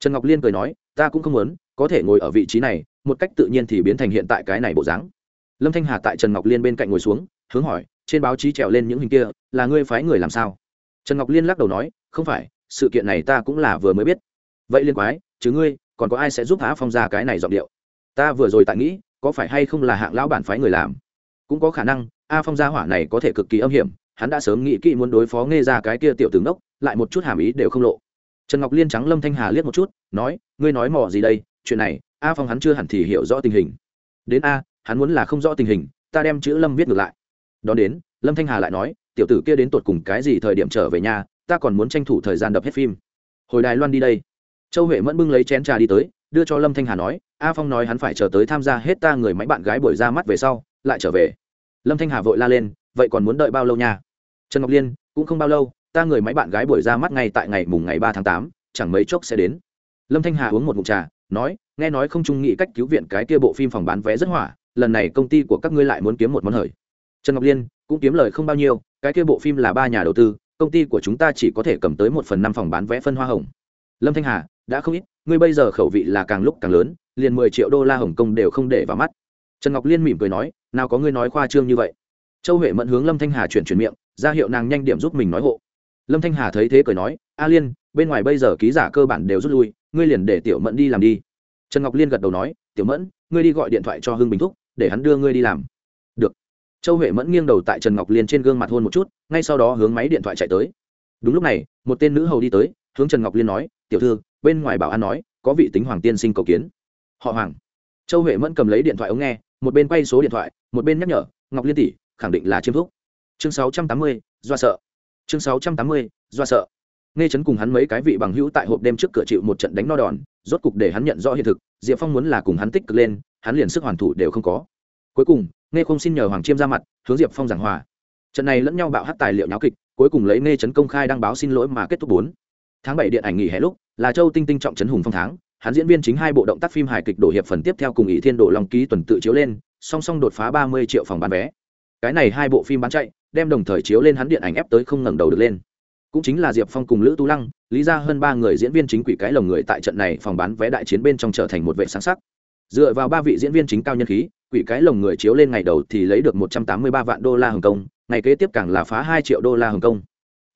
trần ngọc liên cười nói, ta cũng không muốn, có thể ngồi ở vị trí này, một cách tự nhiên thì biến thành hiện tại cái này bộ dáng. Lâm thanh hà tại trần ngọc liên bên cạnh ngồi xuống, hướng hỏi, trên báo chí trèo lên những hình kia, là ngươi phái người làm sao? Trần ngọc liên lắc đầu nói, không phải, sự kiện này ta cũng là vừa mới biết. Vậy liên quái, chứ ngươi, còn có ai sẽ giúp á phong ra cái này giọng điệu? Ta vừa rồi tại nghĩ, có phải hay không là hạng lão bản phái người làm? Cũng có khả năng a phong gia hỏa này có thể cực kỳ âm hiểm, hắn đã sớm nghĩ kỹ muốn đối phó nghe ra cái kia tiểu tướng đốc, lại một chút hàm ý đều không lộ trần ngọc liên trắng lâm thanh hà liếc một chút, nói, ngươi nói mò gì đây? Chuyện này, a phong hắn chưa hẳn thì hiểu rõ tình hình. Đến a, hắn muốn là không rõ tình hình, ta đem chữ lâm viết ngược lại. Đón đến, lâm thanh hà lại nói, tiểu tử kia đến tột cùng cái gì thời điểm trở về nhà, ta còn muốn tranh thủ thời gian đập hết phim. Hồi đài loan đi đây. Châu huệ mẫn bưng lấy chén trà đi tới, đưa cho lâm thanh hà nói, a phong nói hắn phải chờ tới tham gia hết ta người máy bạn gái buổi ra mắt về sau, lại trở về. Lâm thanh hà vội la lên, vậy còn muốn đợi bao lâu nha? Trần ngọc liên, cũng không bao lâu ta người máy bạn gái buổi ra mắt ngay tại ngày mùng ngày ba tháng tám, chẳng mấy chốc sẽ đến. Lâm thanh hà uống một mụn trà, nói, nghe nói không trung nghị cách cứu viện cái kia bộ phim phòng bán vé rất hỏa, lần này công ty của các ngươi lại muốn kiếm một món hời. Trần ngọc liên, cũng kiếm lời không bao nhiêu, cái kia bộ phim là ba nhà đầu tư, công ty của chúng ta chỉ có thể cầm tới một phần năm phòng bán vé phân hoa hồng. Lâm thanh hà, đã không ít, ngươi bây giờ khẩu vị là càng lúc càng lớn, liền mười triệu đô la hồng kông đều không để vào mắt. Trần ngọc liên mỉm cười nói, nào có ngươi nói khoa trương như vậy. Châu huệ mẫn hướng lâm thanh hà chuyển chuyển miệng, ra hiệu nàng nhanh điểm giúp mình nói hộ lâm thanh hà thấy thế cười nói, a liên, bên ngoài bây giờ ký giả cơ bản đều rút lui, ngươi liền để tiểu mẫn đi làm đi. Trần ngọc liên gật đầu nói, tiểu mẫn, ngươi đi gọi điện thoại cho hưng bình thúc, để hắn đưa ngươi đi làm. Được. Châu huệ mẫn nghiêng đầu tại trần ngọc liên trên gương mặt hôn một chút, ngay sau đó hướng máy điện thoại chạy tới. Đúng lúc này, một tên nữ hầu đi tới, hướng trần ngọc liên nói, tiểu thư, bên ngoài bảo an nói, có vị tính hoàng tiên sinh cầu kiến. Họ hoàng. Châu huệ mẫn cầm lấy điện thoại ống nghe, một bên quay số điện thoại, một bên nhắc nhở, ngọc liên tỷ, khẳng định là chiêm thúc. Chương sáu trăm tám mươi, do sợ chương sáu trăm tám mươi, do sợ. Nghe chấn cùng hắn mấy cái vị bằng hữu tại hộp đêm trước cửa chịu một trận đánh no đòn, rốt cục để hắn nhận rõ hiện thực, diệp phong muốn là cùng hắn tích cực lên, hắn liền sức hoàn thủ đều không có. Cuối cùng, nghe không xin nhờ hoàng chiêm ra mặt, hướng diệp phong giảng hòa. Trận này lẫn nhau bạo hát tài liệu nháo kịch, cuối cùng lấy nghe chấn công khai đăng báo xin lỗi mà kết thúc bốn. Tháng bảy điện ảnh nghỉ hè lúc, là châu tinh tinh trọng trấn hùng phong tháng, hắn diễn viên chính hai bộ động tác phim hài kịch đổ hiệp phần tiếp theo cùng ý thiên đổ long ký tuần tự chiếu lên, song song đột phá ba mươi triệu phòng bán vé. Cái này hai bộ phim bán chạy đem đồng thời chiếu lên hắn điện ảnh ép tới không ngẩng đầu được lên. Cũng chính là diệp phong cùng lữ tú lăng, lý ra hơn ba người diễn viên chính quỷ cái lồng người tại trận này phòng bán vé đại chiến bên trong trở thành một vệ sáng sắc. Dựa vào ba vị diễn viên chính cao nhân khí, quỷ cái lồng người chiếu lên ngày đầu thì lấy được một trăm tám mươi ba vạn đô la hồng kông, ngày kế tiếp càng là phá hai triệu đô la hồng kông.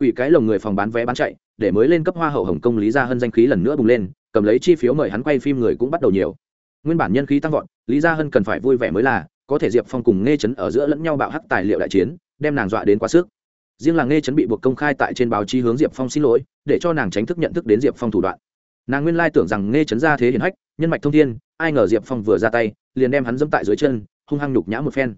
Quỷ cái lồng người phòng bán vé bán chạy, để mới lên cấp hoa hậu hồng kông lý ra hơn danh khí lần nữa bùng lên, cầm lấy chi phiếu mời hắn quay phim người cũng bắt đầu nhiều. Nguyên bản nhân khí tăng vọt, lý gia hân cần phải vui vẻ mới là, có thể diệp phong cùng nghe chấn ở giữa lẫn nhau bạo hắc tài liệu đại chiến đem nàng dọa đến quá sức. Riêng là nghe chấn bị buộc công khai tại trên báo chí hướng diệp phong xin lỗi, để cho nàng tránh thức nhận thức đến diệp phong thủ đoạn. Nàng nguyên lai tưởng rằng nghe chấn ra thế hiển hách, nhân mạch thông thiên, ai ngờ diệp phong vừa ra tay, liền đem hắn dẫm tại dưới chân, hung hăng nhục nhã một phen.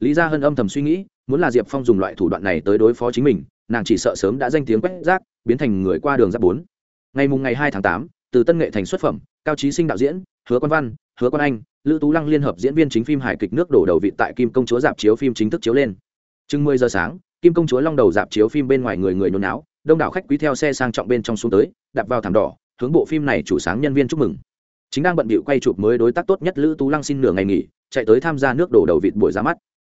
Lý gia hân âm thầm suy nghĩ, muốn là diệp phong dùng loại thủ đoạn này tới đối phó chính mình, nàng chỉ sợ sớm đã danh tiếng quét rác, biến thành người qua đường giáp bốn. Ngày mùng ngày hai tháng tám, từ tân nghệ thành xuất phẩm, cao trí sinh đạo diễn, hứa quan văn, hứa quan anh, lữ tú lăng liên hợp diễn viên chính phim hài kịch nước đổ đầu vị tại kim công chúa dạp chiếu phim chính thức chiếu lên chừng mười giờ sáng, kim công chúa long đầu dạp chiếu phim bên ngoài người người nôn náo, đông đảo khách quý theo xe sang trọng bên trong xuống tới, đạp vào thảm đỏ, hướng bộ phim này chủ sáng nhân viên chúc mừng. Chính đang bận bịu quay chụp mới đối tác tốt nhất lữ tú lăng xin nửa ngày nghỉ, chạy tới tham gia nước đổ đầu vịt buổi ra mắt.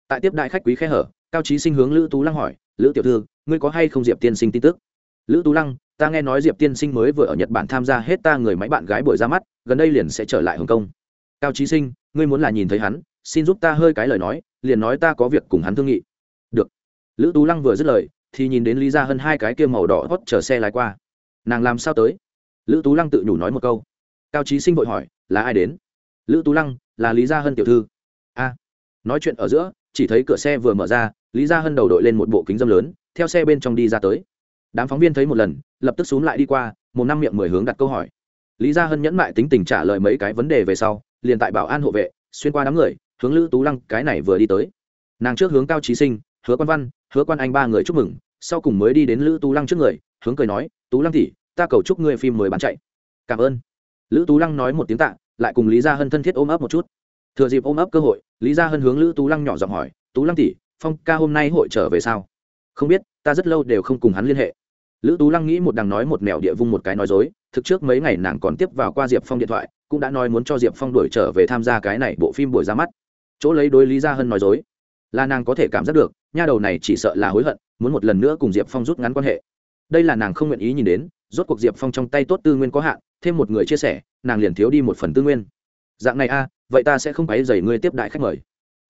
Tại tiếp đại khách quý khe hở, cao trí sinh hướng lữ tú lăng hỏi, lữ tiểu thư, ngươi có hay không diệp tiên sinh tin tức? Lữ tú lăng, ta nghe nói diệp tiên sinh mới vừa ở nhật bản tham gia hết ta người máy bạn gái buổi ra mắt, gần đây liền sẽ trở lại hồng kông. Cao trí sinh, ngươi muốn là nhìn thấy hắn, xin giúp ta hơi cái lời nói, liền nói ta có việc cùng hắn thương nghị lữ tú lăng vừa dứt lời, thì nhìn đến lý ra hơn hai cái kia màu đỏ hót chở xe lái qua. Nàng làm sao tới? Lữ tú lăng tự nhủ nói một câu. Cao trí sinh vội hỏi, là ai đến? Lữ tú lăng, là lý gia hân tiểu thư. A. Nói chuyện ở giữa, chỉ thấy cửa xe vừa mở ra, lý gia hân đầu đội lên một bộ kính dâm lớn, theo xe bên trong đi ra tới. Đám phóng viên thấy một lần, lập tức xúm lại đi qua, một năm miệng mười hướng đặt câu hỏi. Lý gia hân nhẫn mại tính tình trả lời mấy cái vấn đề về sau, liền tại bảo an hộ vệ, xuyên qua đám người, hướng lữ tú lăng cái này vừa đi tới. Nàng trước hướng cao trí sinh, hứa quan văn hứa quan anh ba người chúc mừng, sau cùng mới đi đến lữ tú lăng trước người, hướng cười nói, tú lăng tỉ ta cầu chúc ngươi phim mới bán chạy. Cảm ơn. Lữ tú lăng nói một tiếng tạ, lại cùng lý gia hân thân thiết ôm ấp một chút. Thừa dịp ôm ấp cơ hội, lý gia hân hướng lữ tú lăng nhỏ giọng hỏi, tú lăng tỉ phong ca hôm nay hội trở về sao? Không biết, ta rất lâu đều không cùng hắn liên hệ. Lữ tú lăng nghĩ một đằng nói một mẹo địa vung một cái nói dối, thực trước mấy ngày nàng còn tiếp vào qua diệp phong điện thoại, cũng đã nói muốn cho diệp phong đuổi trở về tham gia cái này bộ phim buổi ra mắt. Chỗ lấy đối lý gia hân nói dối, là nàng có thể cảm giác được nha đầu này chỉ sợ là hối hận, muốn một lần nữa cùng diệp phong rút ngắn quan hệ. Đây là nàng không nguyện ý nhìn đến, rốt cuộc diệp phong trong tay tốt tư nguyên có hạn, thêm một người chia sẻ, nàng liền thiếu đi một phần tư nguyên. Dạng này a à, vậy ta sẽ không phải dày ngươi tiếp đại khách mời.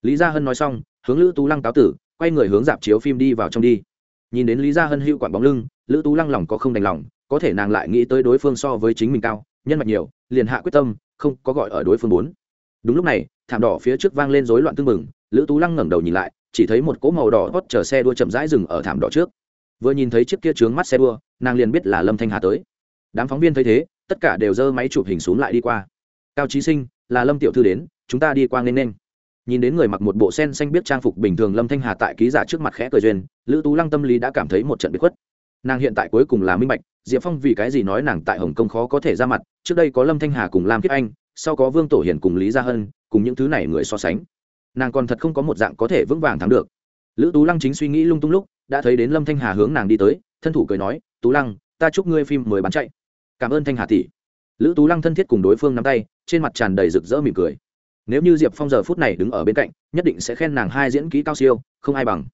Lý gia hân nói xong, hướng lữ tú lăng cáo tử, quay người hướng dạp chiếu phim đi vào trong đi. Nhìn đến lý gia hân hữu quản bóng lưng, lữ tú lăng lòng có không đành lòng, có thể nàng lại nghĩ tới đối phương so với chính mình cao, nhân mạch nhiều, liền hạ quyết tâm, không có gọi ở đối phương bốn. Đúng lúc này, thảm đỏ phía trước vang lên rối loạn tưng mừng lữ tú lăng ngẩng đầu nhìn lại chỉ thấy một cỗ màu đỏ hót chở xe đua chậm rãi dừng ở thảm đỏ trước. Vừa nhìn thấy chiếc kia trướng mắt xe đua, nàng liền biết là lâm thanh hà tới. Đám phóng viên thấy thế, tất cả đều giơ máy chụp hình xuống lại đi qua. Cao trí sinh, là lâm tiểu thư đến, chúng ta đi qua nên nên nhìn đến người mặc một bộ sen xanh biết trang phục bình thường lâm thanh hà tại ký giả trước mặt khẽ cười duyên, lữ tú lăng tâm lý đã cảm thấy một trận bị khuất. Nàng hiện tại cuối cùng là minh bạch, diệp phong vì cái gì nói nàng tại hồng kông khó có thể ra mặt, trước đây có lâm thanh hà cùng lam kiếp anh, sau có vương tổ hiển cùng lý gia hân, cùng những thứ này người so sánh nàng còn thật không có một dạng có thể vững vàng thắng được. Lữ tú lăng chính suy nghĩ lung tung lúc, đã thấy đến lâm thanh hà hướng nàng đi tới, thân thủ cười nói, tú lăng, ta chúc ngươi phim mười bán chạy. Cảm ơn thanh hà tỷ. Lữ tú lăng thân thiết cùng đối phương nắm tay, trên mặt tràn đầy rực rỡ mỉm cười. Nếu như diệp phong giờ phút này đứng ở bên cạnh, nhất định sẽ khen nàng hai diễn kỹ cao siêu, không ai bằng.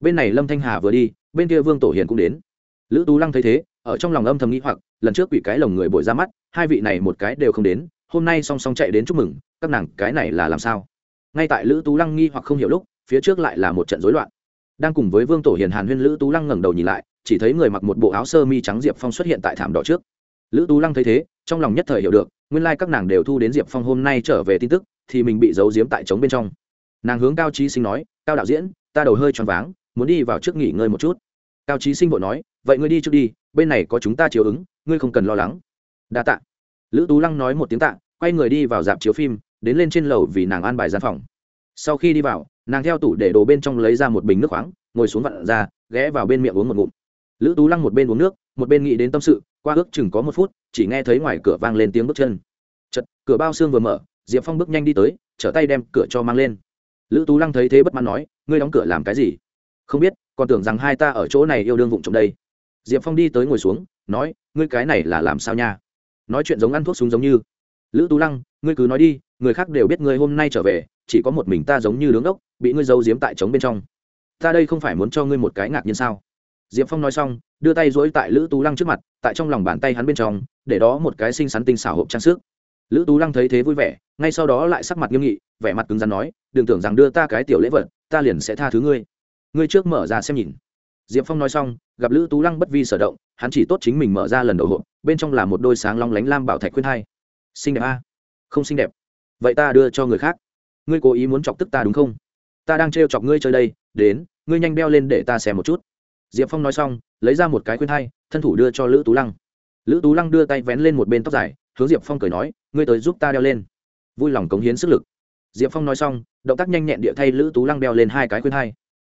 Bên này lâm thanh hà vừa đi, bên kia vương tổ hiền cũng đến. Lữ tú lăng thấy thế, ở trong lòng âm thầm nghĩ hoặc, lần trước quỷ cái lồng người bội ra mắt, hai vị này một cái đều không đến, hôm nay song song chạy đến chúc mừng, các nàng cái này là làm sao? Ngay tại lữ tú lăng nghi hoặc không hiểu lúc, phía trước lại là một trận rối loạn. Đang cùng với vương tổ hiền hàn huyên lữ tú lăng ngẩng đầu nhìn lại, chỉ thấy người mặc một bộ áo sơ mi trắng diệp phong xuất hiện tại thảm đỏ trước. Lữ tú lăng thấy thế, trong lòng nhất thời hiểu được, nguyên lai các nàng đều thu đến diệp phong hôm nay trở về tin tức, thì mình bị giấu giếm tại trống bên trong. Nàng hướng cao trí sinh nói, cao đạo diễn, ta đầu hơi choáng váng, muốn đi vào trước nghỉ ngơi một chút. Cao trí sinh vội nói, vậy ngươi đi trước đi, bên này có chúng ta chiếu ứng, ngươi không cần lo lắng. Đa tạ. Lữ tú lăng nói một tiếng tạ, quay người đi vào dạp chiếu phim đến lên trên lầu vì nàng an bài gian phòng. Sau khi đi vào, nàng theo tủ để đồ bên trong lấy ra một bình nước khoáng, ngồi xuống vặn ra, ghé vào bên miệng uống một ngụm. Lữ tú lăng một bên uống nước, một bên nghĩ đến tâm sự, qua ước chừng có một phút, chỉ nghe thấy ngoài cửa vang lên tiếng bước chân. Chật cửa bao xương vừa mở, diệp phong bước nhanh đi tới, trở tay đem cửa cho mang lên. Lữ tú lăng thấy thế bất mãn nói, ngươi đóng cửa làm cái gì? Không biết, còn tưởng rằng hai ta ở chỗ này yêu đương vụng trộm đây. Diệp phong đi tới ngồi xuống, nói, ngươi cái này là làm sao nha? Nói chuyện giống ăn thuốc súng giống như. Lữ tú lăng, ngươi cứ nói đi người khác đều biết ngươi hôm nay trở về, chỉ có một mình ta giống như đứng ốc, bị ngươi giấu giếm tại trống bên trong. Ta đây không phải muốn cho ngươi một cái ngạc nhiên sao? Diệp phong nói xong, đưa tay dỗi tại lữ tú lăng trước mặt, tại trong lòng bàn tay hắn bên trong, để đó một cái xinh xắn tinh xảo hộp trang sức. Lữ tú lăng thấy thế vui vẻ, ngay sau đó lại sắc mặt nghiêm nghị, vẻ mặt cứng rắn nói, đừng tưởng rằng đưa ta cái tiểu lễ vật, ta liền sẽ tha thứ ngươi. Ngươi trước mở ra xem nhìn. Diệp phong nói xong, gặp lữ tú lăng bất vi sở động, hắn chỉ tốt chính mình mở ra lần đầu hộp, bên trong là một đôi sáng long lánh lam bảo thạch khuyên hai. Xinh đẹp a. À? không xinh đẹp vậy ta đưa cho người khác. Ngươi cố ý muốn chọc tức ta đúng không? Ta đang trêu chọc ngươi chơi đây đến ngươi nhanh đeo lên để ta xem một chút. Diệp phong nói xong lấy ra một cái khuyên thay, thân thủ đưa cho lữ tú lăng. Lữ tú lăng đưa tay vén lên một bên tóc dài hướng diệp phong cười nói ngươi tới giúp ta đeo lên. Vui lòng cống hiến sức lực. Diệp phong nói xong động tác nhanh nhẹn địa thay lữ tú lăng đeo lên hai cái khuyên thay.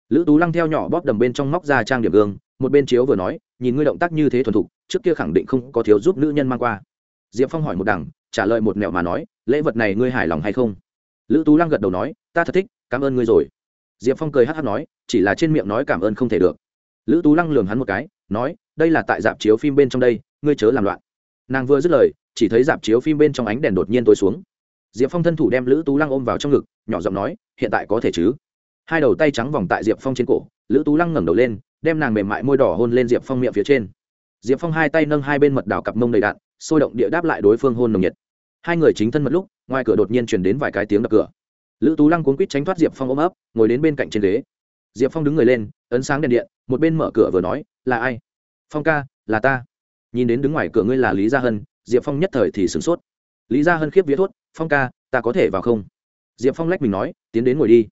lữ tú lăng theo nhỏ bóp đầm bên trong móc ra trang điểm gương một bên chiếu vừa nói nhìn ngươi động tác như thế thuần thục trước kia khẳng định không có thiếu giúp nữ nhân mang qua diệp phong hỏi một đằng, trả lời một mẹo mà nói, lễ vật này ngươi hài lòng hay không? Lữ tú lăng gật đầu nói, ta thật thích, cảm ơn ngươi rồi. Diệp phong cười hát hát nói, chỉ là trên miệng nói cảm ơn không thể được. Lữ tú lăng lường hắn một cái, nói, đây là tại dạp chiếu phim bên trong đây, ngươi chớ làm loạn. Nàng vừa dứt lời, chỉ thấy dạp chiếu phim bên trong ánh đèn đột nhiên tối xuống. Diệp phong thân thủ đem lữ tú lăng ôm vào trong ngực, nhỏ giọng nói, hiện tại có thể chứ? Hai đầu tay trắng vòng tại diệp phong trên cổ, lữ tú lăng ngẩng đầu lên, đem nàng mềm mại môi đỏ hôn lên diệp phong miệng phía trên. Diệp phong hai tay nâng hai bên mật đảo cặp mông đầy đạn sôi động địa đáp lại đối phương hôn nồng nhiệt. Hai người chính thân mật lúc, ngoài cửa đột nhiên chuyển đến vài cái tiếng đập cửa. Lữ tú lăng cuốn quýt tránh thoát diệp phong ôm ấp, ngồi đến bên cạnh trên ghế. Diệp phong đứng người lên, ấn sáng đèn điện, một bên mở cửa vừa nói, là ai? Phong ca, là ta. Nhìn đến đứng ngoài cửa ngươi là lý gia hân, diệp phong nhất thời thì sửng sốt. Lý gia hân khiếp vía thốt, phong ca, ta có thể vào không? Diệp phong lách mình nói, tiến đến ngồi đi.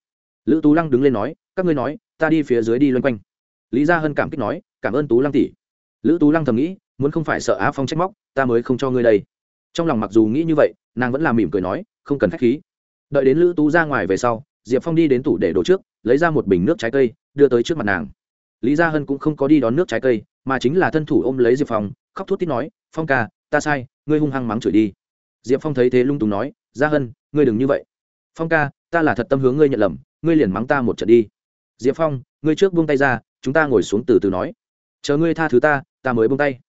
Lữ tú lăng đứng lên nói, các ngươi nói, ta đi phía dưới đi loanh quanh. Lý gia hân cảm kích nói, cảm ơn tú lăng tỷ. Lữ tú lăng thầm nghĩ muốn không phải sợ á phong trách móc, ta mới không cho ngươi đây. Trong lòng mặc dù nghĩ như vậy, nàng vẫn làm mỉm cười nói, không cần k h á c h khí. Đợi đến lữ tú ra ngoài về sau, diệp phong đi đến tủ để đổ trước, lấy ra một bình nước trái cây, đưa tới trước mặt nàng. Lý gia hân cũng không có đi đón nước trái cây, mà chính là thân thủ ôm lấy diệp phong, khóc thút tít nói, phong ca, ta sai, ngươi hung hăng mắng chửi đi. Diệp phong thấy thế lung tùng nói, gia hân, ngươi đừng như vậy. Phong ca, ta là thật tâm hướng ngươi nhận lầm, ngươi liền mắng ta một trận đi. Diệp phong, ngươi trước buông tay ra, chúng ta ngồi xuống từ từ nói. Chờ ngươi tha thứ ta ta mới buông tay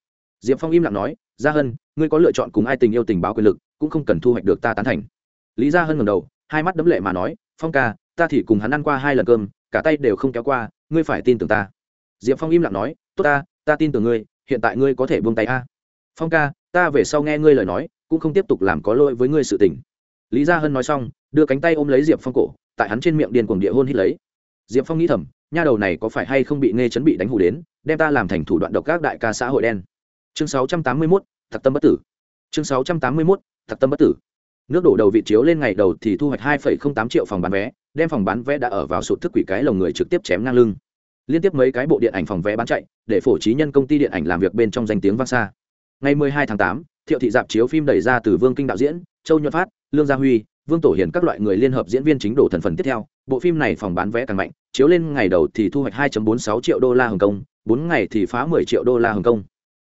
diệp phong im lặng nói, gia hân, ngươi có lựa chọn cùng ai tình yêu tình báo quyền lực, cũng không cần thu hoạch được ta tán thành. Lý gia hân ngầm đầu, hai mắt đấm lệ mà nói, phong ca, ta thì cùng hắn ăn qua hai lần cơm, cả tay đều không kéo qua, ngươi phải tin tưởng ta. Diệp phong im lặng nói, tốt ta ta tin tưởng ngươi, hiện tại ngươi có thể buông tay a. Phong ca, ta về sau nghe ngươi lời nói, cũng không tiếp tục làm có lỗi với ngươi sự tình. Lý gia hân nói xong, đưa cánh tay ôm lấy diệp phong cổ, tại hắn trên miệng điên cuồng địa hôn hít lấy. Diệp phong nghĩ thầm, nha đầu này có phải hay không bị nghe chấn bị đánh hủ đến, đem ta làm thành thủ đoạn độc các đại ca xã hội đen? Chương sáu trăm tám mươi mốt thật tâm bất tử. Chương sáu trăm tám mươi mốt thật tâm bất tử. Nước đổ đầu vị chiếu lên ngày đầu thì thu hoạch hai tám triệu phòng bán vé đem phòng bán vé đã ở vào sụt thức quỷ cái lồng người trực tiếp chém ngang lưng. Liên tiếp mấy cái bộ điện ảnh phòng vé bán chạy để phổ trí nhân công ty điện ảnh làm việc bên trong danh tiếng vang xa. Ngày 12 tháng 8, thiệu thị dạp chiếu phim đẩy ra từ vương kinh đạo diễn châu nhuận phát lương gia huy vương tổ hiền các loại người liên hợp diễn viên chính đổ thần phần tiếp theo. Bộ phim này phòng bán vé càng mạnh chiếu lên ngày đầu thì thu hoạch 2.46 triệu đô la hồng kông bốn ngày thì phá 10 triệu đô la hồng kông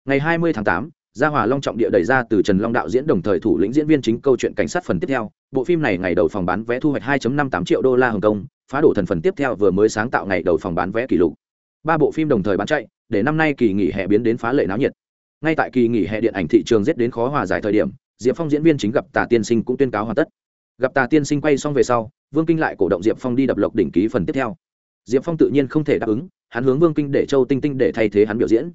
ngày 20 tháng 8, gia hòa long trọng địa đẩy ra từ trần long đạo diễn đồng thời thủ lĩnh diễn viên chính câu chuyện cảnh sát phần tiếp theo. Bộ phim này ngày đầu phòng bán vé thu hoạch 2.58 triệu đô la hồng kông phá đổ thần phần tiếp theo vừa mới sáng tạo ngày đầu phòng bán vé kỷ lục. Ba bộ phim đồng thời bán chạy để năm nay kỳ nghỉ hè biến đến phá lệ náo nhiệt. Ngay tại kỳ nghỉ hè điện ảnh thị trường giết đến khó hòa giải thời điểm diệp phong diễn viên chính gặp tà tiên sinh cũng tuyên cáo hoàn tất. Gặp tà tiên sinh quay xong về sau vương kinh lại cổ động diệp phong đi đập lộc đỉnh ký phần tiếp theo. Diệp phong tự nhiên không thể đáp ứng hắn hướng vương kinh để châu tinh tinh để thay thế hắn biểu diễn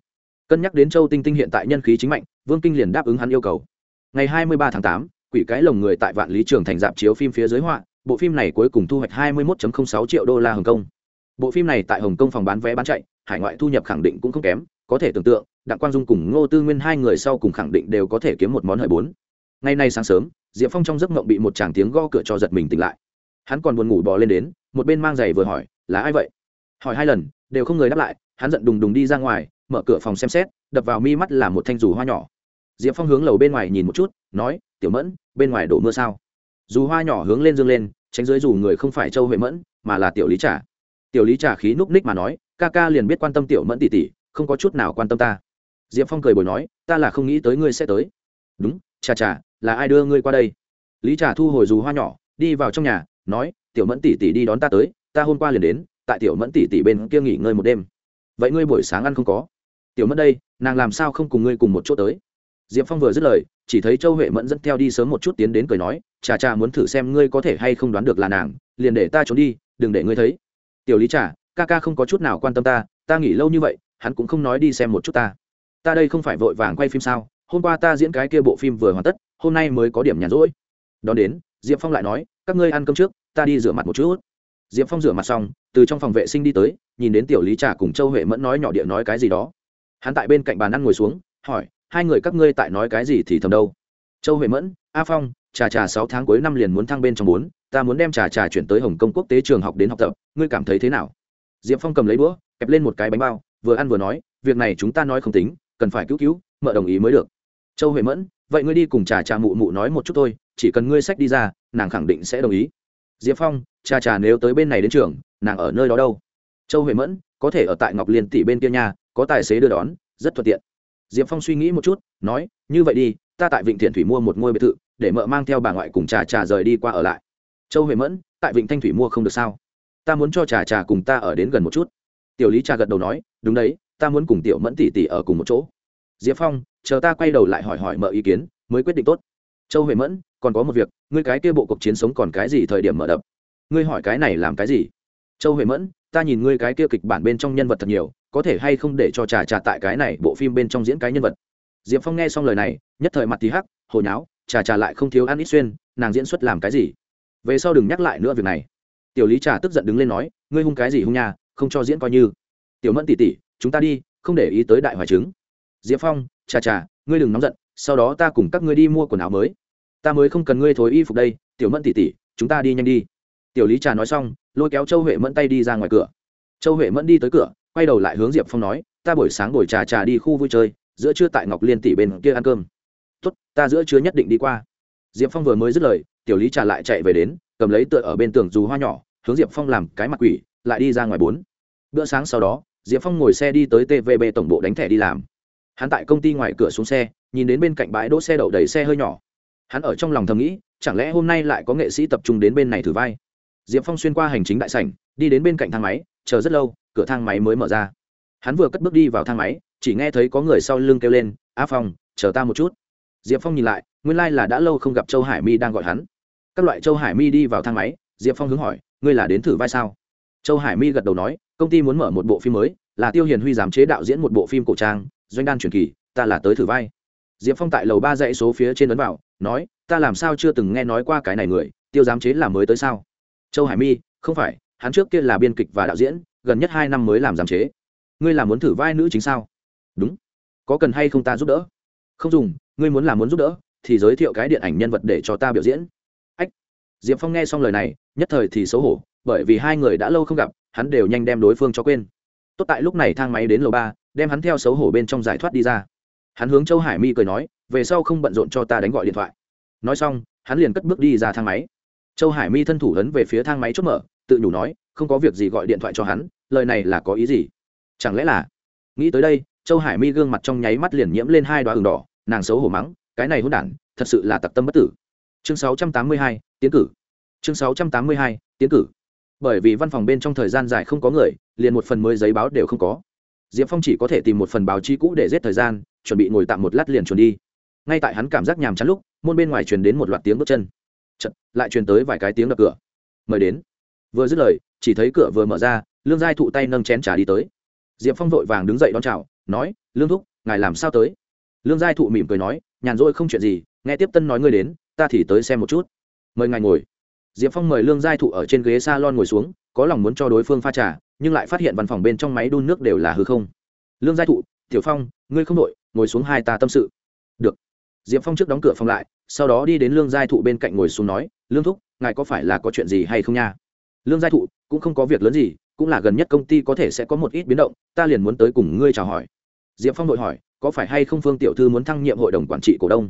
cân nhắc đến châu tinh tinh hiện tại nhân khí chính mạnh, vương kinh liền đáp ứng hắn yêu cầu. Ngày hai mươi ba tháng tám, quỷ cái lồng người tại vạn lý trường thành dạp chiếu phim phía dưới họa, bộ phim này cuối cùng thu hoạch hai mươi một sáu triệu đô la hồng kông. Bộ phim này tại hồng kông phòng bán vé bán chạy, hải ngoại thu nhập khẳng định cũng không kém, có thể tưởng tượng, đặng quang dung cùng ngô tư nguyên hai người sau cùng khẳng định đều có thể kiếm một món hời bốn. Ngày nay sáng sớm, diệp phong trong giấc mộng bị một chàng tiếng go cửa cho giật mình tỉnh lại. Hắn còn buồn ngủ bò lên đến, một bên mang giày vừa hỏi, là ai vậy? Hỏi hai lần, đều không người đáp lại, hắn giận đùng đùng đi ra ngoài mở cửa phòng xem xét, đập vào mi mắt là một thanh dù hoa nhỏ. Diệp phong hướng lầu bên ngoài nhìn một chút, nói, tiểu mẫn, bên ngoài đổ mưa sao? Dù hoa nhỏ hướng lên dương lên, tránh dưới dù người không phải châu huệ mẫn, mà là tiểu lý trà. Tiểu lý trà khí núp ních mà nói, ca ca liền biết quan tâm tiểu mẫn tỷ tỷ, không có chút nào quan tâm ta. Diệp phong cười bồi nói, ta là không nghĩ tới ngươi sẽ tới. Đúng chà chà là ai đưa ngươi qua đây? Lý trà thu hồi dù hoa nhỏ, đi vào trong nhà, nói, tiểu mẫn tỷ tỷ đi đón ta tới, ta hôm qua liền đến, tại tiểu mẫn tỷ tỷ bên kia nghỉ ngơi một đêm. Vậy ngươi buổi sáng ăn không có? Tiểu mất đây, nàng làm sao không cùng ngươi cùng một chỗ tới? Diệp phong vừa dứt lời, chỉ thấy châu huệ mẫn dẫn theo đi sớm một chút tiến đến cười nói chà chà muốn thử xem ngươi có thể hay không đoán được là nàng, liền để ta trốn đi, đừng để ngươi thấy. Tiểu lý trà, ca ca không có chút nào quan tâm ta ta nghỉ lâu như vậy, hắn cũng không nói đi xem một chút ta. Ta đây không phải vội vàng quay phim sao? Hôm qua ta diễn cái kia bộ phim vừa hoàn tất, hôm nay mới có điểm nhàn rỗi. Đón đến, diệp phong lại nói, các ngươi ăn cơm trước, ta đi rửa mặt một chút. Diệp phong rửa mặt xong, từ trong phòng vệ sinh đi tới, nhìn đến tiểu lý trà cùng châu huệ mẫn nói nhỏ địa nói cái gì đó hắn tại bên cạnh bàn ăn ngồi xuống, hỏi, hai người các ngươi tại nói cái gì thì thầm đâu? Châu huệ mẫn, a phong, trà trà sáu tháng cuối năm liền muốn thăng bên trong bốn, ta muốn đem trà trà chuyển tới hồng kông quốc tế trường học đến học tập, ngươi cảm thấy thế nào? Diệp phong cầm lấy đũa, kẹp lên một cái bánh bao, vừa ăn vừa nói, việc này chúng ta nói không tính, cần phải cứu cứu, mợ đồng ý mới được. Châu huệ mẫn, vậy ngươi đi cùng trà trà mụ mụ nói một chút thôi, chỉ cần ngươi sách đi ra, nàng khẳng định sẽ đồng ý. Diệp phong, trà trà nếu tới bên này đến trường, nàng ở nơi đó đâu? Châu huệ mẫn, có thể ở tại ngọc liên tỷ bên kia nhà có tài xế đưa đón, rất thuận tiện. Diệp phong suy nghĩ một chút, nói, như vậy đi, ta tại vịnh thiện thủy mua một ngôi biệt thự, để mợ mang theo bà ngoại cùng trà trà rời đi qua ở lại. Châu huệ mẫn, tại vịnh thanh thủy mua không được sao? Ta muốn cho trà trà cùng ta ở đến gần một chút. Tiểu lý trà gật đầu nói, đúng đấy, ta muốn cùng tiểu mẫn tỷ tỷ ở cùng một chỗ. Diệp phong, chờ ta quay đầu lại hỏi hỏi mợ ý kiến, mới quyết định tốt. Châu huệ mẫn, còn có một việc, ngươi cái kia bộ cuộc chiến sống còn cái gì thời điểm mở đập? Ngươi hỏi cái này làm cái gì? Châu huệ mẫn, ta nhìn ngươi cái kia kịch bản bên trong nhân vật thật nhiều, có thể hay không để cho trà trà tại cái này bộ phim bên trong diễn cái nhân vật? Diệp phong nghe xong lời này, nhất thời mặt thì hắc hồi nháo, trà trà lại không thiếu ăn ít xuyên, nàng diễn xuất làm cái gì? Về sau đừng nhắc lại nữa việc này. Tiểu lý trà tức giận đứng lên nói, ngươi hung cái gì hung nhà không cho diễn coi như. Tiểu mẫn tỉ tỉ chúng ta đi, không để ý tới đại hoài chứng. Diệp phong, trà trà, ngươi đừng nóng giận, sau đó ta cùng các ngươi đi mua quần áo mới. Ta mới không cần ngươi thối y phục đây, tiểu mẫn tỉ tỉ chúng ta đi nhanh đi. Tiểu lý trà nói xong lôi kéo châu huệ mẫn tay đi ra ngoài cửa. Châu huệ mẫn đi tới cửa, quay đầu lại hướng diệp phong nói, ta buổi sáng buổi trà trà đi khu vui chơi, giữa trưa tại ngọc liên tỷ bên kia ăn cơm. Tốt, ta giữa trưa nhất định đi qua. Diệp phong vừa mới dứt lời, tiểu lý trà lại chạy về đến, cầm lấy tựa ở bên tường dù hoa nhỏ, hướng diệp phong làm cái mặt quỷ, lại đi ra ngoài bốn. Bữa sáng sau đó, diệp phong ngồi xe đi tới tvb tổng bộ đánh thẻ đi làm. Hắn tại công ty ngoài cửa xuống xe, nhìn đến bên cạnh bãi đỗ xe đậu đầy xe hơi nhỏ. Hắn ở trong lòng thầm nghĩ, chẳng lẽ hôm nay lại có nghệ sĩ tập trung đến bên này thử vai? Diệp phong xuyên qua hành chính đại sảnh, đi đến bên cạnh thang máy, chờ rất lâu, cửa thang máy mới mở ra. Hắn vừa cất bước đi vào thang máy, chỉ nghe thấy có người sau lưng kêu lên, a phong, chờ ta một chút. Diệp phong nhìn lại, nguyên lai、like、là đã lâu không gặp châu hải mi đang gọi hắn. Các loại châu hải mi đi vào thang máy, diệp phong hướng hỏi, ngươi là đến thử vai sao? Châu hải mi gật đầu nói, công ty muốn mở một bộ phim mới, là tiêu hiền huy giám chế đạo diễn một bộ phim cổ trang, doanh đan truyền kỳ, ta là tới thử vai. Diệp phong tại lầu ba dãy số phía trên ấn vào, nói, ta làm sao chưa từng nghe nói qua cái này người, tiêu giám chế là mới tới sao? Châu hải mi, không phải, hắn trước kia là biên kịch và đạo diễn, gần nhất hai năm mới làm giám chế. Ngươi là muốn thử vai nữ chính sao? Đúng. Có cần hay không ta giúp đỡ? Không dùng, ngươi muốn làm muốn giúp đỡ, thì giới thiệu cái điện ảnh nhân vật để cho ta biểu diễn. Ách. Diệp phong nghe xong lời này, nhất thời thì xấu hổ, bởi vì hai người đã lâu không gặp, hắn đều nhanh đem đối phương cho quên. Tốt tại lúc này thang máy đến lầu ba, đem hắn theo xấu hổ bên trong giải thoát đi ra. Hắn hướng châu hải mi cười nói, về sau không bận rộn cho ta đánh gọi điện thoại. Nói xong, hắn liền cất bước đi ra thang máy châu hải mi thân thủ ấn về phía thang máy chốt mở tự nhủ nói không có việc gì gọi điện thoại cho hắn lời này là có ý gì? Chẳng lẽ là nghĩ tới đây châu hải mi gương mặt trong nháy mắt liền nhiễm lên hai đoá ửng đỏ nàng xấu hổ mắng cái này hôn đản thật sự là tặc tâm bất tử. Chương 682, tiến cử. Chương 682, tiến cử. Bởi vì văn phòng bên trong thời gian dài không có người liền một phần mới giấy báo đều không có. Diệp phong chỉ có thể tìm một phần báo chí cũ để giết thời gian chuẩn bị ngồi tạm một lát liền chuẩn đi. Ngay tại hắn cảm giác nhàm chán lúc môn bên ngoài truyền đến một loạt tiếng bước chân lại truyền tới vài cái tiếng đập cửa. Mời đến. Vừa dứt lời, chỉ thấy cửa vừa mở ra, lương giai thụ tay nâng chén trà đi tới. Diệp phong vội vàng đứng dậy đón chào, nói, lương thúc, ngài làm sao tới? Lương giai thụ mỉm cười nói, nhàn rỗi không chuyện gì, nghe tiếp tân nói ngươi đến, ta thì tới xem một chút. Mời ngài ngồi. Diệp phong mời lương giai thụ ở trên ghế s a lon ngồi xuống, có lòng muốn cho đối phương pha trà, nhưng lại phát hiện văn phòng bên trong máy đun nước đều là hư không. Lương giai thụ, tiểu phong, ngươi không đội, ngồi xuống hai ta tâm sự. Được. Diệp phong trước đóng cửa phòng lại, sau đó đi đến lương giai thụ bên cạnh ngồi xuống nói lương thúc, ngài có phải là có chuyện gì hay không nha? Lương giai thụ, cũng không có việc lớn gì, cũng là gần nhất công ty có thể sẽ có một ít biến động, ta liền muốn tới cùng ngươi chào hỏi. Diệp phong đội hỏi, có phải hay không phương tiểu thư muốn thăng nhiệm hội đồng quản trị cổ đông?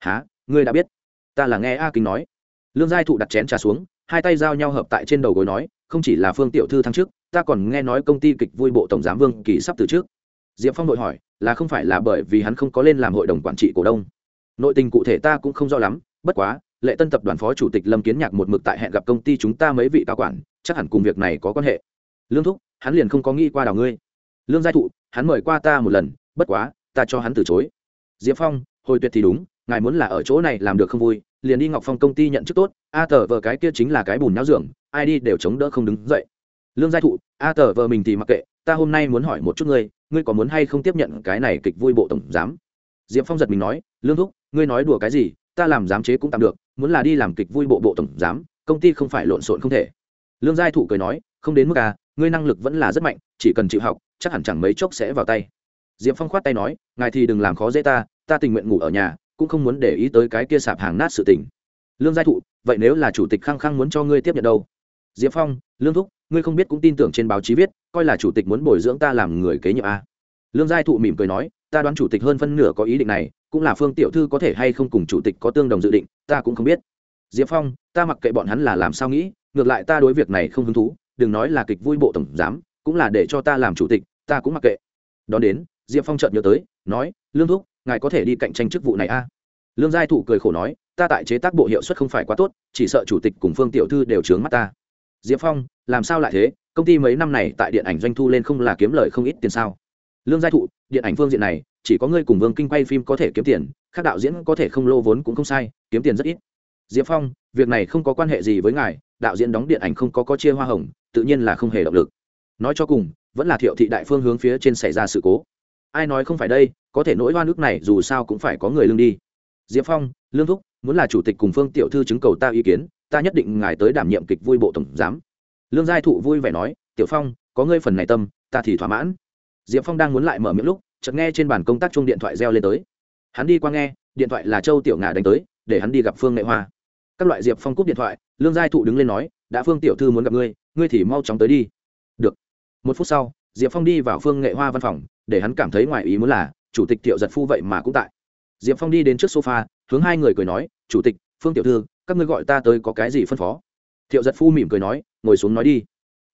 Há ngươi đã biết. Ta là nghe a kính nói. Lương giai thụ đặt chén trà xuống, hai tay giao nhau hợp tại trên đầu gối nói, không chỉ là phương tiểu thư thăng trước ta còn nghe nói công ty kịch vui bộ tổng giám vương kỳ sắp từ trước diệp phong đội hỏi, là không phải là bởi vì hắn không có lên làm hội đồng quản trị cổ đông? Nội tình cụ thể ta cũng không rõ lắm, bất quá lệ tân tập đoàn phó chủ tịch lâm kiến nhạc một mực tại hẹn gặp công ty chúng ta mấy vị cao quản, chắc hẳn cùng việc này có quan hệ. Lương thúc, hắn liền không có nghĩ qua đào ngươi. Lương giai thụ, hắn mời qua ta một lần, bất quá, ta cho hắn từ chối. Diệp phong, hồi tuyệt thì đúng, ngài muốn là ở chỗ này làm được không vui, liền đi ngọc phong công ty nhận chức tốt, a tờ vờ cái kia chính là cái bùn náo dưỡng, ai đi đều chống đỡ không đứng dậy. Lương giai thụ, a tờ vờ mình thì mặc kệ, ta hôm nay muốn hỏi một chút ngươi ngươi có muốn hay không tiếp nhận cái này kịch vui bộ tổng giám? Diệp phong giật mình nói, lương thúc, ngươi nói đùa cái gì ta làm giám chế cũng tạm được, muốn là đi làm kịch vui bộ bộ tổng giám, công ty không phải lộn xộn không thể. Lương giai thụ cười nói, không đến mức à ngươi năng lực vẫn là rất mạnh, chỉ cần chịu học, chắc hẳn chẳng mấy chốc sẽ vào tay. Diệp phong khoát tay nói, ngài thì đừng làm khó dễ ta ta tình nguyện ngủ ở nhà, cũng không muốn để ý tới cái kia sạp hàng nát sự tình. Lương giai thụ, vậy nếu là chủ tịch khăng khăng muốn cho ngươi tiếp nhận đâu? Diệp phong, lương thúc, ngươi không biết cũng tin tưởng trên báo chí viết, coi là chủ tịch muốn bồi dưỡng ta làm người kế nhiệm à? lương giai thụ mỉm cười nói ta đoán chủ tịch hơn phân nửa có ý định này, cũng là phương tiểu thư có thể hay không cùng chủ tịch có tương đồng dự định, ta cũng không biết. Diệp phong, ta mặc kệ bọn hắn là làm sao nghĩ, ngược lại ta đối việc này không hứng thú, đừng nói là kịch vui bộ tổng giám, cũng là để cho ta làm chủ tịch, ta cũng mặc kệ. Đón đến, diệp phong chợt nhớ tới, nói, lương thúc, ngài có thể đi cạnh tranh chức vụ này a? Lương giai thụ cười khổ nói, ta tại chế tác bộ hiệu suất không phải quá tốt, chỉ sợ chủ tịch cùng phương tiểu thư đều trướng mắt ta. Diệp phong, làm sao lại thế? Công ty mấy năm này tại điện ảnh doanh thu lên không là kiếm lời không ít tiền sao? Lương giai thụ, điện ảnh phương diện này, chỉ có ngươi cùng vương kinh quay phim có thể kiếm tiền các đạo diễn có thể không lô vốn cũng không sai, kiếm tiền rất ít. Diệp phong, việc này không có quan hệ gì với ngài, đạo diễn đóng điện ảnh không có có chia hoa hồng, tự nhiên là không hề động lực. Nói cho cùng, vẫn là thiệu thị đại phương hướng phía trên xảy ra sự cố. Ai nói không phải đây, có thể nỗi hoa nước này dù sao cũng phải có người lương đi. Diệp phong, lương thúc, muốn là chủ tịch cùng phương tiểu thư chứng cầu ta ý kiến, ta nhất định ngài tới đảm nhiệm kịch vui bộ tổng giám. Lương giai thụ vui vẻ nói, tiểu phong, có ngươi phần này tâm, ta thì thỏa mãn diệp phong đang muốn lại mở miệng lúc, chợt nghe trên bàn công tác chung điện thoại reo lên tới. Hắn đi qua nghe, điện thoại là châu tiểu ngà đánh tới, để hắn đi gặp phương nghệ hoa. Các loại diệp phong cúp điện thoại, lương giai thụ đứng lên nói, đã phương tiểu thư muốn gặp ngươi ngươi thì mau chóng tới đi. Được. Một phút sau, diệp phong đi vào phương nghệ hoa văn phòng, để hắn cảm thấy ngoài ý muốn là, chủ tịch thiệu giật phu vậy mà cũng tại. Diệp phong đi đến trước sofa, hướng hai người cười nói, chủ tịch, phương tiểu thư, các ngươi gọi ta tới có cái gì phân phó? Thiệu giật phu mỉm cười nói, ngồi xuống nói đi.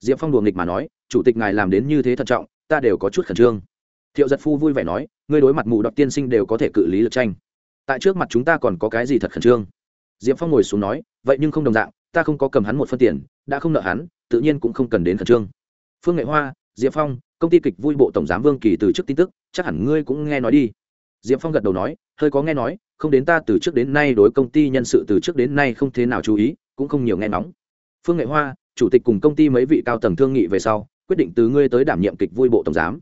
Diệp phong đùa nghịch mà nói, chủ tịch ngài làm đến như thế thận trọng ta đều có chút khẩn trương. Thiệu giật phu vui vẻ nói, ngươi đối mặt mù đọc tiên sinh đều có thể cự lý lực tranh. Tại trước mặt chúng ta còn có cái gì thật khẩn trương? Diệp phong ngồi xuống nói, vậy nhưng không đồng dạng, ta không có cầm hắn một phân tiền, đã không nợ hắn, tự nhiên cũng không cần đến khẩn trương. Phương nghệ hoa, diệp phong, công ty kịch vui bộ tổng giám vương kỳ từ trước tin tức, chắc hẳn ngươi cũng nghe nói đi. Diệp phong gật đầu nói, hơi có nghe nói, không đến ta từ trước đến nay đối công ty nhân sự từ trước đến nay không thế nào chú ý, cũng không nhiều nghe nóng phương nghệ hoa, chủ tịch cùng công ty mấy vị cao tầng thương nghị về sau quyết định từ ngươi tới đảm nhiệm kịch vui bộ tổng giám.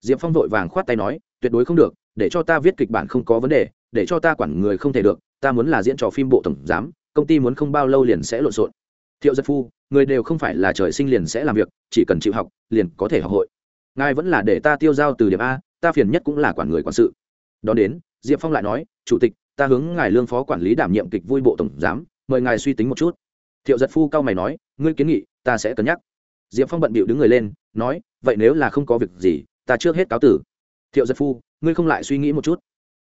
Diệp phong vội vàng khoát tay nói, tuyệt đối không được, để cho ta viết kịch bản không có vấn đề, để cho ta quản người không thể được, ta muốn là diễn trò phim bộ tổng giám, công ty muốn không bao lâu liền sẽ lộn xộn. Thiệu giật phu, người đều không phải là trời sinh liền sẽ làm việc, chỉ cần chịu học, liền có thể học hội. Ngài vẫn là để ta tiêu giao từ điểm a, ta phiền nhất cũng là quản người quản sự. Đón đến, diệp phong lại nói, chủ tịch, ta hướng ngài lương phó quản lý đảm nhiệm kịch vui bộ tổng giám, mời ngài suy tính một chút. Thiệu giật phu cao mày nói, ngươi kiến nghị, ta sẽ cân nhắc diệp phong bận bịu đứng người lên, nói, vậy nếu là không có việc gì, ta trước hết cáo tử. Thiệu giật phu, ngươi không lại suy nghĩ một chút.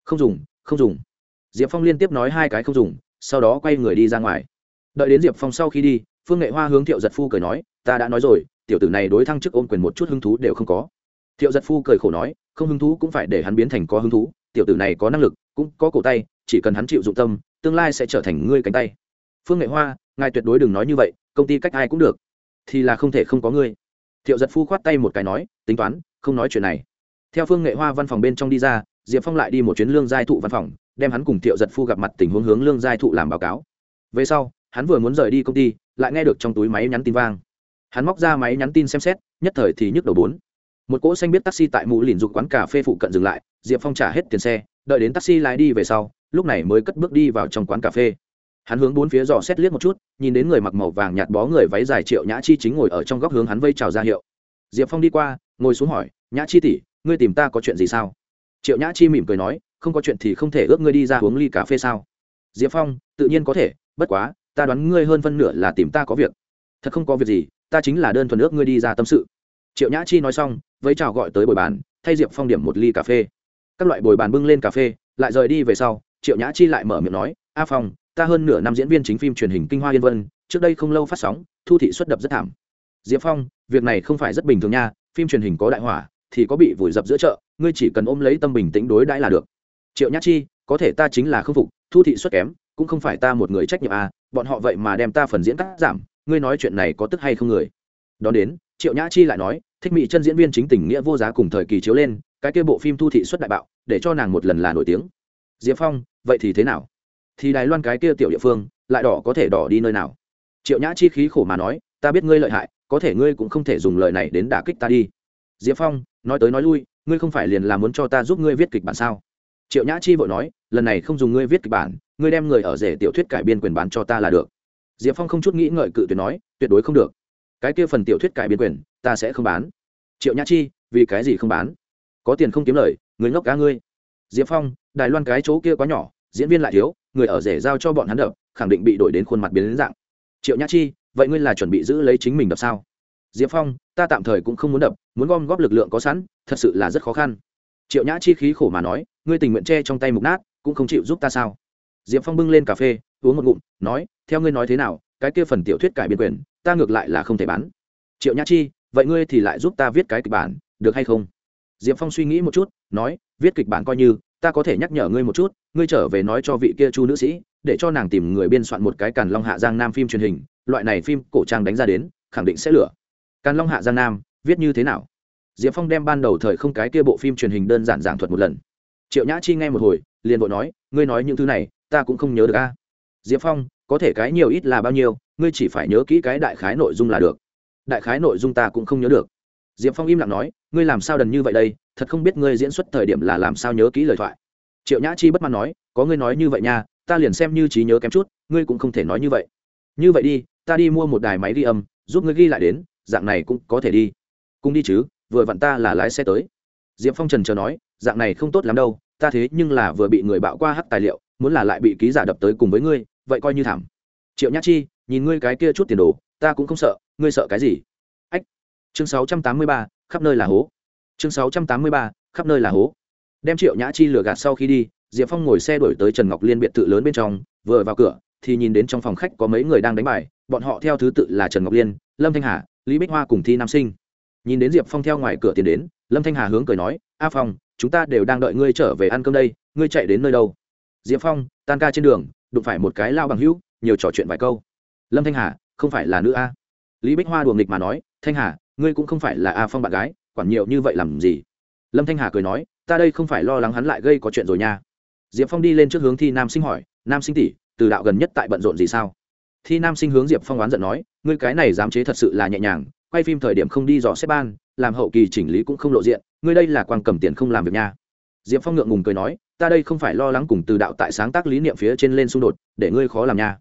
Không dùng không dùng. Diệp phong liên tiếp nói hai cái không dùng, sau đó quay người đi ra ngoài. Đợi đến diệp phong sau khi đi, phương nghệ hoa hướng thiệu giật phu cười nói, ta đã nói rồi, tiểu tử này đối thăng chức ôm quyền một chút hứng thú đều không có. Thiệu giật phu cười khổ nói, không hứng thú cũng phải để hắn biến thành có hứng thú, tiểu tử này có năng lực, cũng có cổ tay, chỉ cần hắn chịu dụng tâm, tương lai sẽ trở thành ngươi cánh tay. Phương nghệ hoa, ngài tuyệt đối đừng nói như vậy, công ty cách ai cũng được thì là không thể không có ngươi. Thiệu giật phu khoát tay một cái nói, tính toán, không nói chuyện này. Theo phương nghệ hoa văn phòng bên trong đi ra, diệp phong lại đi một chuyến lương giai thụ văn phòng, đem hắn cùng thiệu giật phu gặp mặt tình huống hướng lương giai thụ làm báo cáo. Về sau, hắn vừa muốn rời đi công ty, lại nghe được trong túi máy nhắn tin vang. Hắn móc ra máy nhắn tin xem xét, nhất thời thì nhức đầu bốn. Một cỗ xanh biết taxi tại mũ lìn dục quán cà phê phụ cận dừng lại, diệp phong trả hết tiền xe, đợi đến taxi lái đi về sau, lúc này mới cất bước đi vào trong quán cà phê hắn hướng bốn phía dò xét liếc một chút, nhìn đến người mặc màu vàng nhạt bó người váy dài triệu nhã chi chính ngồi ở trong góc hướng hắn vây chào ra hiệu. Diệp phong đi qua, ngồi xuống hỏi, nhã chi tỉ ngươi tìm ta có chuyện gì sao? Triệu nhã chi mỉm cười nói, không có chuyện thì không thể ước ngươi đi ra uống ly cà phê sao? Diệp phong, tự nhiên có thể, bất quá, ta đoán ngươi hơn phân nửa là tìm ta có việc. Thật không có việc gì, ta chính là đơn thuần ước ngươi đi ra tâm sự. Triệu nhã chi nói xong, vẫy chào gọi tới bồi bàn, thay diệp phong điểm một ly cà phê. Các loại bồi bàn bưng lên cà phê, lại rời đi về sau, triệu nhã chi lại mở miệng nói, a phong ta hơn nửa năm diễn viên chính phim truyền hình kinh hoa yên vân, trước đây không lâu phát sóng, thu thị xuất đập rất thảm. Diệp phong, việc này không phải rất bình thường nha, phim truyền hình có đại hỏa, thì có bị vùi dập giữa chợ, ngươi chỉ cần ôm lấy tâm bình tĩnh đối đãi là được. Triệu nhã chi, có thể ta chính là k phục, thu thị xuất kém, cũng không phải ta một người trách nhiệm à bọn họ vậy mà đem ta phần diễn cắt giảm, ngươi nói chuyện này có tức hay không người? Đón đến, triệu nhã chi lại nói, thích mỹ chân diễn viên chính tình nghĩa vô giá cùng thời kỳ chiếu lên, cái kia bộ phim thu thị xuất đại bạo, để cho nàng một lần là nổi tiếng. Diệp phong, vậy thì thế nào? Thì đài loan cái kia tiểu địa phương lại đỏ có thể đỏ đi nơi nào? Triệu nhã chi khí khổ mà nói, ta biết ngươi lợi hại, có thể ngươi cũng không thể dùng lời này đến đả kích ta đi. Diệp phong, nói tới nói lui, ngươi không phải liền là muốn cho ta giúp ngươi viết kịch bản sao? Triệu nhã chi vội nói, lần này không dùng ngươi viết kịch bản, ngươi đem người ở rể tiểu thuyết cải biên quyền bán cho ta là được. Diệp phong không chút nghĩ ngợi cự tuyệt nói, tuyệt đối không được. Cái kia phần tiểu thuyết cải biên quyền, ta sẽ không bán. Triệu nhã chi, vì cái gì không bán? Có tiền không kiếm lời, người ngốc cá ngươi. Diệp phong, đài loan cái chỗ kia quá nhỏ, diễn viên lại thiếu người ở rể giao cho bọn hắn đập, khẳng định bị đổi đến khuôn mặt biến đến dạng. Triệu nhã chi, vậy ngươi là chuẩn bị giữ lấy chính mình đập sao? Diệp phong, ta tạm thời cũng không muốn đập, muốn gom góp lực lượng có sẵn, thật sự là rất khó khăn. Triệu nhã chi khí khổ mà nói, ngươi tình nguyện che trong tay mục nát, cũng không chịu giúp ta sao? Diệp phong bưng lên cà phê, uống một ngụm, nói, theo ngươi nói thế nào, cái kia phần tiểu thuyết cải biên quyền, ta ngược lại là không thể bán. Triệu nhã chi, vậy ngươi thì lại giúp ta viết cái kịch bản, được hay không? Diệp phong suy nghĩ một chút, nói, viết kịch bản coi như ta có thể nhắc nhở ngươi một chút, ngươi trở về nói cho vị kia chu nữ sĩ, để cho nàng tìm người biên soạn một cái càn long hạ giang nam phim truyền hình, loại này phim cổ trang đánh ra đến, khẳng định sẽ lửa càn long hạ giang nam, viết như thế nào? Diệp phong đem ban đầu thời không cái kia bộ phim truyền hình đơn giản giảng thuật một lần. Triệu nhã chi nghe một hồi, liền vội nói, ngươi nói những thứ này, ta cũng không nhớ được a. Diệp phong, có thể cái nhiều ít là bao nhiêu, ngươi chỉ phải nhớ kỹ cái đại khái nội dung là được. Đại khái nội dung ta cũng không nhớ được. Diệp phong im lặng nói, ngươi làm sao đần như vậy đây? Thật không biết ngươi diễn xuất thời điểm là làm sao nhớ kỹ lời thoại. Triệu nhã chi bất mãn nói, có ngươi nói như vậy nha, ta liền xem như trí nhớ kém chút, ngươi cũng không thể nói như vậy. Như vậy đi, ta đi mua một đài máy ghi âm, giúp ngươi ghi lại đến, dạng này cũng có thể đi. Cùng đi chứ, vừa vặn ta là lái xe tới. Diệp phong trần chờ nói, dạng này không tốt lắm đâu, ta thế nhưng là vừa bị người bạo qua hắt tài liệu, muốn là lại bị ký giả đập tới cùng với ngươi, vậy coi như thảm. Triệu nhã chi, nhìn ngươi cái kia chút tiền đồ, ta cũng không sợ, ngươi sợ cái gì? Ách. Chương sáu trăm tám mươi ba, khắp nơi là hố chương sáu trăm tám mươi ba, khắp nơi là hố. Đem triệu nhã chi lừa gạt sau khi đi, diệp phong ngồi xe đổi tới trần ngọc liên biệt thự lớn bên trong, vừa vào cửa thì nhìn đến trong phòng khách có mấy người đang đánh bài, bọn họ theo thứ tự là trần ngọc liên, lâm thanh hà, lý bích hoa cùng thi nam sinh. Nhìn đến diệp phong theo ngoài cửa tiến đến, lâm thanh hà hướng cười nói, a phong, chúng ta đều đang đợi ngươi trở về ăn cơm đây, ngươi chạy đến nơi đâu? Diệp phong, tan ca trên đường, đụng phải một cái lao bằng hữu, nhiều trò chuyện vài câu. Lâm thanh hà, không phải là nữ a? Lý bích hoa đùa nghịch mà nói, thanh hà, ngươi cũng không phải là a phong bạn gái quản nhiều như vậy làm gì? Lâm thanh hà cười nói, ta đây không phải lo lắng hắn lại gây có chuyện rồi nha. Diệp phong đi lên trước hướng thi nam sinh hỏi, nam sinh tỷ, từ đạo gần nhất tại bận rộn gì sao? Thi nam sinh hướng diệp phong oán giận nói, ngươi cái này dám chế thật sự là nhẹ nhàng, quay phim thời điểm không đi dò xếp ban, làm hậu kỳ chỉnh lý cũng không lộ diện, ngươi đây là quan cầm tiền không làm việc nha. Diệp phong ngượng ngùng cười nói, ta đây không phải lo lắng cùng từ đạo tại sáng tác lý niệm phía trên lên xung đột, để ngươi khó làm nha.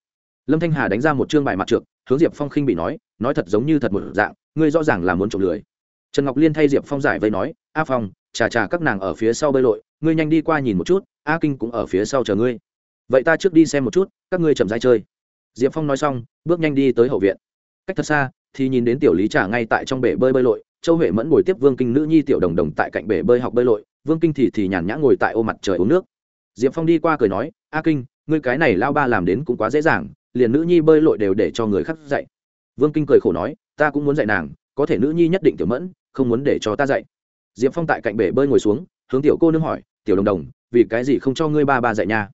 Lâm thanh hà đánh ra một chương bài mặt trượt hướng diệp phong khinh bị nói nói thật giống như thật một dạng, ngươi rõ ràng là muốn trộm lười trần ngọc liên thay diệp phong giải vây nói, a phong, chà chà các nàng ở phía sau bơi lội, ngươi nhanh đi qua nhìn một chút, a kinh cũng ở phía sau chờ ngươi. Vậy ta trước đi xem một chút, các ngươi chậm dai chơi. Diệp phong nói xong, bước nhanh đi tới hậu viện. Cách thật xa, thì nhìn đến tiểu lý trà ngay tại trong bể bơi bơi lội, châu huệ mẫn ngồi tiếp vương kinh nữ nhi tiểu đồng đồng tại cạnh bể bơi học bơi lội, vương kinh thì thì nhàn nhã ngồi tại ô mặt trời uống nước. Diệp phong đi qua cười nói, a kinh, ngươi cái này lao ba làm đến cũng quá dễ dàng, liền nữ nhi bơi lội đều để cho người khác dạy. Vương kinh cười khổ nói, ta cũng muốn dạy nàng, có thể nữ nhi nhất định tiểu mẫn không muốn để cho ta dạy. Diệp phong tại cạnh bể bơi ngồi xuống, hướng tiểu cô nương hỏi, tiểu đồng đồng, vì cái gì không cho ngươi ba ba dạy nha?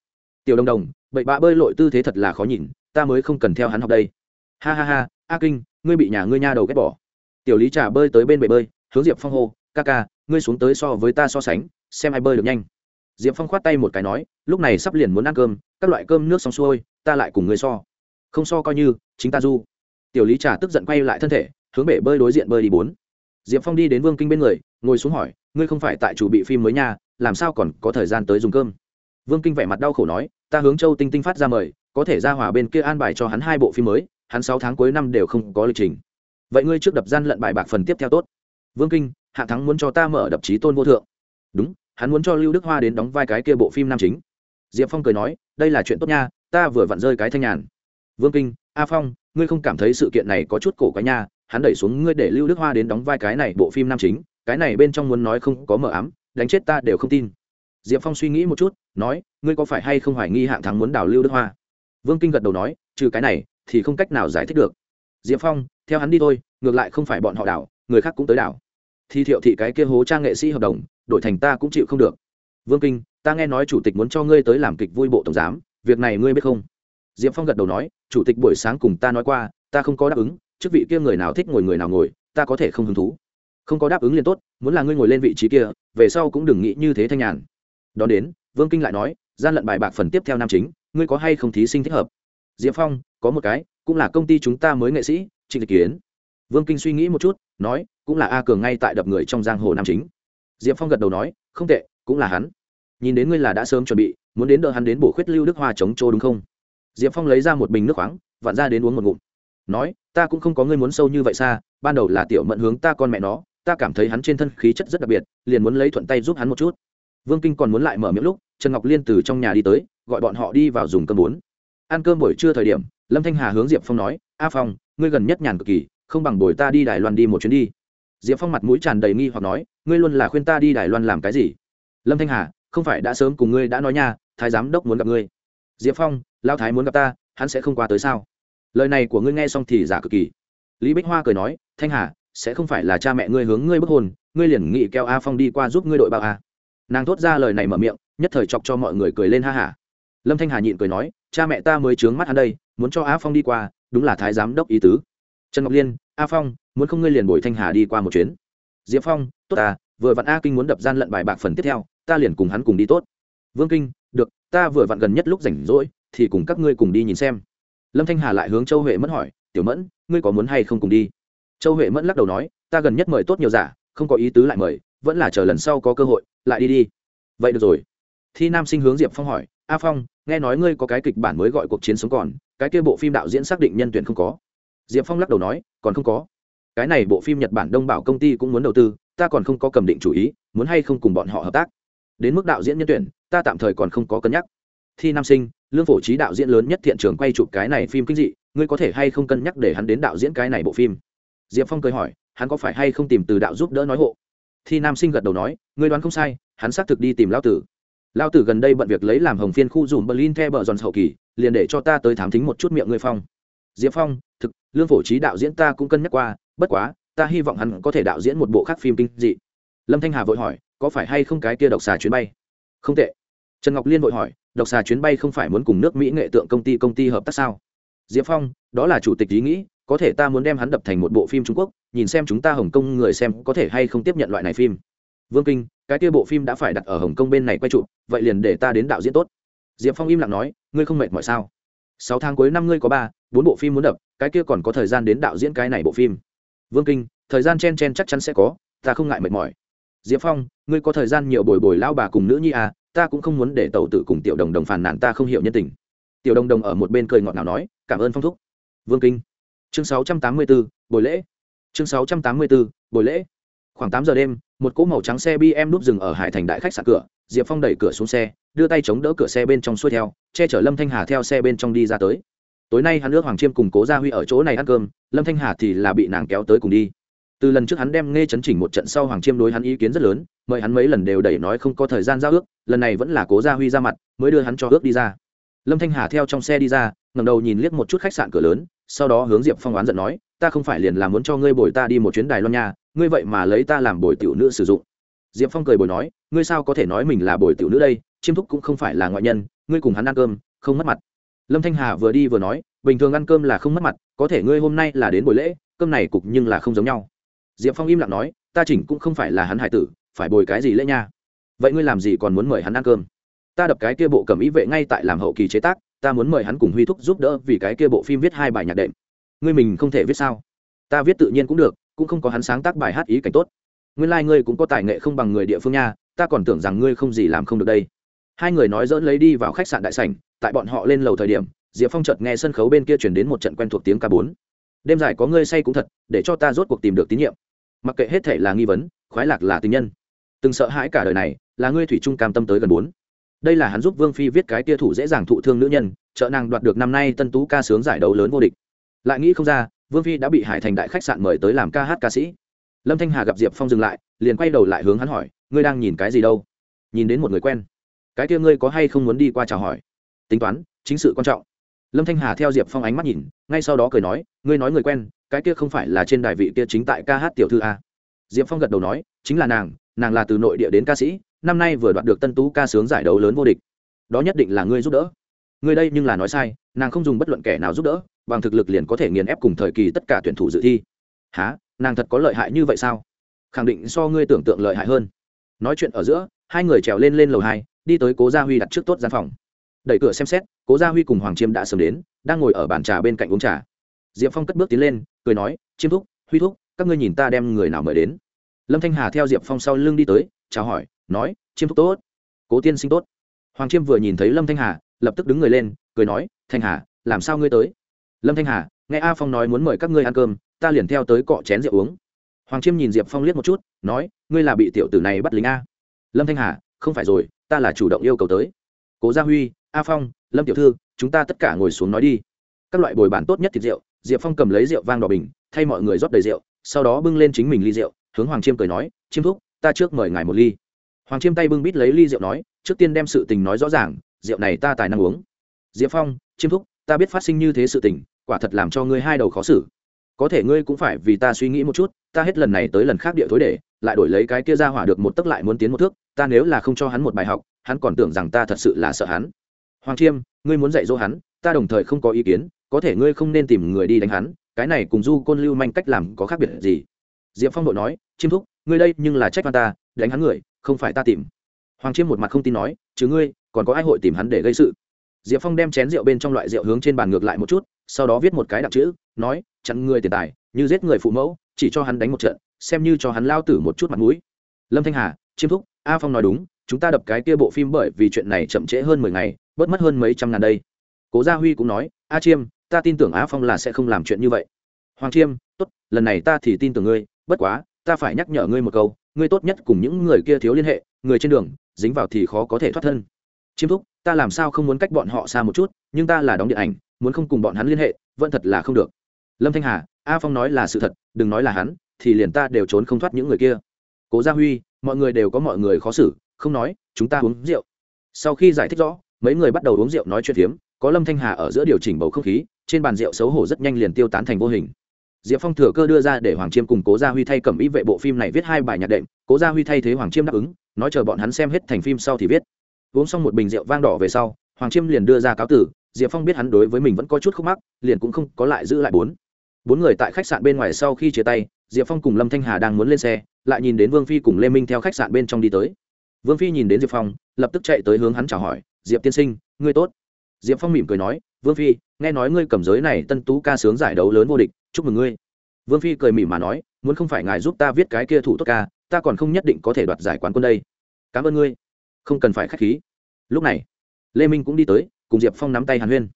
Tiểu đồng đồng, bậy bạ bơi lội tư thế thật là khó nhìn, ta mới không cần theo hắn học đây. Ha ha ha, a kinh, ngươi bị nhà ngươi nha đầu ghét bỏ. Tiểu lý trà bơi tới bên bể bơi, hướng diệp phong hô, ca ca, ngươi xuống tới so với ta so sánh, xem ai bơi được nhanh. Diệp phong khoát tay một cái nói, lúc này sắp liền muốn ăn cơm, các loại cơm nước xong xuôi, ta lại cùng ngươi so. Không so coi như, chính ta du. Tiểu lý trà tức giận quay lại thân thể, hướng bể bơi đối diện bơi đi bốn diệp phong đi đến vương kinh bên người, ngồi xuống hỏi, ngươi không phải tại chủ bị phim mới nha, làm sao còn có thời gian tới dùng cơm? Vương kinh vẻ mặt đau khổ nói, ta hướng châu tinh tinh phát ra mời, có thể ra hòa bên kia an bài cho hắn hai bộ phim mới, hắn sáu tháng cuối năm đều không có lịch trình. Vậy ngươi trước đập gian lận bài bạc phần tiếp theo tốt. Vương kinh, hạ thắng muốn cho ta mở đập trí tôn vô thượng. Đúng, hắn muốn cho lưu đức hoa đến đóng vai cái kia bộ phim nam chính. Diệp phong cười nói, đây là chuyện tốt nha, ta vừa vặn rơi cái thanh nhàn. Vương kinh, a phong, ngươi không cảm thấy sự kiện này có chút cổ quái nha hắn đẩy xuống ngươi để lưu đức hoa đến đóng vai cái này bộ phim nam chính, cái này bên trong muốn nói không có mờ ám, đánh chết ta đều không tin. Diệp phong suy nghĩ một chút, nói, ngươi có phải hay không hoài nghi hạng thắng muốn đào lưu đức hoa? Vương kinh gật đầu nói, trừ cái này, thì không cách nào giải thích được. Diệp phong, theo hắn đi thôi, ngược lại không phải bọn họ đảo người khác cũng tới đảo thì thiệu thị cái kia hố trang nghệ sĩ hợp đồng, đổi thành ta cũng chịu không được. Vương kinh, ta nghe nói chủ tịch muốn cho ngươi tới làm kịch vui bộ tổng giám, việc này ngươi biết không? Diệp phong gật đầu nói, chủ tịch buổi sáng cùng ta nói qua, ta không có đáp ứng chức vị kia người nào thích ngồi người nào ngồi, ta có thể không hứng thú. Không có đáp ứng liền tốt, muốn là ngươi ngồi lên vị trí kia, về sau cũng đừng nghĩ như thế thanh nhàn. Đón đến, vương kinh lại nói, gian lận bài bạc phần tiếp theo nam chính, ngươi có hay không thí sinh thích hợp? Diệp phong, có một cái, cũng là công ty chúng ta mới nghệ sĩ, trịnh thị kiến. Vương kinh suy nghĩ một chút, nói, cũng là a cường ngay tại đập người trong giang hồ nam chính. Diệp phong gật đầu nói, không tệ, cũng là hắn. Nhìn đến ngươi là đã sớm chuẩn bị, muốn đến đợi hắn đến bổ khuyết lưu đức hoa chống trô đúng không? Diệp phong lấy ra một bình nước khoáng, vặn ra đến uống một ngụm nói, ta cũng không có ngươi muốn sâu như vậy xa, ban đầu là tiểu mẫn hướng ta con mẹ nó, ta cảm thấy hắn trên thân khí chất rất đặc biệt, liền muốn lấy thuận tay giúp hắn một chút. Vương kinh còn muốn lại mở miệng lúc, trần ngọc liên từ trong nhà đi tới, gọi bọn họ đi vào dùng cơm bốn. Ăn cơm buổi trưa thời điểm, lâm thanh hà hướng diệp phong nói, a phong, ngươi gần nhất nhàn cực kỳ, không bằng bồi ta đi đài loan đi một chuyến đi. Diệp phong mặt mũi tràn đầy nghi hoặc nói, ngươi luôn là khuyên ta đi đài loan làm cái gì? Lâm thanh hà, không phải đã sớm cùng ngươi đã nói nha, thái giám đốc muốn gặp ngươi. Diệp phong lao thái muốn gặp ta, hắn sẽ không qua tới sao? Lời này của ngươi nghe xong thì giả cực kỳ. Lý bích hoa cười nói, thanh hà, sẽ không phải là cha mẹ ngươi hướng ngươi bức hồn ngươi liền nghị keo a phong đi qua giúp ngươi đội bao a. Nàng thốt ra lời này mở miệng, nhất thời chọc cho mọi người cười lên ha hả lâm thanh hà nhịn cười nói, cha mẹ ta mới trướng mắt hắn đây, muốn cho a phong đi qua, đúng là thái giám đốc ý tứ. Trần ngọc liên, a phong, muốn không ngươi liền bồi thanh hà đi qua một chuyến? Diệp phong, tốt à vừa vặn a kinh muốn đập gian lận bài bạc phần tiếp theo, ta liền cùng hắn cùng đi tốt. Vương kinh, được, ta vừa vặn gần nhất lúc rảnh rỗi, thì cùng các ngươi cùng đi nhìn xem lâm thanh hà lại hướng châu huệ mẫn hỏi, tiểu mẫn, ngươi có muốn hay không cùng đi? Châu huệ mẫn lắc đầu nói, ta gần nhất mời tốt nhiều giả, không có ý tứ lại mời, vẫn là chờ lần sau có cơ hội, lại đi đi. Vậy được rồi. Thi nam sinh hướng diệp phong hỏi, a phong, nghe nói ngươi có cái kịch bản mới gọi cuộc chiến sống còn, cái kia bộ phim đạo diễn xác định nhân tuyển không có. Diệp phong lắc đầu nói, còn không có. Cái này bộ phim nhật bản đông bảo công ty cũng muốn đầu tư, ta còn không có cầm định chủ ý, muốn hay không cùng bọn họ hợp tác. Đến mức đạo diễn nhân tuyển, ta tạm thời còn không có cân nhắc thi nam sinh, lương phổ trí đạo diễn lớn nhất thiện trường quay chụp cái này phim kinh dị, ngươi có thể hay không cân nhắc để hắn đến đạo diễn cái này bộ phim? Diệp phong cười hỏi, hắn có phải hay không tìm từ đạo giúp đỡ nói hộ? Thi nam sinh gật đầu nói, ngươi đoán không sai, hắn xác thực đi tìm lao tử. Lao tử gần đây bận việc lấy làm hồng phiên khu dùm berlin theo bờ giòn hậu kỳ, liền để cho ta tới thám thính một chút miệng ngươi phong. Diệp phong, thực, lương phổ trí đạo diễn ta cũng cân nhắc qua, bất quá, ta hy vọng hắn có thể đạo diễn một bộ khác phim kinh dị. Lâm thanh hà vội hỏi, có phải hay không cái kia độc xà chuyến bay? Không tệ. Trần ngọc liên vội hỏi độc xà chuyến bay không phải muốn cùng nước mỹ nghệ tượng công ty công ty hợp tác sao? Diệp phong, đó là chủ tịch ý nghĩ, có thể ta muốn đem hắn đập thành một bộ phim trung quốc, nhìn xem chúng ta hồng kông người xem có thể hay không tiếp nhận loại này phim. Vương kinh, cái kia bộ phim đã phải đặt ở hồng kông bên này quay trụ vậy liền để ta đến đạo diễn tốt. Diệp phong im lặng nói, ngươi không mệt mỏi sao? Sáu tháng cuối năm ngươi có ba, bốn bộ phim muốn đập, cái kia còn có thời gian đến đạo diễn cái này bộ phim. Vương kinh, thời gian chen chen chắc chắn sẽ có, ta không ngại mệt mỏi. Diệp phong, ngươi có thời gian nhiều bồi bồi lao bà cùng nữ nhi à ta cũng không muốn để tàu tử cùng tiểu đồng đồng phàn nàn ta không hiểu nhân tình. Tiểu đồng đồng ở một bên cười ngọt ngào nói cảm ơn phong thúc. Vương kinh. Chương 684, buổi lễ. Chương 684, buổi lễ. Khoảng tám giờ đêm một cỗ màu trắng xe bm đúp dừng ở hải thành đại khách sạn cửa diệp phong đẩy cửa xuống xe đưa tay chống đỡ cửa xe bên trong xuôi theo che chở lâm thanh hà theo xe bên trong đi ra tới. Tối nay hắn ước hoàng chiêm cùng cố gia huy ở chỗ này ăn cơm lâm thanh hà thì là bị nàng kéo tới cùng đi từ lần trước hắn đem nghe chấn chỉnh một trận sau hoàng chiêm đối hắn ý kiến rất lớn, mời hắn mấy lần đều đẩy nói không có thời gian giao ước, lần này vẫn là cố gia huy ra mặt, mới đưa hắn cho ước đi ra. Lâm thanh hà theo trong xe đi ra ngầm đầu nhìn liếc một chút khách sạn cửa lớn, sau đó hướng diệp phong oán giận nói, ta không phải liền là muốn cho ngươi bồi ta đi một chuyến đài loan nha, ngươi vậy mà lấy ta làm bồi tiểu nữ sử dụng. Diệp phong cười bồi nói, ngươi sao có thể nói mình là bồi tiểu nữ đây, chiêm thúc cũng không phải là ngoại nhân, ngươi cùng hắn ăn cơm, không mất mặt. Lâm thanh hà vừa đi vừa nói, bình thường ăn cơm là không mất mặt, có thể ngươi hôm nay là đến buổi lễ, cơm này cục nhưng là không giống nhau diệp phong im lặng nói, ta chỉnh cũng không phải là hắn hải tử, phải bồi cái gì lễ nha? Vậy ngươi làm gì còn muốn mời hắn ăn cơm? Ta đập cái kia bộ cầm ý vệ ngay tại làm hậu kỳ chế tác, ta muốn mời hắn cùng huy thúc giúp đỡ vì cái kia bộ phim viết hai bài nhạc đệm. Ngươi mình không thể viết sao? Ta viết tự nhiên cũng được, cũng không có hắn sáng tác bài hát ý cảnh tốt. Nguyên lai、like、ngươi cũng có tài nghệ không bằng người địa phương nha, ta còn tưởng rằng ngươi không gì làm không được đây. Hai người nói dỡn lấy đi vào khách sạn đại sảnh, tại bọn họ lên lầu thời điểm, diệp phong chợt nghe sân khấu bên kia chuyển đến một trận quen thuộc tiếng ca bốn. Đêm dài có ngươi say cũng thật, để cho ta rốt cuộc tìm được tín nhiệm mặc kệ hết thể là nghi vấn, khoái lạc là tình nhân. Từng sợ hãi cả đời này, là ngươi thủy trung cam tâm tới gần bốn. Đây là hắn giúp vương phi viết cái tia thủ dễ dàng thụ thương nữ nhân, trợ nàng đoạt được năm nay tân tú ca sướng giải đấu lớn vô địch. Lại nghĩ không ra, vương phi đã bị hải thành đại khách sạn mời tới làm ca hát ca sĩ. Lâm thanh hà gặp diệp phong dừng lại, liền quay đầu lại hướng hắn hỏi, ngươi đang nhìn cái gì đâu? Nhìn đến một người quen. Cái kia ngươi có hay không muốn đi qua chào hỏi? Tính toán, chính sự quan trọng lâm thanh hà theo diệp phong ánh mắt nhìn, ngay sau đó cười nói, ngươi nói người quen, cái kia không phải là trên đài vị kia chính tại ca hát tiểu thư a? Diệp phong gật đầu nói, chính là nàng nàng là từ nội địa đến ca sĩ, năm nay vừa đoạt được tân tú ca sướng giải đấu lớn vô địch. Đó nhất định là ngươi giúp đỡ. Ngươi đây nhưng là nói sai, nàng không dùng bất luận kẻ nào giúp đỡ, bằng thực lực liền có thể nghiền ép cùng thời kỳ tất cả tuyển thủ dự thi. Há nàng thật có lợi hại như vậy sao? Khẳng định so ngươi tưởng tượng lợi hại hơn. Nói chuyện ở giữa, hai người trèo lên lên lầu hai, đi tới cố gia huy đặt trước tốt gian phòng đẩy cửa xem xét, cố gia huy cùng hoàng chiêm đã sớm đến, đang ngồi ở bàn trà bên cạnh uống trà. Diệp phong cất bước tiến lên, cười nói, chiêm thúc, huy thúc, các ngươi nhìn ta đem người nào mời đến? Lâm thanh hà theo diệp phong sau lưng đi tới, chào hỏi, nói, chiêm thúc tốt, cố tiên sinh tốt. Hoàng chiêm vừa nhìn thấy lâm thanh hà, lập tức đứng người lên, cười nói, thanh hà, làm sao ngươi tới? Lâm thanh hà, nghe a phong nói muốn mời các ngươi ăn cơm, ta liền theo tới cọ chén rượu uống. Hoàng chiêm nhìn diệp phong liếc một chút, nói, ngươi là bị tiểu tử này bắt lính a. Lâm thanh hà, không phải rồi, ta là chủ động yêu cầu tới. Cố gia huy a phong, lâm tiểu thư, chúng ta tất cả ngồi xuống nói đi. Các loại bồi bàn tốt nhất thịt rượu, diệp phong cầm lấy rượu vang đỏ bình, thay mọi người rót đầy rượu, sau đó bưng lên chính mình ly rượu, hướng hoàng chiêm cười nói, chiêm thúc, ta trước mời ngài một ly. Hoàng chiêm tay bưng bít lấy ly rượu nói, trước tiên đem sự tình nói rõ ràng, rượu này ta tài năng uống. Diệp phong, chiêm thúc, ta biết phát sinh như thế sự tình, quả thật làm cho ngươi hai đầu khó xử. Có thể ngươi cũng phải vì ta suy nghĩ một chút, ta hết lần này tới lần khác địa thối để, lại đổi lấy cái kia ra hỏa được một tấc lại muốn tiến một thước, ta nếu là không cho hắn một bài học, hắn còn tưởng rằng ta thật sự là sợ hắn hoàng chiêm, ngươi muốn dạy dỗ hắn, ta đồng thời không có ý kiến, có thể ngươi không nên tìm người đi đánh hắn, cái này cùng du côn lưu manh cách làm có khác biệt gì? Diệp phong đội nói, chiêm thúc, ngươi đây nhưng là trách văn ta, đánh hắn người, không phải ta tìm. Hoàng chiêm một mặt không tin nói chứ ngươi, còn có ai hội tìm hắn để gây sự? Diệp phong đem chén rượu bên trong loại rượu hướng trên bàn ngược lại một chút, sau đó viết một cái đặc chữ, nói, chặn người tiền tài, như giết người phụ mẫu, chỉ cho hắn đánh một trận, xem như cho hắn lao tử một chút mặt mũi. Lâm thanh hà, chiêm thúc, a phong nói đúng, chúng ta đập cái kia bộ phim bởi vì chuyện này chậm trễ hơn mười ngày bớt mất hơn mấy trăm ngàn đây. Cố gia huy cũng nói, a chiêm, ta tin tưởng Á phong là sẽ không làm chuyện như vậy. Hoàng chiêm, tốt, lần này ta thì tin tưởng ngươi, bất quá, ta phải nhắc nhở ngươi một câu, ngươi tốt nhất cùng những người kia thiếu liên hệ, người trên đường, dính vào thì khó có thể thoát thân. Chiêm thúc, ta làm sao không muốn cách bọn họ xa một chút, nhưng ta là đóng điện ảnh, muốn không cùng bọn hắn liên hệ, vẫn thật là không được. Lâm thanh hà, a phong nói là sự thật, đừng nói là hắn, thì liền ta đều trốn không thoát những người kia. Cố gia huy, mọi người đều có mọi người khó xử, không nói, chúng ta uống rượu. Sau khi giải thích rõ mấy người bắt đầu uống rượu nói chuyện phiếm, có lâm thanh hà ở giữa điều chỉnh bầu không khí, trên bàn rượu xấu hổ rất nhanh liền tiêu tán thành vô hình. Diệp phong thừa cơ đưa ra để hoàng chiêm cùng cố gia huy thay cầm ý vệ bộ phim này viết hai bài nhạc đệm, cố gia huy thay thế hoàng chiêm đáp ứng, nói chờ bọn hắn xem hết thành phim sau thì viết. Uống xong một bình rượu vang đỏ về sau, hoàng chiêm liền đưa ra cáo tử, diệp phong biết hắn đối với mình vẫn có chút khúc mắc, liền cũng không có lại giữ lại bốn. Bốn người tại khách sạn bên ngoài sau khi chia tay, diệp phong cùng lâm thanh hà đang muốn lên xe, lại nhìn đến vương phi cùng lê minh theo khách sạn bên trong đi tới vương phi nhìn đến diệp phong, lập tức chạy tới hướng hắn chào hỏi, diệp tiên sinh, ngươi tốt. Diệp phong mỉm cười nói, vương phi, nghe nói ngươi cầm giới này tân tú ca sướng giải đấu lớn vô địch, chúc mừng ngươi. Vương phi cười mỉm mà nói, muốn không phải ngài giúp ta viết cái kia thủ tốt ca, ta còn không nhất định có thể đoạt giải quán quân đây. Cảm ơn ngươi. Không cần phải k h á c h khí. Lúc này, lê minh cũng đi tới, cùng diệp phong nắm tay hàn huyên.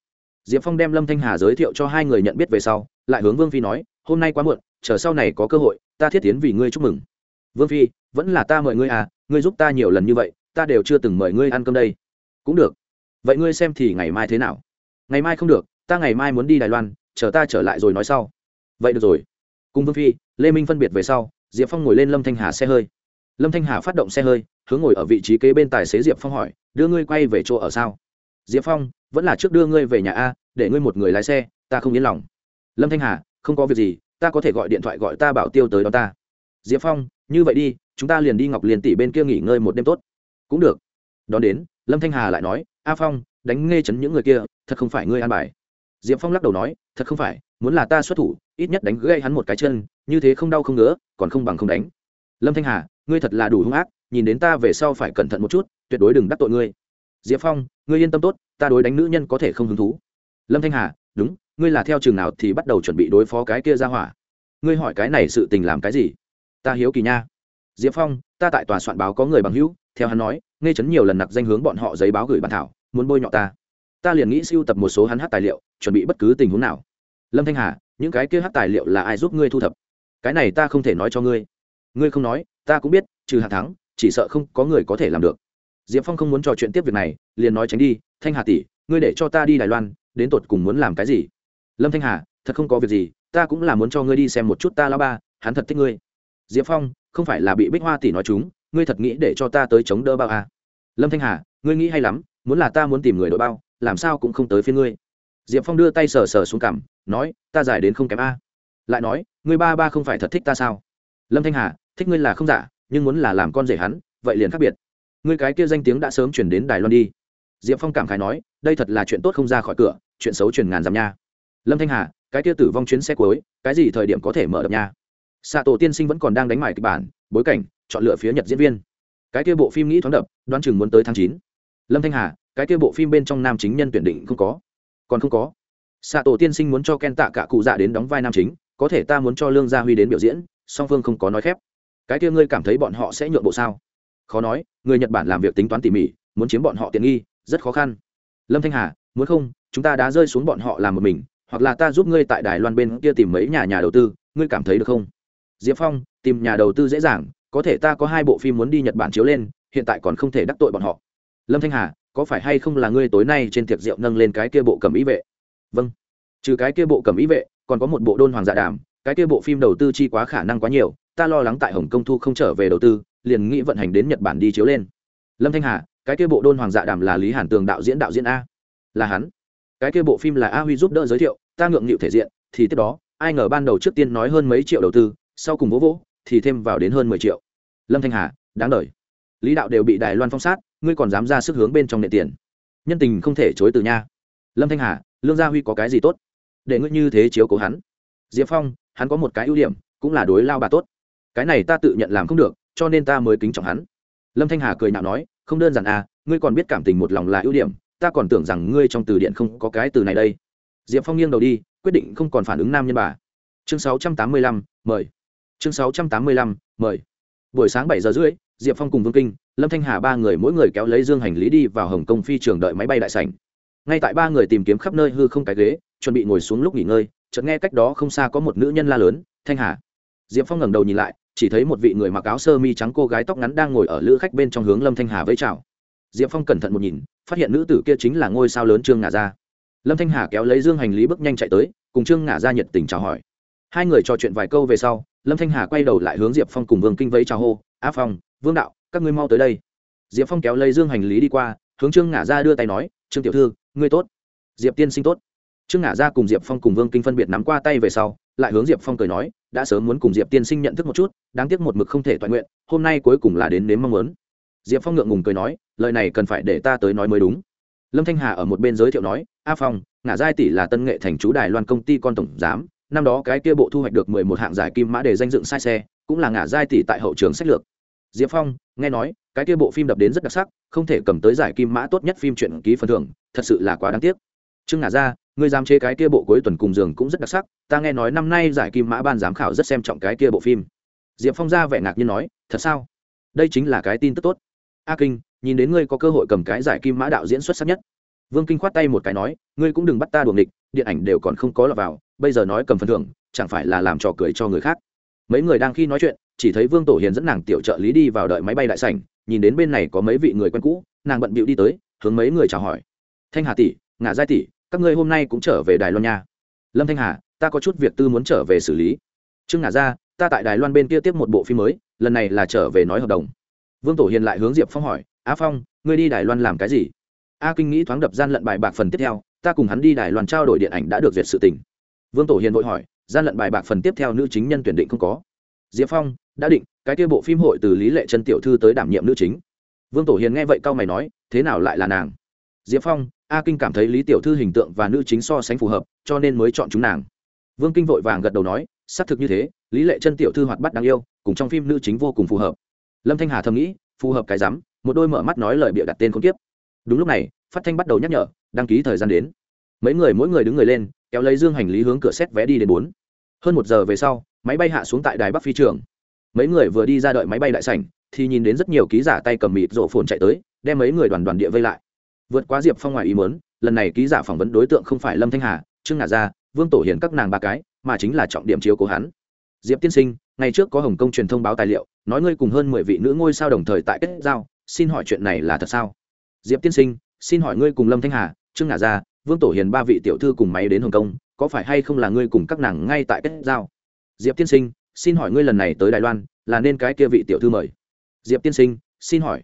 Diệp phong đem lâm thanh hà giới thiệu cho hai người nhận biết về sau, lại hướng vương phi nói, hôm nay quá muộn, chờ sau này có cơ hội, ta thiết tiến vì ngươi chúc mừng. Vương phi, vẫn là ta mời ngươi à ngươi giúp ta nhiều lần như vậy, ta đều chưa từng mời ngươi ăn cơm đây. Cũng được. Vậy ngươi xem thì ngày mai thế nào? Ngày mai không được, ta ngày mai muốn đi đài loan, chờ ta trở lại rồi nói sau. Vậy được rồi. Cùng vương phi, lê minh phân biệt về sau, diệp phong ngồi lên lâm thanh hà xe hơi. Lâm thanh hà phát động xe hơi, hướng ngồi ở vị trí kế bên tài xế diệp phong hỏi, đưa ngươi quay về chỗ ở sao? Diệp phong, vẫn là trước đưa ngươi về nhà a, để ngươi một người lái xe, ta không yên lòng. Lâm thanh hà, không có việc gì, ta có thể gọi điện thoại gọi ta bảo tiêu tới đó ta. Diệp phong như vậy đi, chúng ta liền đi ngọc liền tỷ bên kia nghỉ ngơi một đêm tốt. Cũng được. Đón đến, lâm thanh hà lại nói, a phong, đánh nghe chấn những người kia, thật không phải ngươi an bài. Diệp phong lắc đầu nói, thật không phải, muốn là ta xuất thủ, ít nhất đánh gây hắn một cái chân, như thế không đau không ngứa, còn không bằng không đánh. Lâm thanh hà, ngươi thật là đủ hung ác, nhìn đến ta về sau phải cẩn thận một chút, tuyệt đối đừng đắc tội ngươi. Diệp phong, ngươi yên tâm tốt, ta đối đánh nữ nhân có thể không hứng thú. Lâm thanh hà, đúng, ngươi là theo trường nào thì bắt đầu chuẩn bị đối phó cái kia ra hỏa? Ngươi hỏi cái này sự tình làm cái gì? Ta hiếu kỳ nha. Diệp phong, ta tại tòa soạn báo có người bằng hữu, theo hắn nói nghe chấn nhiều lần nặc danh hướng bọn họ giấy báo gửi bản thảo, muốn bôi nhọ ta. Ta liền nghĩ siêu tập một số hắn hát tài liệu, chuẩn bị bất cứ tình huống nào. Lâm thanh hà, những cái kia hát tài liệu là ai giúp ngươi thu thập? Cái này ta không thể nói cho ngươi. Ngươi không nói, ta cũng biết, trừ hạ thắng, chỉ sợ không có người có thể làm được. Diệp phong không muốn trò chuyện tiếp việc này, liền nói tránh đi, thanh hà tỷ, ngươi để cho ta đi đài loan, đến tột cùng muốn làm cái gì? Lâm thanh hà, thật không có việc gì, ta cũng là muốn cho ngươi đi xem một chút ta lao ba, hắn thật thích ngươi diệp phong, không phải là bị bích hoa tỷ nói chúng, ngươi thật nghĩ để cho ta tới chống đỡ bao à. lâm thanh hà, ngươi nghĩ hay lắm, muốn là ta muốn tìm người đội bao, làm sao cũng không tới phía ngươi. Diệp phong đưa tay sờ sờ xuống cằm, nói, ta giải đến không kém a. Lại nói, ngươi ba ba không phải thật thích ta sao? Lâm thanh hà, thích ngươi là không giả, nhưng muốn là làm con rể hắn, vậy liền khác biệt. Ngươi cái kia danh tiếng đã sớm chuyển đến đài loan đi. Diệp phong cảm khái nói, đây thật là chuyện tốt không ra khỏi cửa, chuyện xấu truyền ngàn dặm nha. Lâm thanh hà, cái kia tử vong chuyến xe cuối, cái gì thời điểm có thể mở đập nha? Xạ tổ tiên sinh vẫn còn đang đánh mải kịch bản, bối cảnh, chọn lựa phía nhật diễn viên. Cái kia bộ phim nghĩ thoáng đập, đoán chừng muốn tới tháng chín. Lâm thanh hà, cái kia bộ phim bên trong nam chính nhân tuyển định không có. Còn không có. Xạ tổ tiên sinh muốn cho ken tạ cả cụ dạ đến đóng vai nam chính, có thể ta muốn cho lương gia huy đến biểu diễn, song phương không có nói khép. Cái kia ngươi cảm thấy bọn họ sẽ nhượng bộ sao? Khó nói, người nhật bản làm việc tính toán tỉ mỉ, muốn chiếm bọn họ tiện nghi, rất khó khăn. Lâm thanh hà, muốn không, chúng ta đã rơi xuống bọn họ làm một mình, hoặc là ta giúp ngươi tại đài loan bên kia tìm mấy nhà nhà đầu tư, ngươi cảm thấy được không? Diệp phong, tìm nhà đầu tư dễ dàng, có thể ta có hai bộ phim muốn đi nhật bản chiếu lên, hiện tại còn không thể đắc tội bọn họ. Lâm thanh hà, có phải hay không là ngươi tối nay trên tiệc rượu nâng lên cái kia bộ cầm ý vệ? Vâng. Trừ cái kia bộ cầm ý vệ, còn có một bộ đôn hoàng dạ đàm, cái kia bộ phim đầu tư chi quá khả năng quá nhiều, ta lo lắng tại hồng kông thu không trở về đầu tư, liền nghĩ vận hành đến nhật bản đi chiếu lên. Lâm thanh hà, cái kia bộ đôn hoàng dạ đàm là lý hàn tường đạo diễn đạo diễn a. Là hắn. Cái kia bộ phim là a huy giúp đỡ giới thiệu, ta ngượng nghịu thể diện, thì tiếp đó, ai ngờ ban đầu trước tiên nói hơn mấy triệu đầu tư sau cùng vỗ vỗ, thì thêm vào đến hơn mười triệu. Lâm thanh hà, đáng đời lý đạo đều bị đài loan phong sát, ngươi còn dám ra sức hướng bên trong nệ tiền. Nhân tình không thể chối từ nha. Lâm thanh hà, lương gia huy có cái gì tốt? Để ngươi như thế chiếu cố hắn. Diệp phong, hắn có một cái ưu điểm, cũng là đối lao bà tốt. Cái này ta tự nhận làm không được, cho nên ta mới kính trọng hắn. Lâm thanh hà cười nhạo nói, không đơn giản à ngươi còn biết cảm tình một lòng là ưu điểm, ta còn tưởng rằng ngươi trong từ điện không có cái từ này đây. Diệp phong nghiêng đầu đi, quyết định không còn phản ứng nam nhân bà. Chương sáu trăm tám mươi lăm, mời chương sáu trăm tám mươi lăm, mời. Buổi sáng bảy giờ rưỡi, diệp phong cùng vương kinh, lâm thanh hà ba người mỗi người kéo lấy dương hành lý đi vào hồng kông phi trường đợi máy bay đại sảnh. Ngay tại ba người tìm kiếm khắp nơi hư không cái ghế, chuẩn bị ngồi xuống lúc nghỉ ngơi, chợt nghe cách đó không xa có một nữ nhân la lớn, thanh hà. Diệp phong ngẩng đầu nhìn lại, chỉ thấy một vị người mặc áo sơ mi trắng cô gái tóc ngắn đang ngồi ở lữ khách bên trong hướng lâm thanh hà với chào. Diệp phong cẩn thận một nhìn, phát hiện nữ tử kia chính là ngôi sao lớn trương ngà gia. Lâm thanh hà kéo lấy dương hành lý bước nhanh chạy tới, cùng trương ngà gia nhiệt tình chào hỏi hai người trò chuyện vài câu về sau, lâm thanh hà quay đầu lại hướng diệp phong cùng vương kinh vẫy chào hô, a phong, vương đạo, các ngươi mau tới đây. Diệp phong kéo lấy dương hành lý đi qua, hướng trương ngả gia đưa tay nói, trương tiểu thư, ngươi tốt. Diệp tiên sinh tốt. Trương ngả gia cùng diệp phong cùng vương kinh phân biệt nắm qua tay về sau, lại hướng diệp phong cười nói, đã sớm muốn cùng diệp tiên sinh nhận thức một chút, đáng tiếc một mực không thể toàn nguyện, hôm nay cuối cùng là đến nếm mong muốn. Diệp phong ngượng ngùng cười nói, lời này cần phải để ta tới nói mới đúng. Lâm thanh hà ở một bên giới thiệu nói, a phong, ngả giai tỷ là tân nghệ thành chú đài loan công ty con tổng giám năm đó cái kia bộ thu hoạch được mười một hạng giải kim mã để danh dựng sai xe, cũng là ngả giai tỷ tại hậu trường sách lược. Diệp phong, nghe nói, cái kia bộ phim đập đến rất đặc sắc, không thể cầm tới giải kim mã tốt nhất phim truyện ký phần thưởng, thật sự là quá đáng tiếc. Trương ngả ra người giám chế cái kia bộ cuối tuần cùng giường cũng rất đặc sắc, ta nghe nói năm nay giải kim mã ban giám khảo rất xem trọng cái kia bộ phim. Diệp phong ra vẻ ngạc nhiên nói, thật sao? Đây chính là cái tin tức tốt. A kinh, nhìn đến ngươi có cơ hội cầm cái giải kim mã đạo diễn xuất sắc nhất. Vương kinh khoát tay một cái nói, ngươi cũng đừng bắt ta đuồng địch điện ảnh đều còn không có lọt vào bây giờ nói cầm phần thưởng, chẳng phải là làm trò cười cho người khác. Mấy người đang khi nói chuyện, chỉ thấy vương tổ hiền dẫn nàng tiểu trợ lý đi vào đợi máy bay đại sảnh, nhìn đến bên này có mấy vị người quen cũ, nàng bận bịu đi tới, hướng mấy người chào hỏi. Thanh hà tỷ Ngã giai tỷ, các ngươi hôm nay cũng trở về đài loan nha. Lâm thanh hà, ta có chút việc tư muốn trở về xử lý. Trương ngả ra, ta tại đài loan bên kia tiếp một bộ phim mới, lần này là trở về nói hợp đồng. Vương tổ hiền lại hướng diệp phong hỏi, á phong, ngươi đi đài loan làm cái gì? A kinh nghĩ thoáng đập gian lận bài bạc phần tiếp theo, ta cùng hắn đi đài loan trao đổi điện ảnh đã được duyệt sự tình vương tổ hiền vội hỏi, gian lận bài bạc phần tiếp theo nữ chính nhân tuyển định không có. Diệp phong, đã định, cái kia bộ phim hội từ lý lệ chân tiểu thư tới đảm nhiệm nữ chính. Vương tổ hiền nghe vậy cau mày nói, thế nào lại là nàng? Diệp phong, a kinh cảm thấy lý tiểu thư hình tượng và nữ chính so sánh phù hợp, cho nên mới chọn chúng nàng. Vương kinh vội vàng gật đầu nói, xác thực như thế, lý lệ chân tiểu thư hoạt bắt đáng yêu, cùng trong phim nữ chính vô cùng phù hợp. Lâm thanh hà thầm nghĩ, phù hợp cái rắm, một đôi mở mắt nói lời bịa đặt tên không tiếp đúng lúc này, phát thanh bắt đầu nhắc nhở, đăng ký thời gian đến mấy người mỗi người đứng người lên, kéo lấy dương hành lý hướng cửa xét vé đi đến bốn. Hơn một giờ về sau, máy bay hạ xuống tại đài bắc phi trường. Mấy người vừa đi ra đợi máy bay đại sảnh, thì nhìn đến rất nhiều ký giả tay cầm mịt rộ phồn chạy tới, đem mấy người đoàn đoàn địa vây lại. Vượt qua diệp phong ngoài ý mớn lần này ký giả phỏng vấn đối tượng không phải lâm thanh hà, trương ngà gia, vương tổ hiền các nàng ba cái, mà chính là trọng điểm chiếu cố hắn. Diệp tiên sinh, ngày trước có hồng kông truyền thông báo tài liệu, nói ngươi cùng hơn mười vị nữ ngôi sao đồng thời tại kết giao, xin hỏi chuyện này là thật sao? Diệp tiên sinh, xin hỏi ngươi cùng lâm thanh hà, trương ngà gia vương tổ hiền ba vị tiểu thư cùng máy đến hồng kông, có phải hay không là ngươi cùng các nàng ngay tại kết giao? Diệp tiên sinh, xin hỏi ngươi lần này tới đài loan, là nên cái kia vị tiểu thư mời? Diệp tiên sinh, xin hỏi.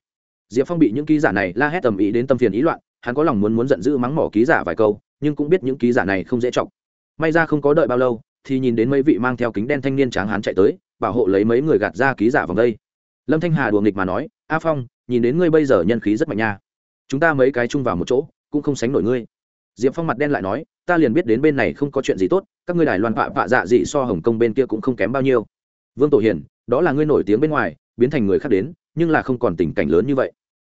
Diệp phong bị những ký giả này la hét tầm ý đến tâm phiền ý loạn, hắn có lòng muốn muốn giận dữ mắng mỏ ký giả vài câu, nhưng cũng biết những ký giả này không dễ chọc. May ra không có đợi bao lâu, thì nhìn đến mấy vị mang theo kính đen thanh niên tráng hắn chạy tới, bảo hộ lấy mấy người gạt ra ký giả vòng đây. Lâm thanh hà đùa nghịch mà nói, a phong, nhìn đến ngươi bây giờ nhân khí rất mạnh nha. Chúng ta mấy cái chung vào một chỗ, cũng không sánh nổi ngươi diệp phong mặt đen lại nói, ta liền biết đến bên này không có chuyện gì tốt, các ngươi đài loan vạ vạ dạ dị so hồng kông bên kia cũng không kém bao nhiêu. Vương tổ hiền đó là ngươi nổi tiếng bên ngoài, biến thành người khác đến, nhưng là không còn tình cảnh lớn như vậy.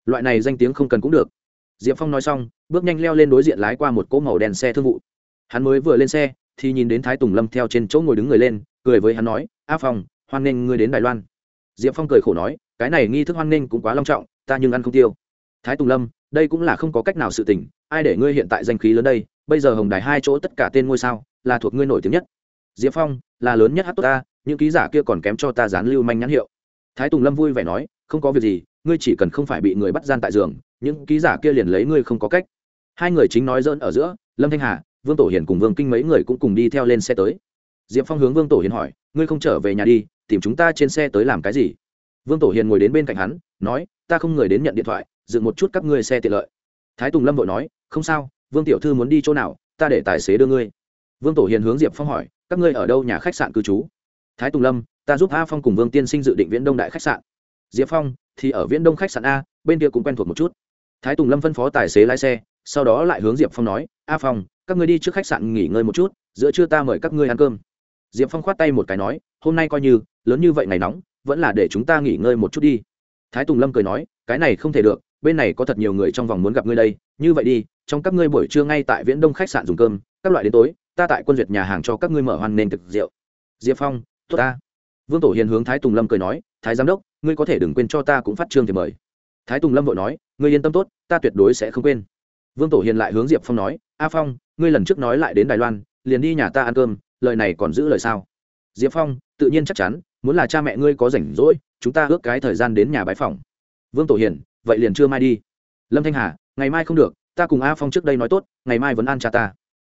Loại này danh tiếng không cần cũng được. Diệp phong nói xong, bước nhanh leo lên đối diện lái qua một cỗ màu đen xe thương vụ. Hắn mới vừa lên xe, thì nhìn đến thái tùng lâm theo trên chỗ ngồi đứng người lên, cười với hắn nói, a phong, hoan nghênh ngươi đến đài loan. Diệp phong cười khổ nói, cái này nghi thức hoan nghênh cũng quá long trọng, ta nhưng ăn không tiêu. Thái tùng lâm, đây cũng là không có cách nào sự tình ai để ngươi hiện tại danh khí lớn đây? Bây giờ hồng đài hai chỗ tất cả tên ngôi sao là thuộc ngươi nổi tiếng nhất. Diệp phong, là lớn nhất hát tốt ta, những ký giả kia còn kém cho ta dán lưu manh nhãn hiệu. Thái tùng lâm vui vẻ nói, không có việc gì, ngươi chỉ cần không phải bị người bắt gian tại giường, những ký giả kia liền lấy ngươi không có cách. Hai người chính nói dỡn ở giữa, lâm thanh hà, vương tổ hiền cùng vương kinh mấy người cũng cùng đi theo lên xe tới. Diệp phong hướng vương tổ hiền hỏi, ngươi không trở về nhà đi, tìm chúng ta trên xe tới làm cái gì? Vương tổ hiền ngồi đến bên cạnh hắn, nói, ta không người đến nhận điện thoại, dựng một chút các ngươi xe tiện lợi thái tùng lâm vội nói, không sao, vương tiểu thư muốn đi chỗ nào, ta để tài xế đưa ngươi. Vương tổ hiền hướng diệp phong hỏi, các ngươi ở đâu nhà khách sạn cư trú? Thái tùng lâm, ta giúp a phong cùng vương tiên sinh dự định viễn đông đại khách sạn. Diệp phong, thì ở viễn đông khách sạn a, bên kia cũng quen thuộc một chút. Thái tùng lâm phân phó tài xế lái xe, sau đó lại hướng diệp phong nói, a phong, các ngươi đi trước khách sạn nghỉ ngơi một chút, giữa trưa ta mời các ngươi ăn cơm. Diệp phong khoát tay một cái nói, hôm nay coi như, lớn như vậy ngày nóng, vẫn là để chúng ta nghỉ ngơi một chút đi. Thái tùng lâm cười nói, cái này không thể được bên này có thật nhiều người trong vòng muốn gặp ngươi đây, như vậy đi, trong các ngươi buổi trưa ngay tại viễn đông khách sạn dùng cơm, các loại đến tối, ta tại quân duyệt nhà hàng cho các ngươi mở hoan nền thực rượu. Diệp phong, tốt ta. Vương tổ hiền hướng thái tùng lâm cười nói, thái giám đốc, ngươi có thể đừng quên cho ta cũng phát trương thì mời. Thái tùng lâm vội nói, ngươi yên tâm tốt, ta tuyệt đối sẽ không quên. Vương tổ hiền lại hướng diệp phong nói, a phong, ngươi lần trước nói lại đến đài loan, liền đi nhà ta ăn cơm, lời này còn giữ lời sao? Diệp phong, tự nhiên chắc chắn, muốn là cha mẹ ngươi có rảnh rỗi, chúng ta ước cái thời gian đến nhà bái phòng vương tổ hiền vậy liền chưa mai đi. Lâm thanh hà ngày mai không được ta cùng a phong trước đây nói tốt ngày mai vẫn an cha ta.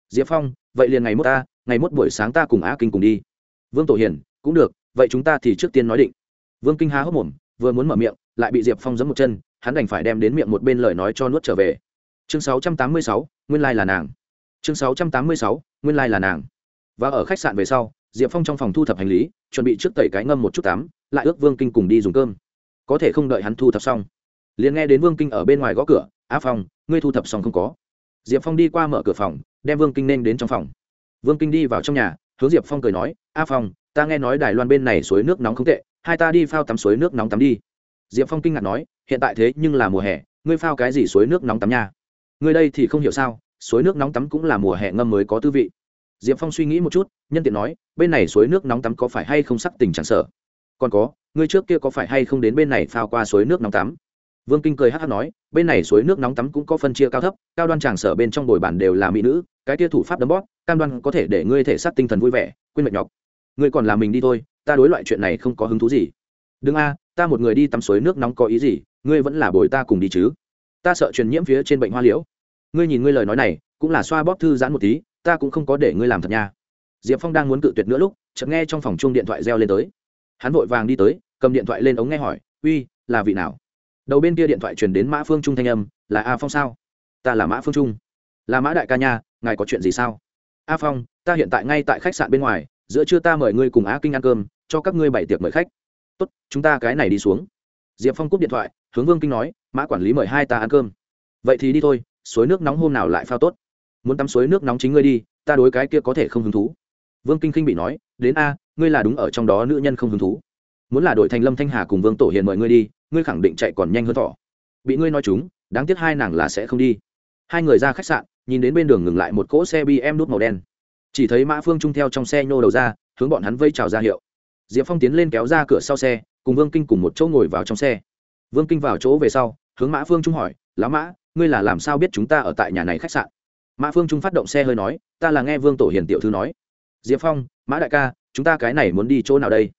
Diệp phong vậy liền ngày mốt ta ngày mốt buổi sáng ta cùng a kinh cùng đi. Vương tổ hiền cũng được vậy chúng ta thì trước tiên nói định. Vương kinh há hốc mồm vừa muốn mở miệng lại bị diệp phong giấm một chân hắn đành phải đem đến miệng một bên lời nói cho nuốt trở về. Chương 686, nguyên lai là nàng. Chương 686, nguyên lai là nàng. Và ở khách sạn về sau diệp phong trong phòng thu thập hành lý chuẩn bị trước tẩy cái ngâm một chút tắm lại ước vương kinh cùng đi dùng cơm. Có thể không đợi hắn thu thập xong liền nghe đến vương kinh ở bên ngoài gõ cửa á phong, ngươi thu thập xong không có? Diệp phong đi qua mở cửa phòng, đem vương kinh nên đến trong phòng. Vương kinh đi vào trong nhà, hướng diệp phong cười nói, a phong, ta nghe nói đài loan bên này suối nước nóng không tệ, hai ta đi phao tắm suối nước nóng tắm đi. Diệp phong kinh ngạc nói, hiện tại thế nhưng là mùa hè, ngươi phao cái gì suối nước nóng tắm nha? Ngươi đây thì không hiểu sao, suối nước nóng tắm cũng là mùa hè ngâm mới có tư vị. Diệp phong suy nghĩ một chút, nhân tiện nói, bên này suối nước nóng tắm có phải hay không sắc tình chẳng sợ? Còn có, ngươi trước kia có phải hay không đến bên này phao qua suối nước nóng tắm? Vương kinh cười hát hát nói, bên này suối nước nóng tắm cũng có phân chia cao thấp, cao đoan tràng sở bên trong bồi bản đều là mỹ nữ, cái tia thủ pháp đấm bóp, cam đoan có thể để ngươi thể xác tinh thần vui vẻ, quên mệt nhọc. Ngươi còn làm mình đi thôi, ta đối loại chuyện này không có hứng thú gì. Đừng a, ta một người đi tắm suối nước nóng có ý gì, ngươi vẫn là bồi ta cùng đi chứ. Ta sợ truyền nhiễm phía trên bệnh hoa liễu. Ngươi nhìn ngươi lời nói này, cũng là xoa bóp thư giãn một tí, ta cũng không có để ngươi làm thật nha. Diệp phong đang muốn cự tuyệt nữa lúc, chợt nghe trong phòng chung điện thoại reo lên tới. Hắn vội vàng đi tới, cầm điện thoại lên ống nghe hỏi, uy, là vị nào? Đầu bên kia điện thoại truyền đến mã phương trung thanh âm, là a phong sao? Ta là mã phương trung. Là mã đại ca nha, ngài có chuyện gì sao? A phong, ta hiện tại ngay tại khách sạn bên ngoài, giữa trưa ta mời ngươi cùng A kinh ăn cơm, cho các ngươi bảy tiệc mời khách. Tốt, chúng ta cái này đi xuống. Diệp phong cúp điện thoại, hướng vương kinh nói, mã quản lý mời hai ta ăn cơm. Vậy thì đi thôi, suối nước nóng hôm nào lại phao tốt? Muốn tắm suối nước nóng chính ngươi đi, ta đối cái kia có thể không hứng thú. Vương kinh khinh bị nói, đến a, ngươi là đúng ở trong đó nữ nhân không hứng thú muốn là đội thành lâm thanh hà cùng vương tổ hiền mời ngươi đi, ngươi khẳng định chạy còn nhanh hơn thỏ bị ngươi nói chúng, đáng tiếc hai nàng là sẽ không đi. Hai người ra khách sạn, nhìn đến bên đường ngừng lại một cỗ xe bm nút màu đen. Chỉ thấy mã phương trung theo trong xe nhô đầu ra, hướng bọn hắn vây chào ra hiệu. Diệp phong tiến lên kéo ra cửa sau xe, cùng vương kinh cùng một chỗ ngồi vào trong xe. Vương kinh vào chỗ về sau, hướng mã phương trung hỏi, lão mã, ngươi là làm sao biết chúng ta ở tại nhà này khách sạn? Mã phương trung phát động xe hơi nói, ta là nghe vương tổ hiền tiểu thư nói. Diệp phong, mã đại ca, chúng ta cái này muốn đi chỗ nào đây?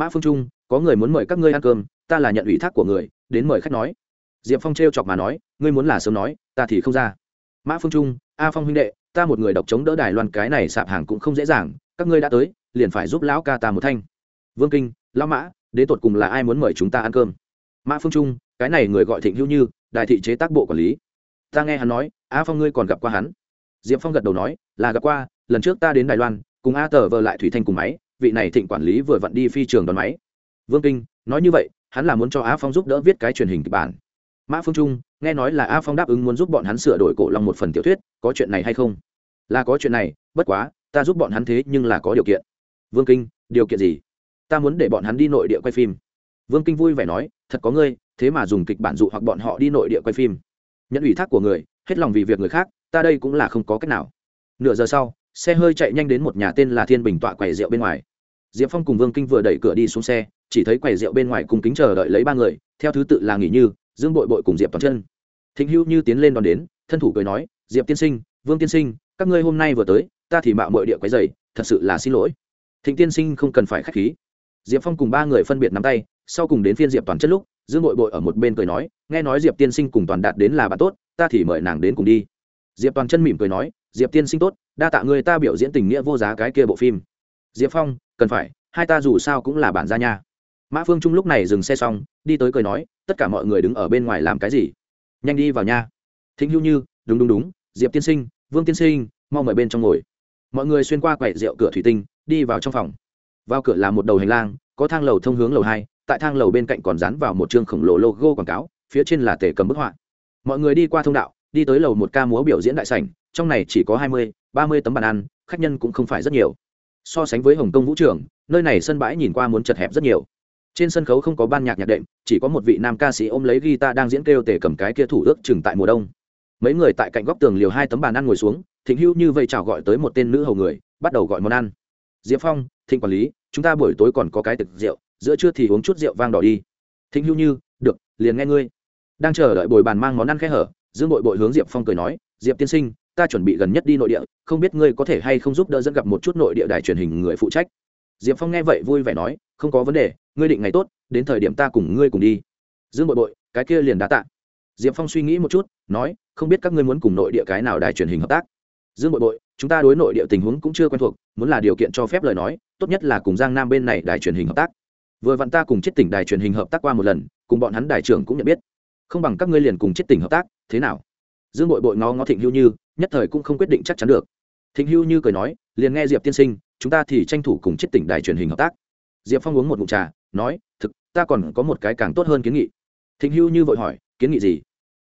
Mã phương trung, có người muốn mời các ngươi ăn cơm, ta là nhận ủy thác của người, đến mời khách nói. Diệp phong t chọc mà nói, ngươi muốn là sớm nói, ta thì không ra. Mã phương trung, a phong huynh đệ, ta một người độc chống đỡ đài loan cái này sạp hàng cũng không dễ dàng, các ngươi đã tới, liền phải giúp lão ca ta một thanh. Vương kinh, lão mã, đến tột cùng là ai muốn mời chúng ta ăn cơm? Mã phương trung, cái này người gọi thịnh hữu như, đại thị chế tác bộ quản lý. Ta nghe hắn nói, a phong ngươi còn gặp qua hắn? Diệp phong gật đầu nói, là gặp qua, lần trước ta đến đài loan, cùng a tờ vợ lại thủy thanh cùng máy vị này thịnh quản lý vừa vặn đi phi trường đón máy. Vương kinh, nói như vậy, hắn là muốn cho a phong giúp đỡ viết cái truyền hình kịch bản. Mã phương trung, nghe nói là a phong đáp ứng muốn giúp bọn hắn sửa đổi cổ long một phần tiểu thuyết, có chuyện này hay không? Là có chuyện này, bất quá, ta giúp bọn hắn thế nhưng là có điều kiện. Vương kinh, điều kiện gì? Ta muốn để bọn hắn đi nội địa quay phim. Vương kinh vui vẻ nói, thật có ngươi, thế mà dùng kịch bản dụ hoặc bọn họ đi nội địa quay phim. Nhận ủy thác của người, hết lòng vì việc người khác, ta đây cũng là không có cách nào. Nửa giờ sau, xe hơi chạy nhanh đến một nhà tên là thiên bình tọa quầy rượu bên ngoài diệp phong cùng vương kinh vừa đẩy cửa đi xuống xe, chỉ thấy quầy rượu bên ngoài cùng kính chờ đợi lấy ba người, theo thứ tự là nghỉ như, dương bội bội cùng diệp toàn chân. Thịnh hữu như tiến lên đón đến, thân thủ cười nói, diệp tiên sinh, vương tiên sinh, các ngươi hôm nay vừa tới, ta thì mạo mọi địa quấy dày thật sự là xin lỗi. Thịnh tiên sinh không cần phải k h á c h khí. Diệp phong cùng ba người phân biệt nắm tay, sau cùng đến phiên diệp toàn chất lúc, dương bội bội ở một bên cười nói, nghe nói diệp tiên sinh cùng toàn đạt đến là bạn tốt, ta thì mời nàng đến cùng đi. Diệp toàn chân mỉm cười nói, diệp tiên sinh tốt, đa tạ người ta biểu diễn tình nghĩa vô giá cái kia bộ phim. Diệp phong cần phải, hai ta dù sao cũng là bản gia nha. Mã phương trung lúc này dừng xe xong, đi tới cười nói, tất cả mọi người đứng ở bên ngoài làm cái gì? Nhanh đi vào nha. Thính hữu như, đúng đúng đúng, diệp tiên sinh, vương tiên sinh, mau mời bên trong ngồi. Mọi người xuyên qua quầy rượu cửa thủy tinh, đi vào trong phòng. Vào cửa là một đầu hành lang, có thang lầu thông hướng lầu hai, tại thang lầu bên cạnh còn dán vào một chương khổng lồ logo quảng cáo, phía trên là tể cầm bức họa. Mọi người đi qua thông đạo, đi tới lầu một ca múa biểu diễn đại sảnh, trong này chỉ có hai mươi, ba mươi tấm bàn ăn, khách nhân cũng không phải rất nhiều so sánh với hồng kông vũ trường, nơi này sân bãi nhìn qua muốn chật hẹp rất nhiều. Trên sân khấu không có ban nhạc nhạc đệm, chỉ có một vị nam ca sĩ ôm lấy guitar đang diễn kêu tể cầm cái kia thủ ước chừng tại mùa đông. Mấy người tại cạnh góc tường liều hai tấm bàn ăn ngồi xuống, thịnh hữu như vậy chào gọi tới một tên nữ hầu người, bắt đầu gọi món ăn. Diệp phong, thịnh quản lý, chúng ta buổi tối còn có cái thực rượu, giữa trưa thì uống chút rượu vang đỏ đi. Thịnh hữu như, được, liền nghe ngươi. Đang chờ đợi bồi bàn mang món ăn khẽ hở, dương bội bội hướng diệp phong cười nói, diệp tiên sinh ta chuẩn bị gần nhất đi nội địa, không biết ngươi có thể hay không giúp đỡ dẫn gặp một chút nội địa đài truyền hình người phụ trách. Diệp phong nghe vậy vui vẻ nói, không có vấn đề, ngươi định ngày tốt, đến thời điểm ta cùng ngươi cùng đi. Dương bội bội, cái kia liền đá tạ. Diệp phong suy nghĩ một chút, nói, không biết các ngươi muốn cùng nội địa cái nào đài truyền hình hợp tác? Dương bội bội, chúng ta đối nội địa tình huống cũng chưa quen thuộc, muốn là điều kiện cho phép lời nói, tốt nhất là cùng giang nam bên này đài truyền hình hợp tác. Vừa vặn ta cùng chết tỉnh đài truyền hình hợp tác qua một lần, cùng bọn hắn đài trưởng cũng nhận biết. Không bằng các ngươi liền cùng chết tỉnh hợp tác, thế nào? Dương bội bội ngó ngó thịnh hưu như nhất thời cũng không quyết định chắc chắn được. Thịnh hưu như cười nói, liền nghe diệp tiên sinh, chúng ta thì tranh thủ cùng chết tỉnh đài truyền hình hợp tác. Diệp phong uống một mụn trà, nói, thực, ta còn có một cái càng tốt hơn kiến nghị. Thịnh hưu như vội hỏi, kiến nghị gì?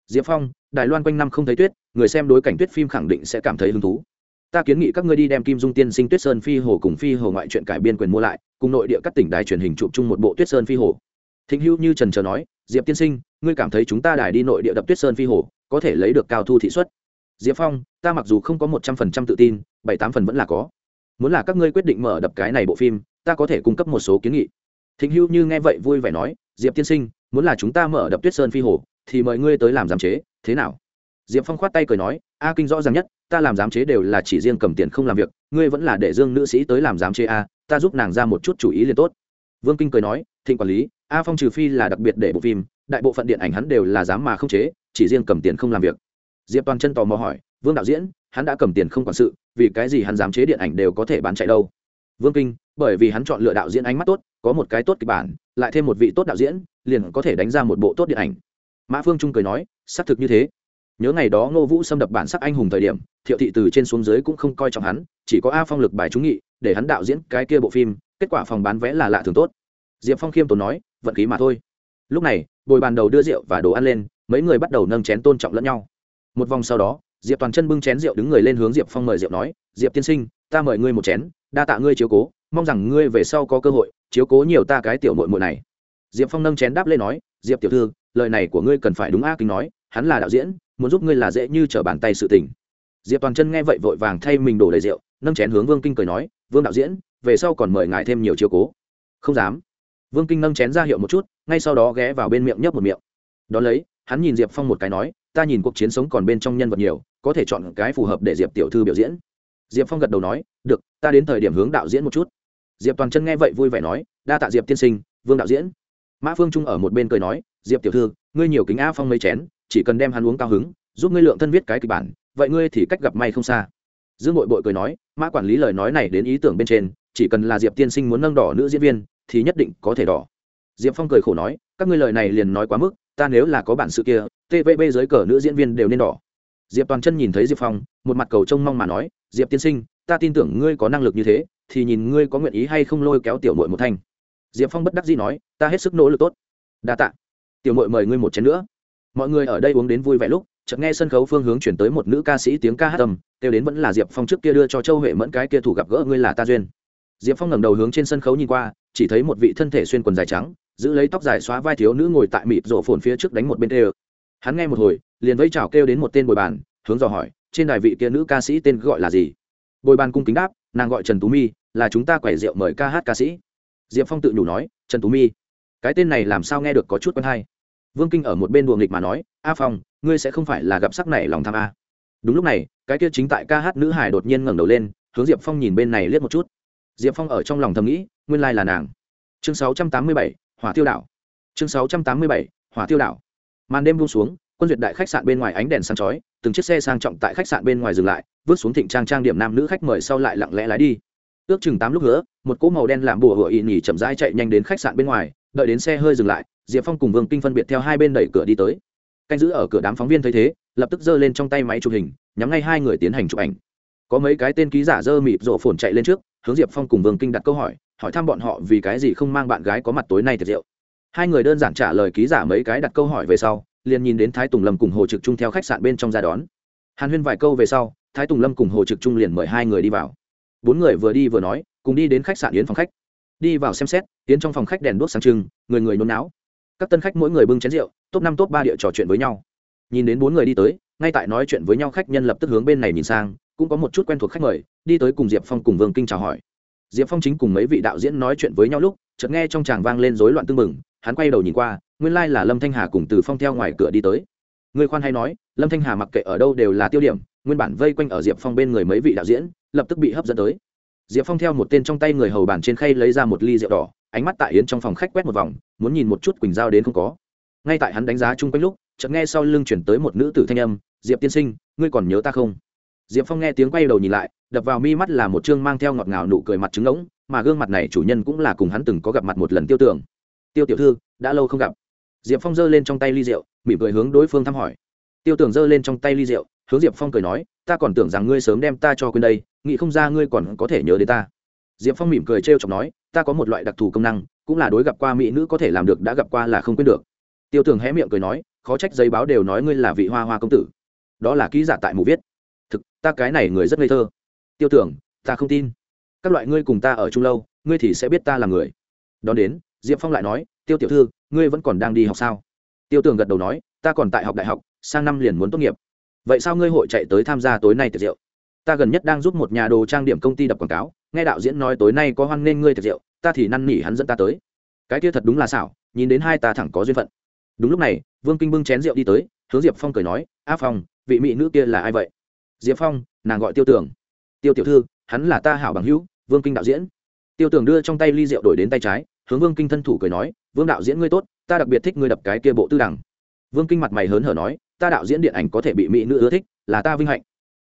Diệp phong, đài loan quanh năm không thấy tuyết, người xem đối cảnh tuyết phim khẳng định sẽ cảm thấy hứng thú. Ta kiến nghị các ngươi đi đem kim dung tiên sinh tuyết sơn phi hồ cùng phi hồ ngoại truyện cải biên quyền mua lại, cùng nội địa các tỉnh đài truyền hình chụp chung một bộ tuyết sơn phi hồ. Thịnh Hưu như trần trờ nói, diệp tiên sinh, ngươi cảm thấy chúng ta đài đi nội địa đập tuyết sơn phi hồ, có thể lấy được cao thu thị suất? Diệp phong, ta mặc dù không có một trăm phần trăm tự tin, bảy tám phần vẫn là có. Muốn là các ngươi quyết định mở đập cái này bộ phim, ta có thể cung cấp một số kiến nghị. Thịnh Hưu như nghe vậy vui vẻ nói, diệp tiên sinh, muốn là chúng ta mở đập tuyết sơn phi hồ, thì mời ngươi tới làm giám chế, thế nào? Diệp phong khoát tay cười nói, a kinh rõ ràng nhất, ta làm giám chế đều là chỉ riêng cầm tiền không làm việc, ngươi vẫn là để dương nữ sĩ tới làm giám chế a, ta giúp nàng ra một chút chủ ý liền tốt. Vương kinh cười nói, thịnh quản lý, a phong trừ phi là đặc biệt để bộ phim, đại bộ phận điện ảnh hắn đều là dám mà không chế, chỉ riêng cầm tiền không làm việc diệp toàn chân tò mò hỏi, vương đạo diễn, hắn đã cầm tiền không quản sự, vì cái gì hắn dám chế điện ảnh đều có thể bán chạy đâu? Vương kinh, bởi vì hắn chọn lựa đạo diễn ánh mắt tốt, có một cái tốt kịch bản, lại thêm một vị tốt đạo diễn, liền có thể đánh ra một bộ tốt điện ảnh. Mã phương trung cười nói, xác thực như thế. Nhớ ngày đó ngô vũ xâm đập bản sắc anh hùng thời điểm, thiệu thị từ trên xuống dưới cũng không coi trọng hắn, chỉ có a phong lực bài trúng nghị, để hắn đạo diễn cái kia bộ phim, kết quả phòng bán vé là lạ thường tốt. Diệp phong khiêm tốn nói, vận khí mà thôi. Lúc này, bồi bàn đầu đưa rượu và đồ ăn lên, mấy người bắt đầu nâng chén tôn trọng lẫn nhau một vòng sau đó, diệp toàn chân bưng chén rượu đứng người lên hướng diệp phong mời rượu nói, diệp tiên sinh, ta mời ngươi một chén, đa tạ ngươi chiếu cố, mong rằng ngươi về sau có cơ hội chiếu cố nhiều ta cái tiểu mội mội này. Diệp phong nâng chén đáp lên nói, diệp tiểu thư, lời này của ngươi cần phải đúng a kính nói, hắn là đạo diễn, muốn giúp ngươi là dễ như trở bàn tay sự tình. Diệp toàn chân nghe vậy vội vàng thay mình đổ đầy rượu, nâng chén hướng vương kinh cười nói, vương đạo diễn, về sau còn mời ngài thêm nhiều chiếu cố. Không dám. Vương kinh nâng chén ra hiệu một chút, ngay sau đó ghé vào bên miệng nhấp một miệng. Đón lấy, hắn nhìn diệp phong một cái nói ta nhìn cuộc chiến sống còn bên trong nhân vật nhiều, có thể chọn cái phù hợp để diệp tiểu thư biểu diễn. Diệp phong gật đầu nói, được, ta đến thời điểm hướng đạo diễn một chút. Diệp toàn chân nghe vậy vui vẻ nói, đa tạ diệp tiên sinh, vương đạo diễn. Mã phương trung ở một bên cười nói, diệp tiểu thư, ngươi nhiều kính a phong mấy chén, chỉ cần đem hắn uống cao hứng, giúp ngươi lượng thân viết cái kịch bản, vậy ngươi thì cách gặp may không xa. Dương nội bội cười nói, mã quản lý lời nói này đến ý tưởng bên trên, chỉ cần là diệp tiên sinh muốn nâng đỏ nữ diễn viên, thì nhất định có thể đỏ. Diệp phong cười khổ nói, các ngươi lời này liền nói quá mức ta nếu là có bản sự kia tvb dưới cờ nữ diễn viên đều nên đỏ. Diệp toàn chân nhìn thấy diệp phong, một mặt cầu trông mong mà nói, diệp tiên sinh, ta tin tưởng ngươi có năng lực như thế, thì nhìn ngươi có nguyện ý hay không lôi kéo tiểu mội một thanh. Diệp phong bất đắc dĩ nói, ta hết sức nỗ lực tốt. Đa t ạ tiểu mội mời ngươi một chén nữa. Mọi người ở đây uống đến vui vẻ lúc, chợt nghe sân khấu phương hướng chuyển tới một nữ ca sĩ tiếng ca hát tầm kêu đến vẫn là diệp phong trước kia đưa cho châu huệ mẫn cái kia thủ gặp gỡ ngươi là ta duyên. Diệp phong ngẩng đầu hướng trên sân khấu nhìn qua, chỉ thấy một vị thân thể xuyên quần dài trắng giữ lấy tóc dài xóa vai thiếu nữ ngồi tại mịt rổ phồn phía trước đánh một bên tê hắn nghe một hồi, liền vẫy chào kêu đến một tên bồi bàn, hướng dò hỏi, trên đài vị kia nữ ca sĩ tên gọi là gì? Bồi bàn cung kính đáp, nàng gọi trần tú mi, là chúng ta quẩy rượu mời ca hát ca sĩ. Diệp phong tự nhủ nói, trần tú mi, cái tên này làm sao nghe được có chút quen hay? Vương kinh ở một bên đùa nghịch mà nói, a phong, ngươi sẽ không phải là gặp sắc này lòng tham a. Đúng lúc này, cái kia chính tại ca hát nữ hải đột nhiên ngẩng đầu lên, hướng diệp phong nhìn bên này liếc một chút. Diệp phong ở trong lòng thầm nghĩ, nguyên lai là nàng. Chương sáu trăm tám mươi bảy hỏa tiêu đảo. Chương sáu trăm tám mươi bảy, hỏa tiêu đảo. Màn đêm buông xuống, quân duyệt đại khách sạn bên ngoài ánh đèn sáng chói, từng chiếc xe sang trọng tại khách sạn bên ngoài dừng lại, vứt xuống thịnh trang trang điểm nam nữ khách mời sau lại lặng lẽ lái đi. Ước chừng tám lúc nữa, một cỗ màu đen làm bùa hựa ị nhỉ chậm rãi chạy nhanh đến khách sạn bên ngoài, đợi đến xe hơi dừng lại, diệp phong cùng vương kinh phân biệt theo hai bên đẩy cửa đi tới. Canh giữ ở cửa đám phóng viên thấy thế, lập tức giơ lên trong tay máy chụp hình, nhắm ngay hai người tiến hành chụp ảnh. Có mấy cái tên ký giả dơ mịp rộ phồn chạy lên trước, hướng diệp phong cùng vương kinh đặt câu hỏi hỏi thăm bọn họ vì cái gì không mang bạn gái có mặt tối nay tiệc rượu hai người đơn giản trả lời ký giả mấy cái đặt câu hỏi về sau liền nhìn đến thái tùng lâm cùng hồ trực trung theo khách sạn bên trong ra đón. Hàn huyên vài câu về sau thái tùng lâm cùng hồ trực trung liền mời hai người đi vào. Bốn người vừa đi vừa nói cùng đi đến khách sạn yến phòng khách. Đi vào xem xét yến trong phòng khách đèn đuốc sáng trưng người người nôn não, các tân khách mỗi người bưng chén rượu top năm top ba địa trò chuyện với nhau. Nhìn đến bốn người đi tới ngay tại nói chuyện với nhau khách nhân lập tức hướng bên này nhìn sang cũng có một chút quen thuộc khách mời đi tới cùng diệp phong cùng vương kinh chào hỏi diệp phong chính cùng mấy vị đạo diễn nói chuyện với nhau lúc, chợt nghe trong tràng vang lên rối loạn tưng mừng hắn quay đầu nhìn qua, nguyên lai là lâm thanh hà cùng từ phong theo ngoài cửa đi tới. Người khoan hay nói, lâm thanh hà mặc kệ ở đâu đều là tiêu điểm, nguyên bản vây quanh ở diệp phong bên người mấy vị đạo diễn, lập tức bị hấp dẫn tới. Diệp phong theo một tên trong tay người hầu bàn trên khay lấy ra một ly rượu đỏ, ánh mắt tại yến trong phòng khách quét một vòng, muốn nhìn một chút quỳnh giao đến không có. Ngay tại hắn đánh giá chung quanh lúc, chợt nghe sau lưng chuyển tới một nữ tử thanh âm, diệp tiên sinh, ngươi còn nhớ ta không? Diệp phong nghe tiếng quay đầu nhìn lại, đập vào mi mắt là một chương mang theo ngọt ngào nụ cười mặt trứng ngỗng mà gương mặt này chủ nhân cũng là cùng hắn từng có gặp mặt một lần tiêu tưởng. Tiêu tiểu thư, đã lâu không gặp. Diệp phong giơ lên trong tay ly rượu, mỉm cười hướng đối phương thăm hỏi. Tiêu tưởng giơ lên trong tay ly rượu, hướng diệp phong cười nói, ta còn tưởng rằng ngươi sớm đem ta cho quên đây, nghĩ không ra ngươi còn có thể nhớ đến ta. Diệp phong mỉm cười trêu chọc nói, ta có một loại đặc thù công năng, cũng là đối gặp qua mỹ nữ có thể làm được đã gặp qua là không quên được. Tiêu tưởng hé miệng cười nói, khó trách giấy báo đều nói ngươi là vị hoa hoa công tử. Đó là ký giả tại mù viết ta cái này người rất ngây thơ. Tiêu tưởng, ta không tin. Các loại ngươi cùng ta ở chung lâu, ngươi thì sẽ biết ta là người. Đón đến, diệp phong lại nói, tiêu tiểu thư, ngươi vẫn còn đang đi học sao? Tiêu tường gật đầu nói, ta còn tại học đại học, sang năm liền muốn tốt nghiệp. Vậy sao ngươi hội chạy tới tham gia tối nay tiệc rượu? Ta gần nhất đang giúp một nhà đồ trang điểm công ty đập quảng cáo, nghe đạo diễn nói tối nay có hoan nghênh ngươi tiệc rượu, ta thì năn nỉ hắn dẫn ta tới. Cái kia thật đúng là xảo, nhìn đến hai ta thẳng có duyên phận. Đúng lúc này, vương kinh bưng chén rượu đi tới, hướng diệp phong cười nói, a phong, vị mỹ nữ kia là ai vậy? Diệp phong, nàng gọi tiêu tưởng. Tiêu tiểu thư, hắn là ta hảo bằng hữu, vương kinh đạo diễn. Tiêu tưởng đưa trong tay ly rượu đổi đến tay trái, hướng vương kinh thân thủ cười nói, vương đạo diễn ngươi tốt, ta đặc biệt thích ngươi đập cái kia bộ tư đẳng. Vương kinh mặt mày hớn hở nói, ta đạo diễn điện ảnh có thể bị mỹ nữ ưa thích, là ta vinh hạnh.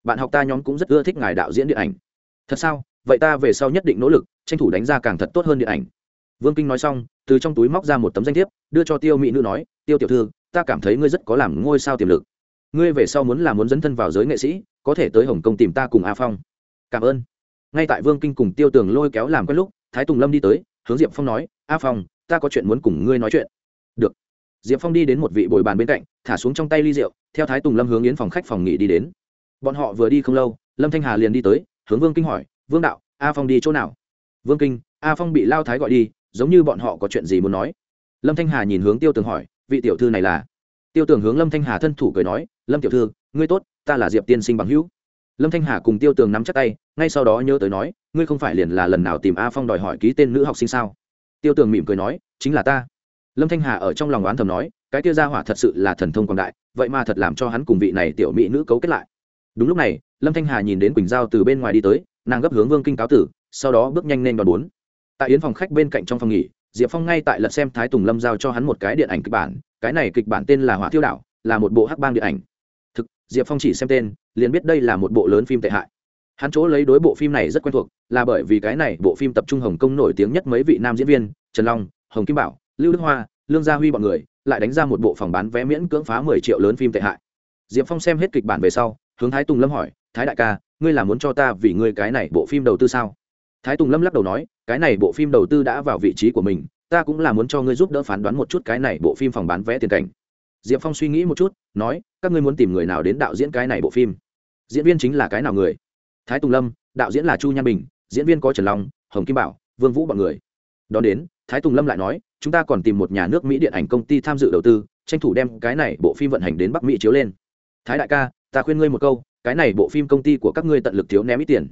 Bạn học ta nhóm cũng rất ưa thích ngài đạo diễn điện ảnh. Thật sao? Vậy ta về sau nhất định nỗ lực, tranh thủ đánh ra càng thật tốt hơn điện ảnh. Vương kinh nói xong, từ trong túi móc ra một tấm danh thiếp, đưa cho tiêu mỹ nữ nói, tiêu tiểu thư, ta cảm thấy ngươi rất có làm ngôi sao tiềm lực ngươi về sau muốn là muốn dấn thân vào giới nghệ sĩ, có thể tới hồng kông tìm ta cùng a phong. Cảm ơn. Ngay tại vương kinh cùng tiêu tường lôi kéo làm quen lúc, thái tùng lâm đi tới, hướng diệp phong nói, a phong, ta có chuyện muốn cùng ngươi nói chuyện. Được. Diệp phong đi đến một vị bồi bàn bên cạnh, thả xuống trong tay ly rượu, theo thái tùng lâm hướng yến phòng khách phòng nghỉ đi đến. Bọn họ vừa đi không lâu, lâm thanh hà liền đi tới, hướng vương kinh hỏi, vương đạo, a phong đi chỗ nào? Vương kinh, a phong bị lao thái gọi đi, giống như bọn họ có chuyện gì muốn nói. Lâm thanh hà nhìn hướng tiêu tường hỏi, vị tiểu thư này là? Tiêu tường hướng lâm thanh hà thân thủ cười nói lâm tiểu thư, ngươi tốt, ta là diệp tiên sinh bằng hữu. Lâm thanh hà cùng tiêu tường nắm chắc tay, ngay sau đó nhớ tới nói, ngươi không phải liền là lần nào tìm a phong đòi hỏi ký tên nữ học sinh sao? Tiêu tường mỉm cười nói, chính là ta. Lâm thanh hà ở trong lòng oán thầm nói, cái tiêu gia hỏa thật sự là thần thông quảng đại, vậy mà thật làm cho hắn cùng vị này tiểu mỹ nữ cấu kết lại. Đúng lúc này, lâm thanh hà nhìn đến quỳnh giao từ bên ngoài đi tới, nàng gấp hướng vương kinh cáo tử, sau đó bước nhanh lên đòn bốn. Tại yến phòng khách bên cạnh trong phòng nghỉ, diệp phong ngay tại lật xem thái tùng lâm giao cho hắn một cái điện ảnh kịch bản, cái này kịch bản tên là hỏa thiêu đảo, là một bộ hắc bang điện ảnh diệp phong chỉ xem tên, liền biết đây là một bộ lớn phim tệ hại. Hắn chỗ lấy đối bộ phim này rất quen thuộc, là bởi vì cái này bộ phim tập trung hồng kông nổi tiếng nhất mấy vị nam diễn viên, trần long, hồng kim bảo, lưu đức hoa, lương gia huy b ọ n người, lại đánh ra một bộ phòng bán vé miễn cưỡng phá mười triệu lớn phim tệ hại. Diệp phong xem hết kịch bản về sau, hướng thái tùng lâm hỏi, thái đại ca, ngươi là muốn cho ta vì ngươi cái này bộ phim đầu tư sao? Thái tùng lâm lắc đầu nói, cái này bộ phim đầu tư đã vào vị trí của mình, ta cũng là muốn cho ngươi giúp đỡ phán đoán một chút cái này bộ phim phòng bán vé tiền cảnh diệp phong suy nghĩ một chút, nói, các ngươi muốn tìm người nào đến đạo diễn cái này bộ phim? Diễn viên chính là cái nào người? Thái tùng lâm, đạo diễn là chu nhan bình, diễn viên có trần long, hồng kim bảo, vương vũ b ọ n người. Đón đến, thái tùng lâm lại nói, chúng ta còn tìm một nhà nước mỹ điện ảnh công ty tham dự đầu tư, tranh thủ đem cái này bộ phim vận hành đến bắc mỹ chiếu lên. Thái đại ca, ta khuyên ngươi một câu, cái này bộ phim công ty của các ngươi tận lực thiếu ném ít tiền.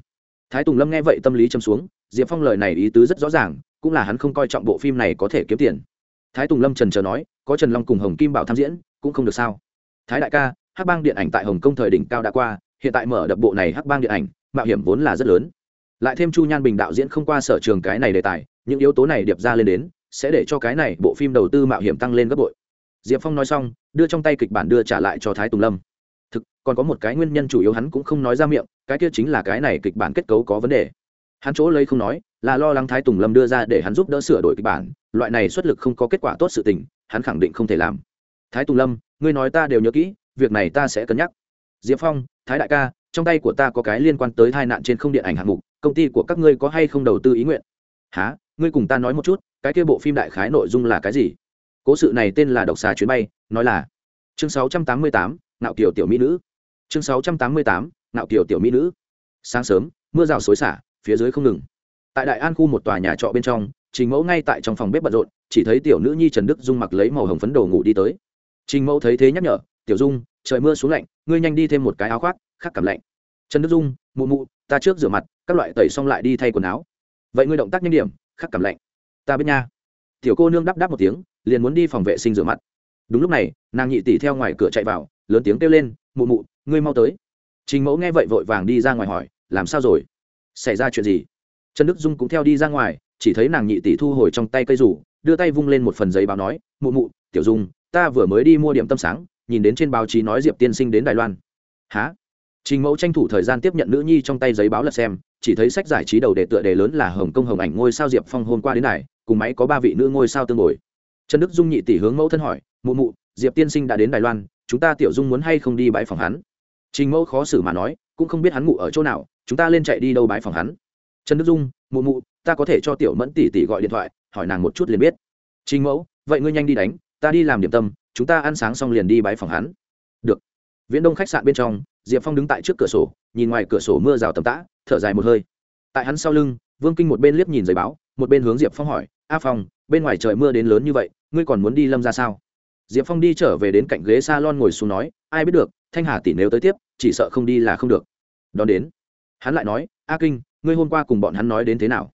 Thái tùng lâm nghe vậy tâm lý châm xuống, diệp phong lời này ý tứ rất rõ ràng, cũng là hắn không coi trọng bộ phim này có thể kiếm tiền. Thái tùng lâm trần trờ nói có trần long cùng hồng kim bảo tham diễn, cũng không được sao. Thái đại ca, hắc bang điện ảnh tại hồng kông thời đỉnh cao đã qua, hiện tại mở đập bộ này hắc bang điện ảnh, mạo hiểm vốn là rất lớn. Lại thêm chu nhan bình đạo diễn không qua sở trường cái này đề tài, những yếu tố này điệp ra lên đến, sẽ để cho cái này bộ phim đầu tư mạo hiểm tăng lên gấp bội. Diệp phong nói xong, đưa trong tay kịch bản đưa trả lại cho thái tùng lâm. Thực, còn có một cái nguyên nhân chủ yếu hắn cũng không nói ra miệng, cái kia chính là cái này kịch bản kết cấu có vấn đề. Hắn chỗ lấy không nói, là lo lắng thái tùng lâm đưa ra để hắn giúp đỡ sửa đổi kịch bản, loại này xuất lực không có kết quả tốt sự tình hắn khẳng định không thể làm. Thái tùng lâm ngươi nói ta đều nhớ kỹ việc này ta sẽ cân nhắc. Diệp phong thái đại ca trong tay của ta có cái liên quan tới tai nạn trên không điện ảnh hạng mục công ty của các ngươi có hay không đầu tư ý nguyện? Há ngươi cùng ta nói một chút cái kia bộ phim đại khái nội dung là cái gì? Cố sự này tên là độc xà chuyến bay nói là chương 688, nạo kiều tiểu mỹ nữ. Chương 688, nạo kiều tiểu mỹ nữ. Sáng sớm mưa rào xối xả phía dưới không ngừng. Tại đại an khu một tòa nhà trọ bên trong trình mẫu ngay tại trong phòng bếp bận rộn, chỉ thấy tiểu nữ nhi trần đức dung mặc lấy màu hồng phấn đồ ngủ đi tới. Trình mẫu thấy thế nhắc nhở, tiểu dung, trời mưa xuống lạnh, ngươi nhanh đi thêm một cái áo khoác, khắc cảm lạnh. Trần đức dung, mụ mụ, ta trước rửa mặt, các loại tẩy xong lại đi thay quần áo. Vậy ngươi động tác nhanh điểm, khắc cảm lạnh. Ta biết nha. Tiểu cô nương đáp đáp một tiếng, liền muốn đi phòng vệ sinh rửa mặt. Đúng lúc này, nàng nhị tỷ theo ngoài cửa chạy vào, lớn tiếng kêu lên, mụ mụ, ngươi mau tới. Trình mẫu nghe vậy vội vàng đi ra ngoài hỏi, làm sao rồi? Xảy ra chuyện gì? Trần đức dung cũng theo đi ra ngoài chỉ thấy nàng nhị tỷ thu hồi trong tay cây rủ, đưa tay vung lên một phần giấy báo nói, mụ mụ, tiểu dung, ta vừa mới đi mua điểm tâm sáng, nhìn đến trên báo chí nói diệp tiên sinh đến đài loan. Há trình mẫu tranh thủ thời gian tiếp nhận nữ nhi trong tay giấy báo lật xem, chỉ thấy sách giải trí đầu đề tựa đề lớn là hồng công hồng ảnh ngôi sao diệp phong hôm qua đến này cùng máy có ba vị nữ ngôi sao tương ngồi trần đức dung nhị tỷ hướng mẫu thân hỏi, mụ mụ, diệp tiên sinh đã đến đài loan, chúng ta tiểu dung muốn hay không đi bãi phòng hắn? Trình mẫu khó xử mà nói, cũng không biết hắn ngủ ở chỗ nào, chúng ta lên chạy đi đâu bãi phòng hắn trần đức dung, mụ mụ, ta có thể cho tiểu mẫn tỷ tỷ gọi điện thoại, hỏi nàng một chút liền biết. Trình mẫu, vậy ngươi nhanh đi đánh, ta đi làm điểm tâm, chúng ta ăn sáng xong liền đi bãi phòng hắn. Được. Viễn đông khách sạn bên trong, diệp phong đứng tại trước cửa sổ, nhìn ngoài cửa sổ mưa rào tầm tã, thở dài một hơi. Tại hắn sau lưng, vương kinh một bên liếc nhìn giấy báo, một bên hướng diệp phong hỏi, a phong, bên ngoài trời mưa đến lớn như vậy, ngươi còn muốn đi lâm ra sao? Diệp phong đi trở về đến cạnh ghế s a lon ngồi xuống nói, ai biết được, thanh hà tỷ nếu tới tiếp, chỉ sợ không đi là không được. Đón đến, hắn lại nói, a kinh ngươi hôm qua cùng bọn hắn nói đến thế nào?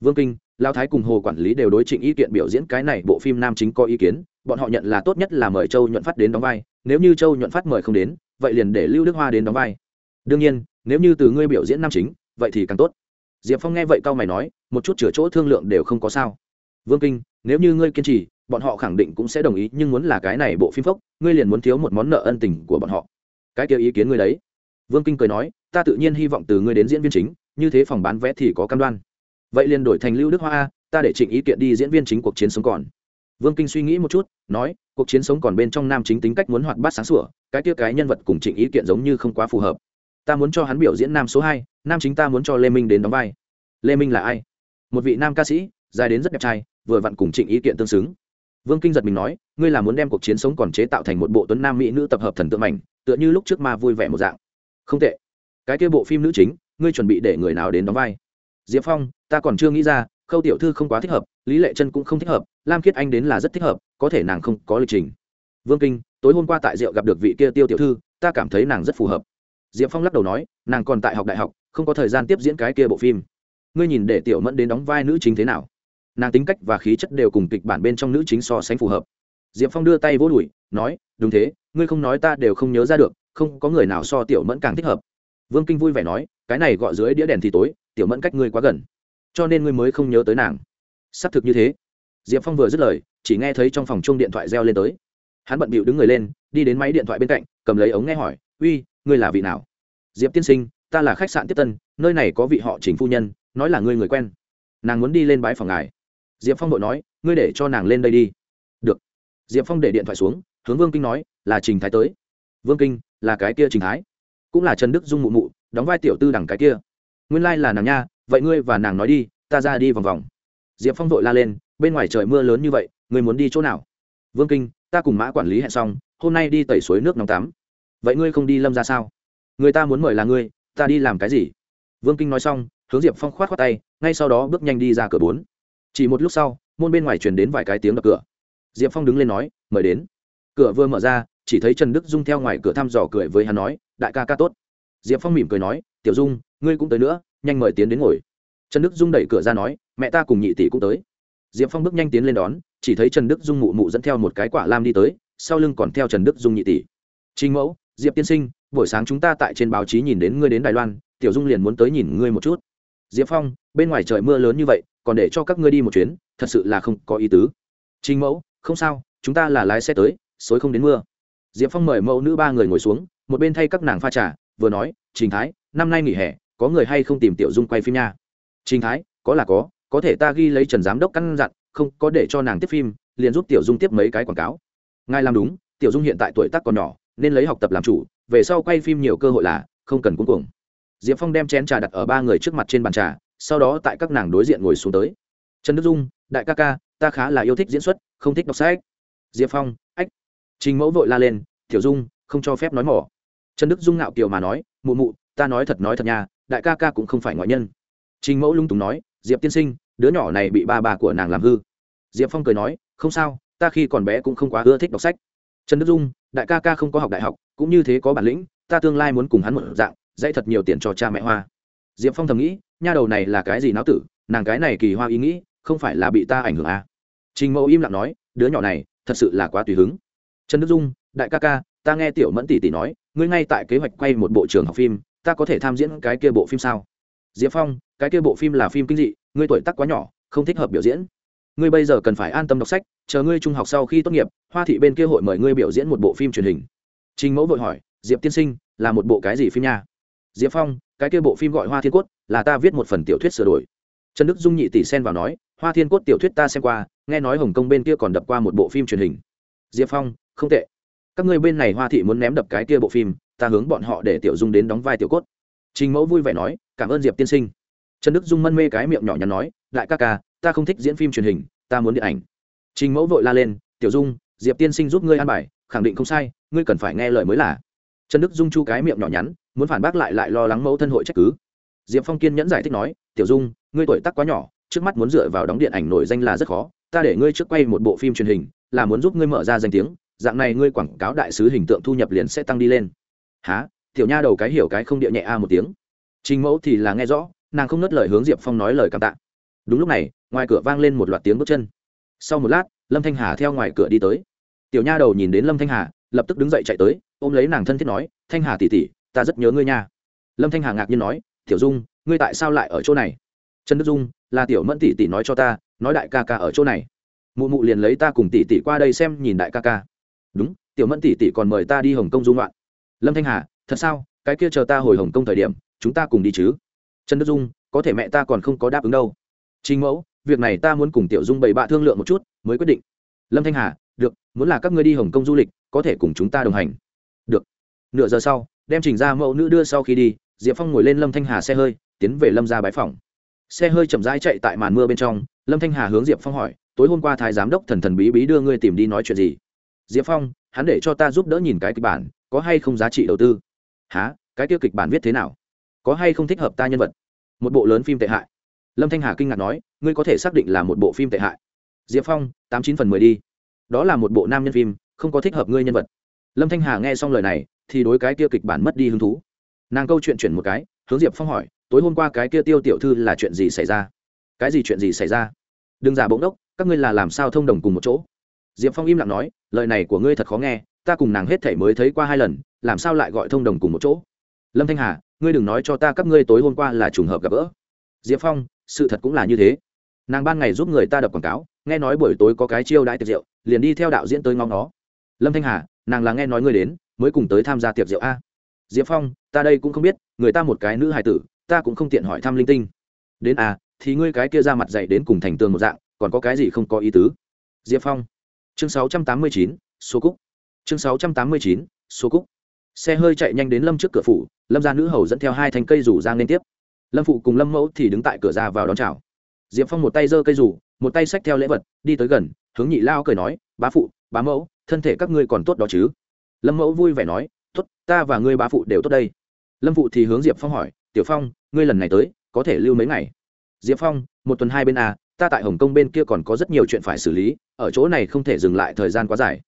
Vương kinh lao thái cùng hồ quản lý đều đối trịnh ý kiện biểu diễn cái này bộ phim nam chính có ý kiến, bọn họ nhận là tốt nhất là mời châu nhuận phát đến đóng vai, nếu như châu nhuận phát mời không đến, vậy liền để lưu đức hoa đến đóng vai. Đương nhiên, nếu như từ ngươi biểu diễn nam chính, vậy thì càng tốt. Diệp phong nghe vậy cao mày nói, một chút chửa chỗ thương lượng đều không có sao. Vương kinh, nếu như ngươi kiên trì, bọn họ khẳng định cũng sẽ đồng ý, nhưng muốn là cái này bộ phim phốc, ngươi liền muốn thiếu một món nợ ân tình của bọn họ. Cái kia ý kiến ngươi đấy. Vương kinh cười nói, ta tự nhiên hy vọng từ ngươi đến diễn viên chính như thế phòng bán vé thì có cam đoan. Vậy liền đổi thành lưu đức hoa a, ta để trịnh ý kiện đi diễn viên chính cuộc chiến sống còn. Vương kinh suy nghĩ một chút, nói, cuộc chiến sống còn bên trong nam chính tính cách muốn hoạt bát sáng sủa, cái kia cái nhân vật cùng trịnh ý kiện giống như không quá phù hợp. Ta muốn cho hắn biểu diễn nam số hai, nam chính ta muốn cho lê minh đến đóng vai. Lê minh là ai? Một vị nam ca sĩ, dài đến rất đẹp trai, vừa vặn cùng trịnh ý kiện tương xứng. Vương kinh giật mình nói, ngươi là muốn đem cuộc chiến sống còn chế tạo thành một bộ tuấn nam mỹ nữ tập hợp thần tượng mảnh, tựa như lúc trước ma vui vẻ một dạng. Không tệ. Cái kia bộ phim nữ chính ngươi chuẩn bị để người nào đến đóng vai? Diệp phong, ta còn chưa nghĩ ra, khâu tiểu thư không quá thích hợp, lý lệ chân cũng không thích hợp, lam khiết anh đến là rất thích hợp, có thể nàng không có lịch trình. Vương kinh, tối hôm qua tại rượu gặp được vị kia tiêu tiểu thư, ta cảm thấy nàng rất phù hợp. Diệp phong lắc đầu nói, nàng còn tại học đại học, không có thời gian tiếp diễn cái kia bộ phim. Ngươi nhìn để tiểu mẫn đến đóng vai nữ chính thế nào? Nàng tính cách và khí chất đều cùng kịch bản bên trong nữ chính so sánh phù hợp. Diệp phong đưa tay vỗ đùi, nói, đúng thế, ngươi không nói ta đều không nhớ ra được, không có người nào so tiểu mẫn càng thích hợp vương kinh vui vẻ nói, cái này gọi dưới đĩa đèn thì tối, tiểu mẫn cách ngươi quá gần, cho nên ngươi mới không nhớ tới nàng. Xác thực như thế, diệp phong vừa dứt lời, chỉ nghe thấy trong phòng chung điện thoại reo lên tới. Hắn bận bịu đứng người lên, đi đến máy điện thoại bên cạnh, cầm lấy ống nghe hỏi, uy, ngươi là vị nào? Diệp tiên sinh, ta là khách sạn tiếp tân, nơi này có vị họ chính phu nhân, nói là ngươi người quen. Nàng muốn đi lên bãi phòng ngài. Diệp phong đội nói, ngươi để cho nàng lên đây đi. Được. Diệp phong để điện thoại xuống, hướng vương kinh nói, là trình thái tới. Vương kinh, là cái kia trình thái cũng là trần đức dung mụ mụ, đóng vai tiểu tư đằng cái kia. Nguyên lai、like、là nàng nha, vậy ngươi và nàng nói đi, ta ra đi vòng vòng. Diệp phong vội la lên, bên ngoài trời mưa lớn như vậy, ngươi muốn đi chỗ nào? Vương kinh, ta cùng mã quản lý hẹn xong, hôm nay đi tẩy suối nước nóng tắm. Vậy ngươi không đi lâm ra sao? Người ta muốn mời là ngươi, ta đi làm cái gì? Vương kinh nói xong, hướng diệp phong k h o á t khoác tay, ngay sau đó bước nhanh đi ra cửa bốn. Chỉ một lúc sau, môn bên ngoài truyền đến vài cái tiếng đập cửa. Diệp phong đứng lên nói, mời đến. Cửa vừa mở ra chỉ thấy trần đức dung theo ngoài cửa thăm dò cười với hắn nói, đại ca ca tốt. Diệp phong mỉm cười nói, tiểu dung, ngươi cũng tới nữa, nhanh mời tiến đến ngồi. Trần đức dung đẩy cửa ra nói, mẹ ta cùng nhị tỷ cũng tới. Diệp phong bước nhanh tiến lên đón, chỉ thấy trần đức dung mụ mụ dẫn theo một cái quả lam đi tới, sau lưng còn theo trần đức dung nhị tỷ. Trình mẫu, diệp tiên sinh, buổi sáng chúng ta tại trên báo chí nhìn đến ngươi đến đài loan, tiểu dung liền muốn tới nhìn ngươi một chút. Diệp phong, bên ngoài trời mưa lớn như vậy, còn để cho các ngươi đi một chuyến, thật sự là không có ý tứ. Trình mẫu, không sao, chúng ta là lái xe tới, xối không đến mưa diệp phong mời mẫu nữ ba người ngồi xuống, một bên thay các nàng pha trà, vừa nói, trình thái, năm nay nghỉ hè, có người hay không tìm tiểu dung quay phim nha? Trình thái, có là có có thể ta ghi lấy trần giám đốc căn dặn, không, có để cho nàng tiếp phim, liền giúp tiểu dung tiếp mấy cái quảng cáo. Ngài làm đúng, tiểu dung hiện tại tuổi tác còn nhỏ, nên lấy học tập làm chủ, về sau quay phim nhiều cơ hội là, không cần cuống cuồng. diệp phong đem chén trà đặt ở ba người trước mặt trên bàn trà, sau đó tại các nàng đối diện ngồi xuống tới. Trần đức dung, đại ca ca, ta khá là yêu thích diễn xuất, không thích đọc sách. Diệp phong trình mẫu vội la lên, tiểu dung, không cho phép nói mỏ. Trần đức dung ngạo kiều mà nói, mụ mụ, ta nói thật nói thật nha, đại ca ca cũng không phải ngoại nhân. Trình mẫu lung túng nói, diệp tiên sinh, đứa nhỏ này bị ba bà của nàng làm hư. Diệp phong cười nói, không sao, ta khi còn bé cũng không quá ưa thích đọc sách. Trần đức dung, đại ca ca không có học đại học, cũng như thế có bản lĩnh, ta tương lai muốn cùng hắn một dạng, dạy thật nhiều tiền cho cha mẹ hoa. Diệp phong thầm nghĩ, nha đầu này là cái gì náo tử, nàng cái này kỳ hoa ý nghĩ, không phải là bị ta ảnh hưởng à. trình mẫu im lặng nói, đứa nhỏ này, thật sự là quá tùy hứng trần đức dung, đại ca ca, ta nghe tiểu mẫn tỷ tỷ nói, ngươi ngay tại kế hoạch quay một bộ trường học phim, ta có thể tham diễn cái kia bộ phim sao? Diệp phong, cái kia bộ phim là phim kinh dị, ngươi tuổi tác quá nhỏ, không thích hợp biểu diễn. Ngươi bây giờ cần phải an tâm đọc sách, chờ ngươi trung học sau khi tốt nghiệp, hoa thị bên kia hội mời ngươi biểu diễn một bộ phim truyền hình. Trình mẫu vội hỏi, diệp tiên sinh, là một bộ cái gì phim nha? Diệp phong, cái kia bộ phim gọi hoa thiên cốt, là ta viết một phần tiểu thuyết sửa đổi. Trần đức dung nhị tỷ xen vào nói, hoa thiên cốt tiểu thuyết ta xem qua, nghe nói hồng kông bên kia còn đập qua một bộ phim truyền hình. Diệp phong không tệ. Các ngươi bên này hoa thị muốn ném đập cái kia bộ phim, ta hướng bọn họ để tiểu dung đến đóng vai tiểu cốt. Trình mẫu vui vẻ nói, cảm ơn diệp tiên sinh. Trần đức dung mân mê cái miệng nhỏ nhắn nói, đại ca ca, ta không thích diễn phim truyền hình, ta muốn điện ảnh. Trình mẫu vội la lên, tiểu dung, diệp tiên sinh giúp ngươi an bài, khẳng định không sai, ngươi cần phải nghe lời mới là. Trần đức dung chu cái miệng nhỏ nhắn, muốn phản bác lại lại lo lắng mẫu thân hội trách cứ. Diệp phong kiên nhẫn giải thích nói, tiểu dung, ngươi tuổi tác quá nhỏ, trước mắt muốn dựa vào đóng điện ảnh nổi danh là rất khó, ta để ngươi trước quay một bộ phim truyền hình, là muốn giúp ngươi mở ra danh tiếng dạng này ngươi quảng cáo đại sứ hình tượng thu nhập liền sẽ tăng đi lên. Há tiểu nha đầu cái hiểu cái không địa nhẹ a một tiếng. Trình mẫu thì là nghe rõ, nàng không nớt lời hướng diệp phong nói lời cảm tạ. Đúng lúc này, ngoài cửa vang lên một loạt tiếng bước chân. Sau một lát, lâm thanh hà theo ngoài cửa đi tới. Tiểu nha đầu nhìn đến lâm thanh hà, lập tức đứng dậy chạy tới, ôm lấy nàng thân thiết nói, thanh hà tỉ tỉ ta rất nhớ ngươi nha. Lâm thanh hà ngạc nhiên nói, tiểu dung, ngươi tại sao lại ở chỗ này? Trần đức dung, là tiểu mẫn tỷ tỷ nói cho ta, nói đại ca ca ở chỗ này. Mụ mụ liền lấy ta cùng tỷ tỷ qua đây xem, nhìn đại ca ca đúng, tiểu mẫn tỷ tỷ còn mời ta đi hồng kông dung loạn lâm thanh hà, thật sao? Cái kia chờ ta hồi hồng kông thời điểm, chúng ta cùng đi chứ? Trần đức dung, có thể mẹ ta còn không có đáp ứng đâu. Trình mẫu, việc này ta muốn cùng tiểu dung bày bạ thương lượng một chút, mới quyết định. Lâm thanh hà, được, muốn là các ngươi đi hồng kông du lịch, có thể cùng chúng ta đồng hành. Được. Nửa giờ sau, đem trình ra mẫu nữ đưa sau khi đi, diệp phong ngồi lên lâm thanh hà xe hơi, tiến về lâm ra bãi phòng xe hơi chậm rãi chạy tại màn mưa bên trong, lâm thanh hà hướng diệp phong hỏi, tối hôm qua thái giám đốc thần thần bí bí đưa ngươi tìm đi nói chuyện gì? Diệp phong, hắn để cho ta giúp đỡ nhìn cái kịch bản, có hay không giá trị đầu tư? Há cái tiêu kịch bản viết thế nào? Có hay không thích hợp ta nhân vật? Một bộ lớn phim tệ hại. Lâm thanh hà kinh ngạc nói, ngươi có thể xác định là một bộ phim tệ hại. Diệp phong, tám chín phần mười đi. Đó là một bộ nam nhân phim, không có thích hợp ngươi nhân vật. Lâm thanh hà nghe xong lời này, thì đối cái kia kịch bản mất đi hứng thú. Nàng câu chuyện chuyển một cái, hướng diệp phong hỏi, tối hôm qua cái kia tiêu tiểu thư là chuyện gì xảy ra? Cái gì chuyện gì xảy ra? Đừng giả bỗng đốc các ngươi là làm sao thông đồng cùng một chỗ? Diệp phong im lặng nói, lời này của ngươi thật khó nghe, ta cùng nàng hết thể mới thấy qua hai lần, làm sao lại gọi thông đồng cùng một chỗ? Lâm thanh hà, ngươi đừng nói cho ta các ngươi tối hôm qua là trùng hợp gặp gỡ. Diệp phong, sự thật cũng là như thế. Nàng ban ngày giúp người ta đập quảng cáo, nghe nói buổi tối có cái chiêu đãi tiệc rượu, liền đi theo đạo diễn tới ngóng nó. Lâm thanh hà, nàng là nghe nói ngươi đến, mới cùng tới tham gia tiệc rượu a. Diệp phong, ta đây cũng không biết, người ta một cái nữ hài tử, ta cũng không tiện hỏi thăm linh tinh. Đến à thì ngươi cái kia ra mặt dạy đến cùng thành tường một dạng, còn có cái gì không có ý tứ? Diệp phong chương sáu trăm tám mươi chín số cúc. Chương sáu trăm tám mươi chín số cúc. Xe hơi chạy nhanh đến lâm trước cửa phủ, lâm gia nữ hầu dẫn theo hai thanh cây rủ giang liên tiếp. Lâm phụ cùng lâm mẫu thì đứng tại cửa ra vào đón chào. Diệp phong một tay giơ cây rủ, một tay xách theo lễ vật, đi tới gần, hướng nhị lao cười nói, bá phụ, bá mẫu, thân thể các ngươi còn tốt đó chứ? Lâm mẫu vui vẻ nói, tốt, ta và ngươi bá phụ đều tốt đây. Lâm phụ thì hướng diệp phong hỏi, tiểu phong, ngươi lần này tới, có thể lưu mấy ngày? Diệp phong, một tuần hai bên a ta tại hồng kông bên kia còn có rất nhiều chuyện phải xử lý, ở chỗ này không thể dừng lại thời gian quá dài.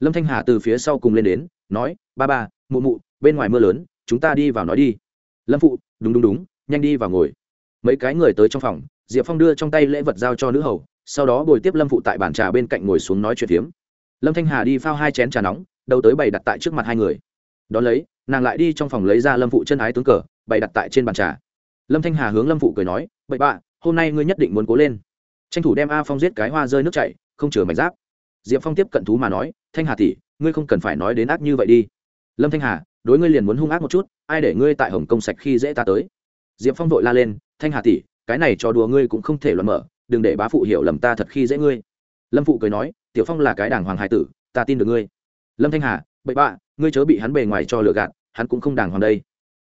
Lâm thanh hà từ phía sau cùng lên đến, nói, ba ba, mụ mụ, bên ngoài mưa lớn, chúng ta đi vào nói đi. Lâm phụ, đúng đúng đúng, nhanh đi vào ngồi. Mấy cái người tới trong phòng, diệp phong đưa trong tay lễ vật giao cho nữ hầu, sau đó bồi tiếp lâm phụ tại bàn trà bên cạnh ngồi xuống nói chuyện phiếm. Lâm thanh hà đi phao hai chén trà nóng, đầu tới bày đặt tại trước mặt hai người. Đón lấy, nàng lại đi trong phòng lấy ra lâm phụ chân ái tướng cờ, bày đặt tại trên bàn trà. Lâm thanh hà hướng lâm phụ cười nói, bậy bạ, hôm nay ngươi nhất định muốn cố lên tranh thủ đem a phong giết cái hoa rơi nước chảy, không chừa mảnh giáp. Diệp phong tiếp cận thú mà nói, thanh hà tỷ, ngươi không cần phải nói đến ác như vậy đi. Lâm thanh hà, đối ngươi liền muốn hung ác một chút, ai để ngươi tại hồng kông sạch khi dễ ta tới? Diệp phong vội la lên, thanh hà tỷ, cái này cho đùa ngươi cũng không thể luận mở, đừng để bá phụ hiểu lầm ta thật khi dễ ngươi. Lâm phụ cười nói, tiểu phong là cái đảng hoàng hải tử, ta tin được ngươi. Lâm thanh hà, bậy bạ, ngươi chớ bị hắn bề ngoài cho lừa gạt, hắn cũng không đàng hoàng đây.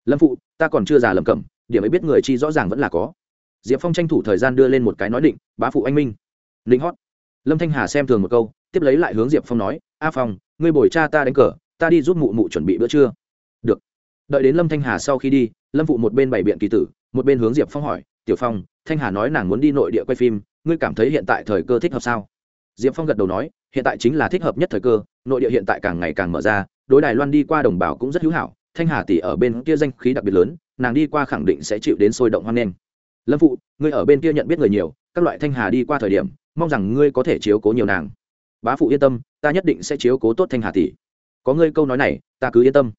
Lâm phụ, ta còn chưa già lầm cẩm điểm ấy biết người chi rõ ràng vẫn là có diệp phong tranh thủ thời gian đưa lên một cái nói định, bá phụ anh minh. Linh hót. Lâm thanh hà xem thường một câu, tiếp lấy lại hướng diệp phong nói, a phong, ngươi bồi cha ta đánh cờ, ta đi giúp mụ mụ chuẩn bị bữa trưa. Được. Đợi đến lâm thanh hà sau khi đi, lâm phụ một bên bày biện kỳ tử, một bên hướng diệp phong hỏi, tiểu phong, thanh hà nói nàng muốn đi nội địa quay phim, ngươi cảm thấy hiện tại thời cơ thích hợp sao? Diệp phong gật đầu nói, hiện tại chính là thích hợp nhất thời cơ, nội địa hiện tại càng ngày càng mở ra, đối đài loan đi qua đồng bào cũng rất hữu hảo, thanh hà tỷ ở bên kia danh khí đặc biệt lớn, nàng đi qua khẳng định sẽ chịu đến sôi động hoan nghênh lâm phụ ngươi ở bên kia nhận biết người nhiều các loại thanh hà đi qua thời điểm mong rằng ngươi có thể chiếu cố nhiều nàng bá phụ yên tâm ta nhất định sẽ chiếu cố tốt thanh hà tỷ có ngươi câu nói này ta cứ yên tâm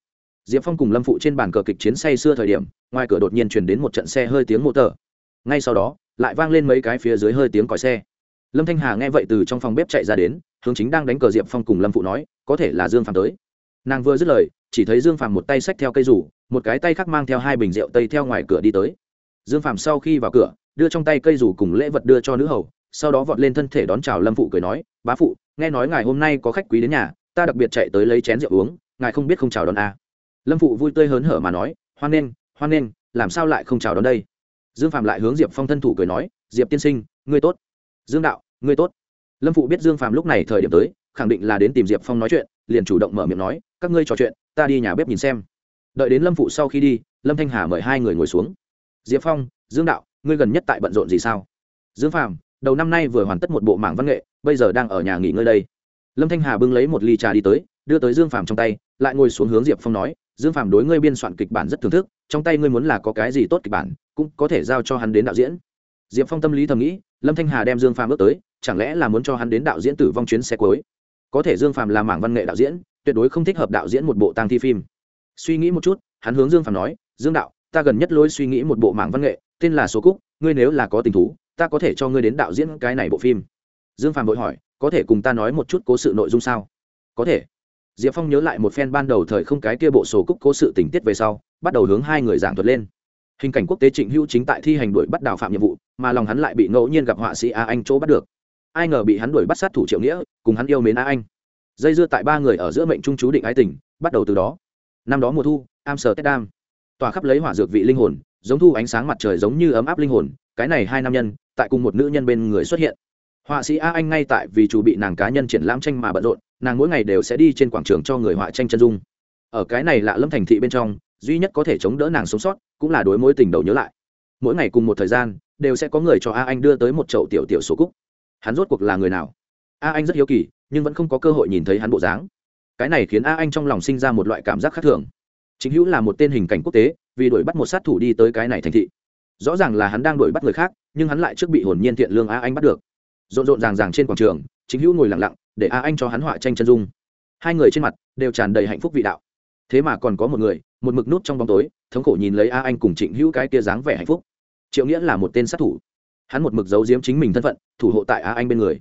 diệp phong cùng lâm phụ trên bàn cờ kịch chiến say xưa thời điểm ngoài cửa đột nhiên chuyển đến một trận xe hơi tiếng mô tờ ngay sau đó lại vang lên mấy cái phía dưới hơi tiếng còi xe lâm thanh hà nghe vậy từ trong phòng bếp chạy ra đến hướng chính đang đánh cờ diệp phong cùng lâm phụ nói có thể là dương phàm tới nàng vừa dứt lời chỉ thấy dương phàm một tay xách theo cây rủ một cái tay khác mang theo hai bình rượu tây theo ngoài cửa đi tới dương phàm sau khi vào cửa, đưa trong tay cây rủ cùng lễ vật đưa cho nữ hầu, sau đó vọt lên thân thể đón chào lâm phụ cười nói, bá phụ, nghe nói ngài hôm nay có khách quý đến nhà, ta đặc biệt chạy tới lấy chén rượu uống, ngài không biết không chào đón à. lâm phụ vui tươi hớn hở mà nói, hoan nghênh hoan nghênh, làm sao lại không chào đón đây? Dương phạm lại hướng diệp phong thân thủ cười nói, diệp tiên sinh, ngươi tốt. Dương đạo, ngươi tốt. Lâm phụ biết dương phạm lúc này thời điểm tới, khẳng định là đến tìm diệp phong nói chuyện, liền chủ động mở miệng nói, các ngươi trò chuyện, ta đi nhà bếp nhìn xem. Đợi đến lâm phụ sau khi đi, lâm thanh hà mời hai người ngồi xuống diệp phong dương đạo ngươi gần nhất tại bận rộn gì sao? Dương Phàm, đầu năm nay vừa hoàn tất một bộ mảng văn nghệ bây giờ đang ở nhà nghỉ ngơi đây. Lâm thanh hà bưng lấy một ly trà đi tới đưa tới dương Phàm trong tay lại ngồi xuống hướng diệp phong nói dương Phàm đối ngươi biên soạn kịch bản rất thưởng thức trong tay ngươi muốn là có cái gì tốt kịch bản cũng có thể giao cho hắn đến đạo diễn. Diệp phong tâm lý thầm nghĩ lâm thanh hà đem dương Phàm ước tới chẳng lẽ là muốn cho hắn đến đạo diễn tử vong chuyến xe cuối? Có thể dương phàm là mảng văn nghệ đạo diễn tuyệt đối không thích hợp đạo diễn một bộ tăng thi phim. Suy nghĩ một chút hắn hướng dương phàm nói dương đạo ta gần nhất lối suy nghĩ một bộ mảng văn nghệ, tên là số cúc, ngươi nếu là có tình thú, ta có thể cho ngươi đến đạo diễn cái này bộ phim. Dương phàm vội hỏi, có thể cùng ta nói một chút cố sự nội dung sao? Có thể. Diệp phong nhớ lại một phen ban đầu thời không cái kia bộ sổ cúc cố sự tình tiết về sau, bắt đầu hướng hai người giảng thuật lên. Hình cảnh quốc tế trịnh hữu chính tại thi hành đuổi bắt đào phạm nhiệm vụ, mà lòng hắn lại bị ngẫu nhiên gặp họa sĩ a anh chỗ bắt được. Ai ngờ bị hắn đuổi bắt sát thủ triệu nghĩa, cùng hắn yêu mến a anh. Dây dưa tại ba người ở giữa mệnh trung chú định ái tình, bắt đầu từ đó. Năm đó mùa thu, amsterdam tỏa khắp lấy hỏa dược vị linh hồn, giống thu ánh sáng mặt trời giống như ấm áp linh hồn, cái này hai nam nhân, tại cùng một nữ nhân bên người xuất hiện. Họa sĩ a anh ngay tại vì chủ bị nàng cá nhân triển lãm tranh mà bận rộn, nàng mỗi ngày đều sẽ đi trên quảng trường cho người họa tranh chân dung. Ở cái này lạ lâm thành thị bên trong, duy nhất có thể chống đỡ nàng sống sót, cũng là đối mối tình đầu nhớ lại. Mỗi ngày cùng một thời gian, đều sẽ có người cho a anh đưa tới một chậu tiểu tiểu số cúc. Hắn rốt cuộc là người nào? A anh rất hiếu kỳ, nhưng vẫn không có cơ hội nhìn thấy hắn bộ dáng. Cái này khiến a anh trong lòng sinh ra một loại cảm giác khác thường chính hữu là một tên hình cảnh quốc tế, vì đuổi bắt một sát thủ đi tới cái này thành thị. Rõ ràng là hắn đang đuổi bắt người khác, nhưng hắn lại trước bị hồn nhiên thiện lương a anh bắt được. Rộn rộn ràng ràng trên quảng trường, chính hữu ngồi lặng lặng, để a anh cho hắn họa tranh chân dung. Hai người trên mặt đều tràn đầy hạnh phúc vị đạo. Thế mà còn có một người, một mực nút trong bóng tối, thống khổ nhìn lấy a anh cùng trịnh hữu cái kia dáng vẻ hạnh phúc. Triệu nghĩa là một tên sát thủ. Hắn một mực giấu giếm chính mình thân phận, thủ hộ tại a anh bên người.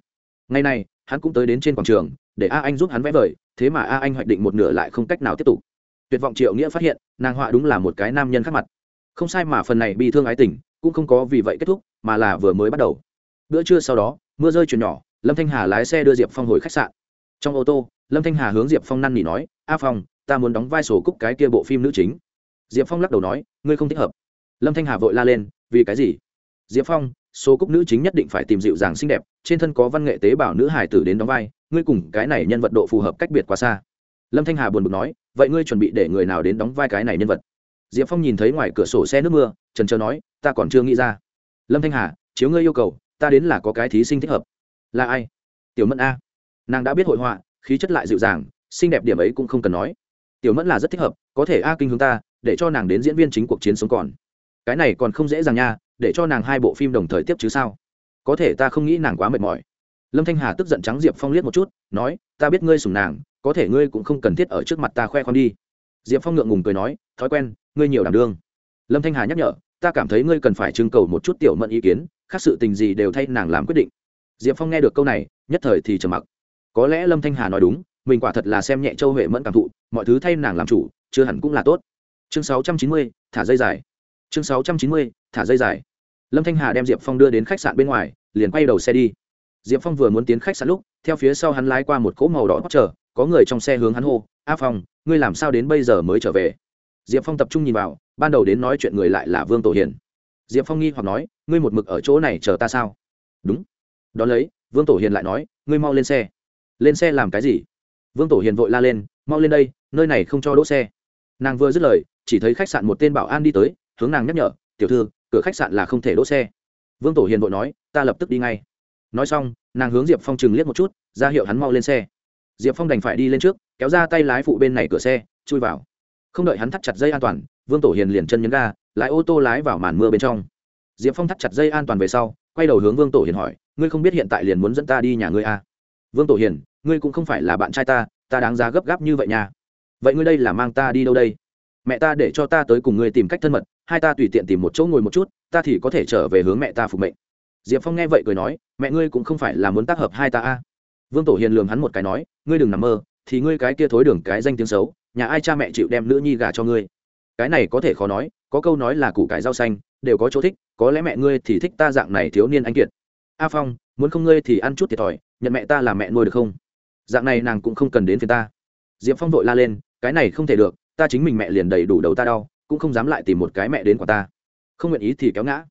Ngày nay, hắn cũng tới đến trên quảng trường, để a anh giúp hắn vẽ vời, thế mà a anh hoạch định một nửa lại không cách nào tiếp tục tuyệt vọng triệu nghĩa phát hiện, nàng họa đúng là một cái nam nhân khác mặt. Không sai mà phần này bị thương ái tình, cũng không có vì vậy kết thúc, mà là vừa mới bắt đầu. Bữa trưa sau đó, mưa rơi chuyển nhỏ, lâm thanh hà lái xe đưa diệp phong hồi khách sạn. Trong ô tô, lâm thanh hà hướng diệp phong năn nỉ nói, a phong, ta muốn đóng vai sổ cúc cái kia bộ phim nữ chính. Diệp phong lắc đầu nói, ngươi không thích hợp. Lâm thanh hà vội la lên, vì cái gì? Diệp phong số cúc nữ chính nhất định phải tìm dịu dàng xinh đẹp, trên thân có văn nghệ tế bào nữ hải tử đến đóng vai, ngươi cùng cái này nhân vật độ phù hợp cách biệt quá xa lâm thanh hà buồn bực nói, vậy ngươi chuẩn bị để người nào đến đóng vai cái này nhân vật? Diệp phong nhìn thấy ngoài cửa sổ xe nước mưa, trần trờ nói, ta còn chưa nghĩ ra. Lâm thanh hà, chiếu ngươi yêu cầu, ta đến là có cái thí sinh thích hợp. Là ai? Tiểu mẫn a. Nàng đã biết hội họa, khí chất lại dịu dàng, xinh đẹp điểm ấy cũng không cần nói. Tiểu mẫn là rất thích hợp, có thể a kinh hướng ta, để cho nàng đến diễn viên chính cuộc chiến sống còn. Cái này còn không dễ dàng nha, để cho nàng hai bộ phim đồng thời tiếp chứ sao? Có thể ta không nghĩ nàng quá mệt mỏi. Lâm thanh hà tức giận trắng diệp phong liếc một chút, nói, ta biết ngươi sùng nàng có thể ngươi cũng không cần thiết ở trước mặt ta khoe con đi. Diệp phong ngượng ngùng cười nói, thói quen, ngươi nhiều đảm đương. Lâm thanh hà nhắc nhở, ta cảm thấy ngươi cần phải trưng cầu một chút tiểu mẫn ý kiến, khác sự tình gì đều thay nàng làm quyết định. Diệp phong nghe được câu này, nhất thời thì trầm mặc. Có lẽ lâm thanh hà nói đúng, mình quả thật là xem nhẹ châu huệ mẫn cảm thụ, mọi thứ thay nàng làm chủ, chưa hẳn cũng là tốt. Chương sáu trăm chín mươi, thả dây dài. Chương sáu trăm chín mươi, thả dây dài. Lâm thanh hà đem diệp phong đưa đến khách sạn bên ngoài, liền quay đầu xe đi. Diệp phong vừa muốn tiến khách sạn lúc, theo phía sau hắn lái qua một cỗ màu đỏ chờ có người trong xe hướng hắn hô, a phong, ngươi làm sao đến bây giờ mới trở về? Diệp phong tập trung nhìn vào, ban đầu đến nói chuyện người lại là vương tổ hiền diệp phong nghi hoặc nói, ngươi một mực ở chỗ này chờ ta sao? Đúng. Đón lấy, vương tổ hiền lại nói, ngươi mau lên xe. Lên xe làm cái gì? Vương tổ hiền vội la lên, mau lên đây, nơi này không cho đỗ xe. Nàng vừa dứt lời, chỉ thấy khách sạn một tên bảo an đi tới, hướng nàng nhắc nhở, tiểu thư, cửa khách sạn là không thể đỗ xe. Vương tổ hiền vội nói, ta lập tức đi ngay. Nói xong, nàng hướng diệp phong chừng liếc một chút, ra hiệu hắn mau lên xe diệp phong đành phải đi lên trước, kéo ra tay lái phụ bên này cửa xe, chui vào. Không đợi hắn thắt chặt dây an toàn, vương tổ hiền liền chân nhấn ga, lái ô tô lái vào màn mưa bên trong. Diệp phong thắt chặt dây an toàn về sau, quay đầu hướng vương tổ hiền hỏi, ngươi không biết hiện tại liền muốn dẫn ta đi nhà ngươi à? vương tổ hiền, ngươi cũng không phải là bạn trai ta ta đáng giá gấp gáp như vậy nha. Vậy ngươi đây là mang ta đi đâu đây? Mẹ ta để cho ta tới cùng ngươi tìm cách thân mật, hai ta tùy tiện tìm một chỗ ngồi một chút, ta thì có thể trở về hướng mẹ ta phục mệnh. Diệp phong nghe vậy cười nói, mẹ ngươi cũng không phải là muốn tác hợp hai ta a à vương tổ hiền lường hắn một cái nói, ngươi đừng nằm mơ, thì ngươi cái kia thối đường cái danh tiếng xấu, nhà ai cha mẹ chịu đem nữ nhi gà cho ngươi? Cái này có thể khó nói, có câu nói là củ cải rau xanh, đều có chỗ thích, có lẽ mẹ ngươi thì thích ta dạng này thiếu niên anh kiệt. A phong, muốn không ngươi thì ăn chút thiệt thòi, nhận mẹ ta là mẹ nuôi được không? Dạng này nàng cũng không cần đến phía ta. Diệp phong vội la lên, cái này không thể được, ta chính mình mẹ liền đầy đủ đầu ta đau, cũng không dám lại tìm một cái mẹ đến quả ta. Không nguyện ý thì kéo ngã.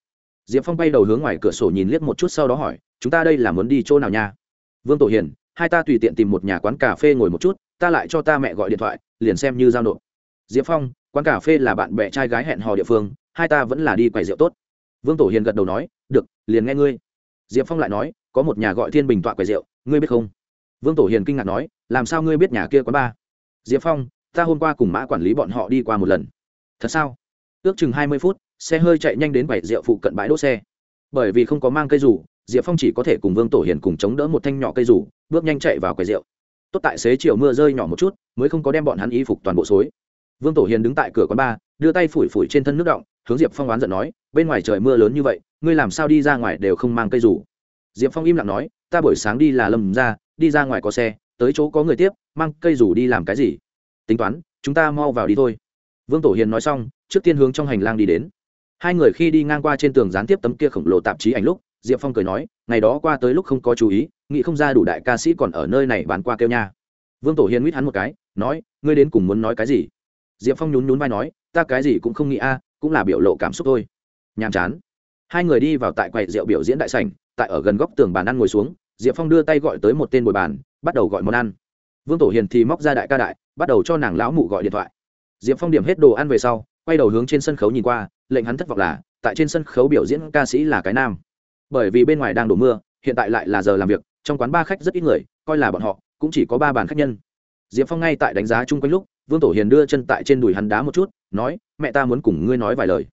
Diệp phong bay đầu hướng ngoài cửa sổ nhìn liếc một chút sau đó hỏi, chúng ta đây là muốn đi chỗ nào nha? Vương tổ hiền, hai ta tùy tiện tìm một nhà quán cà phê ngồi một chút, ta lại cho ta mẹ gọi điện thoại, liền xem như giao nộp. Diệp phong, quán cà phê là bạn bè trai gái hẹn hò địa phương, hai ta vẫn là đi quầy rượu tốt. Vương tổ hiền gật đầu nói, được, liền nghe ngươi. Diệp phong lại nói, có một nhà gọi thiên bình tọa quầy rượu, ngươi biết không? Vương tổ hiền kinh ngạc nói, làm sao ngươi biết nhà kia quán ba? Diệp phong, ta hôm qua cùng mã quản lý bọn họ đi qua một lần. Thật sao? Ước chừng hai mươi phút, xe hơi chạy nhanh đến quầy rượu phụ cận bãi đỗ xe. Bởi vì không có mang cây rủ diệp phong chỉ có thể cùng vương tổ hiền cùng chống đỡ một thanh nhỏ cây rủ, bước nhanh chạy vào quầy rượu. Tốt tại xế chiều mưa rơi nhỏ một chút, mới không có đem bọn hắn y phục toàn bộ xối. Vương tổ hiền đứng tại cửa quán bar, đưa tay phủi phủi trên thân nước động, hướng diệp phong oán giận nói, bên ngoài trời mưa lớn như vậy, ngươi làm sao đi ra ngoài đều không mang cây rủ? Diệp phong im lặng nói, ta buổi sáng đi là lâm ra, đi ra ngoài có xe, tới chỗ có người tiếp, mang cây rủ đi làm cái gì? Tính toán, chúng ta mau vào đi thôi. Vương tổ hiền nói xong, trước tiên hướng trong hành lang đi đến. Hai người khi đi ngang qua trên tường gián tiếp tấm kia khổng lồ tạp chí ảnh lúc diệp phong cười nói, ngày đó qua tới lúc không có chú ý, nghĩ không ra đủ đại ca sĩ còn ở nơi này bán qua kêu nha. Vương tổ hiền nguyết hắn một cái, nói, ngươi đến cùng muốn nói cái gì? Diệp phong nhún nhún vai nói, ta cái gì cũng không nghĩ a à, cũng là biểu lộ cảm xúc thôi. Nhàm chán. Hai người đi vào tại quầy rượu biểu diễn đại sảnh, tại ở gần góc tường bàn ăn ngồi xuống, diệp phong đưa tay gọi tới một tên bồi bàn, bắt đầu gọi món ăn. Vương tổ hiền thì móc ra đại ca đại, bắt đầu cho nàng lão mụ gọi điện thoại. Diệp phong điểm hết đồ ăn về sau, quay đầu hướng trên sân khấu nhìn qua, lệnh hắn thất vọng là, tại trên sân khấu biểu diễn ca sĩ là cái nam bởi vì bên ngoài đang đổ mưa, hiện tại lại là giờ làm việc, trong quán ba khách rất ít người, coi là bọn họ, cũng chỉ có ba bàn khách nhân. Diệp phong ngay tại đánh giá chung quanh lúc, vương tổ hiền đưa chân tại trên đùi hắn đá một chút, nói, mẹ ta muốn cùng ngươi nói vài lời.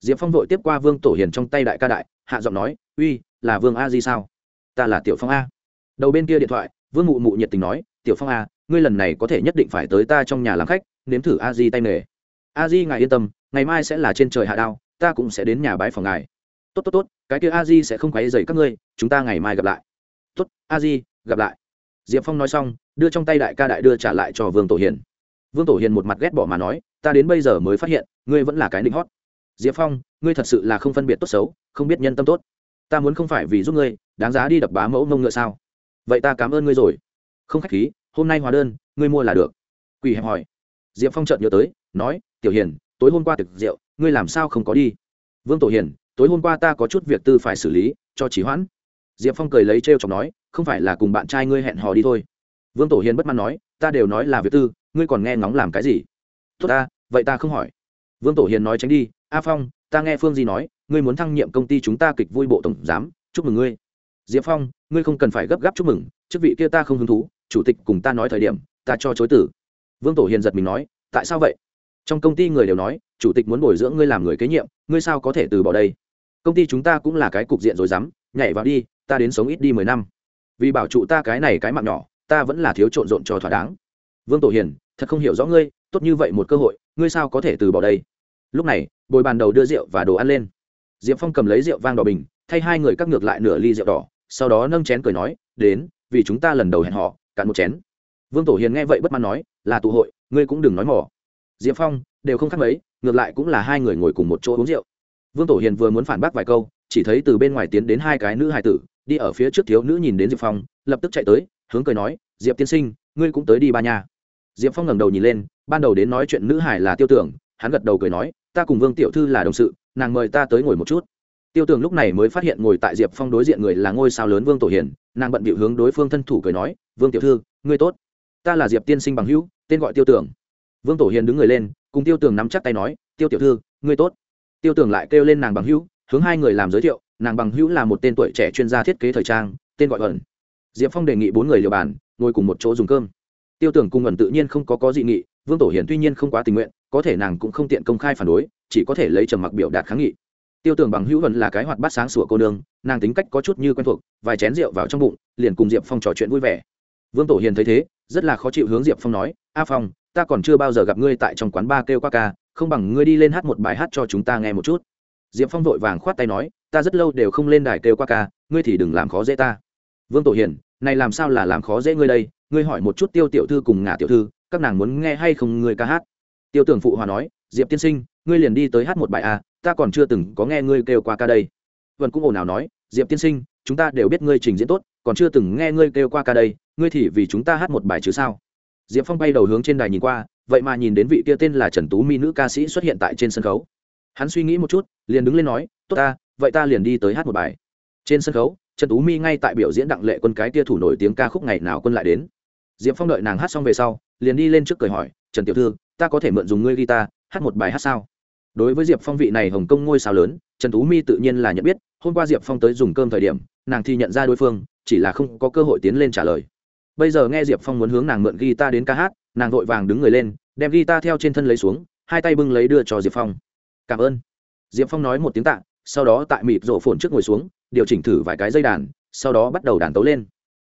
Diệp phong vội tiếp qua vương tổ hiền trong tay đại ca đại, hạ giọng nói, uy, là vương a di sao? Ta là tiểu phong a. Đầu bên kia điện thoại, vương mụ mụ nhiệt tình nói, tiểu phong a, ngươi lần này có thể nhất định phải tới ta trong nhà làm khách, nếm thử a di tay nghề. A di, ngài yên tâm, ngày mai sẽ là trên trời hạ đao, ta cũng sẽ đến nhà bái phòng ngài tốt tốt tốt, cái kia a di sẽ không quấy dày các ngươi, chúng ta ngày mai gặp lại. Tốt, a di, gặp lại. Diệp phong nói xong, đưa trong tay đại ca đại đưa trả lại cho vương tổ hiền. Vương tổ hiền một mặt ghét bỏ mà nói, ta đến bây giờ mới phát hiện, ngươi vẫn là cái định hót. Diệp phong, ngươi thật sự là không phân biệt tốt xấu, không biết nhân tâm tốt. Ta muốn không phải vì giúp ngươi, đáng giá đi đập bá mẫu mông ngựa sao? Vậy ta cảm ơn ngươi rồi. Không khách khí, hôm nay hóa đơn, ngươi mua là được. Quỳ hẹp hỏi. Diệp phong chợt nhớ tới, nói, tiểu hiền, tối hôm qua thực rượu, ngươi làm sao không có đi? Vương tổ hiền tối hôm qua ta có chút việc tư phải xử lý, cho chỉ hoãn. Diệp phong cười lấy t r e o chọc nói, không phải là cùng bạn trai ngươi hẹn hò đi thôi. Vương tổ hiền bất mãn nói, ta đều nói là việc tư, ngươi còn nghe ngóng làm cái gì? Tốt ta, vậy ta không hỏi. Vương tổ hiền nói tránh đi, a phong, ta nghe phương di nói, ngươi muốn thăng nhiệm công ty chúng ta kịch vui bộ tổng giám, chúc mừng ngươi. Diệp phong, ngươi không cần phải gấp gáp chúc mừng, chức vị kia ta không hứng thú, chủ tịch cùng ta nói thời điểm, ta cho chối tử. Vương tổ hiền giật mình nói, tại sao vậy? Trong công ty người đều nói, chủ tịch muốn bồi dưỡng ngươi làm người kế nhiệm, ngươi sao có thể từ bỏ đây? Công ty chúng ta cũng là cái cục diện rồi dám, nhảy vào đi, ta đến sống ít đi mười năm. Vì bảo trụ ta cái này cái mạng nhỏ, ta vẫn là thiếu trộn rộn cho thỏa đáng. Vương tổ hiền, thật không hiểu rõ ngươi, tốt như vậy một cơ hội, ngươi sao có thể từ bỏ đây? Lúc này, bồi bàn đầu đưa rượu và đồ ăn lên. Diệp phong cầm lấy rượu vang đỏ bình, thay hai người cắt ngược lại nửa ly rượu đỏ, sau đó nâng chén cười nói, đến, vì chúng ta lần đầu hẹn họ, cạn một chén. Vương tổ hiền nghe vậy bất mãn nói, là tụ hội, ngươi cũng đừng nói mỏ diệp phong, đều không khác mấy, ngược lại cũng là hai người ngồi cùng một chỗ uống rượu vương tổ hiền vừa muốn phản bác vài câu, chỉ thấy từ bên ngoài tiến đến hai cái nữ hài tử, đi ở phía trước thiếu nữ nhìn đến diệp phong, lập tức chạy tới, hướng cười nói, diệp tiên sinh, ngươi cũng tới đi ba nhà diệp phong ngẩng đầu nhìn lên, ban đầu đến nói chuyện nữ hải là tiêu tưởng, hắn gật đầu cười nói, ta cùng vương tiểu thư là đồng sự, nàng mời ta tới ngồi một chút. Tiêu tưởng lúc này mới phát hiện ngồi tại diệp phong đối diện người là ngôi sao lớn vương tổ hiền, nàng bận bịu hướng đối phương thân thủ cười nói, vương tiểu thư, ngươi tốt. Ta là diệp tiên sinh bằng hữu, tên gọi tiêu tưởng. Vương tổ hiền đứng người lên, cùng tiêu Tưởng nắm chắc tay nói, tiêu tiểu thư, ngươi tốt tiêu tường lại kêu lên nàng bằng hữu, hướng hai người làm giới thiệu, nàng bằng hữu là một tên tuổi trẻ chuyên gia thiết kế thời trang, tên gọi ẩn. Diệp phong đề nghị bốn người liều bàn, ngồi cùng một chỗ dùng cơm. Tiêu tưởng cùng ẩn tự nhiên không có có dị nghị, vương tổ hiền tuy nhiên không quá tình nguyện, có thể nàng cũng không tiện công khai phản đối, chỉ có thể lấy trầm mặc biểu đạt kháng nghị. Tiêu tưởng bằng hữu ẩn là cái hoạt bát sáng sủa cô nương, nàng tính cách có chút như quen thuộc, vài chén rượu vào trong bụng, liền cùng diệp phong trò chuyện vui vẻ. Vương tổ hiền thấy thế, rất là khó chịu hướng diệp phong nói, a phong, ta còn chưa bao giờ gặp ngươi tại trong quán ba kêu qua ca không bằng ngươi đi lên hát một bài hát cho chúng ta nghe một chút. Diệp phong vội vàng khoát tay nói, ta rất lâu đều không lên đài kêu qua ca, ngươi thì đừng làm khó dễ ta. Vương tổ hiền này làm sao là làm khó dễ ngươi đây? Ngươi hỏi một chút tiêu tiểu thư cùng ngả tiểu thư, các nàng muốn nghe hay không ngươi ca hát? Tiêu tưởng phụ hòa nói, diệp tiên sinh, ngươi liền đi tới hát một bài a ta còn chưa từng có nghe ngươi kêu qua ca đây. Vân cũng ồn ào nói, diệp tiên sinh, chúng ta đều biết ngươi trình diễn tốt, còn chưa từng nghe ngươi kêu qua ca đây, ngươi thì vì chúng ta hát một bài chứ sao? Diệp phong bay đầu hướng trên đài nhìn qua vậy mà nhìn đến vị kia tên là trần tú mi nữ ca sĩ xuất hiện tại trên sân khấu. Hắn suy nghĩ một chút, liền đứng lên nói, tốt ta, vậy ta liền đi tới hát một bài. Trên sân khấu, trần tú mi ngay tại biểu diễn đặng lệ quân cái kia thủ nổi tiếng ca khúc ngày nào quân lại đến. Diệp phong đợi nàng hát xong về sau, liền đi lên trước cười hỏi, trần tiểu thư, ta có thể mượn dùng ngươi guitar, hát một bài hát sao? Đối với diệp phong vị này hồng kông ngôi sao lớn, trần tú mi tự nhiên là nhận biết, hôm qua diệp phong tới dùng cơm thời điểm, nàng thì nhận ra đối phương, chỉ là không có cơ hội tiến lên trả lời bây giờ nghe diệp phong muốn hướng nàng mượn ghi ta đến ca hát, nàng vội vàng đứng người lên, đem ghi ta theo trên thân lấy xuống, hai tay bưng lấy đưa cho diệp phong. Cảm ơn. Diệp phong nói một tiếng tạ, sau đó tại mịp rổ phồn trước ngồi xuống, điều chỉnh thử vài cái dây đàn, sau đó bắt đầu đàn tấu lên.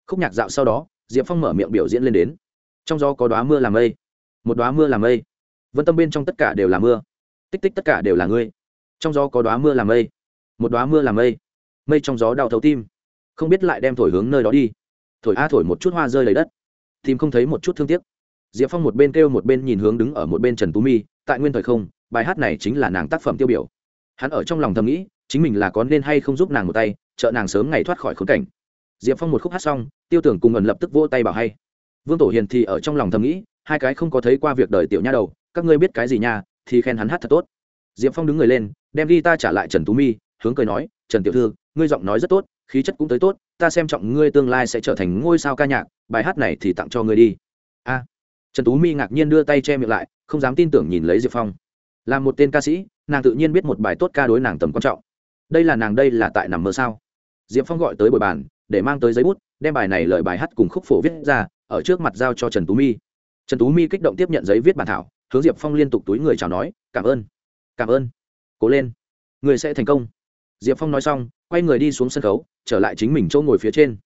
Khúc nhạc dạo sau đó, diệp phong mở miệng biểu diễn lên đến. Trong gió có đoá mưa làm mây. Một đoá mưa làm mây. Vân tâm bên trong tất cả đều là mưa. Tích tích tất cả đều là ngươi. Trong gió có đoá mưa làm mây. Một đoá mưa làm mây. Mây trong gió đau thấu tim. Không biết lại đem thổi hướng nơi đó đi thổi a thổi một chút hoa rơi lấy đất. Tìm không thấy một chút thương tiếc. Diệp phong một bên kêu một bên nhìn hướng đứng ở một bên trần tú mi, tại nguyên thời không, bài hát này chính là nàng tác phẩm tiêu biểu. Hắn ở trong lòng thầm nghĩ, chính mình là có nên hay không giúp nàng một tay, trợ nàng sớm ngày thoát khỏi khốn cảnh. Diệp phong một khúc hát xong, tiêu tưởng cùng ẩn lập tức vỗ tay bảo hay. Vương tổ hiền thì ở trong lòng thầm nghĩ, hai cái không có thấy qua việc đời tiểu nha đầu, các ngươi biết cái gì nha, thì khen hắn hát thật tốt. Diệp phong đứng người lên, đem ghi ta trả lại trần tú mi, hướng cười nói, trần tiểu thư, ngươi giọng nói rất tốt khí chất cũng tới tốt, ta xem trọng ngươi tương lai sẽ trở thành ngôi sao ca nhạc, bài hát này thì tặng cho ngươi đi. A. Trần tú mi ngạc nhiên đưa tay che miệng lại, không dám tin tưởng nhìn lấy diệp phong. Là một tên ca sĩ, nàng tự nhiên biết một bài tốt ca đối nàng tầm quan trọng. Đây là nàng đây là tại nằm mơ sao? Diệp phong gọi tới bồi bàn, để mang tới giấy bút, đem bài này lời bài hát cùng khúc phổ viết ra, ở trước mặt giao cho trần tú mi. Trần tú mi kích động tiếp nhận giấy viết bản thảo, hướng diệp phong liên tục túi người chào nói, cảm ơn cảm ơn. Cố lên. Người sẽ thành công. Diệp phong nói xong quay người đi xuống sân khấu, trở lại chính mình chỗ ngồi phía trên.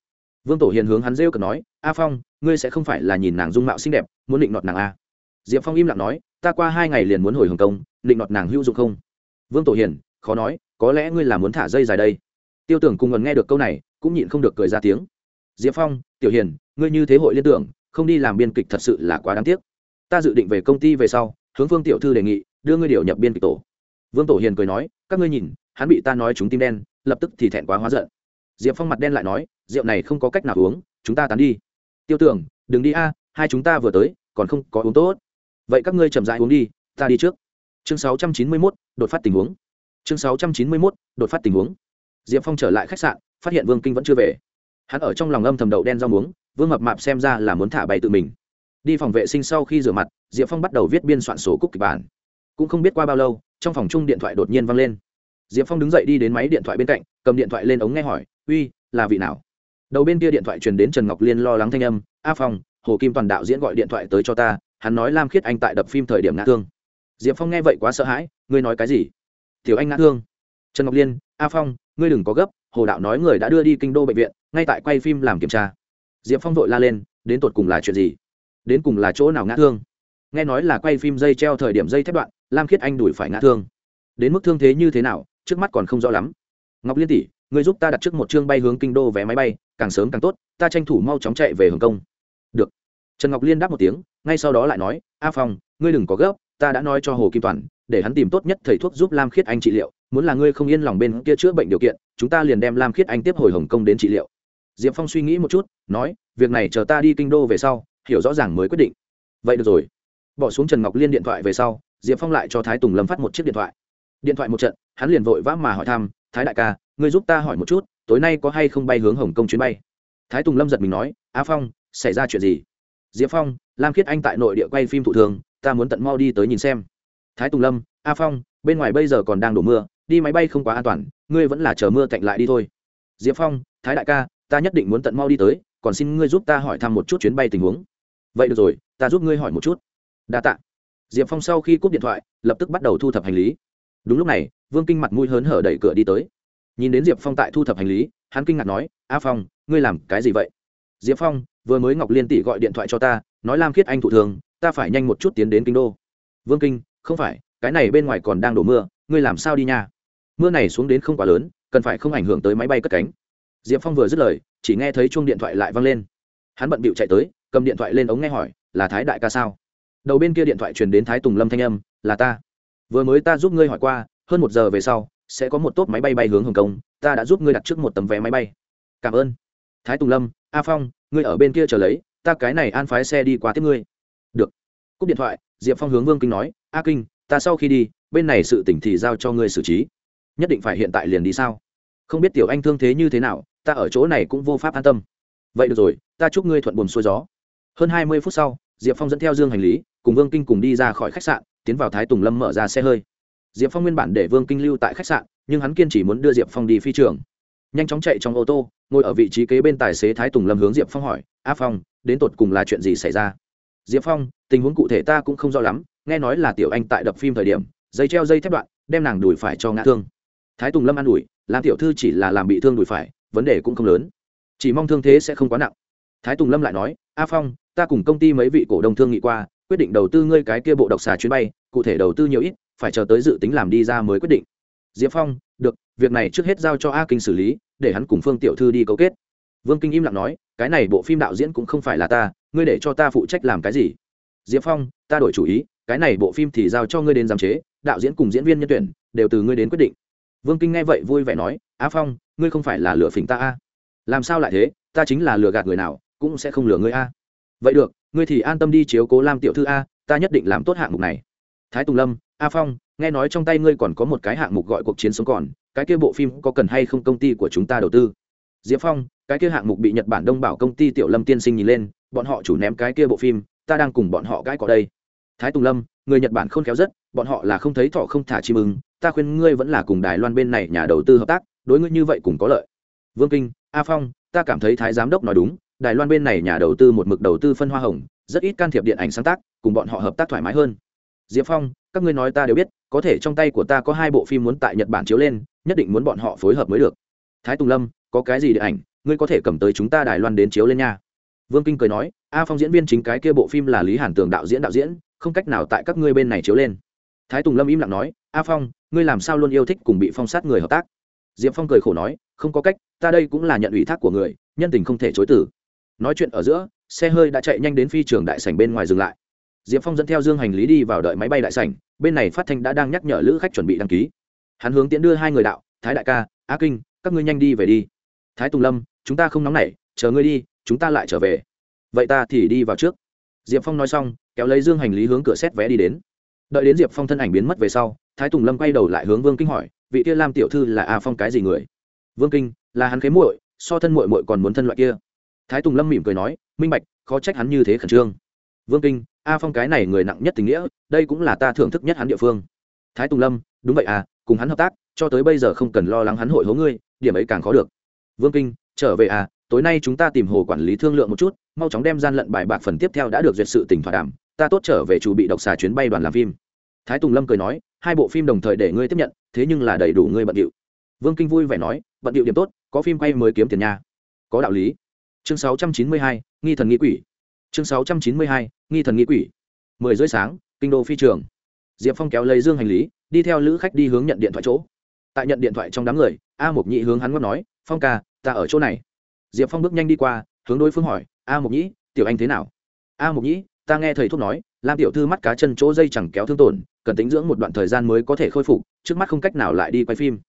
Vương tổ hiền hướng hắn rêu cực nói, a phong, ngươi sẽ không phải là nhìn nàng dung mạo xinh đẹp, muốn định nọt nàng a diệp phong im lặng nói, ta qua hai ngày liền muốn hồi hồng công định nọt nàng hữu dụng không? Vương tổ hiền, khó nói, có lẽ ngươi là muốn thả dây dài đây. Tiêu tưởng cùng ngần nghe được câu này, cũng nhịn không được cười ra tiếng. Diệp phong, tiểu hiền, ngươi như thế hội liên tưởng, không đi làm biên kịch thật sự là quá đáng tiếc. Ta dự định về công ty về sau, hướng phương tiểu thư đề nghị, đưa ngươi điều nhập biên kịch tổ. Vương tổ hiền cười nói, các ngươi nhìn, hắn bị ta nói chúng tim đen lập tức thì thẹn quá hóa giận. Diệp phong mặt đen lại nói, rượu này không có cách nào uống, chúng ta tán đi. Tiêu tưởng, đừng đi a, hai chúng ta vừa tới, còn không có uống tốt. Vậy các ngươi chậm rãi uống đi, ta đi trước. Chương sáu trăm chín mươi mốt, đột phát tình huống. Chương sáu trăm chín mươi mốt, đột phát tình huống. Diệp phong trở lại khách sạn, phát hiện vương kinh vẫn chưa về. Hắn ở trong lòng âm thầm đậu đen rau muống, vương mập mạp xem ra là muốn thả bay tự mình. Đi phòng vệ sinh sau khi rửa mặt, diệp phong bắt đầu viết biên soạn sổ cúc kịch bản. Cũng không biết qua bao lâu, trong phòng chung điện thoại đột nhiên văng lên diệp phong đứng dậy đi đến máy điện thoại bên cạnh, cầm điện thoại lên ống nghe hỏi, uy, là vị nào? Đầu bên kia điện thoại truyền đến trần ngọc liên lo lắng thanh âm, a phong, hồ kim toàn đạo diễn gọi điện thoại tới cho ta, hắn nói lam khiết anh tại đập phim thời điểm ngã thương. Diệp phong nghe vậy quá sợ hãi, ngươi nói cái gì? Thiếu anh ngã thương. Trần ngọc liên, a phong, ngươi đừng có gấp, hồ đạo nói người đã đưa đi kinh đô bệnh viện, ngay tại quay phim làm kiểm tra. Diệp phong vội la lên, đến tột cùng là chuyện gì? Đến cùng là chỗ nào ngã thương? Nghe nói là quay phim dây treo thời điểm dây thép đoạn, lam khiết anh đuổi phải ngã thương. Đến mức thương thế như thế nào trước mắt còn không rõ lắm. Ngọc liên tỷ người giúp ta đặt trước một chương bay hướng kinh đô vé máy bay, càng sớm càng tốt, ta tranh thủ mau chóng chạy về hồng kông. Được. Trần ngọc liên đáp một tiếng, ngay sau đó lại nói, a phong, ngươi đừng có gấp, ta đã nói cho hồ kim toàn, để hắn tìm tốt nhất thầy thuốc giúp lam khiết anh trị liệu, muốn là ngươi không yên lòng bên kia chữa bệnh điều kiện, chúng ta liền đem lam khiết anh tiếp hồi hồng kông đến trị liệu. Diệp phong suy nghĩ một chút, nói, việc này chờ ta đi kinh đô về sau, hiểu rõ ràng mới quyết định. Vậy được rồi. Bỏ xuống trần ngọc liên điện thoại về sau, diệp phong lại cho thái tùng lâm phát một chiếc điện thoại điện thoại một trận, hắn liền vội vã mà hỏi thăm, thái đại ca, ngươi giúp ta hỏi một chút, tối nay có hay không bay hướng hồng kông chuyến bay? Thái tùng lâm giật mình nói, a phong, xảy ra chuyện gì? Diệp phong, lam khiết anh tại nội địa quay phim thủ thường, ta muốn tận mau đi tới nhìn xem. Thái tùng lâm, a phong, bên ngoài bây giờ còn đang đổ mưa, đi máy bay không quá an toàn, ngươi vẫn là chờ mưa cạnh lại đi thôi. Diệp phong, thái đại ca, ta nhất định muốn tận mau đi tới, còn xin ngươi giúp ta hỏi thăm một chút chuyến bay tình huống. Vậy được rồi, ta giúp ngươi hỏi một chút. Đa t ạ diệp phong sau khi cúp điện thoại, lập tức bắt đầu thu thập hành lý đúng lúc này, vương kinh mặt mũi hớn hở đẩy cửa đi tới. Nhìn đến diệp phong tại thu thập hành lý, hắn kinh ngạc nói, a phong, ngươi làm cái gì vậy? Diệp phong, vừa mới ngọc liên tỷ gọi điện thoại cho ta, nói lam khiết anh thụ thường ta phải nhanh một chút tiến đến kinh đô. Vương kinh, không phải, cái này bên ngoài còn đang đổ mưa, ngươi làm sao đi nha? Mưa này xuống đến không quá lớn, cần phải không ảnh hưởng tới máy bay cất cánh. Diệp phong vừa dứt lời, chỉ nghe thấy chuông điện thoại lại văng lên. Hắn bận bịu chạy tới, cầm điện thoại lên ống nghe hỏi, là thái đại ca sao? Đầu bên kia điện thoại truyền đến thái tùng lâm thanh âm, là ta vừa mới ta giúp ngươi hỏi qua, hơn một giờ về sau, sẽ có một tốp máy bay bay hướng hồng kông. Ta đã giúp ngươi đặt trước một tấm vé máy bay. Cảm ơn. Thái tùng lâm, a phong, ngươi ở bên kia chờ lấy, ta cái này an phái xe đi qua tiếp ngươi. Được. Cúp điện thoại, diệp phong hướng vương kinh nói, a kinh, ta sau khi đi, bên này sự tỉnh thì giao cho ngươi xử trí. Nhất định phải hiện tại liền đi sao? Không biết tiểu anh thương thế như thế nào, ta ở chỗ này cũng vô pháp an tâm. Vậy được rồi, ta chúc ngươi thuận buồm xuôi gió. Hơn hai mươi phút sau, diệp phong dẫn theo dương hành lý, cùng vương kinh cùng đi ra khỏi khách sạn tiến vào thái tùng lâm mở ra xe hơi. Diệp phong nguyên bản để vương kinh lưu tại khách sạn, nhưng hắn kiên chỉ muốn đưa diệp phong đi phi trường. Nhanh chóng chạy trong ô tô, ngồi ở vị trí kế bên tài xế thái tùng lâm hướng diệp phong hỏi, a phong, đến tột cùng là chuyện gì xảy ra? Diệp phong, tình huống cụ thể ta cũng không rõ lắm, nghe nói là tiểu anh tại đập phim thời điểm, dây treo dây thép đoạn, đem nàng đùi phải cho ngã thương. Thái tùng lâm an ủi làm tiểu thư chỉ là làm bị thương đùi phải, vấn đề cũng không lớn. Chỉ mong thương thế sẽ không quá nặng. Thái tùng lâm lại nói, a phong, ta cùng công ty mấy vị cổ đông thương nghị qua quyết định đầu tư ngươi cái kia bộ độc xà chuyến bay, cụ thể đầu tư nhiều ít, phải chờ tới dự tính làm đi ra mới quyết định. Diệp phong, được, việc này trước hết giao cho a kinh xử lý, để hắn cùng phương tiểu thư đi cấu kết. Vương kinh im lặng nói, cái này bộ phim đạo diễn cũng không phải là ta, ngươi để cho ta phụ trách làm cái gì? Diệp phong, ta đổi chủ ý, cái này bộ phim thì giao cho ngươi đến giám chế, đạo diễn cùng diễn viên nhân tuyển, đều từ ngươi đến quyết định. Vương kinh nghe vậy vui vẻ nói, a phong, ngươi không phải là lừa phỉnh ta a. Làm sao lại thế, ta chính là lừa gạt người nào, cũng sẽ không lừa ngươi a. Vậy được ngươi thì an tâm đi chiếu cố lam tiểu thư a, ta nhất định làm tốt hạng mục này. Thái tùng lâm, a phong, nghe nói trong tay ngươi còn có một cái hạng mục gọi cuộc chiến sống còn, cái kia bộ phim có cần hay không công ty của chúng ta đầu tư? Diệp phong, cái kia hạng mục bị nhật bản đông bảo công ty tiểu lâm tiên sinh nhìn lên, bọn họ chủ ném cái kia bộ phim, ta đang cùng bọn họ gãi cọ đây. Thái tùng lâm, người nhật bản không khéo rất, bọn họ là không thấy thọ không thả chim ưng ta khuyên ngươi vẫn là cùng đài loan bên này nhà đầu tư hợp tác, đối ngươi như vậy cùng có lợi. Vương kinh, a phong, ta cảm thấy thái giám đốc nói đúng đài loan bên này nhà đầu tư một mực đầu tư phân hoa hồng, rất ít can thiệp điện ảnh sáng tác, cùng bọn họ hợp tác thoải mái hơn. Diệp phong, các ngươi nói ta đều biết, có thể trong tay của ta có hai bộ phim muốn tại nhật bản chiếu lên, nhất định muốn bọn họ phối hợp mới được. Thái tùng lâm, có cái gì điện ảnh, ngươi có thể cầm tới chúng ta đài loan đến chiếu lên nha. Vương kinh cười nói, a phong diễn viên chính cái kia bộ phim là lý hàn tường đạo diễn đạo diễn, không cách nào tại các ngươi bên này chiếu lên. Thái tùng lâm im lặng nói, a phong, ngươi làm sao luôn yêu thích cùng bị phong sát người hợp tác? Diệp phong cười khổ nói, không có cách, ta đây cũng là nhận ủy thác của người, nhân tình không thể chối tử nói chuyện ở giữa, xe hơi đã chạy nhanh đến phi trường đại sảnh bên ngoài dừng lại. Diệp phong dẫn theo dương hành lý đi vào đợi máy bay đại sảnh, bên này phát thanh đã đang nhắc nhở lữ khách chuẩn bị đăng ký. Hắn hướng tiễn đưa hai người đạo, thái đại ca á kinh, các ngươi nhanh đi về đi. Thái tùng lâm, chúng ta không nóng nảy, chờ ngươi đi, chúng ta lại trở về. Vậy ta thì đi vào trước. Diệp phong nói xong, kéo lấy dương hành lý hướng cửa xét vé đi đến. Đợi đến diệp phong thân ảnh biến mất về sau, thái tùng lâm quay đầu lại hướng vương kinh hỏi, vị kia lam tiểu thư là a phong cái gì người? Vương kinh, là hắn khế muội, so thân muội muội còn muốn thân loại kia thái tùng lâm mỉm cười nói, minh bạch, khó trách hắn như thế khẩn trương. Vương kinh, a phong cái này người nặng nhất tình nghĩa, đây cũng là ta thưởng thức nhất hắn địa phương. Thái tùng lâm, đúng vậy à cùng hắn hợp tác, cho tới bây giờ không cần lo lắng hắn hội hố ngươi, điểm ấy càng khó được. Vương kinh, trở về à tối nay chúng ta tìm hồ quản lý thương lượng một chút, mau chóng đem gian lận bài bạc phần tiếp theo đã được duyệt sự tỉnh thỏa đàm, ta tốt trở về chủ bị độc xà chuyến bay đoàn làm phim. Thái tùng lâm cười nói, hai bộ phim đồng thời để ngươi tiếp nhận, thế nhưng là đầy đủ ngươi bận điệu. Vương kinh vui vẻ nói, bận điệu điểm tốt, có phim quay mới kiếm tiền nha. Có đạo lý chương 692, nghi thần nghi quỷ. Chương 692, nghi thần nghi quỷ. Mười rưỡi sáng kinh đô phi trường. Diệp phong kéo lấy dương hành lý đi theo lữ khách đi hướng nhận điện thoại chỗ. Tại nhận điện thoại trong đám người a mục nhị hướng hắn ngót nói phong ca ta ở chỗ này. Diệp phong bước nhanh đi qua hướng đối phương hỏi a mục nhĩ tiểu anh thế nào? A mục nhĩ ta nghe thầy thuốc nói lam tiểu thư mắt cá chân chỗ dây chẳng kéo thương tổn cần tính dưỡng một đoạn thời gian mới có thể khôi phục trước mắt không cách nào lại đi quay phim.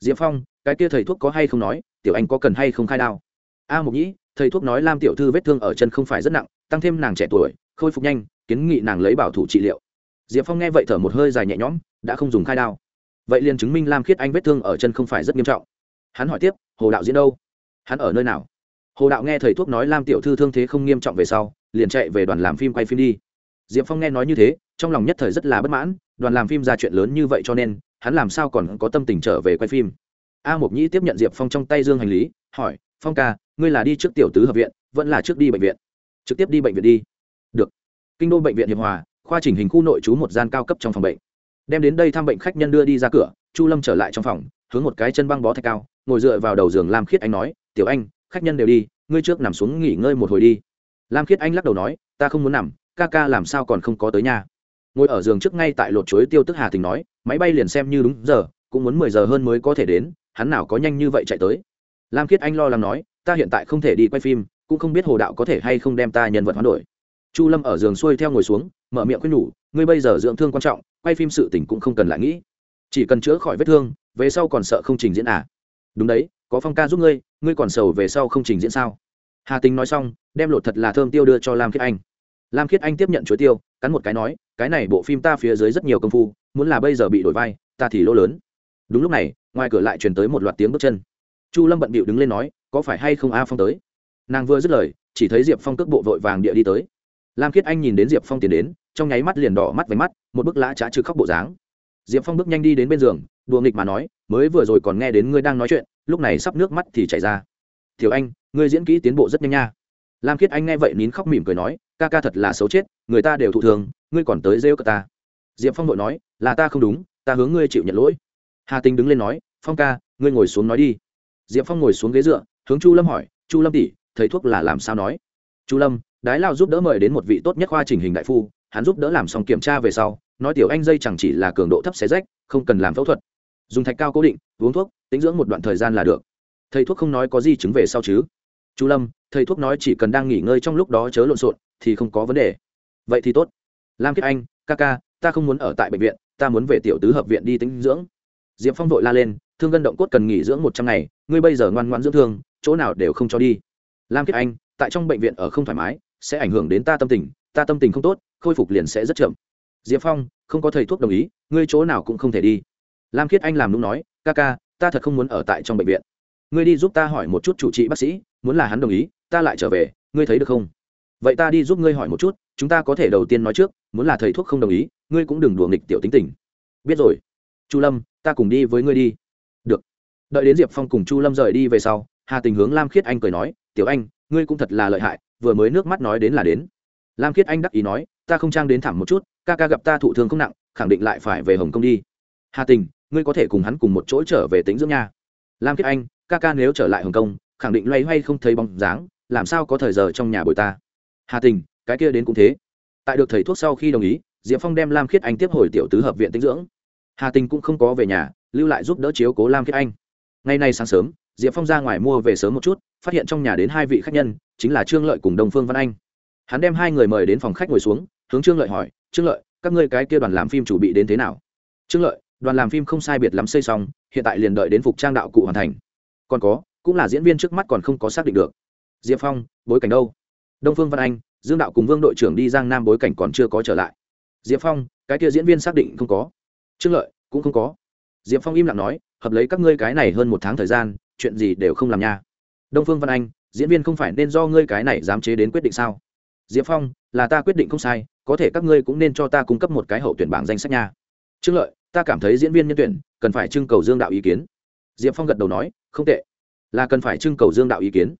Diệp phong cái kia thầy thuốc có hay không nói tiểu anh có cần hay không khai đao? A mục nhĩ thầy thuốc nói lam tiểu thư vết thương ở chân không phải rất nặng, tăng thêm nàng trẻ tuổi, khôi phục nhanh, kiến nghị nàng lấy bảo thủ trị liệu. Diệp phong nghe vậy thở một hơi dài nhẹ nhõm, đã không dùng khai đao. Vậy liền chứng minh lam khiết anh vết thương ở chân không phải rất nghiêm trọng. Hắn hỏi tiếp, hồ đạo diễn đâu? Hắn ở nơi nào? Hồ đạo nghe thầy thuốc nói lam tiểu thư thương thế không nghiêm trọng về sau, liền chạy về đoàn làm phim quay phim đi. Diệp phong nghe nói như thế, trong lòng nhất thời rất là bất mãn, đoàn làm phim ra chuyện lớn như vậy cho nên, hắn làm sao còn có tâm tình trở về quay phim? A mộc nhĩ tiếp nhận diệp phong trong tay dương hành lý, hỏi phong ca, ngươi là đi trước tiểu tứ hợp viện, vẫn là trước đi bệnh viện. Trực tiếp đi bệnh viện đi. Được. Kinh đô bệnh viện hiệp hòa, khoa chỉnh hình khu nội trú một gian cao cấp trong phòng bệnh. Đem đến đây thăm bệnh khách nhân đưa đi ra cửa, chu lâm trở lại trong phòng, hướng một cái chân băng bó thạch cao, ngồi dựa vào đầu giường lam khiết anh nói, tiểu anh, khách nhân đều đi, ngươi trước nằm xuống nghỉ ngơi một hồi đi. Lam khiết anh lắc đầu nói, ta không muốn nằm, ca ca làm sao còn không có tới nhà. Ngồi ở giường trước ngay tại lột chuối tiêu tức hà tình nói, máy bay liền xem như đúng giờ, cũng muốn mười giờ hơn mới có thể đến, hắn nào có nhanh như vậy chạy tới lam khiết anh lo lắng nói, ta hiện tại không thể đi quay phim, cũng không biết hồ đạo có thể hay không đem ta nhân vật hoán đổi. Chu lâm ở giường xuôi theo ngồi xuống, mở miệng khuyên nhủ, ngươi bây giờ dưỡng thương quan trọng, quay phim sự tình cũng không cần lại nghĩ. Chỉ cần chữa khỏi vết thương, về sau còn sợ không trình diễn à? Đúng đấy, có phong ca giúp ngươi ngươi còn sầu về sau không trình diễn sao? Hà tính nói xong, đem lột thật là thơm tiêu đưa cho lam khiết anh. Lam khiết anh tiếp nhận chuối tiêu, cắn một cái nói, cái này bộ phim ta phía dưới rất nhiều công phu, muốn là bây giờ bị đổi vai, ta thì lỗ lớn. Đúng lúc này, ngoài cửa lại truyền tới một loạt tiếng bước chân chu lâm bận bịu đứng lên nói, có phải hay không a phong tới? Nàng vừa dứt lời, chỉ thấy diệp phong cước bộ vội vàng địa đi tới. Lam khiết anh nhìn đến diệp phong tiến đến, trong nháy mắt liền đỏ mắt váy mắt, một bức lã trá trừ khóc bộ dáng. Diệp phong bước nhanh đi đến bên giường, đùa nghịch mà nói, mới vừa rồi còn nghe đến ngươi đang nói chuyện, lúc này sắp nước mắt thì chảy ra. Thiếu anh, ngươi diễn kỹ tiến bộ rất nhanh nha. Lam khiết anh nghe vậy nín khóc mỉm cười nói, ca ca thật là xấu chết, người ta đều thụ thường, ngươi còn tới rêu cờ ta. Diệp phong vội nói, là ta không đúng, ta hướng ngươi chịu nhận lỗi. Hà tinh đứng lên nói, phong ca, ngươi ngồi xuống nói đi diệp phong ngồi xuống ghế dựa, hướng chu lâm hỏi, chu lâm tỷ, thầy thuốc là làm sao nói? Chu lâm, đái lao giúp đỡ mời đến một vị tốt nhất khoa trình hình đại phu, hắn giúp đỡ làm xong kiểm tra về sau, nói tiểu anh dây chẳng chỉ là cường độ thấp xé rách, không cần làm phẫu thuật. Dùng thạch cao cố định, uống thuốc tính dưỡng một đoạn thời gian là được. Thầy thuốc không nói có gì chứng về sau chứ? Chu lâm, thầy thuốc nói chỉ cần đang nghỉ ngơi trong lúc đó chớ lộn xộn, thì không có vấn đề. Vậy thì tốt. Lam Kiếp anh, ca ca, ta không muốn ở tại bệnh viện, ta muốn về tiểu tứ hợp viện đi tính dưỡng. Diệp phong vội la lên thương gân động cốt cần nghỉ dưỡng một trăm ngày, ngươi bây giờ ngoan ngoan dưỡng thương, chỗ nào đều không cho đi. Lam kiết anh, tại trong bệnh viện ở không thoải mái, sẽ ảnh hưởng đến ta tâm tình, ta tâm tình không tốt, khôi phục liền sẽ rất chậm. Diệp phong, không có thầy thuốc đồng ý, ngươi chỗ nào cũng không thể đi. Lam kiết anh làm đúng nói, ca ca, ta thật không muốn ở tại trong bệnh viện. Ngươi đi giúp ta hỏi một chút chủ trị bác sĩ, muốn là hắn đồng ý, ta lại trở về, ngươi thấy được không? Vậy ta đi giúp ngươi hỏi một chút, chúng ta có thể đầu tiên nói trước, muốn là thầy thuốc không đồng ý, ngươi cũng đừng đùa nghịch tiểu tính tình. Biết rồi. Chu lâm, ta cùng đi với ngươi đi đợi đến diệp phong cùng chu lâm rời đi về sau, hà tình hướng lam khiết anh cười nói, tiểu anh, ngươi cũng thật là lợi hại, vừa mới nước mắt nói đến là đến. Lam khiết anh đắc ý nói, ta không trang đến thảm một chút, ca ca gặp ta thụ thương không nặng, khẳng định lại phải về hồng kông đi. Hà tình, ngươi có thể cùng hắn cùng một chỗ trở về tính dưỡng nha. Lam khiết anh, ca ca nếu trở lại hồng kông, khẳng định loay hoay không thấy bóng dáng, làm sao có thời giờ trong nhà bồi ta? Hà tình, cái kia đến cũng thế. Tại được thầy thuốc sau khi đồng ý, diệp phong đem lam khiết anh tiếp hồi tiểu tứ hợp viện tinh dưỡng. Hà tình cũng không có về nhà, lưu lại giúp đỡ chiếu cố lam khiết anh ngày nay sáng sớm, diệp phong ra ngoài mua về sớm một chút, phát hiện trong nhà đến hai vị khách nhân, chính là trương lợi cùng đồng phương văn anh. Hắn đem hai người mời đến phòng khách ngồi xuống, hướng trương lợi hỏi, trương lợi, các ngươi cái kia đoàn làm phim chuẩn bị đến thế nào? Trương lợi, đoàn làm phim không sai biệt lắm xây xong, hiện tại liền đợi đến phục trang đạo cụ hoàn thành. Còn có, cũng là diễn viên trước mắt còn không có xác định được. Diệp phong, bối cảnh đâu? Đông phương văn anh, dương đạo cùng vương đội trưởng đi giang nam bối cảnh còn chưa có trở lại. Diệp phong, cái kia diễn viên xác định không có. Trương lợi, cũng không có diệp phong im lặng nói, hợp lấy các ngươi cái này hơn một tháng thời gian, chuyện gì đều không làm nha. Đông phương văn anh, diễn viên không phải nên do ngươi cái này dám chế đến quyết định sao? Diệp phong, là ta quyết định không sai, có thể các ngươi cũng nên cho ta cung cấp một cái hậu tuyển bảng danh sách nha. Trương lợi, ta cảm thấy diễn viên nhân tuyển, cần phải trưng cầu dương đạo ý kiến. Diệp phong gật đầu nói, không tệ, là cần phải trưng cầu dương đạo ý kiến.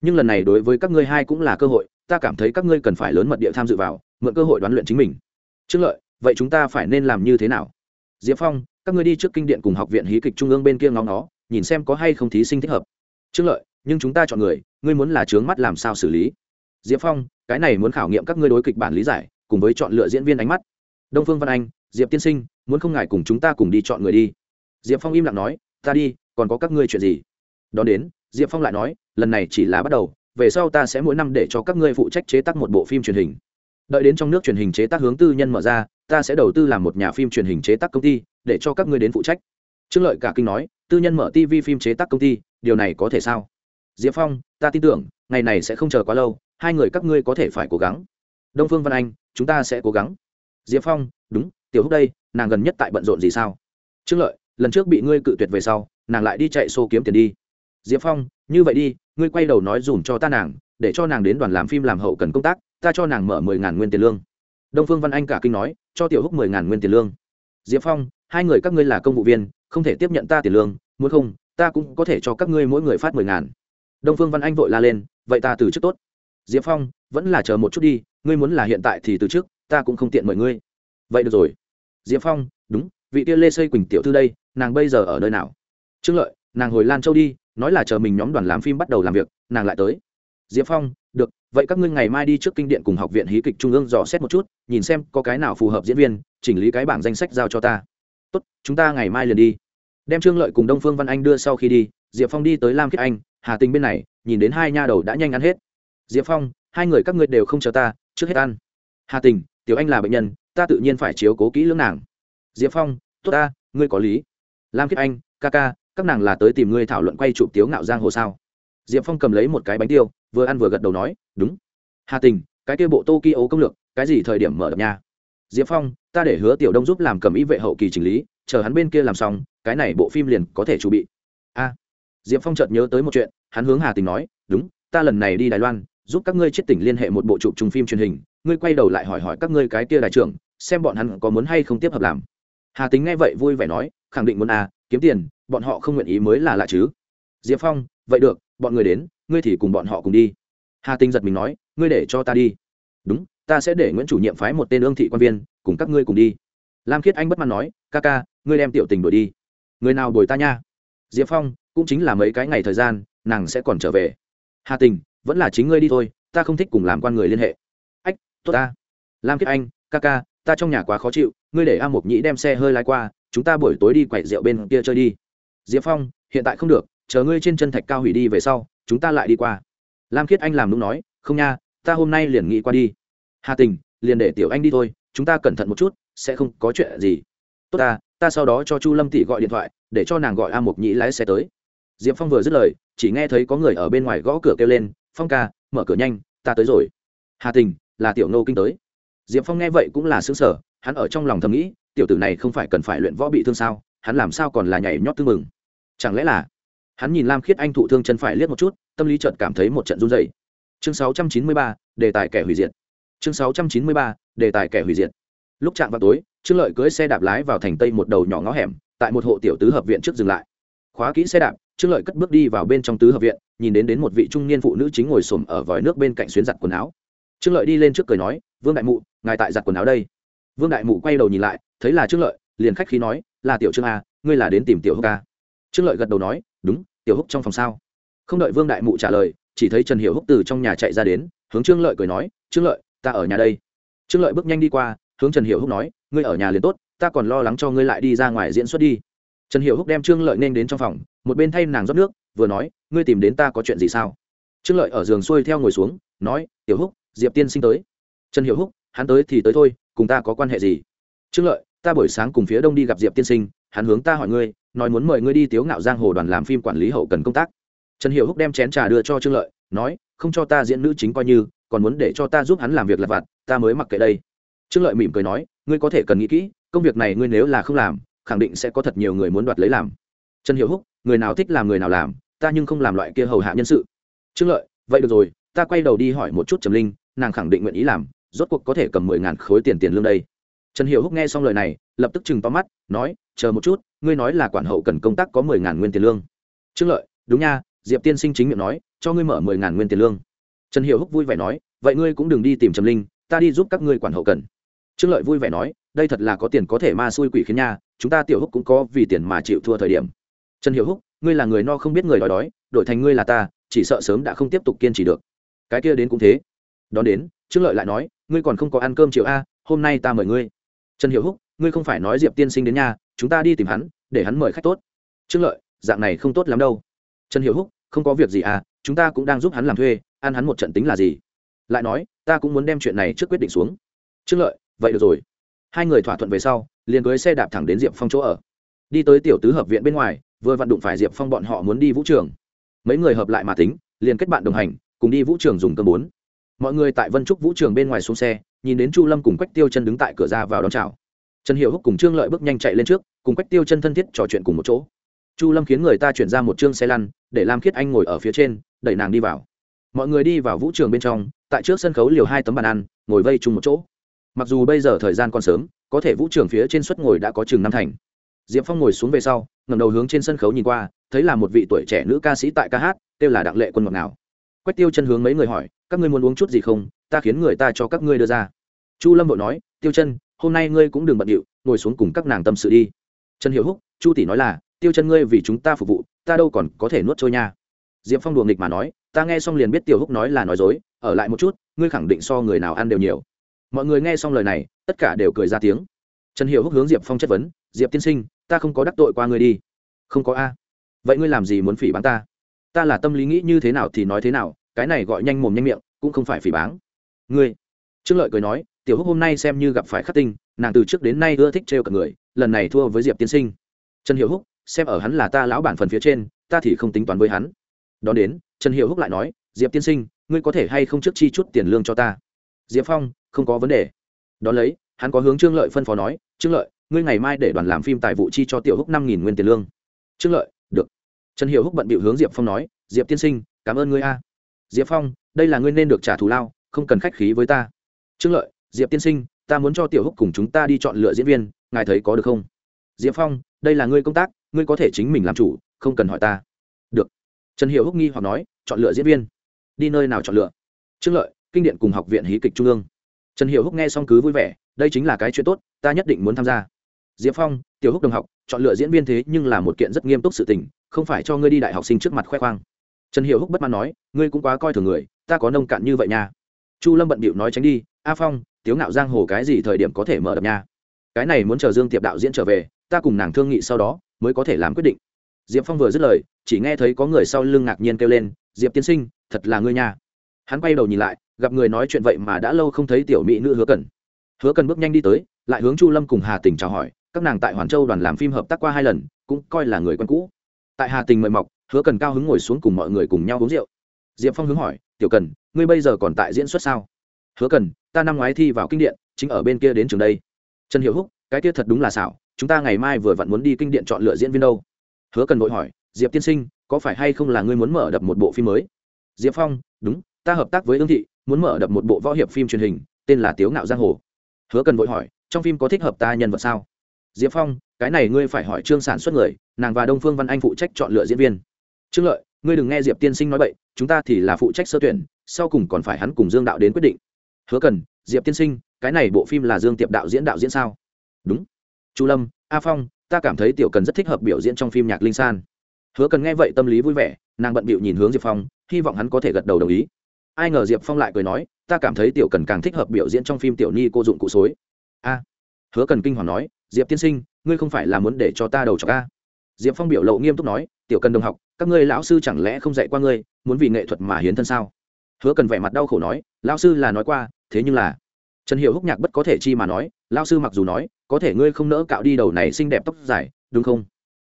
Nhưng lần này đối với các ngươi hai cũng là cơ hội, ta cảm thấy các ngươi cần phải lớn mật địa tham dự vào, mượn cơ hội đoán luyện chính mình. Trương lợi, vậy chúng ta phải nên làm như thế nào? Diệp phong các ngươi đi trước kinh điện cùng học viện hí kịch trung ương bên kia ngóng nó, nhìn xem có hay không thí sinh thích hợp. Trương lợi, nhưng chúng ta chọn người, ngươi muốn là trướng mắt làm sao xử lý? Diệp phong, cái này muốn khảo nghiệm các ngươi đối kịch bản lý giải, cùng với chọn lựa diễn viên ánh mắt. Đông phương văn anh, diệp tiên sinh, muốn không ngại cùng chúng ta cùng đi chọn người đi. Diệp phong im lặng nói, ta đi, còn có các ngươi chuyện gì? Đón đến, diệp phong lại nói, lần này chỉ là bắt đầu, về sau ta sẽ mỗi năm để cho các ngươi phụ trách chế tác một bộ phim truyền hình. Đợi đến trong nước truyền hình chế tác hướng tư nhân mở ra, ta sẽ đầu tư làm một nhà phim truyền hình chế tác công ty để cho các ngươi đến phụ trách. Trương lợi cả kinh nói, tư nhân mở tv phim chế tác công ty, điều này có thể sao? Diệp phong, ta tin tưởng, ngày này sẽ không chờ quá lâu, hai người các ngươi có thể phải cố gắng. Đông phương văn anh, chúng ta sẽ cố gắng. Diệp phong, đúng, tiểu húc đây, nàng gần nhất tại bận rộn gì sao? Trương lợi, lần trước bị ngươi cự tuyệt về sau, nàng lại đi chạy xô kiếm tiền đi. Diệp phong, như vậy đi, ngươi quay đầu nói dùm cho ta nàng, để cho nàng đến đoàn làm phim làm hậu cần công tác, ta cho nàng mở mười ngàn nguyên tiền lương. Đông phương văn anh cả kinh nói, cho tiểu húc mười ngàn nguyên tiền lương. Diệp phong hai người các ngươi là công vụ viên, không thể tiếp nhận ta tiền lương, muốn không, ta cũng có thể cho các ngươi mỗi người phát mười ngàn. Đông phương văn anh vội la lên, vậy ta từ chức tốt. Diệp phong, vẫn là chờ một chút đi, ngươi muốn là hiện tại thì từ chức, ta cũng không tiện mời ngươi. Vậy được rồi. Diệp phong, đúng, vị tiên lê xây quỳnh tiểu thư đây, nàng bây giờ ở nơi nào? Trương lợi, nàng hồi lan châu đi, nói là chờ mình nhóm đoàn làm phim bắt đầu làm việc, nàng lại tới. Diệp phong, được, vậy các ngươi ngày mai đi trước kinh điện cùng học viện hí kịch trung ương dò xét một chút, nhìn xem có cái nào phù hợp diễn viên, chỉnh lý cái bảng danh sách giao cho ta tốt, chúng ta ngày mai liền đi. Đem trương lợi cùng đông phương văn anh đưa sau khi đi, diệp phong đi tới lam khiết anh, hà tình bên này, nhìn đến hai nha đầu đã nhanh ăn hết. Diệp phong, hai người các ngươi đều không chờ ta, trước hết ăn. Hà tình, tiểu anh là bệnh nhân, ta tự nhiên phải chiếu cố kỹ lưỡng nàng. Diệp phong, tốt ta, ngươi có lý. Lam khiết anh, ca ca, các nàng là tới tìm ngươi thảo luận quay chụp tiếu ngạo giang hồ sao? Diệp phong cầm lấy một cái bánh tiêu, vừa ăn vừa gật đầu nói, đúng. Hà tình, cái kia bộ tokyo công lược, cái gì thời điểm mở đập nhà diệp phong, ta để hứa tiểu đông giúp làm cầm ý vệ hậu kỳ chỉnh lý, chờ hắn bên kia làm xong, cái này bộ phim liền có thể chuẩn bị. A. Diệp phong chợt nhớ tới một chuyện, hắn hướng hà tình nói, đúng, ta lần này đi đài loan, giúp các ngươi chết tỉnh liên hệ một bộ chụp chung phim truyền hình, ngươi quay đầu lại hỏi hỏi các ngươi cái kia đại trưởng, xem bọn hắn có muốn hay không tiếp hợp làm. Hà tính nghe vậy vui vẻ nói, khẳng định muốn à kiếm tiền, bọn họ không nguyện ý mới là lạ chứ. Diệp phong, vậy được, bọn người đến, ngươi thì cùng bọn họ cùng đi. Hà tinh giật mình nói, ngươi để cho ta đi. Đúng ta sẽ để nguyễn chủ nhiệm phái một tên ương thị quan viên, cùng các ngươi cùng đi. Lam khiết anh bất mãn nói, ca ca, ngươi đem tiểu tình đổi đi. Người nào đổi ta nha? Diệp phong, cũng chính là mấy cái ngày thời gian, nàng sẽ còn trở về. Hà tình, vẫn là chính ngươi đi thôi, ta không thích cùng làm quan người liên hệ. Ách, tốt ta. Lam khiết anh, ca ca, ta trong nhà quá khó chịu, ngươi để a mộc nhĩ đem xe hơi lái qua, chúng ta buổi tối đi quậy rượu bên kia chơi đi. Diệp phong, hiện tại không được, chờ ngươi trên chân thạch cao hủy đi về sau, chúng ta lại đi qua. Lam khiết anh làm đúng nói, không nha, ta hôm nay liền nghĩ qua đi hà tình liền để tiểu anh đi thôi chúng ta cẩn thận một chút sẽ không có chuyện gì. Tốt ta ta sau đó cho chu lâm tỷ gọi điện thoại để cho nàng gọi a mộc nhĩ lái xe tới. Diệp phong vừa dứt lời chỉ nghe thấy có người ở bên ngoài gõ cửa kêu lên phong ca mở cửa nhanh ta tới rồi. Hà tình là tiểu nô kinh tới. Diệp phong nghe vậy cũng là xứng sở hắn ở trong lòng thầm nghĩ tiểu tử này không phải cần phải luyện võ bị thương sao hắn làm sao còn là nhảy nhót tư mừng. Chẳng lẽ là hắn nhìn lam khiết anh thụ thương chân phải liếc một chút tâm lý chợt cảm thấy một trận run dày chương 693, đề tài kẻ hủy diệt chương 693, đề tài kẻ hủy diệt. Lúc chạm vào tối trương lợi cưỡi xe đạp lái vào thành tây một đầu nhỏ ngõ hẻm tại một hộ tiểu tứ hợp viện trước dừng lại. Khóa kỹ xe đạp trương lợi cất bước đi vào bên trong tứ hợp viện nhìn đến đến một vị trung niên phụ nữ chính ngồi xổm ở vòi nước bên cạnh xuyến giặt quần áo. Trương lợi đi lên trước cười nói vương đại mụ ngài tại giặt quần áo đây. Vương đại mụ quay đầu nhìn lại thấy là trương lợi liền khách khí nói là tiểu trương a ngươi là đến tìm tiểu húc a. Trương lợi gật đầu nói đúng tiểu húc trong phòng sao? Không đợi vương đại mụ trả lời chỉ thấy trần hiệu húc từ trong nhà chạy ra đến hướng trương lợi cười nói trương lợi ta ở nhà đây. Trương lợi bước nhanh đi qua, hướng trần hiệu húc nói, ngươi ở nhà liền tốt, ta còn lo lắng cho ngươi lại đi ra ngoài diễn xuất đi. Trần hiệu húc đem trương lợi nên đến trong phòng, một bên thay nàng rót nước, vừa nói, ngươi tìm đến ta có chuyện gì sao? Trương lợi ở giường xuôi theo ngồi xuống, nói, tiểu húc, diệp tiên sinh tới. Trần hiệu húc, hắn tới thì tới thôi, cùng ta có quan hệ gì? Trương lợi, ta buổi sáng cùng phía đông đi gặp diệp tiên sinh, hắn hướng ta hỏi ngươi, nói muốn mời ngươi đi tiếu ngạo giang hồ đoàn làm phim quản lý hậu cần công tác. Trần hiệu húc đem chén trà đưa cho trương lợi, nói, không cho ta diễn nữ chính coi như còn muốn để cho ta giúp hắn làm việc lặt vặt, ta mới mặc kệ đây. Trương lợi mỉm cười nói, ngươi có thể cần nghĩ kỹ, công việc này ngươi nếu là không làm, khẳng định sẽ có thật nhiều người muốn đoạt lấy làm. Trần hiệu húc, người nào thích làm người nào làm, ta nhưng không làm loại kia hầu hạ nhân sự. Trương lợi, vậy được rồi, ta quay đầu đi hỏi một chút trầm linh, nàng khẳng định nguyện ý làm, rốt cuộc có thể cầm mười ngàn khối tiền tiền lương đây. Trần hiệu húc nghe xong lời này, lập tức chừng to mắt, nói, chờ một chút, ngươi nói là quản hậu cần công tác có mười ngàn nguyên tiền lương. Trương lợi, đúng nha, diệp tiên sinh chính miệng nói, cho ngươi mở mười ngàn nguyên tiền lương trần hiệu húc vui vẻ nói, vậy ngươi cũng đừng đi tìm trầm linh, ta đi giúp các ngươi quản hậu cần. Trương lợi vui vẻ nói, đây thật là có tiền có thể ma xui quỷ khiến nha, chúng ta tiểu húc cũng có vì tiền mà chịu thua thời điểm. Trần hiệu húc, ngươi là người no không biết người đói đói, đổi thành ngươi là ta, chỉ sợ sớm đã không tiếp tục kiên trì được. Cái kia đến cũng thế. Đón đến, trương lợi lại nói, ngươi còn không có ăn cơm chiều a, hôm nay ta mời ngươi. Trần hiệu húc, ngươi không phải nói diệp tiên sinh đến nhà chúng ta đi tìm hắn, để hắn mời khách tốt. Trương lợi, dạng này không tốt lắm đâu. Trần hiệu húc, không có việc gì à chúng ta cũng đang giúp hắn làm thuê ăn hắn một trận tính là gì? Lại nói, ta cũng muốn đem chuyện này trước quyết định xuống. Trương lợi, vậy được rồi. Hai người thỏa thuận về sau, liền cưới xe đạp thẳng đến diệp phong chỗ ở. Đi tới tiểu tứ hợp viện bên ngoài, vừa vặn đụng phải diệp phong bọn họ muốn đi vũ trường. Mấy người hợp lại mà tính, liền kết bạn đồng hành, cùng đi vũ trường dùng cơm bốn. Mọi người tại vân trúc vũ trường bên ngoài xuống xe, nhìn đến chu lâm cùng quách tiêu chân đứng tại cửa ra vào đón chào. Trần hiệu húc cùng trương lợi bước nhanh chạy lên trước, cùng quách tiêu chân thân thiết trò chuyện cùng một chỗ. Chu lâm khiến người ta chuyển ra một chương xe lăn, để lam khiết anh ngồi ở phía trên, đẩy nàng đi vào mọi người đi vào vũ trường bên trong, tại trước sân khấu liều hai tấm bàn ăn, ngồi vây chung một chỗ. Mặc dù bây giờ thời gian còn sớm, có thể vũ trường phía trên suất ngồi đã có chừng năm thành. Diệp phong ngồi xuống về sau ngầm đầu hướng trên sân khấu nhìn qua, thấy là một vị tuổi trẻ nữ ca sĩ tại ca hát, kêu là đặng lệ quân ngọc nào quách tiêu chân hướng mấy người hỏi, các ngươi muốn uống chút gì không? Ta khiến người ta cho các ngươi đưa ra. Chu lâm vội nói, tiêu chân, hôm nay ngươi cũng đừng bận điệu, ngồi xuống cùng các nàng tâm sự đi. Trần hiệu húc, chu tỷ nói là, tiêu chân ngươi vì chúng ta phục vụ, ta đâu còn có thể nuốt trôi nha. Diệp phong đùa nghịch mà nói ta nghe xong liền biết tiểu húc nói là nói dối, ở lại một chút, ngươi khẳng định so người nào ăn đều nhiều. Mọi người nghe xong lời này, tất cả đều cười ra tiếng. Trần hiệu húc hướng diệp phong chất vấn, diệp tiên sinh, ta không có đắc tội qua ngươi đi. Không có a. Vậy ngươi làm gì muốn phỉ báng ta? Ta là tâm lý nghĩ như thế nào thì nói thế nào, cái này gọi nhanh mồm nhanh miệng, cũng không phải phỉ báng. Ngươi? Trương lợi cười nói, tiểu húc hôm nay xem như gặp phải khắc tinh, nàng từ trước đến nay ưa thích trêu cả người, lần này thua với diệp tiên sinh. Trần hiệu húc, xem ở hắn là ta lão bản phần phía trên, ta thì không tính toán với hắn. Đón đến trần hiệu húc lại nói, diệp tiên sinh, ngươi có thể hay không trước chi chút tiền lương cho ta? Diệp phong, không có vấn đề. Đón lấy, hắn có hướng trương lợi phân phó nói, trương lợi, ngươi ngày mai để đoàn làm phim tài vụ chi cho tiểu húc năm nghìn nguyên tiền lương. Trương lợi, được. Trần hiệu húc bận bịu hướng diệp phong nói, diệp tiên sinh, cảm ơn ngươi a. Diệp phong, đây là ngươi nên được trả thù lao, không cần khách khí với ta. Trương lợi, diệp tiên sinh, ta muốn cho tiểu húc cùng chúng ta đi chọn lựa diễn viên, ngài thấy có được không? Diệp phong, đây là ngươi công tác, ngươi có thể chính mình làm chủ, không cần hỏi ta trần hiệu húc nghi hoặc nói, chọn lựa diễn viên. Đi nơi nào chọn lựa? Trương lợi, kinh điện cùng học viện hí kịch trung ương. Trần hiệu húc nghe xong cứ vui vẻ, đây chính là cái chuyện tốt, ta nhất định muốn tham gia. Diệp phong, tiểu húc đồng học, chọn lựa diễn viên thế nhưng là một kiện rất nghiêm túc sự tình, không phải cho ngươi đi đại học sinh trước mặt khoe khoang. Trần hiệu húc bất mãn nói, ngươi cũng quá coi thường người, ta có nông cạn như vậy nha. Chu lâm bận bịu nói tránh đi, a phong, tiếu ngạo giang hồ cái gì thời điểm có thể mở đập nha? Cái này muốn chờ dương tiệp đạo diễn trở về, ta cùng nàng thương nghị sau đó, mới có thể làm quyết định. Diệp phong vừa dứt lời chỉ nghe thấy có người sau lưng ngạc nhiên kêu lên, diệp tiên sinh, thật là ngươi nha. Hắn quay đầu nhìn lại, gặp người nói chuyện vậy mà đã lâu không thấy tiểu mỹ nữ hứa cần. Hứa cần bước nhanh đi tới, lại hướng chu lâm cùng hà tình chào hỏi, các nàng tại hoàn châu đoàn làm phim hợp tác qua hai lần, cũng coi là người quen cũ. Tại hà tình mời mọc, hứa cần cao hứng ngồi xuống cùng mọi người cùng nhau uống rượu. Diệp phong hướng hỏi, tiểu cần, ngươi bây giờ còn tại diễn xuất sao? Hứa cần, ta năm ngoái thi vào kinh điện, chính ở bên kia đến trường đây. Trần hiệu húc, cái kia thật đúng là xảo, chúng ta ngày mai vừa vặn muốn đi kinh điện chọn lựa diễn viên đâu? Hứa cần vội hỏi diệp tiên sinh, có phải hay không là ngươi muốn mở đập một bộ phim mới? Diệp phong, đúng, ta hợp tác với ương thị, muốn mở đập một bộ võ hiệp phim truyền hình, tên là tiếu ngạo giang hồ. Hứa cần vội hỏi, trong phim có thích hợp ta nhân vật sao? Diệp phong, cái này ngươi phải hỏi trương sản xuất người, nàng và đông phương văn anh phụ trách chọn lựa diễn viên. Trương lợi, ngươi đừng nghe diệp tiên sinh nói vậy chúng ta thì là phụ trách sơ tuyển, sau cùng còn phải hắn cùng dương đạo đến quyết định. Hứa cần, diệp tiên sinh, cái này bộ phim là dương tiệp đạo diễn đạo diễn sao? Đúng. Chu lâm, a phong, ta cảm thấy tiểu cần rất thích hợp biểu diễn trong phim nhạc linh san hứa cần nghe vậy tâm lý vui vẻ, nàng bận bịu nhìn hướng diệp phong, hy vọng hắn có thể gật đầu đồng ý. Ai ngờ diệp phong lại cười nói, ta cảm thấy tiểu cần càng thích hợp biểu diễn trong phim tiểu ni cô dụng cụ xối. A. Hứa cần kinh hoàng nói, diệp tiên sinh, ngươi không phải là muốn để cho ta đầu cho ca diệp phong biểu lộ nghiêm túc nói, tiểu cần đồng học, các ngươi lão sư chẳng lẽ không dạy qua ngươi, muốn vì nghệ thuật mà hiến thân sao? Hứa cần vẻ mặt đau khổ nói, lão sư là nói qua, thế nhưng là trần hiệu húc nhạc bất có thể chi mà nói, lão sư mặc dù nói, có thể ngươi không nỡ cạo đi đầu này xinh đẹp tóc dài, đúng không?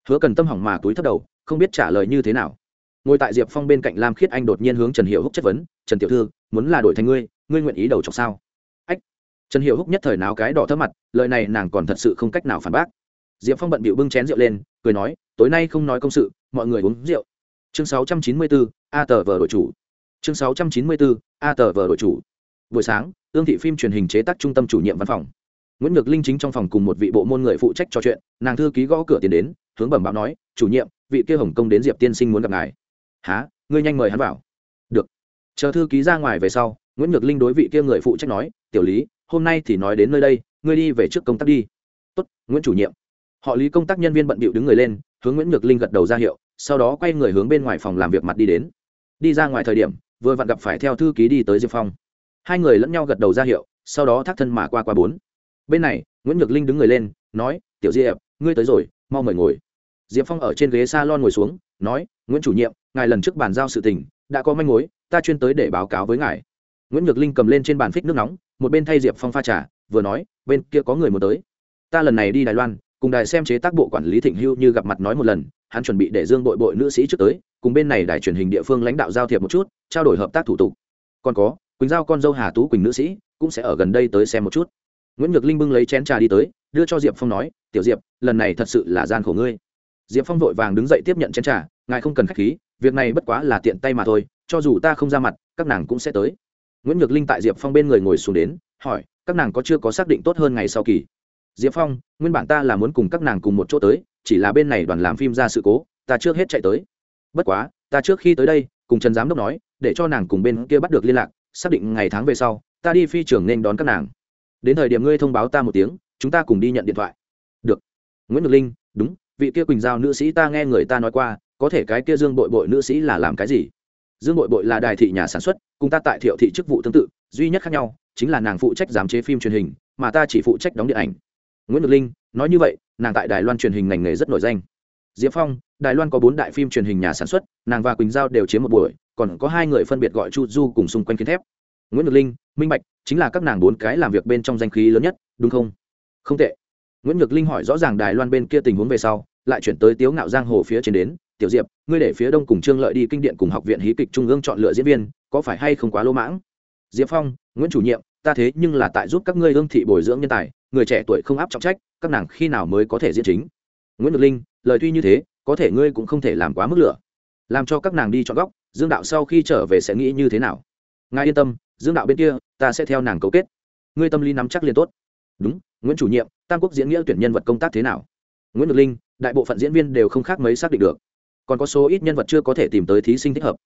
Hứa cần tâm hỏng mà túi thấp đầu không biết trả lời như thế nào. Ngồi tại diệp phong bên cạnh lam khiết anh đột nhiên hướng trần hiệu húc chất vấn trần tiểu thư muốn là đổi thành ngươi ngươi nguyện ý đầu chọc sao? Ách. Trần hiệu húc nhất thời náo cái đỏ thấp mặt lời này nàng còn thật sự không cách nào phản bác. Diệp phong bận bịu bưng chén rượu lên cười nói tối nay không nói công sự mọi người uống rượu. Chương 694, a tờ vờ đội chủ. Chương 694, a tờ vờ đội chủ. Buổi sáng ương thị phim truyền hình chế tác trung tâm chủ nhiệm văn phòng. Nguyễn ngược linh chính trong phòng cùng một vị bộ môn người phụ trách trò chuyện nàng thư ký gõ cửa tiền đến hướng bẩm báo nói chủ nhiệm, vị kia hồng công đến diệp tiên sinh muốn gặp ngài. Há ngươi nhanh mời hắn vào. Được. Chờ thư ký ra ngoài về sau, nguyễn nhược linh đối vị kia người phụ trách nói, tiểu lý, hôm nay thì nói đến nơi đây, ngươi đi về trước công tác đi. Tốt, nguyễn chủ nhiệm. Họ lý công tác nhân viên bận bịu đứng người lên, hướng nguyễn nhược linh gật đầu ra hiệu, sau đó quay người hướng bên ngoài phòng làm việc mặt đi đến. Đi ra ngoài thời điểm, vừa vặn gặp phải theo thư ký đi tới diệp phong. Hai người lẫn nhau gật đầu ra hiệu, sau đó thác thân mà qua qua bốn. Bên này, nguyễn nhược linh đứng người lên, nói, tiểu diệp, ngươi tới rồi, mau mời ngồi diệp phong ở trên ghế s a lon ngồi xuống, nói, nguyễn chủ nhiệm, ngài lần trước bàn giao sự tình, đã có manh mối, ta chuyên tới để báo cáo với ngài. Nguyễn nhược linh cầm lên trên bàn phích nước nóng, một bên thay diệp phong pha trà, vừa nói, bên kia có người muốn tới. Ta lần này đi đài loan, cùng đài xem chế tác bộ quản lý thịnh hưu như gặp mặt nói một lần, hắn chuẩn bị để dương bội bội nữ sĩ trước tới, cùng bên này đài truyền hình địa phương lãnh đạo giao thiệp một chút, trao đổi hợp tác thủ tục. Còn có, quỳnh giao con dâu hà tú quỳnh nữ sĩ, cũng sẽ ở gần đây tới xem một chút. Nguyễn nhược linh bưng lấy chén trà đi tới, đưa cho diệp phong nói, tiểu diệp, lần này thật sự là gian khổ ngươi diệp phong vội vàng đứng dậy tiếp nhận chén trà, ngài không cần k h á c h khí, việc này bất quá là tiện tay mà thôi, cho dù ta không ra mặt, các nàng cũng sẽ tới. Nguyễn nhược linh tại diệp phong bên người ngồi xuống đến, hỏi, các nàng có chưa có xác định tốt hơn ngày sau kỳ? Diệp phong, nguyên bản ta là muốn cùng các nàng cùng một chỗ tới, chỉ là bên này đoàn làm phim ra sự cố, ta trước hết chạy tới. Bất quá, ta trước khi tới đây, cùng trần giám đốc nói, để cho nàng cùng bên kia bắt được liên lạc, xác định ngày tháng về sau, ta đi phi trường nên đón các nàng. Đến thời điểm ngươi thông báo ta một tiếng, chúng ta cùng đi nhận điện thoại. Được. Nguyễn nhược linh, đúng vị kia quỳnh giao nữ sĩ ta nghe người ta nói qua, có thể cái kia dương bội bội nữ sĩ là làm cái gì? Dương bội bội là đài thị nhà sản xuất, cùng ta tại thiệu thị chức vụ tương tự, duy nhất khác nhau, chính là nàng phụ trách giám chế phim truyền hình, mà ta chỉ phụ trách đóng điện ảnh. Nguyễn ngọc linh, nói như vậy, nàng tại đài loan truyền hình ngành nghề rất nổi danh. Diệp phong, đài loan có bốn đại phim truyền hình nhà sản xuất, nàng và quỳnh giao đều chiếm một buổi, còn có hai người phân biệt gọi chu du cùng xung quanh kiến thép. Nguyễn ngọc linh, minh bạch, chính là các nàng bốn cái làm việc bên trong danh khí lớn nhất, đúng không? Không tệ nguyễn nhược linh hỏi rõ ràng đài loan bên kia tình huống về sau, lại chuyển tới tiếu ngạo giang hồ phía trên đến, tiểu diệp, ngươi để phía đông cùng trương lợi đi kinh điện cùng học viện hí kịch trung ương chọn lựa diễn viên, có phải hay không quá lỗ mãng? Diệp phong, nguyễn chủ nhiệm, ta thế nhưng là tại giúp các ngươi hương thị bồi dưỡng nhân tài, người trẻ tuổi không áp trọng trách, các nàng khi nào mới có thể diễn chính? Nguyễn nhược linh, lời tuy như thế, có thể ngươi cũng không thể làm quá mức lửa. Làm cho các nàng đi chọn góc, dương đạo sau khi trở về sẽ nghĩ như thế nào? Ngài yên tâm, dương đạo bên kia, ta sẽ theo nàng cấu kết. Ngươi tâm lý nắm chắc liền tốt. Đúng, nguyễn chủ nhiệm tam quốc diễn nghĩa tuyển nhân vật công tác thế nào? Nguyễn Ngọc linh, đại bộ phận diễn viên đều không khác mấy xác định được. Còn có số ít nhân vật chưa có thể tìm tới thí sinh thích hợp.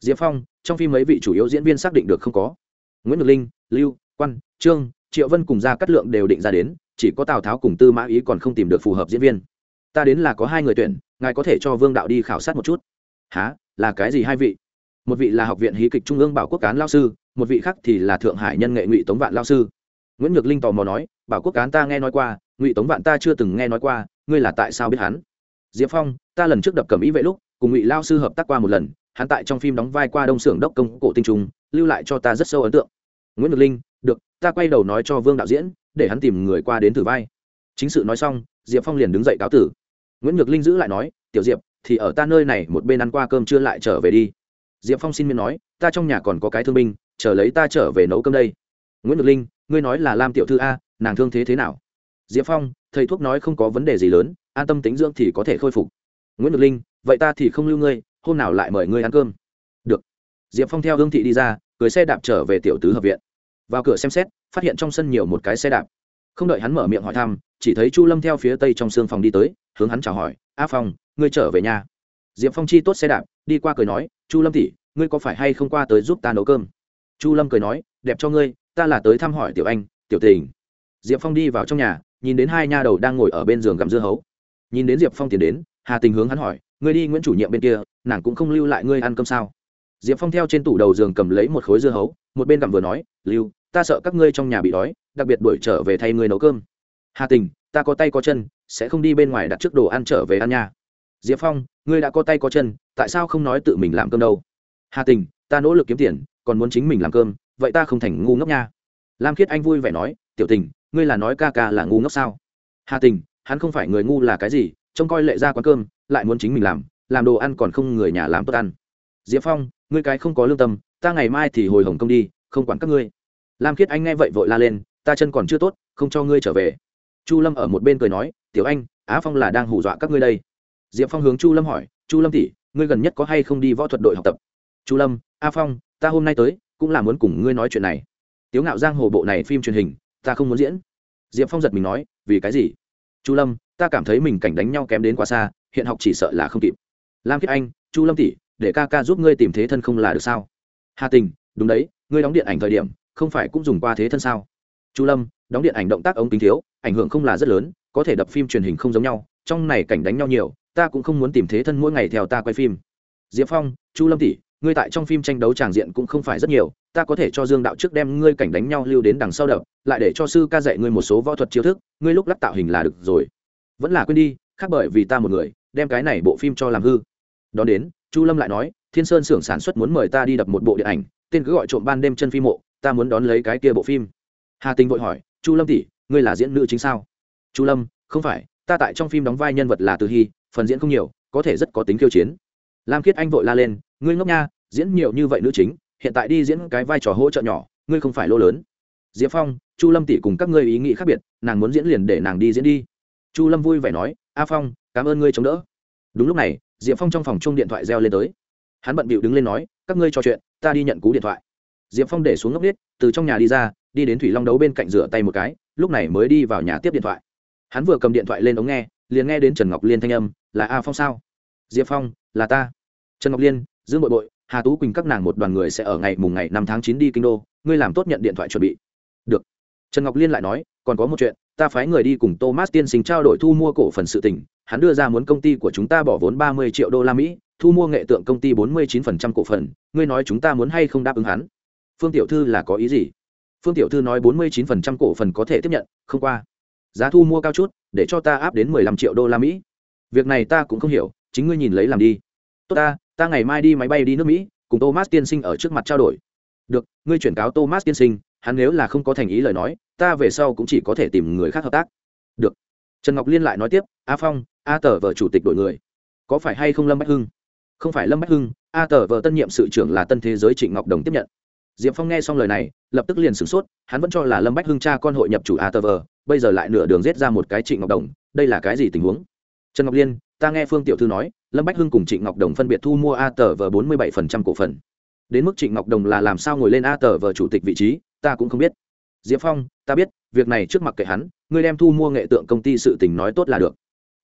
Diệp phong, trong phim mấy vị chủ yếu diễn viên xác định được không có. Nguyễn Ngọc linh, lưu, quan, trương, triệu vân cùng ra cắt lượng đều định ra đến, chỉ có tào tháo cùng tư mã ý còn không tìm được phù hợp diễn viên. Ta đến là có hai người tuyển, ngài có thể cho vương đạo đi khảo sát một chút. Há là cái gì hai vị? Một vị là học viện hí kịch trung ương bảo quốc cán lao sư, một vị khác thì là thượng hải nhân nghệ ngụy tống vạn lao sư nguyễn nhược linh tò mò nói, bảo quốc cán ta nghe nói qua, ngụy tống vạn ta chưa từng nghe nói qua, ngươi là tại sao biết hắn? Diệp phong, ta lần trước đập cầm ý vệ lúc, cùng ngụy lao sư hợp tác qua một lần, hắn tại trong phim đóng vai qua đông xưởng đốc công cổ tinh trùng lưu lại cho ta rất sâu ấn tượng. Nguyễn nhược linh, được, ta quay đầu nói cho vương đạo diễn, để hắn tìm người qua đến thử vai. Chính sự nói xong, diệp phong liền đứng dậy cáo tử. Nguyễn nhược linh giữ lại nói, tiểu diệp, thì ở ta nơi này một bên ăn qua cơm chưa lại trở về đi. Diệp phong xin miên nói, ta trong nhà còn có cái thương binh, chờ lấy ta trở về nấu cơm đây. Nguyễn nhược linh ngươi nói là lam tiểu thư a, nàng thương thế thế nào? Diệp phong, thầy thuốc nói không có vấn đề gì lớn, an tâm tính dưỡng thì có thể khôi phục. Nguyễn nhược linh, vậy ta thì không lưu ngươi, hôm nào lại mời ngươi ăn cơm? Được. Diệp phong theo hương thị đi ra, cưới xe đạp trở về tiểu tứ hợp viện. Vào cửa xem xét, phát hiện trong sân nhiều một cái xe đạp. Không đợi hắn mở miệng hỏi thăm, chỉ thấy chu lâm theo phía tây trong xương phòng đi tới, hướng hắn chào hỏi, a phong, ngươi trở về nhà? Diệp phong chi tốt xe đạp, đi qua cười nói, chu lâm tỉ ngươi có phải hay không qua tới giúp ta nấu cơm? Chu lâm cười nói, đẹp cho ngươi ta là tới thăm hỏi tiểu anh, tiểu tình. Diệp phong đi vào trong nhà, nhìn đến hai nha đầu đang ngồi ở bên giường gặm dưa hấu. Nhìn đến diệp phong tiến đến, hà tình hướng hắn hỏi, ngươi đi nguyễn chủ nhiệm bên kia, nàng cũng không lưu lại ngươi ăn cơm sao? Diệp phong theo trên tủ đầu giường cầm lấy một khối dưa hấu, một bên gặm vừa nói, lưu, ta sợ các ngươi trong nhà bị đói, đặc biệt đuổi trở về thay ngươi nấu cơm. Hà tình, ta có tay có chân, sẽ không đi bên ngoài đặt trước đồ ăn trở về ăn nha. Diệp phong, ngươi đã có tay có chân, tại sao không nói tự mình làm cơm đâu? Hà tình, ta nỗ lực kiếm tiền, còn muốn chính mình làm cơm vậy ta không thành ngu ngốc nha. Lam khiết anh vui vẻ nói, tiểu tình, ngươi là nói ca ca là ngu ngốc sao? Hà tình, hắn không phải người ngu là cái gì, trông coi lệ ra quán cơm, lại muốn chính mình làm làm đồ ăn còn không người nhà làm tốt ăn. Diệp phong, ngươi cái không có lương tâm, ta ngày mai thì hồi hồng công đi, không quản các ngươi. Lam khiết anh nghe vậy vội la lên, ta chân còn chưa tốt, không cho ngươi trở về. Chu lâm ở một bên cười nói, tiểu anh, á phong là đang hù dọa các ngươi đây. Diệp phong hướng chu lâm hỏi, chu lâm tỷ, ngươi gần nhất có hay không đi võ thuật đội học tập? Chu lâm a phong, ta hôm nay tới cũng là muốn cùng ngươi nói chuyện này. Tiếu ngạo giang hồ bộ này phim truyền hình, ta không muốn diễn. Diệp phong giật mình nói, vì cái gì? Chu lâm, ta cảm thấy mình cảnh đánh nhau kém đến quá xa, hiện học chỉ sợ là không kịp. Lam kiết anh, chu lâm tỷ, để ca ca giúp ngươi tìm thế thân không là được sao? Hà tình, đúng đấy, ngươi đóng điện ảnh thời điểm, không phải cũng dùng qua thế thân sao? Chu lâm, đóng điện ảnh động tác ống kính thiếu, ảnh hưởng không là rất lớn, có thể đập phim truyền hình không giống nhau, trong này cảnh đánh nhau nhiều, ta cũng không muốn tìm thế thân mỗi ngày theo ta quay phim. Diệp phong, chu lâm tỷ ngươi tại trong phim tranh đấu tràng diện cũng không phải rất nhiều, ta có thể cho dương đạo trước đem ngươi cảnh đánh nhau lưu đến đằng sau đập, lại để cho sư ca dạy ngươi một số võ thuật chiêu thức, ngươi lúc lắp tạo hình là được rồi. Vẫn là quên đi, khác bởi vì ta một người, đem cái này bộ phim cho làm hư. Đón đến, chu lâm lại nói, thiên sơn xưởng sản xuất muốn mời ta đi đập một bộ điện ảnh, tên cứ gọi trộm ban đêm chân phim mộ, ta muốn đón lấy cái kia bộ phim. Hà tinh vội hỏi, chu lâm tỷ, ngươi là diễn nữ chính sao? Chu lâm, không phải, ta tại trong phim đóng vai nhân vật là từ hy, phần diễn không nhiều, có thể rất có tính khiêu chiến. Lam khiết anh vội la lên ngươi ngốc nha, diễn nhiều như vậy nữ chính, hiện tại đi diễn cái vai trò hỗ trợ nhỏ, ngươi không phải lô lớn. Diệp phong, chu lâm tỷ cùng các ngươi ý nghĩ khác biệt, nàng muốn diễn liền để nàng đi diễn đi. Chu lâm vui vẻ nói, a phong, cảm ơn ngươi chống đỡ. Đúng lúc này, diệp phong trong phòng chung điện thoại reo lên tới. Hắn bận bịu đứng lên nói, các ngươi trò chuyện, ta đi nhận cú điện thoại. Diệp phong để xuống ngốc nít từ trong nhà đi ra, đi đến thủy long đấu bên cạnh rửa tay một cái, lúc này mới đi vào nhà tiếp điện thoại. Hắn vừa cầm điện thoại lên ống nghe, liền nghe đến trần ngọc liên thanh âm, là a phong sao? Diệp phong, là ta. Trần ngọc liên dương bội bội, hà tú quỳnh các nàng một đoàn người sẽ ở ngày mùng ngày năm tháng chín đi kinh đô, ngươi làm tốt nhận điện thoại chuẩn bị. Được. Trần ngọc liên lại nói, còn có một chuyện, ta phái người đi cùng thomas tiên sinh trao đổi thu mua cổ phần sự tỉnh hắn đưa ra muốn công ty của chúng ta bỏ vốn ba mươi triệu đô la mỹ, thu mua nghệ tượng công ty bốn mươi chín phần trăm cổ phần, ngươi nói chúng ta muốn hay không đáp ứng hắn? Phương tiểu thư là có ý gì? Phương tiểu thư nói bốn mươi chín phần trăm cổ phần có thể tiếp nhận, không qua. Giá thu mua cao chút, để cho ta áp đến mười lăm triệu đô la mỹ. Việc này ta cũng không hiểu, chính ngươi nhìn lấy làm đi. Tốt ta ta ngày mai đi máy bay đi nước mỹ, cùng thomas tiên sinh ở trước mặt trao đổi. Được, ngươi chuyển cáo thomas tiên sinh, hắn nếu là không có thành ý lời nói, ta về sau cũng chỉ có thể tìm người khác hợp tác. Được. Trần ngọc liên lại nói tiếp, a phong, a tờ vợ chủ tịch đổi người. Có phải hay không lâm bách hưng? Không phải lâm bách hưng, a tờ vợ tân nhiệm sự trưởng là tân thế giới trịnh ngọc đồng tiếp nhận. Diệp phong nghe xong lời này, lập tức liền sửng sốt, hắn vẫn cho là lâm bách hưng cha con hội nhập chủ a tờ vợ, bây giờ lại nửa đường rết ra một cái trịnh ngọc đồng, đây là cái gì tình huống? Trần ngọc liên, ta nghe phương tiểu thư nói lâm bách hưng cùng trịnh ngọc đồng phân biệt thu mua a tờ vờ bốn mươi bảy cổ phần. Đến mức trịnh ngọc đồng là làm sao ngồi lên a tờ vờ chủ tịch vị trí, ta cũng không biết. Diệp phong, ta biết, việc này trước mặt kệ hắn, ngươi đem thu mua nghệ tượng công ty sự tình nói tốt là được.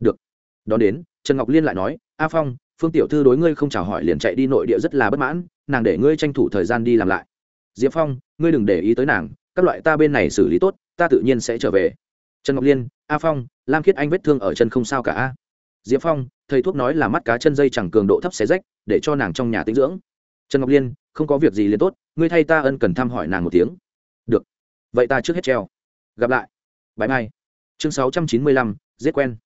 Được. Đón đến, trần ngọc liên lại nói, a phong, phương tiểu thư đối ngươi không chào hỏi liền chạy đi nội địa rất là bất mãn, nàng để ngươi tranh thủ thời gian đi làm lại. Diệp phong, ngươi đừng để ý tới nàng, các loại ta bên này xử lý tốt, ta tự nhiên sẽ trở về. Trần ngọc liên, a phong, lam khiết anh vết thương ở chân không sao cả a. Diệp phong thầy thuốc nói là mắt cá chân dây chẳng cường độ thấp xé rách, để cho nàng trong nhà tinh dưỡng. Trần ngọc liên, không có việc gì liền tốt, ngươi thay ta ân cần thăm hỏi nàng một tiếng. Được. Vậy ta trước hết treo. Gặp lại. Bãi mai. Chương sáu trăm chín mươi lăm, giết quen.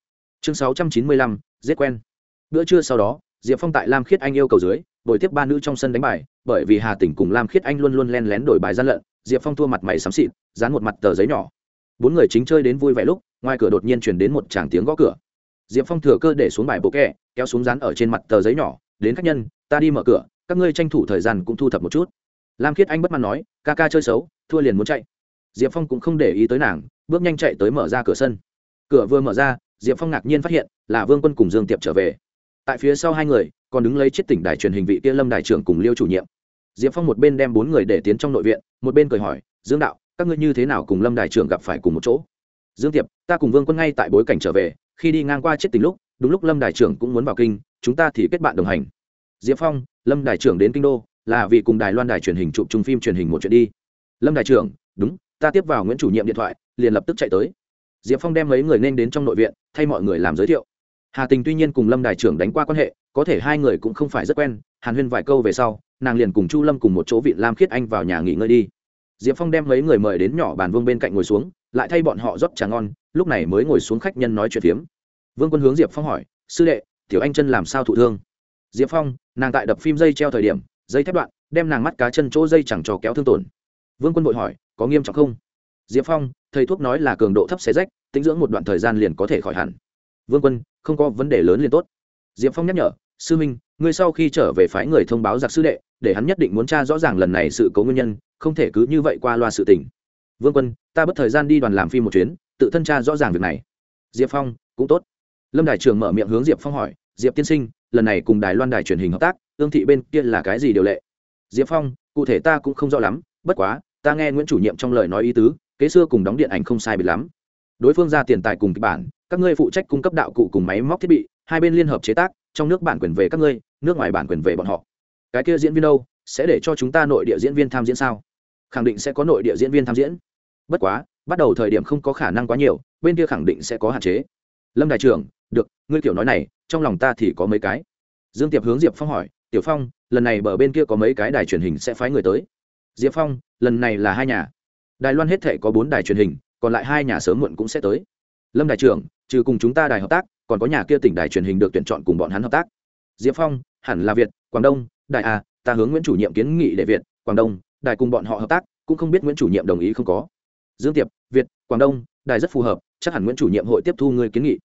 Chương sáu trăm chín mươi lăm, giết quen. Bữa trưa sau đó, diệp phong tại lam khiết anh yêu cầu dưới đổi tiếp ba nữ trong sân đánh bài, bởi vì hà tỉnh cùng lam khiết anh luôn luôn len lén đổi bài gian lận, diệp phong thua mặt mày xám xịt, dán một mặt tờ giấy nhỏ. Bốn người chính chơi đến vui vẻ lúc, ngoài cửa đột nhiên chuyển đến một tràng tiếng gõ cửa diệp phong thừa cơ để xuống bài bộ kẹ, kéo xuống dán ở trên mặt tờ giấy nhỏ, đến khách nhân, ta đi mở cửa, các ngươi tranh thủ thời gian cũng thu thập một chút. Lam khiết anh bất mãn nói, ca ca chơi xấu, thua liền muốn chạy. Diệp phong cũng không để ý tới nàng, bước nhanh chạy tới mở ra cửa sân. Cửa vừa mở ra, diệp phong ngạc nhiên phát hiện là vương quân cùng dương tiệp trở về. Tại phía sau hai người, còn đứng lấy chiếc tỉnh đài truyền hình vị kia lâm đài trưởng cùng liêu chủ nhiệm. Diệp phong một bên đem bốn người để tiến trong nội viện, một bên cười hỏi, dương đạo, các ngươi như thế nào cùng lâm đài trưởng gặp phải cùng một chỗ? Dương tiệp, ta cùng vương quân ngay tại bối cảnh trở về khi đi ngang qua chiếc tình lúc, đúng lúc lâm Đại trưởng cũng muốn vào kinh, chúng ta thì kết bạn đồng hành. Diệp phong, lâm Đại trưởng đến kinh đô, là vì cùng đài loan đài truyền hình chụp chung phim truyền hình một chuyện đi. Lâm Đại trưởng, đúng, ta tiếp vào nguyễn chủ nhiệm điện thoại, liền lập tức chạy tới. Diệp phong đem mấy người nên đến trong nội viện, thay mọi người làm giới thiệu. Hà tình tuy nhiên cùng lâm Đại trưởng đánh qua quan hệ, có thể hai người cũng không phải rất quen, hàn huyên vài câu về sau, nàng liền cùng chu lâm cùng một chỗ vị lam khiết anh vào nhà nghỉ ngơi đi. Diệp phong đem mấy người mời đến nhỏ bàn vương bên cạnh ngồi xuống, lại thay bọn họ rót trà ngon lúc này mới ngồi xuống khách nhân nói chuyện phiếm. Vương quân hướng diệp phong hỏi, sư đệ, tiểu anh chân làm sao thụ thương? Diệp phong, nàng tại đập phim dây treo thời điểm, dây thép đoạn, đem nàng mắt cá chân chỗ dây chẳng cho kéo thương tổn. Vương quân vội hỏi, có nghiêm trọng không? Diệp phong, thầy thuốc nói là cường độ thấp xé rách, tính dưỡng một đoạn thời gian liền có thể khỏi hẳn. Vương quân, không có vấn đề lớn liền tốt. Diệp phong nhắc nhở, sư minh, ngươi sau khi trở về phái người thông báo giặc sư đệ, để hắn nhất định muốn tra rõ ràng lần này sự cố nguyên nhân, không thể cứ như vậy qua loa sự tình. Vương quân, ta bất thời gian đi đoàn làm phim một chuyến tự thân tra rõ ràng việc này. Diệp phong, cũng tốt. Lâm đại trưởng mở miệng hướng diệp phong hỏi, diệp tiên sinh, lần này cùng đài loan đài truyền hình hợp tác, ương thị bên kia là cái gì điều lệ? Diệp phong, cụ thể ta cũng không rõ lắm, bất quá, ta nghe nguyễn chủ nhiệm trong lời nói ý tứ, kế xưa cùng đóng điện ảnh không sai biệt lắm. Đối phương ra tiền tài cùng kịch bản, các ngươi phụ trách cung cấp đạo cụ cùng máy móc thiết bị, hai bên liên hợp chế tác, trong nước bản quyền về các ngươi, nước ngoài bản quyền về bọn họ. Cái kia diễn viên đâu, sẽ để cho chúng ta nội địa diễn viên tham diễn sao? Khẳng định sẽ có nội địa diễn viên tham diễn. Bất quá bắt đầu thời điểm không có khả năng quá nhiều, bên kia khẳng định sẽ có hạn chế. Lâm đại trưởng được, ngươi kiểu nói này, trong lòng ta thì có mấy cái. Dương tiệp hướng diệp phong hỏi, tiểu phong, lần này bờ bên kia có mấy cái đài truyền hình sẽ phái người tới? Diệp phong, lần này là hai nhà. Đài loan hết thể có bốn đài truyền hình, còn lại hai nhà sớm muộn cũng sẽ tới. Lâm đại trưởng trừ cùng chúng ta đài hợp tác, còn có nhà kia tỉnh đài truyền hình được tuyển chọn cùng bọn hắn hợp tác. Diệp phong, hẳn là việt, quảng đông đại a, ta hướng nguyễn chủ nhiệm kiến nghị để việt, quảng đông, đài cùng bọn họ hợp tác, cũng không biết nguyễn chủ nhiệm đồng ý không có dương tiệp, việt, quảng đông, đài rất phù hợp, chắc hẳn nguyễn chủ nhiệm hội tiếp thu người kiến nghị.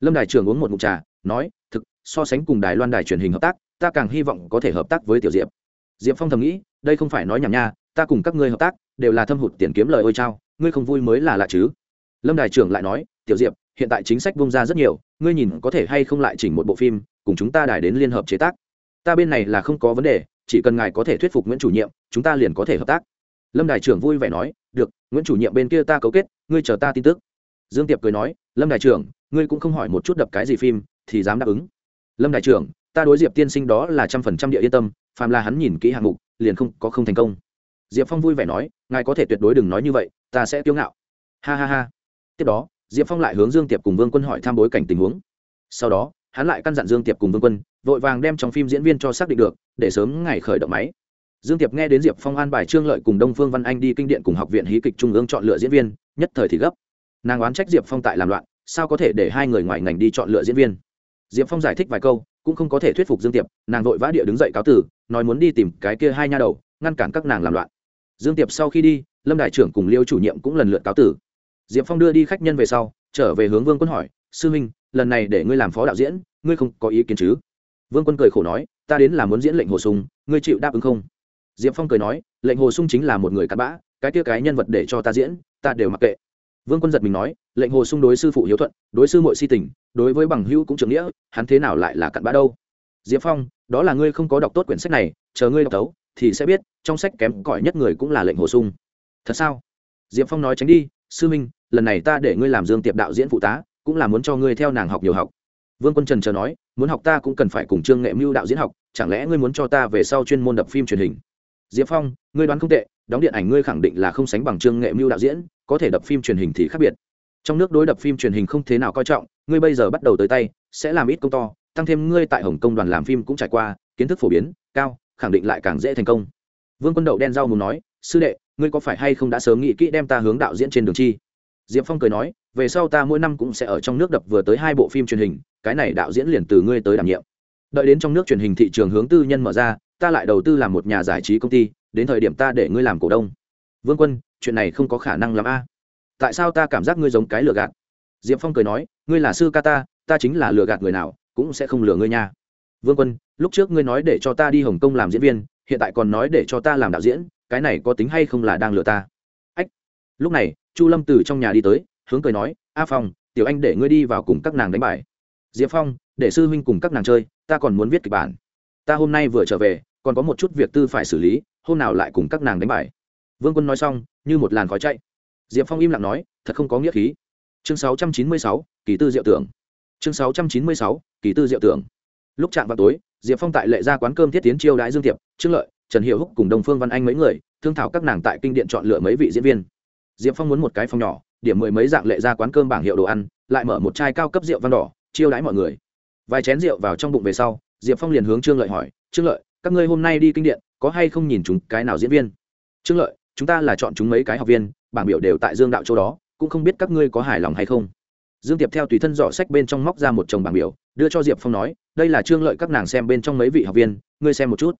Lâm đài trưởng uống một mụt trà, nói, thực, so sánh cùng đài loan đài truyền hình hợp tác, ta càng hy vọng có thể hợp tác với tiểu diệp. Diệp phong thầm nghĩ, đây không phải nói nhảm nha, ta cùng các ngươi hợp tác, đều là thâm hụt tiền kiếm lời ôi trao ngươi không vui mới là lạ chứ. Lâm đài trưởng lại nói, tiểu diệp, hiện tại chính sách bông ra rất nhiều, ngươi nhìn có thể hay không lại chỉnh một bộ phim, cùng chúng ta đài đến liên hợp chế tác. Ta bên này là không có vấn đề, chỉ cần ngài có thể thuyết phục nguyễn chủ nhiệm, chúng ta liền có thể hợp tác lâm đại trưởng vui vẻ nói, được, nguyễn chủ nhiệm bên kia ta cấu kết, ngươi chờ ta tin tức. Dương tiệp cười nói, lâm đại trưởng, ngươi cũng không hỏi một chút đập cái gì phim, thì dám đáp ứng. Lâm đại trưởng, ta đối diệp tiên sinh đó là trăm phần trăm địa yên tâm, phàm là hắn nhìn kỹ hạng mục, liền không, có không thành công. Diệp phong vui vẻ nói, ngài có thể tuyệt đối đừng nói như vậy, ta sẽ kiêu ngạo. Ha ha ha. Tiếp đó, diệp phong lại hướng dương tiệp cùng vương quân hỏi thăm bối cảnh tình huống. Sau đó, hắn lại căn dặn dương tiệp cùng vương quân, vội vàng đem trong phim diễn viên cho xác định được, để sớm ngày khởi động máy dương tiệp nghe đến diệp phong an bài trương lợi cùng đông phương văn anh đi kinh điện cùng học viện hí kịch trung ương chọn lựa diễn viên, nhất thời thì gấp. Nàng oán trách diệp phong tại làm loạn, sao có thể để hai người ngoài ngành đi chọn lựa diễn viên? Diệp phong giải thích vài câu, cũng không có thể thuyết phục dương tiệp, nàng vội vã địa đứng dậy cáo tử nói muốn đi tìm cái kia hai nha đầu, ngăn cản các nàng làm loạn. Dương tiệp sau khi đi, lâm đại trưởng cùng liêu chủ nhiệm cũng lần lượt cáo tử diệp phong đưa đi khách nhân về sau, trở về hướng vương quân hỏi, sư minh lần này để ngươi làm phó đạo diễn, ngươi không có ý kiến chứ? Vương quân cười khổ nói, ta đến là muốn diễn lệnh hồ sung, ngươi chịu đáp ứng không? Diệp phong cười nói, lệnh hồ sung chính là một người cặn bã, cái kia cái nhân vật để cho ta diễn, ta đều mặc kệ. Vương quân giật mình nói, lệnh hồ sung đối sư phụ hiếu thuận, đối sư mội si tình, đối với bằng hữu cũng trưởng nghĩa, hắn thế nào lại là cặn bã đâu? Diệp phong, đó là ngươi không có đọc tốt quyển sách này, chờ ngươi đọc tấu, thì sẽ biết, trong sách kém cỏi nhất người cũng là lệnh hồ sung. Thật sao? Diệp phong nói tránh đi, sư minh, lần này ta để ngươi làm dương tiệp đạo diễn phụ tá, cũng là muốn cho ngươi theo nàng học nhiều học. Vương quân trần chờ nói, muốn học ta cũng cần phải cùng trương nghệ mưu đạo diễn học, chẳng lẽ ngươi muốn cho ta về sau chuyên môn đập phim truyền hình? Diệp phong, ngươi đoán không tệ, đóng điện ảnh ngươi khẳng định là không sánh bằng trương nghệ mưu đạo diễn, có thể đập phim truyền hình thì khác biệt. Trong nước đối đập phim truyền hình không thế nào coi trọng, ngươi bây giờ bắt đầu tới tay, sẽ làm ít công to, tăng thêm ngươi tại hồng kông đoàn làm phim cũng trải qua, kiến thức phổ biến, cao, khẳng định lại càng dễ thành công. Vương quân đậu đen rau muốn nói, sư đệ, ngươi có phải hay không đã sớm nghĩ kỹ đem ta hướng đạo diễn trên đường chi? Diệp phong cười nói, về sau ta mỗi năm cũng sẽ ở trong nước đập vừa tới hai bộ phim truyền hình, cái này đạo diễn liền từ ngươi tới đảm nhiệm. Đợi đến trong nước truyền hình thị trường hướng tư nhân mở ra ta lại đầu tư làm một nhà giải trí công ty, đến thời điểm ta để ngươi làm cổ đông. Vương quân, chuyện này không có khả năng làm a. Tại sao ta cảm giác ngươi giống cái lừa gạt? Diệp phong cười nói, ngươi là sư ca ta ta chính là lừa gạt người nào, cũng sẽ không lừa ngươi nha. Vương quân, lúc trước ngươi nói để cho ta đi hồng kông làm diễn viên, hiện tại còn nói để cho ta làm đạo diễn, cái này có tính hay không là đang lừa ta? Ách. Lúc này, chu lâm từ trong nhà đi tới, hướng cười nói, a phong, tiểu anh để ngươi đi vào cùng các nàng đánh bài. Diệp phong, để sư huynh cùng các nàng chơi, ta còn muốn viết kịch bản. Ta hôm nay vừa trở về còn có một chút việc tư phải xử lý, hôm nào lại cùng các nàng đánh bài. Vương quân nói xong, như một làn khói chạy. Diệp phong im lặng nói, thật không có nghĩa khí. Chương sáu trăm chín mươi sáu, kỳ tư diệu tưởng. Chương sáu trăm chín mươi sáu, kỳ tư diệu tưởng. Lúc chạm vào tối, diệp phong tại lệ ra quán cơm thiết tiến chiêu đãi dương tiệp trương lợi, trần hiệu húc cùng đồng phương văn anh mấy người, thương thảo các nàng tại kinh điện chọn lựa mấy vị diễn viên. Diệp phong muốn một cái phòng nhỏ, điểm mười mấy dạng lệ ra quán cơm bảng hiệu đồ ăn, lại mở một chai cao cấp rượu văn đỏ, chiêu đãi mọi người. Vài chén rượu vào trong bụng về sau, diệp phong liền hướng trương lợi hỏi, trương lợi các ngươi hôm nay đi kinh điện, có hay không nhìn chúng cái nào diễn viên? Trương lợi, chúng ta là chọn chúng mấy cái học viên, bảng biểu đều tại dương đạo châu đó, cũng không biết các ngươi có hài lòng hay không. Dương tiệp theo tùy thân dọ sách bên trong móc ra một chồng bảng biểu, đưa cho diệp phong nói, đây là trương lợi các nàng xem bên trong mấy vị học viên, ngươi xem một chút.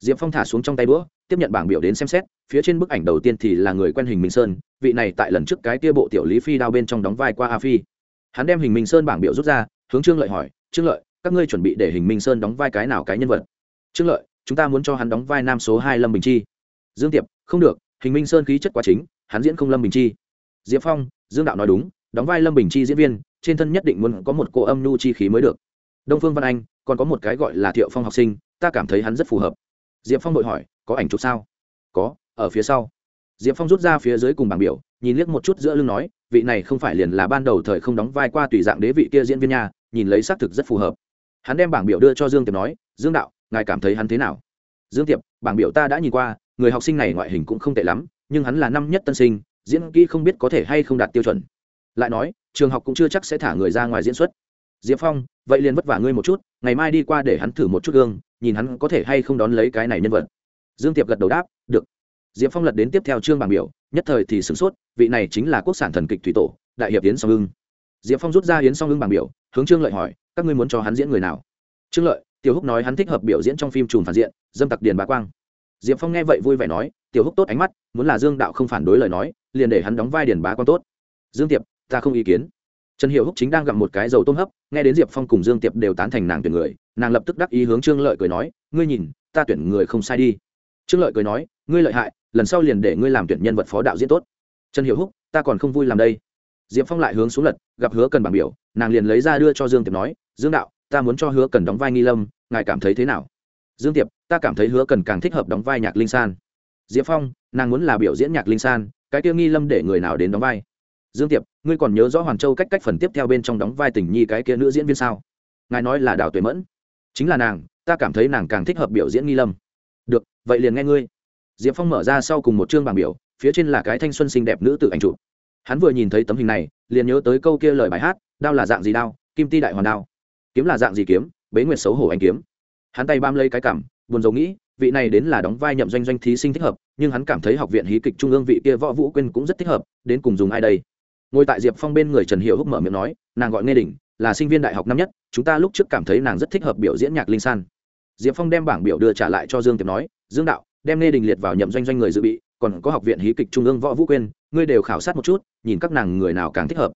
Diệp phong thả xuống trong tay đũa, tiếp nhận bảng biểu đến xem xét, phía trên bức ảnh đầu tiên thì là người quen hình minh sơn, vị này tại lần trước cái tia bộ tiểu lý phi đao bên trong đóng vai qua a phi. Hắn đem hình minh sơn bảng biểu rút ra, hướng trương lợi hỏi, trương lợi, các ngươi chuẩn bị để hình minh sơn đóng vai cái nào cái nhân vật? Trương lợi, chúng ta muốn cho hắn đóng vai nam số hai lâm bình chi. Dương tiệp, không được, hình minh sơn khí chất quá chính, hắn diễn không lâm bình chi. Diệp phong, dương đạo nói đúng, đóng vai lâm bình chi diễn viên, trên thân nhất định muốn có một cô âm nhu chi khí mới được. Đông phương văn anh, còn có một cái gọi là thiệu phong học sinh, ta cảm thấy hắn rất phù hợp. Diệp phong vội hỏi, có ảnh chụp sao? Có, ở phía sau. Diệp phong rút ra phía dưới cùng bảng biểu, nhìn liếc một chút giữa lưng nói, vị này không phải liền là ban đầu thời không đóng vai qua tùy dạng đế vị kia diễn viên nhà nhìn lấy xác thực rất phù hợp. Hắn đem bảng biểu đưa cho dương tiệp nói, dương đạo ngài cảm thấy hắn thế nào? Dương tiệp bảng biểu ta đã nhìn qua, người học sinh này ngoại hình cũng không tệ lắm, nhưng hắn là năm nhất tân sinh, diễn kỹ không biết có thể hay không đạt tiêu chuẩn. Lại nói, trường học cũng chưa chắc sẽ thả người ra ngoài diễn xuất. Diệp phong, vậy liền vất vả ngươi một chút, ngày mai đi qua để hắn thử một chút gương, nhìn hắn có thể hay không đón lấy cái này nhân vật. Dương tiệp gật đầu đáp, được. Diệp phong lật đến tiếp theo chương bảng biểu, nhất thời thì sửng sốt, vị này chính là quốc sản thần kịch thủy tổ, đại hiệp yến song hưng diệp phong rút ra yến song hưng bảng biểu, hướng trương lợi hỏi, các ngươi muốn cho hắn diễn người nào? Trương lợi tiểu húc nói hắn thích hợp biểu diễn trong phim trùm phản diện, dâm tặc điền bá quang. Diệp phong nghe vậy vui vẻ nói, tiểu húc tốt ánh mắt, muốn là dương đạo không phản đối lời nói, liền để hắn đóng vai điền bá quang tốt. Dương tiệp, ta không ý kiến. Trần hiệu húc chính đang gặm một cái dầu tôm hấp, nghe đến diệp phong cùng dương tiệp đều tán thành nàng tuyển người, nàng lập tức đắc ý hướng trương lợi cười nói, ngươi nhìn, ta tuyển người không sai đi. Trương lợi cười nói, ngươi lợi hại, lần sau liền để ngươi làm tuyển nhân vật phó đạo diễn tốt. Trần hiệu húc, ta còn không vui làm đây. Diệp phong lại hướng xuống lật, gặp hứa cần bảng biểu, nàng liền lấy ra đưa cho dương tiệp nói, dương đạo, ta muốn cho hứa cần đóng vai nghi lâm ngài cảm thấy thế nào? Dương tiệp, ta cảm thấy hứa cần càng thích hợp đóng vai nhạc linh san. Diệp phong, nàng muốn là biểu diễn nhạc linh san, cái tiêu nghi lâm để người nào đến đóng vai? Dương tiệp, ngươi còn nhớ rõ hoàn châu cách cách phần tiếp theo bên trong đóng vai tình nhi cái kia nữ diễn viên sao? Ngài nói là đào tuệ mẫn. Chính là nàng, ta cảm thấy nàng càng thích hợp biểu diễn nghi lâm. Được, vậy liền nghe ngươi. Diệp phong mở ra sau cùng một chương bảng biểu, phía trên là cái thanh xuân xinh đẹp nữ tự ảnh chụp. Hắn vừa nhìn thấy tấm hình này, liền nhớ tới câu kia lời bài hát, đao là dạng gì đao? Kim ti đại hoàn đao. Kiếm là dạng gì kiếm? Bế nguyệt xấu hổ anh kiếm. Hắn tay bám lấy cái cảm, buồn dầu nghĩ, vị này đến là đóng vai nhậm doanh doanh thí sinh thích hợp, nhưng hắn cảm thấy học viện hí kịch trung ương vị kia võ vũ quyên cũng rất thích hợp, đến cùng dùng ai đây? Ngồi tại diệp phong bên người trần hiệu húc mở miệng nói, nàng gọi nghe đình, là sinh viên đại học năm nhất, chúng ta lúc trước cảm thấy nàng rất thích hợp biểu diễn nhạc linh san. Diệp phong đem bảng biểu đưa trả lại cho dương tiệp nói, dương đạo, đem nghe đình liệt vào nhậm doanh doanh người dự bị, còn có học viện hí kịch trung ương võ vũ quyên ngươi đều khảo sát một chút, nhìn các nàng người nào càng thích hợp.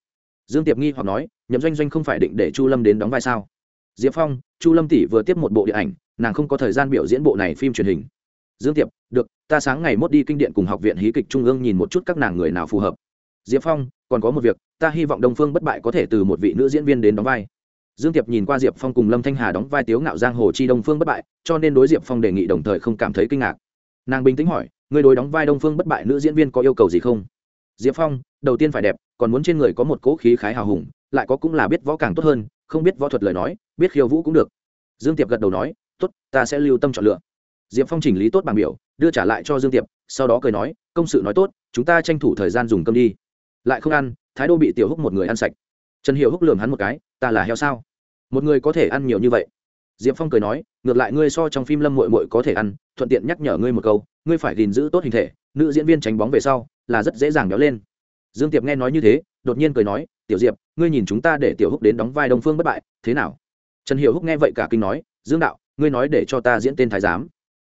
Dương tiệp nghi hoặc nói, nhậm doanh doanh không phải định để chu lâm đến đóng vai sao? Diệp phong, chu lâm tỷ vừa tiếp một bộ điện ảnh, nàng không có thời gian biểu diễn bộ này phim truyền hình. Dương tiệp, được, ta sáng ngày mốt đi kinh điện cùng học viện hí kịch trung ương nhìn một chút các nàng người nào phù hợp. Diệp phong, còn có một việc, ta hy vọng đông phương bất bại có thể từ một vị nữ diễn viên đến đóng vai. Dương tiệp nhìn qua diệp phong cùng lâm thanh hà đóng vai tiếu ngạo giang hồ chi đông phương bất bại, cho nên đối diệp phong đề nghị đồng thời không cảm thấy kinh ngạc. Nàng bình tĩnh hỏi, người đối đóng vai đông phương bất bại nữ diễn viên có yêu cầu gì không? Diệp phong, đầu tiên phải đẹp, còn muốn trên người có một cỗ khí khái hào hùng, lại có cũng là biết võ càng tốt hơn không biết võ thuật lời nói, biết khiêu vũ cũng được. Dương tiệp gật đầu nói, tốt, ta sẽ lưu tâm chọn lựa. Diệp phong chỉnh lý tốt bảng biểu, đưa trả lại cho dương tiệp, sau đó cười nói, công sự nói tốt, chúng ta tranh thủ thời gian dùng cơm đi. Lại không ăn, thái đô bị tiểu húc một người ăn sạch. Trần hiệu húc lường hắn một cái, ta là heo sao? Một người có thể ăn nhiều như vậy? Diệp phong cười nói, ngược lại ngươi so trong phim lâm mội mội có thể ăn, thuận tiện nhắc nhở ngươi một câu, ngươi phải gìn giữ tốt hình thể, nữ diễn viên tránh bóng về sau là rất dễ dàng béo lên. Dương tiệp nghe nói như thế, đột nhiên cười nói tiểu diệp, ngươi nhìn chúng ta để tiểu húc đến đóng vai đông phương bất bại, thế nào? Trần hiệu húc nghe vậy cả kinh nói, dương đạo, ngươi nói để cho ta diễn tên thái giám.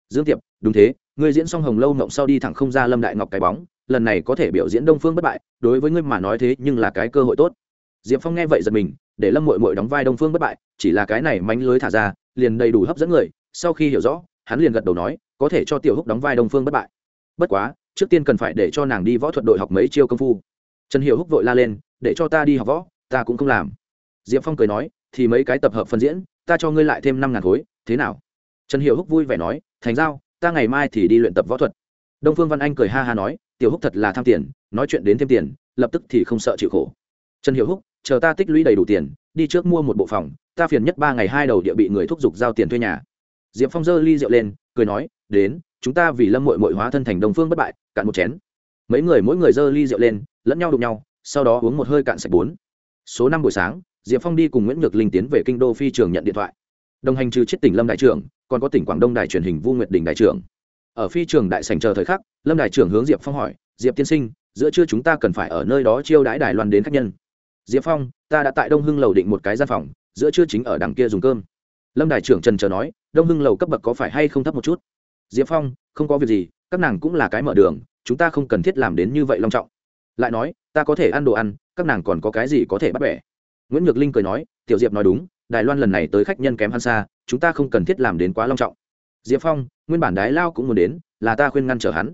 Dương tiệp, đúng thế, ngươi diễn xong hồng lâu ngộng sau đi thẳng không ra lâm đại ngọc cái bóng, lần này có thể biểu diễn đông phương bất bại, đối với ngươi mà nói thế nhưng là cái cơ hội tốt. Diệp phong nghe vậy giật mình, để lâm mội mội đóng vai đông phương bất bại, chỉ là cái này mánh lưới thả ra, liền đầy đủ hấp dẫn người, sau khi hiểu rõ, hắn liền gật đầu nói, có thể cho tiểu húc đóng vai đông phương bất bại. Bất quá, trước tiên cần phải để cho nàng đi võ thuật đội học mấy chiêu công phu. Trần hiệu húc vội la lên để cho ta đi học võ, ta cũng không làm. Diệp phong cười nói, thì mấy cái tập hợp phân diễn, ta cho ngươi lại thêm năm ngàn khối, thế nào? Trần hiệu húc vui vẻ nói, thành giao, ta ngày mai thì đi luyện tập võ thuật. Đông phương văn anh cười ha ha nói, tiểu húc thật là tham tiền, nói chuyện đến thêm tiền, lập tức thì không sợ chịu khổ. Trần hiệu húc, chờ ta tích lũy đầy đủ tiền, đi trước mua một bộ phòng, ta phiền nhất ba ngày hai đầu địa bị người thúc giục giao tiền thuê nhà. Diệp phong giơ ly rượu lên, cười nói, đến, chúng ta vì lâm mội mội hóa thân thành đồng phương bất bại, cạn một chén. Mấy người mỗi người giơ ly rượu lên, lẫn nhau đụng nhau sau đó uống một hơi cạn sạch bốn. Số năm buổi sáng, diệp phong đi cùng nguyễn nhược linh tiến về kinh đô phi trường nhận điện thoại. Đồng hành trừ chết tỉnh lâm đại trưởng, còn có tỉnh quảng đông đài truyền hình vu nguyệt đình đại trưởng. Ở phi trường đại sành chờ thời khắc, lâm đại trưởng hướng diệp phong hỏi, diệp tiên sinh, giữa trưa chúng ta cần phải ở nơi đó chiêu đãi đài loan đến khách nhân. Diệp phong, ta đã tại đông hưng lầu định một cái gian phòng, giữa trưa chính ở đằng kia dùng cơm. Lâm đại trưởng trần chờ nói, đông hưng lầu cấp bậc có phải hay không thấp một chút? Diệp phong, không có việc gì, các nàng cũng là cái mở đường, chúng ta không cần thiết làm đến như vậy long trọng lại nói, ta có thể ăn đồ ăn, các nàng còn có cái gì có thể bắt bẻ? Nguyễn nhược linh cười nói, tiểu diệp nói đúng, đài loan lần này tới khách nhân kém ăn xa, chúng ta không cần thiết làm đến quá long trọng. Diệp phong, nguyên bản đái lao cũng muốn đến, là ta khuyên ngăn trở hắn.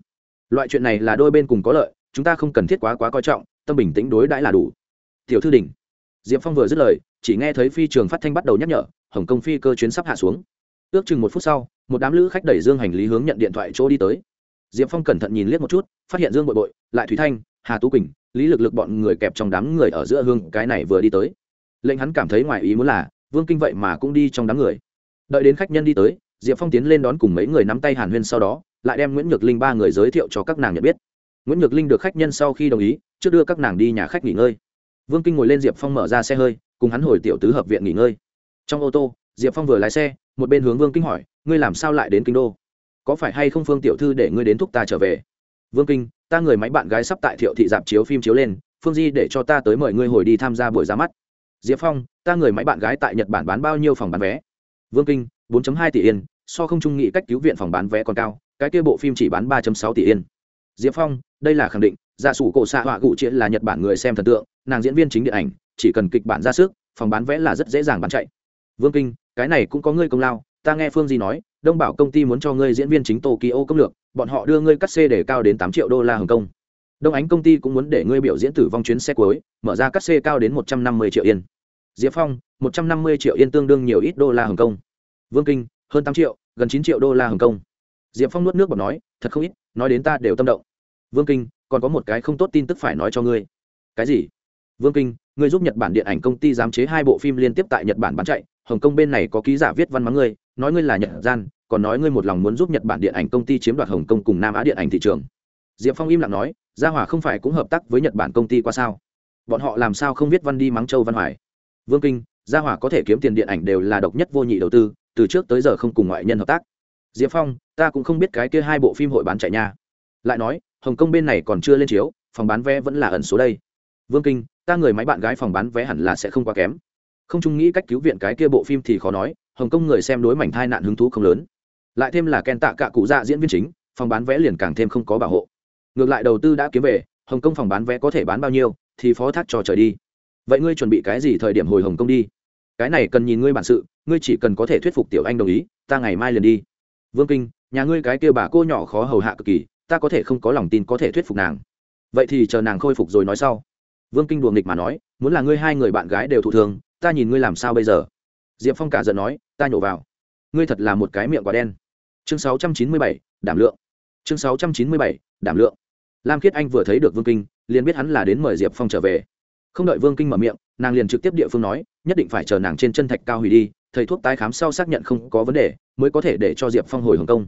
Loại chuyện này là đôi bên cùng có lợi, chúng ta không cần thiết quá quá coi trọng, tâm bình tĩnh đối đãi là đủ. Tiểu thư đình. Diệp phong vừa dứt lời, chỉ nghe thấy phi trường phát thanh bắt đầu nhắc nhở, hồng kông phi cơ chuyến sắp hạ xuống. Ước chừng một phút sau, một đám lữ khách đẩy dương hành lý hướng nhận điện thoại chỗ đi tới. Diệp phong cẩn thận nhìn liếc một chút, phát hiện dương bội bội, lại thúy thanh hà tú quỳnh, lý lực lực bọn người kẹp trong đám người ở giữa hương, cái này vừa đi tới. Lệnh hắn cảm thấy ngoài ý muốn là, vương kinh vậy mà cũng đi trong đám người. Đợi đến khách nhân đi tới, diệp phong tiến lên đón cùng mấy người nắm tay hàn huyên sau đó, lại đem nguyễn nhược linh ba người giới thiệu cho các nàng nhận biết. Nguyễn nhược linh được khách nhân sau khi đồng ý, trước đưa các nàng đi nhà khách nghỉ ngơi. Vương kinh ngồi lên diệp phong mở ra xe hơi, cùng hắn hồi tiểu tứ hợp viện nghỉ ngơi. Trong ô tô, diệp phong vừa lái xe, một bên hướng vương kinh hỏi, ngươi làm sao lại đến kinh đô? Có phải hay không phương tiểu thư để ngươi đến thúc ta trở về? Vương kinh ta người máy bạn gái sắp tại thiệu thị dạp chiếu phim chiếu lên, phương di để cho ta tới mời ngươi hồi đi tham gia buổi ra mắt. Diệp phong, ta người máy bạn gái tại nhật bản bán bao nhiêu phòng bán vé? Vương kinh 4 hai tỷ yên, so không trung nghị cách cứu viện phòng bán vé còn cao, cái kia bộ phim chỉ bán 3 sáu tỷ yên. Diệp phong, đây là khẳng định, giả sủ cổ xạ họa cụ triệt là nhật bản người xem thần tượng, nàng diễn viên chính điện ảnh, chỉ cần kịch bản ra sức, phòng bán vé là rất dễ dàng bán chạy. Vương kinh, cái này cũng có ngươi công lao, ta nghe phương di nói, đông bảo công ty muốn cho ngươi diễn viên chính tokyo công lược bọn họ đưa ngươi cắt xê để cao đến tám triệu đô la hồng kông. Đông ánh công ty cũng muốn để ngươi biểu diễn tử vong chuyến xe cuối, mở ra cắt xê cao đến một trăm năm mươi triệu yên. Diệp phong, một trăm năm mươi triệu yên tương đương nhiều ít đô la hồng kông. Vương kinh, hơn tám triệu, gần chín triệu đô la hồng kông. Diệp phong nuốt nước bọt nói, thật không ít, nói đến ta đều tâm động. Vương kinh, còn có một cái không tốt tin tức phải nói cho ngươi. Cái gì? Vương kinh, ngươi giúp nhật bản điện ảnh công ty giám chế hai bộ phim liên tiếp tại nhật bản bán chạy, hồng kông bên này có ký giả viết văn mắng ngươi, nói ngươi là nhật gian còn nói ngươi một lòng muốn giúp nhật bản điện ảnh công ty chiếm đoạt hồng kông cùng nam á điện ảnh thị trường. Diệp phong im lặng nói, gia hỏa không phải cũng hợp tác với nhật bản công ty qua sao? Bọn họ làm sao không viết văn đi mắng châu văn hoài? Vương kinh, gia hỏa có thể kiếm tiền điện ảnh đều là độc nhất vô nhị đầu tư, từ trước tới giờ không cùng ngoại nhân hợp tác. Diệp phong, ta cũng không biết cái kia hai bộ phim hội bán chạy nha. Lại nói, hồng kông bên này còn chưa lên chiếu, phòng bán vé vẫn là ẩn số đây. Vương kinh, ta người máy bạn gái phòng bán vé hẳn là sẽ không quá kém. Không chung nghĩ cách cứu viện cái kia bộ phim thì khó nói, hồng kông người xem đối mảnh thai nạn hứng thú không lớn lại thêm là ken tạ cả cụ dạ diễn viên chính, phòng bán vé liền càng thêm không có bảo hộ. Ngược lại đầu tư đã kiếm về, hồng kông phòng bán vé có thể bán bao nhiêu, thì phó thác cho trời đi. Vậy ngươi chuẩn bị cái gì thời điểm hồi hồng kông đi? Cái này cần nhìn ngươi bản sự, ngươi chỉ cần có thể thuyết phục tiểu anh đồng ý, ta ngày mai liền đi. Vương kinh, nhà ngươi cái kia bà cô nhỏ khó hầu hạ cực kỳ, ta có thể không có lòng tin có thể thuyết phục nàng. Vậy thì chờ nàng khôi phục rồi nói sau. Vương kinh đùa nghịch mà nói, muốn là ngươi hai người bạn gái đều thụ thường ta nhìn ngươi làm sao bây giờ? Diệp phong cả giận nói, ta nhổ vào. Ngươi thật là một cái miệng quả đen chương sáu trăm chín mươi bảy, đảm lượng. Chương sáu trăm chín mươi bảy, đảm lượng. Lam khiết anh vừa thấy được vương kinh, liền biết hắn là đến mời diệp phong trở về. Không đợi vương kinh mở miệng, nàng liền trực tiếp địa phương nói, nhất định phải chờ nàng trên chân thạch cao hủy đi, thầy thuốc tái khám sau xác nhận không có vấn đề, mới có thể để cho diệp phong hồi hồng công.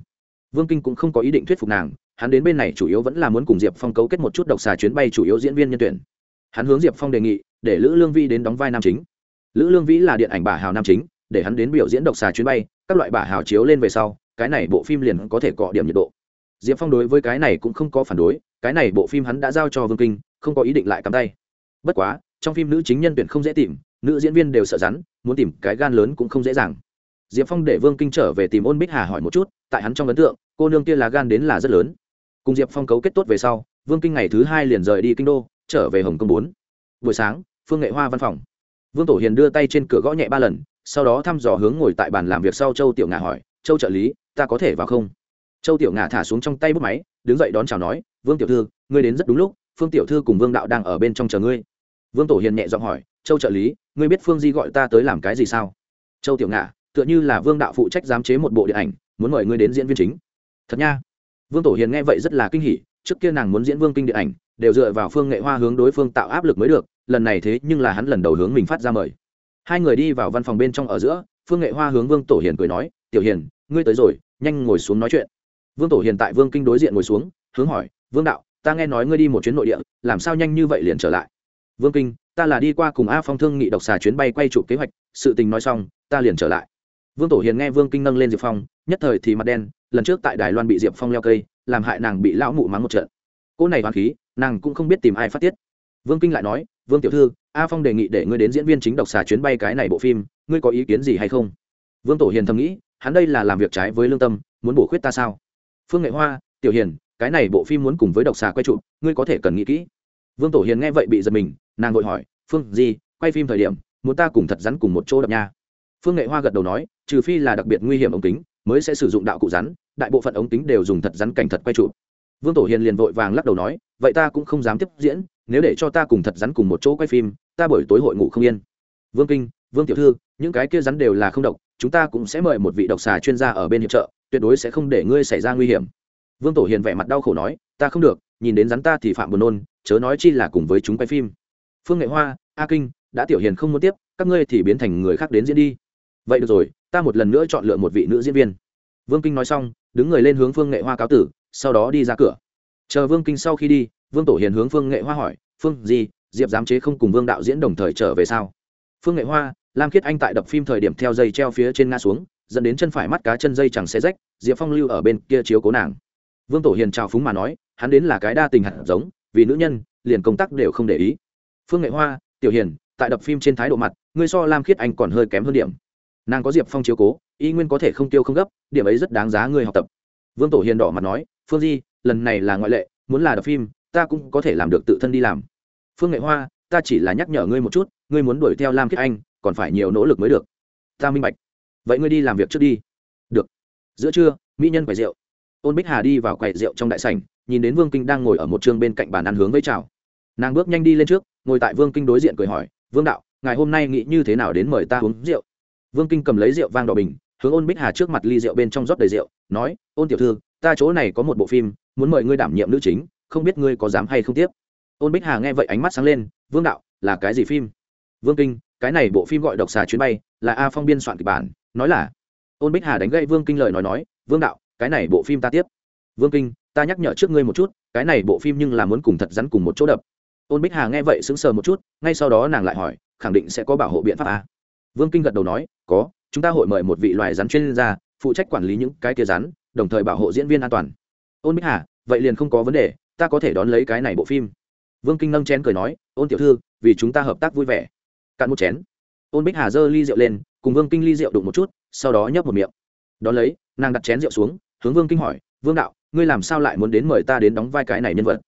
Vương kinh cũng không có ý định thuyết phục nàng, hắn đến bên này chủ yếu vẫn là muốn cùng diệp phong cấu kết một chút độc xà chuyến bay chủ yếu diễn viên nhân tuyển. Hắn hướng diệp phong đề nghị, để lữ lương vi đến đóng vai nam chính. Lữ lương vĩ là điện ảnh bà hào nam chính, để hắn đến biểu diễn độc xà chuyến bay, các loại bà hào chiếu lên về sau cái này bộ phim liền có thể cọ điểm nhiệt độ. Diệp phong đối với cái này cũng không có phản đối, cái này bộ phim hắn đã giao cho vương kinh, không có ý định lại cắm tay. Bất quá, trong phim nữ chính nhân tuyển không dễ tìm, nữ diễn viên đều sợ rắn, muốn tìm cái gan lớn cũng không dễ dàng. Diệp phong để vương kinh trở về tìm ôn bích hà hỏi một chút, tại hắn trong ấn tượng, cô nương kia là gan đến là rất lớn. Cùng diệp phong cấu kết tốt về sau, vương kinh ngày thứ hai liền rời đi kinh đô, trở về hồng kông bốn. Buổi sáng, phương nghệ hoa văn phòng. Vương tổ hiền đưa tay trên cửa gõ nhẹ ba lần, sau đó thăm dò hướng ngồi tại bàn làm việc sau châu tiểu ngà hỏi, châu trợ lý ta có thể vào không? Châu tiểu ngà thả xuống trong tay bút máy, đứng dậy đón chào nói, vương tiểu thư, ngươi đến rất đúng lúc, phương tiểu thư cùng vương đạo đang ở bên trong chờ ngươi. Vương tổ hiền nhẹ giọng hỏi, châu trợ lý, ngươi biết phương di gọi ta tới làm cái gì sao? Châu tiểu ngà, tựa như là vương đạo phụ trách giám chế một bộ điện ảnh, muốn mời ngươi đến diễn viên chính. Thật nha. Vương tổ hiền nghe vậy rất là kinh hỉ, trước kia nàng muốn diễn vương kinh điện ảnh, đều dựa vào phương nghệ hoa hướng đối phương tạo áp lực mới được, lần này thế nhưng là hắn lần đầu hướng mình phát ra mời. Hai người đi vào văn phòng bên trong ở giữa, phương nghệ hoa hướng vương tổ hiền cười nói, tiểu hiền, ngươi tới rồi nhanh ngồi xuống nói chuyện. Vương tổ hiền tại vương kinh đối diện ngồi xuống, hướng hỏi, vương đạo, ta nghe nói ngươi đi một chuyến nội địa, làm sao nhanh như vậy liền trở lại? Vương kinh, ta là đi qua cùng a phong thương nghị độc xà chuyến bay quay chụp kế hoạch, sự tình nói xong, ta liền trở lại. Vương tổ hiền nghe vương kinh nâng lên diệp phong, nhất thời thì mặt đen, lần trước tại đài loan bị diệp phong leo cây, làm hại nàng bị lão mụ mắng một trận. Cỗ này hoàn khí, nàng cũng không biết tìm ai phát tiết. Vương kinh lại nói, vương tiểu thư, a phong đề nghị để ngươi đến diễn viên chính độc xà chuyến bay cái này bộ phim, ngươi có ý kiến gì hay không? Vương tổ hiền thầm nghĩ hắn đây là làm việc trái với lương tâm, muốn bổ khuyết ta sao? Phương nghệ hoa, tiểu hiền, cái này bộ phim muốn cùng với độc xà quay trụ ngươi có thể cần nghĩ kỹ. Vương tổ hiền nghe vậy bị giật mình, nàng vội hỏi, phương gì, quay phim thời điểm, muốn ta cùng thật rắn cùng một chỗ đập nha? Phương nghệ hoa gật đầu nói, trừ phi là đặc biệt nguy hiểm ống kính, mới sẽ sử dụng đạo cụ rắn, đại bộ phận ống kính đều dùng thật rắn cảnh thật quay trụ vương tổ hiền liền vội vàng lắc đầu nói, vậy ta cũng không dám tiếp diễn, nếu để cho ta cùng thật rắn cùng một chỗ quay phim, ta buổi tối hội ngủ không yên. Vương kinh vương tiểu thư, những cái kia rắn đều là không độc, chúng ta cũng sẽ mời một vị độc xà chuyên gia ở bên hiệp trợ, tuyệt đối sẽ không để ngươi xảy ra nguy hiểm. Vương tổ hiền vẻ mặt đau khổ nói, ta không được, nhìn đến rắn ta thì phạm buồn nôn, chớ nói chi là cùng với chúng quay phim. Phương nghệ hoa, a kinh, đã tiểu hiền không muốn tiếp, các ngươi thì biến thành người khác đến diễn đi. Vậy được rồi, ta một lần nữa chọn lựa một vị nữ diễn viên. Vương kinh nói xong, đứng người lên hướng phương nghệ hoa cáo tử, sau đó đi ra cửa. Chờ vương kinh sau khi đi, vương tổ hiền hướng phương nghệ hoa hỏi, phương gì, diệp giám chế không cùng vương đạo diễn đồng thời trở về sao? Phương nghệ hoa, lam khiết anh tại đập phim thời điểm theo dây treo phía trên nga xuống, dẫn đến chân phải mắt cá chân dây chẳng xe rách, diệp phong lưu ở bên kia chiếu cố nàng. Vương tổ hiền chào phúng mà nói, hắn đến là cái đa tình hạt giống, vì nữ nhân, liền công tác đều không để ý. Phương nghệ hoa, tiểu hiền, tại đập phim trên thái độ mặt, ngươi so lam khiết anh còn hơi kém hơn điểm. Nàng có diệp phong chiếu cố, y nguyên có thể không tiêu không gấp, điểm ấy rất đáng giá ngươi học tập. Vương tổ hiền đỏ mặt nói, phương di, lần này là ngoại lệ, muốn là đập phim, ta cũng có thể làm được tự thân đi làm. Phương nghệ hoa ta chỉ là nhắc nhở ngươi một chút, ngươi muốn đuổi theo lam khiết anh, còn phải nhiều nỗ lực mới được. Ta minh bạch. Vậy ngươi đi làm việc trước đi. Được. Giữa trưa, mỹ nhân quầy rượu. Ôn bích hà đi vào quầy rượu trong đại sảnh, nhìn đến vương kinh đang ngồi ở một chương bên cạnh bàn ăn hướng với chào. Nàng bước nhanh đi lên trước, ngồi tại vương kinh đối diện cười hỏi, vương đạo, ngày hôm nay nghĩ như thế nào đến mời ta uống rượu? Vương kinh cầm lấy rượu vang đỏ bình, hướng ôn bích hà trước mặt ly rượu bên trong rót đầy rượu, nói, ôn tiểu thư, ta chỗ này có một bộ phim, muốn mời ngươi đảm nhiệm nữ chính, không biết ngươi có dám hay không tiếp? Ôn bích hà nghe vậy ánh mắt sáng lên vương đạo, là cái gì phim? Vương kinh, cái này bộ phim gọi độc xà chuyến bay, là a phong biên soạn kịch bản, nói là, ôn bích hà đánh gậy vương kinh lời nói nói, vương đạo, cái này bộ phim ta tiếp. Vương kinh, ta nhắc nhở trước ngươi một chút, cái này bộ phim nhưng là muốn cùng thật rắn cùng một chỗ đập. Ôn bích hà nghe vậy sững sờ một chút, ngay sau đó nàng lại hỏi, khẳng định sẽ có bảo hộ biện pháp à? vương kinh gật đầu nói, có, chúng ta hội mời một vị loài rắn chuyên gia, phụ trách quản lý những cái kia rắn, đồng thời bảo hộ diễn viên an toàn. Ôn bích hà, vậy liền không có vấn đề, ta có thể đón lấy cái này bộ phim vương kinh nâng chén cười nói, ôn tiểu thư, vì chúng ta hợp tác vui vẻ. Cạn một chén. Ôn bích hà giơ ly rượu lên, cùng vương kinh ly rượu đụng một chút, sau đó nhấp một miệng. Đón lấy, nàng đặt chén rượu xuống, hướng vương kinh hỏi, vương đạo, ngươi làm sao lại muốn đến mời ta đến đóng vai cái này nhân vật?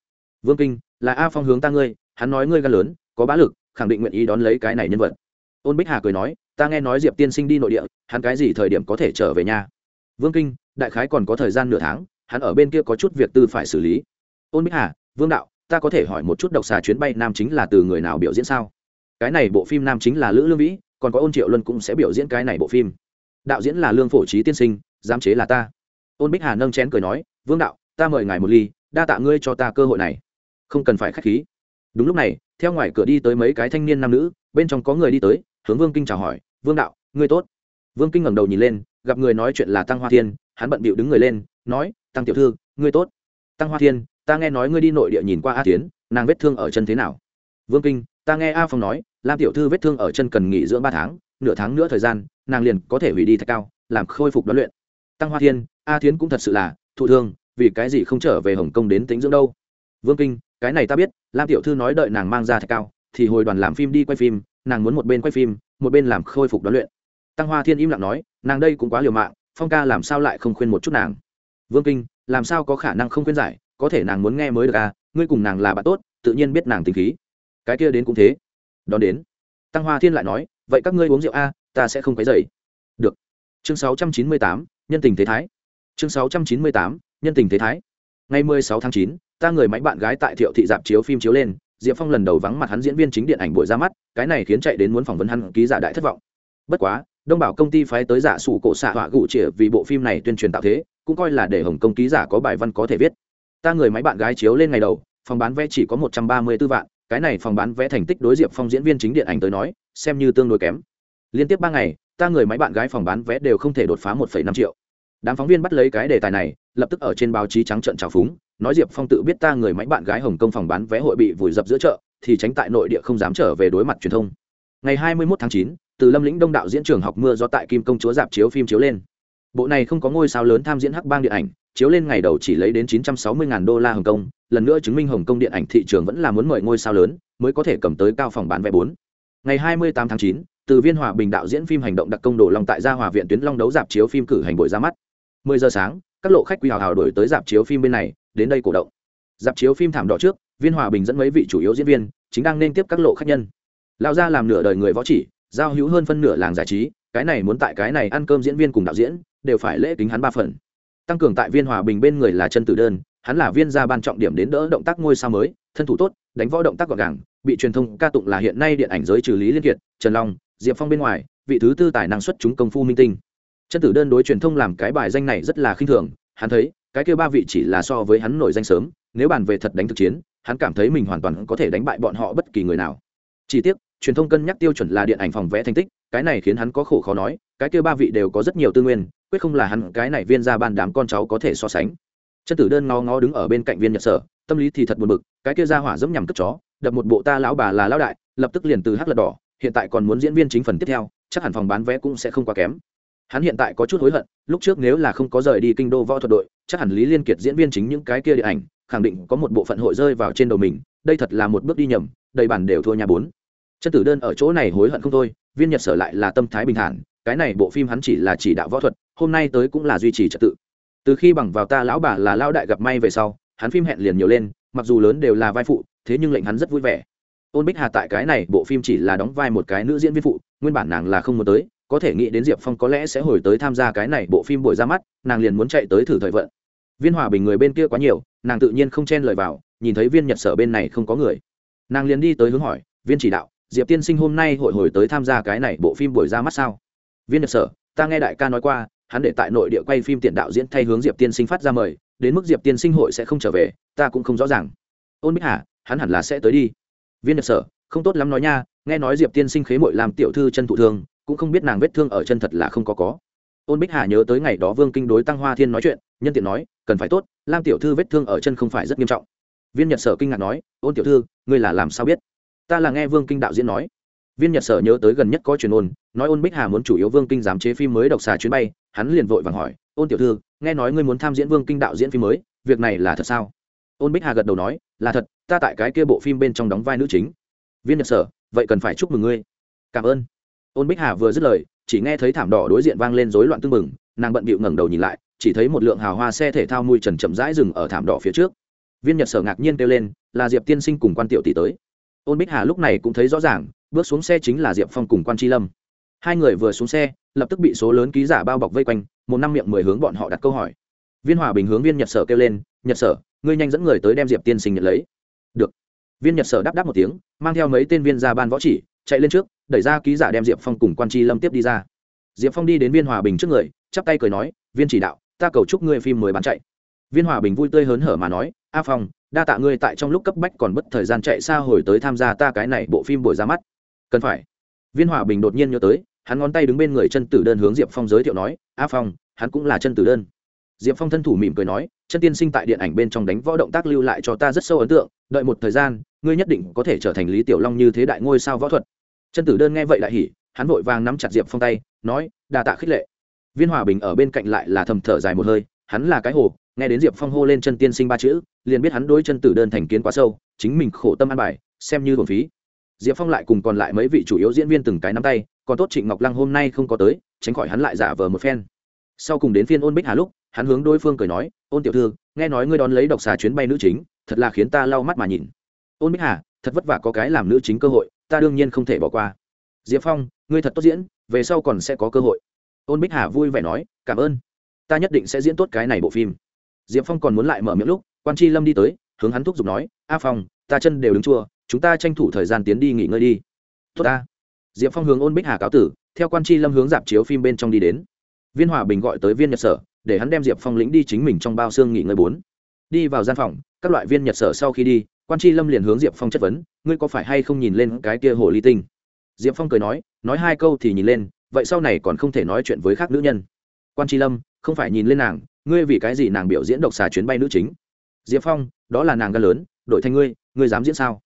Vương kinh, là a phong hướng ta ngươi, hắn nói ngươi gan lớn, có bá lực, khẳng định nguyện ý đón lấy cái này nhân vật. Ôn bích hà cười nói, ta nghe nói diệp tiên sinh đi nội địa, hắn cái gì thời điểm có thể trở về nhà? Vương kinh, đại khái còn có thời gian nửa tháng, hắn ở bên kia có chút việc tư phải xử lý. Ôn bích hà, vương đạo ta có thể hỏi một chút độc xà chuyến bay nam chính là từ người nào biểu diễn sao? Cái này bộ phim nam chính là lữ lương vĩ, còn có ôn triệu luân cũng sẽ biểu diễn cái này bộ phim. Đạo diễn là lương phổ trí tiên sinh, giám chế là ta. Ôn bích hà nâng chén cười nói, vương đạo, ta mời ngài một ly, đa tạ ngươi cho ta cơ hội này. Không cần phải k h á c h khí. Đúng lúc này, theo ngoài cửa đi tới mấy cái thanh niên nam nữ, bên trong có người đi tới, hướng vương kinh chào hỏi, vương đạo, ngươi tốt. Vương kinh ngẩng đầu nhìn lên, gặp người nói chuyện là tăng hoa thiên, hắn bận bịu đứng người lên, nói, tăng tiểu thư, ngươi tốt. Tăng hoa thiên ta nghe nói ngươi đi nội địa nhìn qua a tiến nàng vết thương ở chân thế nào? Vương kinh, ta nghe a phong nói, lam tiểu thư vết thương ở chân cần nghỉ dưỡng ba tháng, nửa tháng nữa thời gian, nàng liền có thể hủy đi thạch cao, làm khôi phục đoán luyện. Tăng hoa thiên, a thiến cũng thật sự là thụ thương, vì cái gì không trở về hồng kông đến tính dưỡng đâu? Vương kinh, cái này ta biết, lam tiểu thư nói đợi nàng mang ra thạch cao, thì hồi đoàn làm phim đi quay phim, nàng muốn một bên quay phim, một bên làm khôi phục đoán luyện. Tăng hoa thiên im lặng nói, nàng đây cũng quá liều mạng, phong ca làm sao lại không khuyên một chút nàng? Vương kinh, làm sao có khả năng không khuyên giải có thể nàng muốn nghe mới được à ngươi cùng nàng là bạn tốt tự nhiên biết nàng tình khí. Cái kia đến cũng thế. Đón đến. Tăng hoa thiên lại nói vậy các ngươi uống rượu a ta sẽ không quấy dậy. được. Chương 698, nhân tình thế thái. Chương 698, nhân tình thế thái. Ngày 16 tháng 9, ta người máy bạn gái tại thiệu thị dạp chiếu phim chiếu lên diệp phong lần đầu vắng mặt hắn diễn viên chính điện ảnh buổi ra mắt cái này khiến chạy đến muốn phỏng vấn hắn ký giả đại thất vọng. Bất quá đông bảo công ty phái tới giả sủ cổ xạ họa gụ chĩa vì bộ phim này tuyên truyền tạo thế cũng coi là để hồng công ký giả có bài văn có thể viết ta người máy bạn gái chiếu lên ngày đầu, phòng bán vé chỉ có một trăm ba mươi 134 vạn, cái này phòng bán vé thành tích đối diệp phong diễn viên chính điện ảnh tới nói, xem như tương đối kém. Liên tiếp ba ngày, ta người máy bạn gái phòng bán vé đều không thể đột phá một năm triệu. Đám phóng viên bắt lấy cái đề tài này, lập tức ở trên báo chí trắng trợn trào phúng, nói diệp phong tự biết ta người máy bạn gái hồng kông phòng bán vé hội bị vùi dập giữa chợ, thì tránh tại nội địa không dám trở về đối mặt truyền thông. Ngày hai mươi 21 tháng chín, từ lâm lĩnh đông đạo diễn trường học mưa do tại kim công chúa dạp chiếu phim chiếu lên. Bộ này không có ngôi sao lớn tham diễn hắc bang điện ảnh chiếu lên ngày đầu chỉ lấy đến chín trăm sáu mươi đô la hồng kông lần nữa chứng minh hồng kông điện ảnh thị trường vẫn là muốn mời ngôi sao lớn mới có thể cầm tới cao phòng bán vé bốn. Ngày hai mươi tám tháng 9, từ viên hòa bình đạo diễn phim hành động đặc công đồ long tại gia hòa viện tuyến long đấu dạp chiếu phim cử hành buổi ra mắt. mười giờ sáng các lộ khách quy hào hào đổi tới dạp chiếu phim bên này đến đây cổ động. Dạp chiếu phim thảm đỏ trước viên hòa bình dẫn mấy vị chủ yếu diễn viên chính đang nên tiếp các lộ khách nhân. Lao ra làm nửa đời người võ chỉ giao hữu hơn phân nửa làng giải trí cái này muốn tại cái này ăn cơm diễn viên cùng đạo diễn đều phải lễ kính hắn ba phần tăng cường tại viên hòa bình bên người là chân tử đơn, hắn là viên gia ban trọng điểm đến đỡ động tác ngôi sao mới, thân thủ tốt, đánh võ động tác gọn gàng, bị truyền thông ca tụng là hiện nay điện ảnh giới trừ lý liên kiệt, trần long, diệp phong bên ngoài, vị thứ tư tài năng xuất chúng công phu minh tinh. Chân tử đơn đối truyền thông làm cái bài danh này rất là khinh thường, hắn thấy, cái kêu ba vị chỉ là so với hắn nổi danh sớm, nếu bàn về thật đánh thực chiến, hắn cảm thấy mình hoàn toàn có thể đánh bại bọn họ bất kỳ người nào. Chỉ tiếc, truyền thông cân nhắc tiêu chuẩn là điện ảnh phòng vẽ thành tích, cái này khiến hắn có khổ khó nói cái kia ba vị đều có rất nhiều tư nguyên, quyết không là hắn, cái này viên ra ban đám con cháu có thể so sánh. Chân tử đơn ngó ngó đứng ở bên cạnh viên nhật sở, tâm lý thì thật buồn bực, cái kia ra hỏa dẫm nhằm cất chó, đập một bộ ta lão bà là lão đại, lập tức liền từ hắc lật đỏ, hiện tại còn muốn diễn viên chính phần tiếp theo, chắc hẳn phòng bán vé cũng sẽ không quá kém. Hắn hiện tại có chút hối hận, lúc trước nếu là không có rời đi kinh đô võ thuật đội, chắc hẳn lý liên kiệt diễn viên chính những cái kia điện ảnh, khẳng định có một bộ phận hội rơi vào trên đầu mình, đây thật là một bước đi nhầm, đầy bản đều thua nhà bốn. Chân tử đơn ở chỗ này hối hận không thôi, viên nhật sở lại là tâm thái bình thản cái này bộ phim hắn chỉ là chỉ đạo võ thuật, hôm nay tới cũng là duy trì trật tự. Từ khi bằng vào ta lão bà là lao đại gặp may về sau, hắn phim hẹn liền nhiều lên, mặc dù lớn đều là vai phụ, thế nhưng lệnh hắn rất vui vẻ. Ôn bích hà tại cái này bộ phim chỉ là đóng vai một cái nữ diễn viên phụ, nguyên bản nàng là không muốn tới, có thể nghĩ đến diệp phong có lẽ sẽ hồi tới tham gia cái này bộ phim buổi ra mắt, nàng liền muốn chạy tới thử thời vận. Viên hòa bình người bên kia quá nhiều, nàng tự nhiên không chen lời vào, nhìn thấy viên nhật sở bên này không có người. Nàng liền đi tới hướng hỏi, viên chỉ đạo, diệp tiên sinh hôm nay hội hồi tới tham gia cái này bộ phim buổi ra mắt sao? Viên nhật sở, ta nghe đại ca nói qua, hắn để tại nội địa quay phim tiền đạo diễn thay hướng diệp tiên sinh phát ra mời, đến mức diệp tiên sinh hội sẽ không trở về, ta cũng không rõ ràng. Ôn bích hà, hắn hẳn là sẽ tới đi. Viên nhật sở, không tốt lắm nói nha, nghe nói diệp tiên sinh khế mội làm tiểu thư chân thụ thương, cũng không biết nàng vết thương ở chân thật là không có có. Ôn bích hà nhớ tới ngày đó vương kinh đối tăng hoa thiên nói chuyện, nhân tiện nói, cần phải tốt, lam tiểu thư vết thương ở chân không phải rất nghiêm trọng. Viên nhật sở kinh ngạc nói, ôn tiểu thư, ngươi là làm sao biết? Ta là nghe vương kinh đạo diễn nói viên nhật sở nhớ tới gần nhất có truyền ôn, nói ôn bích hà muốn chủ yếu vương kinh giám chế phim mới độc xà chuyến bay, hắn liền vội vàng hỏi, ôn tiểu thư, nghe nói ngươi muốn tham diễn vương kinh đạo diễn phim mới, việc này là thật sao? Ôn bích hà gật đầu nói, là thật, ta tại cái kia bộ phim bên trong đóng vai nữ chính. Viên nhật sở, vậy cần phải chúc mừng ngươi. Cảm ơn. Ôn bích hà vừa dứt lời, chỉ nghe thấy thảm đỏ đối diện vang lên rối loạn tưng bừng, nàng bận bịu ngẩng đầu nhìn lại, chỉ thấy một lượng hào hoa xe thể thao mùi trần chậm rãi dừng ở thảm đỏ phía trước. Viên nhật sở ngạc nhiên kêu lên, là diệp tiên sinh cùng quan tiểu tỷ tới. Ôn bích hà lúc này cũng thấy rõ ràng bước xuống xe chính là diệp phong cùng quan tri lâm. Hai người vừa xuống xe, lập tức bị số lớn ký giả bao bọc vây quanh, một năm miệng mười hướng bọn họ đặt câu hỏi. Viên hòa bình hướng viên nhật sở kêu lên, nhật sở, ngươi nhanh dẫn người tới đem diệp tiên sinh nhận lấy. Được. Viên nhật sở đáp đáp một tiếng, mang theo mấy tên viên ra ban võ chỉ, chạy lên trước, đẩy ra ký giả đem diệp phong cùng quan tri lâm tiếp đi ra. Diệp phong đi đến viên hòa bình trước người, chắp tay cười nói, viên chỉ đạo, ta cầu chúc ngươi phim mới bán chạy. Viên hòa bình vui tươi hớn hở mà nói, a phong, đa tạ ngươi tại trong lúc cấp bách còn bất thời gian chạy xa hồi tới tham gia ta cái này bộ phim buổi ra mắt cần phải. Viên hòa bình đột nhiên nhớ tới, hắn ngón tay đứng bên người chân tử đơn hướng diệp phong giới thiệu nói, a phong, hắn cũng là chân tử đơn. Diệp phong thân thủ mỉm cười nói, chân tiên sinh tại điện ảnh bên trong đánh võ động tác lưu lại cho ta rất sâu ấn tượng, đợi một thời gian, ngươi nhất định có thể trở thành lý tiểu long như thế đại ngôi sao võ thuật. Chân tử đơn nghe vậy lại hỉ, hắn vội vàng nắm chặt diệp phong tay, nói đà tạ khích lệ. Viên hòa bình ở bên cạnh lại là thầm thở dài một hơi, hắn là cái hồ, nghe đến diệp phong hô lên chân tiên sinh ba chữ, liền biết hắn đôi chân tử đơn thành kiến quá sâu, chính mình khổ tâm ăn bài, xem như thuần phí diệp phong lại cùng còn lại mấy vị chủ yếu diễn viên từng cái nắm tay, còn tốt trịnh ngọc lăng hôm nay không có tới, tránh khỏi hắn lại giả vờ một phen. Sau cùng đến phiên ôn bích hà lúc, hắn hướng đối phương cười nói, ôn tiểu thư, nghe nói ngươi đón lấy độc xà chuyến bay nữ chính, thật là khiến ta lau mắt mà nhìn. Ôn bích hà, thật vất vả có cái làm nữ chính cơ hội, ta đương nhiên không thể bỏ qua. Diệp phong, ngươi thật tốt diễn, về sau còn sẽ có cơ hội. Ôn bích hà vui vẻ nói, cảm ơn. Ta nhất định sẽ diễn tốt cái này bộ phim. Diệp phong còn muốn lại mở miệng lúc, quan c lâm đi tới, hướng hắn thúc giục nói, a phong, ta chân đều đứng chua chúng ta tranh thủ thời gian tiến đi nghỉ ngơi đi. Tốt ta. Diệp phong hướng ôn bích hà cáo tử, theo quan tri lâm hướng dạp chiếu phim bên trong đi đến. Viên hòa bình gọi tới viên nhật sở, để hắn đem diệp phong lĩnh đi chính mình trong bao xương nghỉ ngơi bốn. Đi vào gian phòng, các loại viên nhật sở sau khi đi, quan tri lâm liền hướng diệp phong chất vấn, ngươi có phải hay không nhìn lên cái kia hồ ly tinh? Diệp phong cười nói nói hai câu thì nhìn lên, vậy sau này còn không thể nói chuyện với khác nữ nhân. Quan tri lâm, không phải nhìn lên nàng, ngươi vì cái gì nàng biểu diễn độc xà chuyến bay nữ chính? Diệp phong, đó là nàng gan lớn, đổi thành ngươi ngươi dám diễn sao?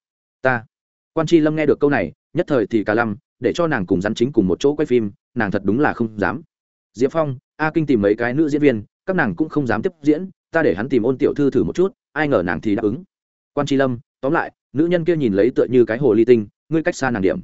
Ta. Quan tri lâm nghe được câu này, nhất thời thì cả lâm để cho nàng cùng rắn chính cùng một chỗ quay phim, nàng thật đúng là không dám. Diệp phong, a kinh tìm mấy cái nữ diễn viên, các nàng cũng không dám tiếp diễn, ta để hắn tìm ôn tiểu thư thử một chút, ai ngờ nàng thì đáp ứng. Quan tri lâm, tóm lại, nữ nhân kia nhìn lấy tựa như cái hồ ly tinh, ngươi cách xa nàng điểm.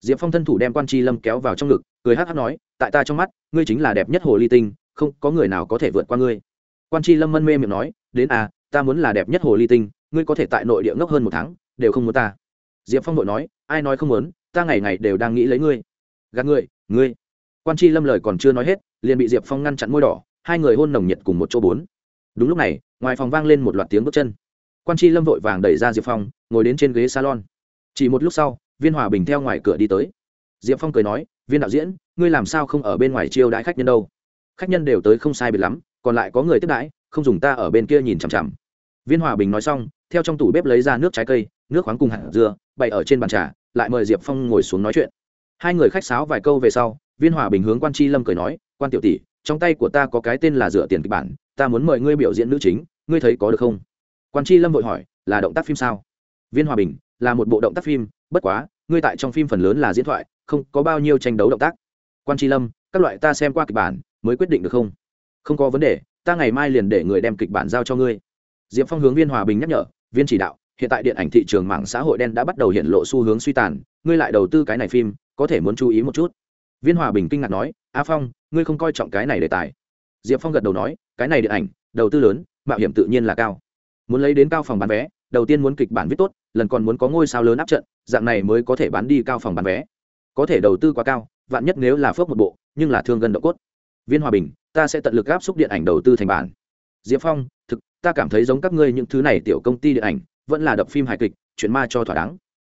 Diệp phong thân thủ đem quan tri lâm kéo vào trong ngực, cười hát hát nói, tại ta trong mắt, ngươi chính là đẹp nhất hồ ly tinh, không có người nào có thể vượt qua ngươi. Quan tri lâm mân mê miệng nói, đến à ta muốn là đẹp nhất hồ ly tinh, ngươi có thể tại nội địa ngốc hơn một tháng, đều không muốn ta diệp phong đội nói, ai nói không muốn, ta ngày ngày đều đang nghĩ lấy ngươi. Gạt ngươi ngươi. Quan Chi lâm lời còn chưa nói hết, liền bị diệp phong ngăn chặn môi đỏ, hai người hôn nồng nhiệt cùng một chỗ bốn. Đúng lúc này, ngoài phòng vang lên một loạt tiếng bước chân. Quan Chi lâm vội vàng đẩy ra diệp phong, ngồi đến trên ghế salon. Chỉ một lúc sau, viên hòa bình theo ngoài cửa đi tới. Diệp phong cười nói, viên đạo diễn, ngươi làm sao không ở bên ngoài chiêu đãi khách nhân đâu? Khách nhân đều tới không sai biệt lắm, còn lại có người tiếp đãi, không dùng ta ở bên kia nhìn chằm chằm. Viên hòa bình nói xong, theo trong tủ bếp lấy ra nước trái cây nước khoáng cùng hạt dưa, bày ở trên bàn trà, lại mời diệp phong ngồi xuống nói chuyện. Hai người khách sáo vài câu về sau, viên hòa bình hướng quan tri lâm cười nói, quan tiểu tỷ, trong tay của ta có cái tên là dựa tiền kịch bản, ta muốn mời ngươi biểu diễn nữ chính, ngươi thấy có được không? Quan tri lâm vội hỏi, là động tác phim sao? Viên hòa bình, là một bộ động tác phim, bất quá, ngươi tại trong phim phần lớn là diễn thoại, không có bao nhiêu tranh đấu động tác. Quan tri lâm, các loại ta xem qua kịch bản, mới quyết định được không? Không có vấn đề, ta ngày mai liền để người đem kịch bản giao cho ngươi. Diệp phong hướng viên hòa bình nhắc nhở, viên chỉ đạo hiện tại điện ảnh thị trường mạng xã hội đen đã bắt đầu hiện lộ xu hướng suy tàn, ngươi lại đầu tư cái này phim, có thể muốn chú ý một chút. Viên hòa bình kinh ngạc nói, a phong, ngươi không coi trọng cái này đề tài. Diệp phong gật đầu nói, cái này điện ảnh, đầu tư lớn, mạo hiểm tự nhiên là cao. Muốn lấy đến cao phòng bán vé, đầu tiên muốn kịch bản viết tốt, lần còn muốn có ngôi sao lớn áp trận, dạng này mới có thể bán đi cao phòng bán vé. Có thể đầu tư quá cao, vạn nhất nếu là phước một bộ, nhưng là thương gần độ cốt. Viên hòa bình, ta sẽ tận lực áp xúc điện ảnh đầu tư thành bản. Diệp phong, thực, ta cảm thấy giống các ngươi những thứ này tiểu công ty điện ảnh vẫn là đập phim hài kịch, chuyện ma cho thỏa đáng.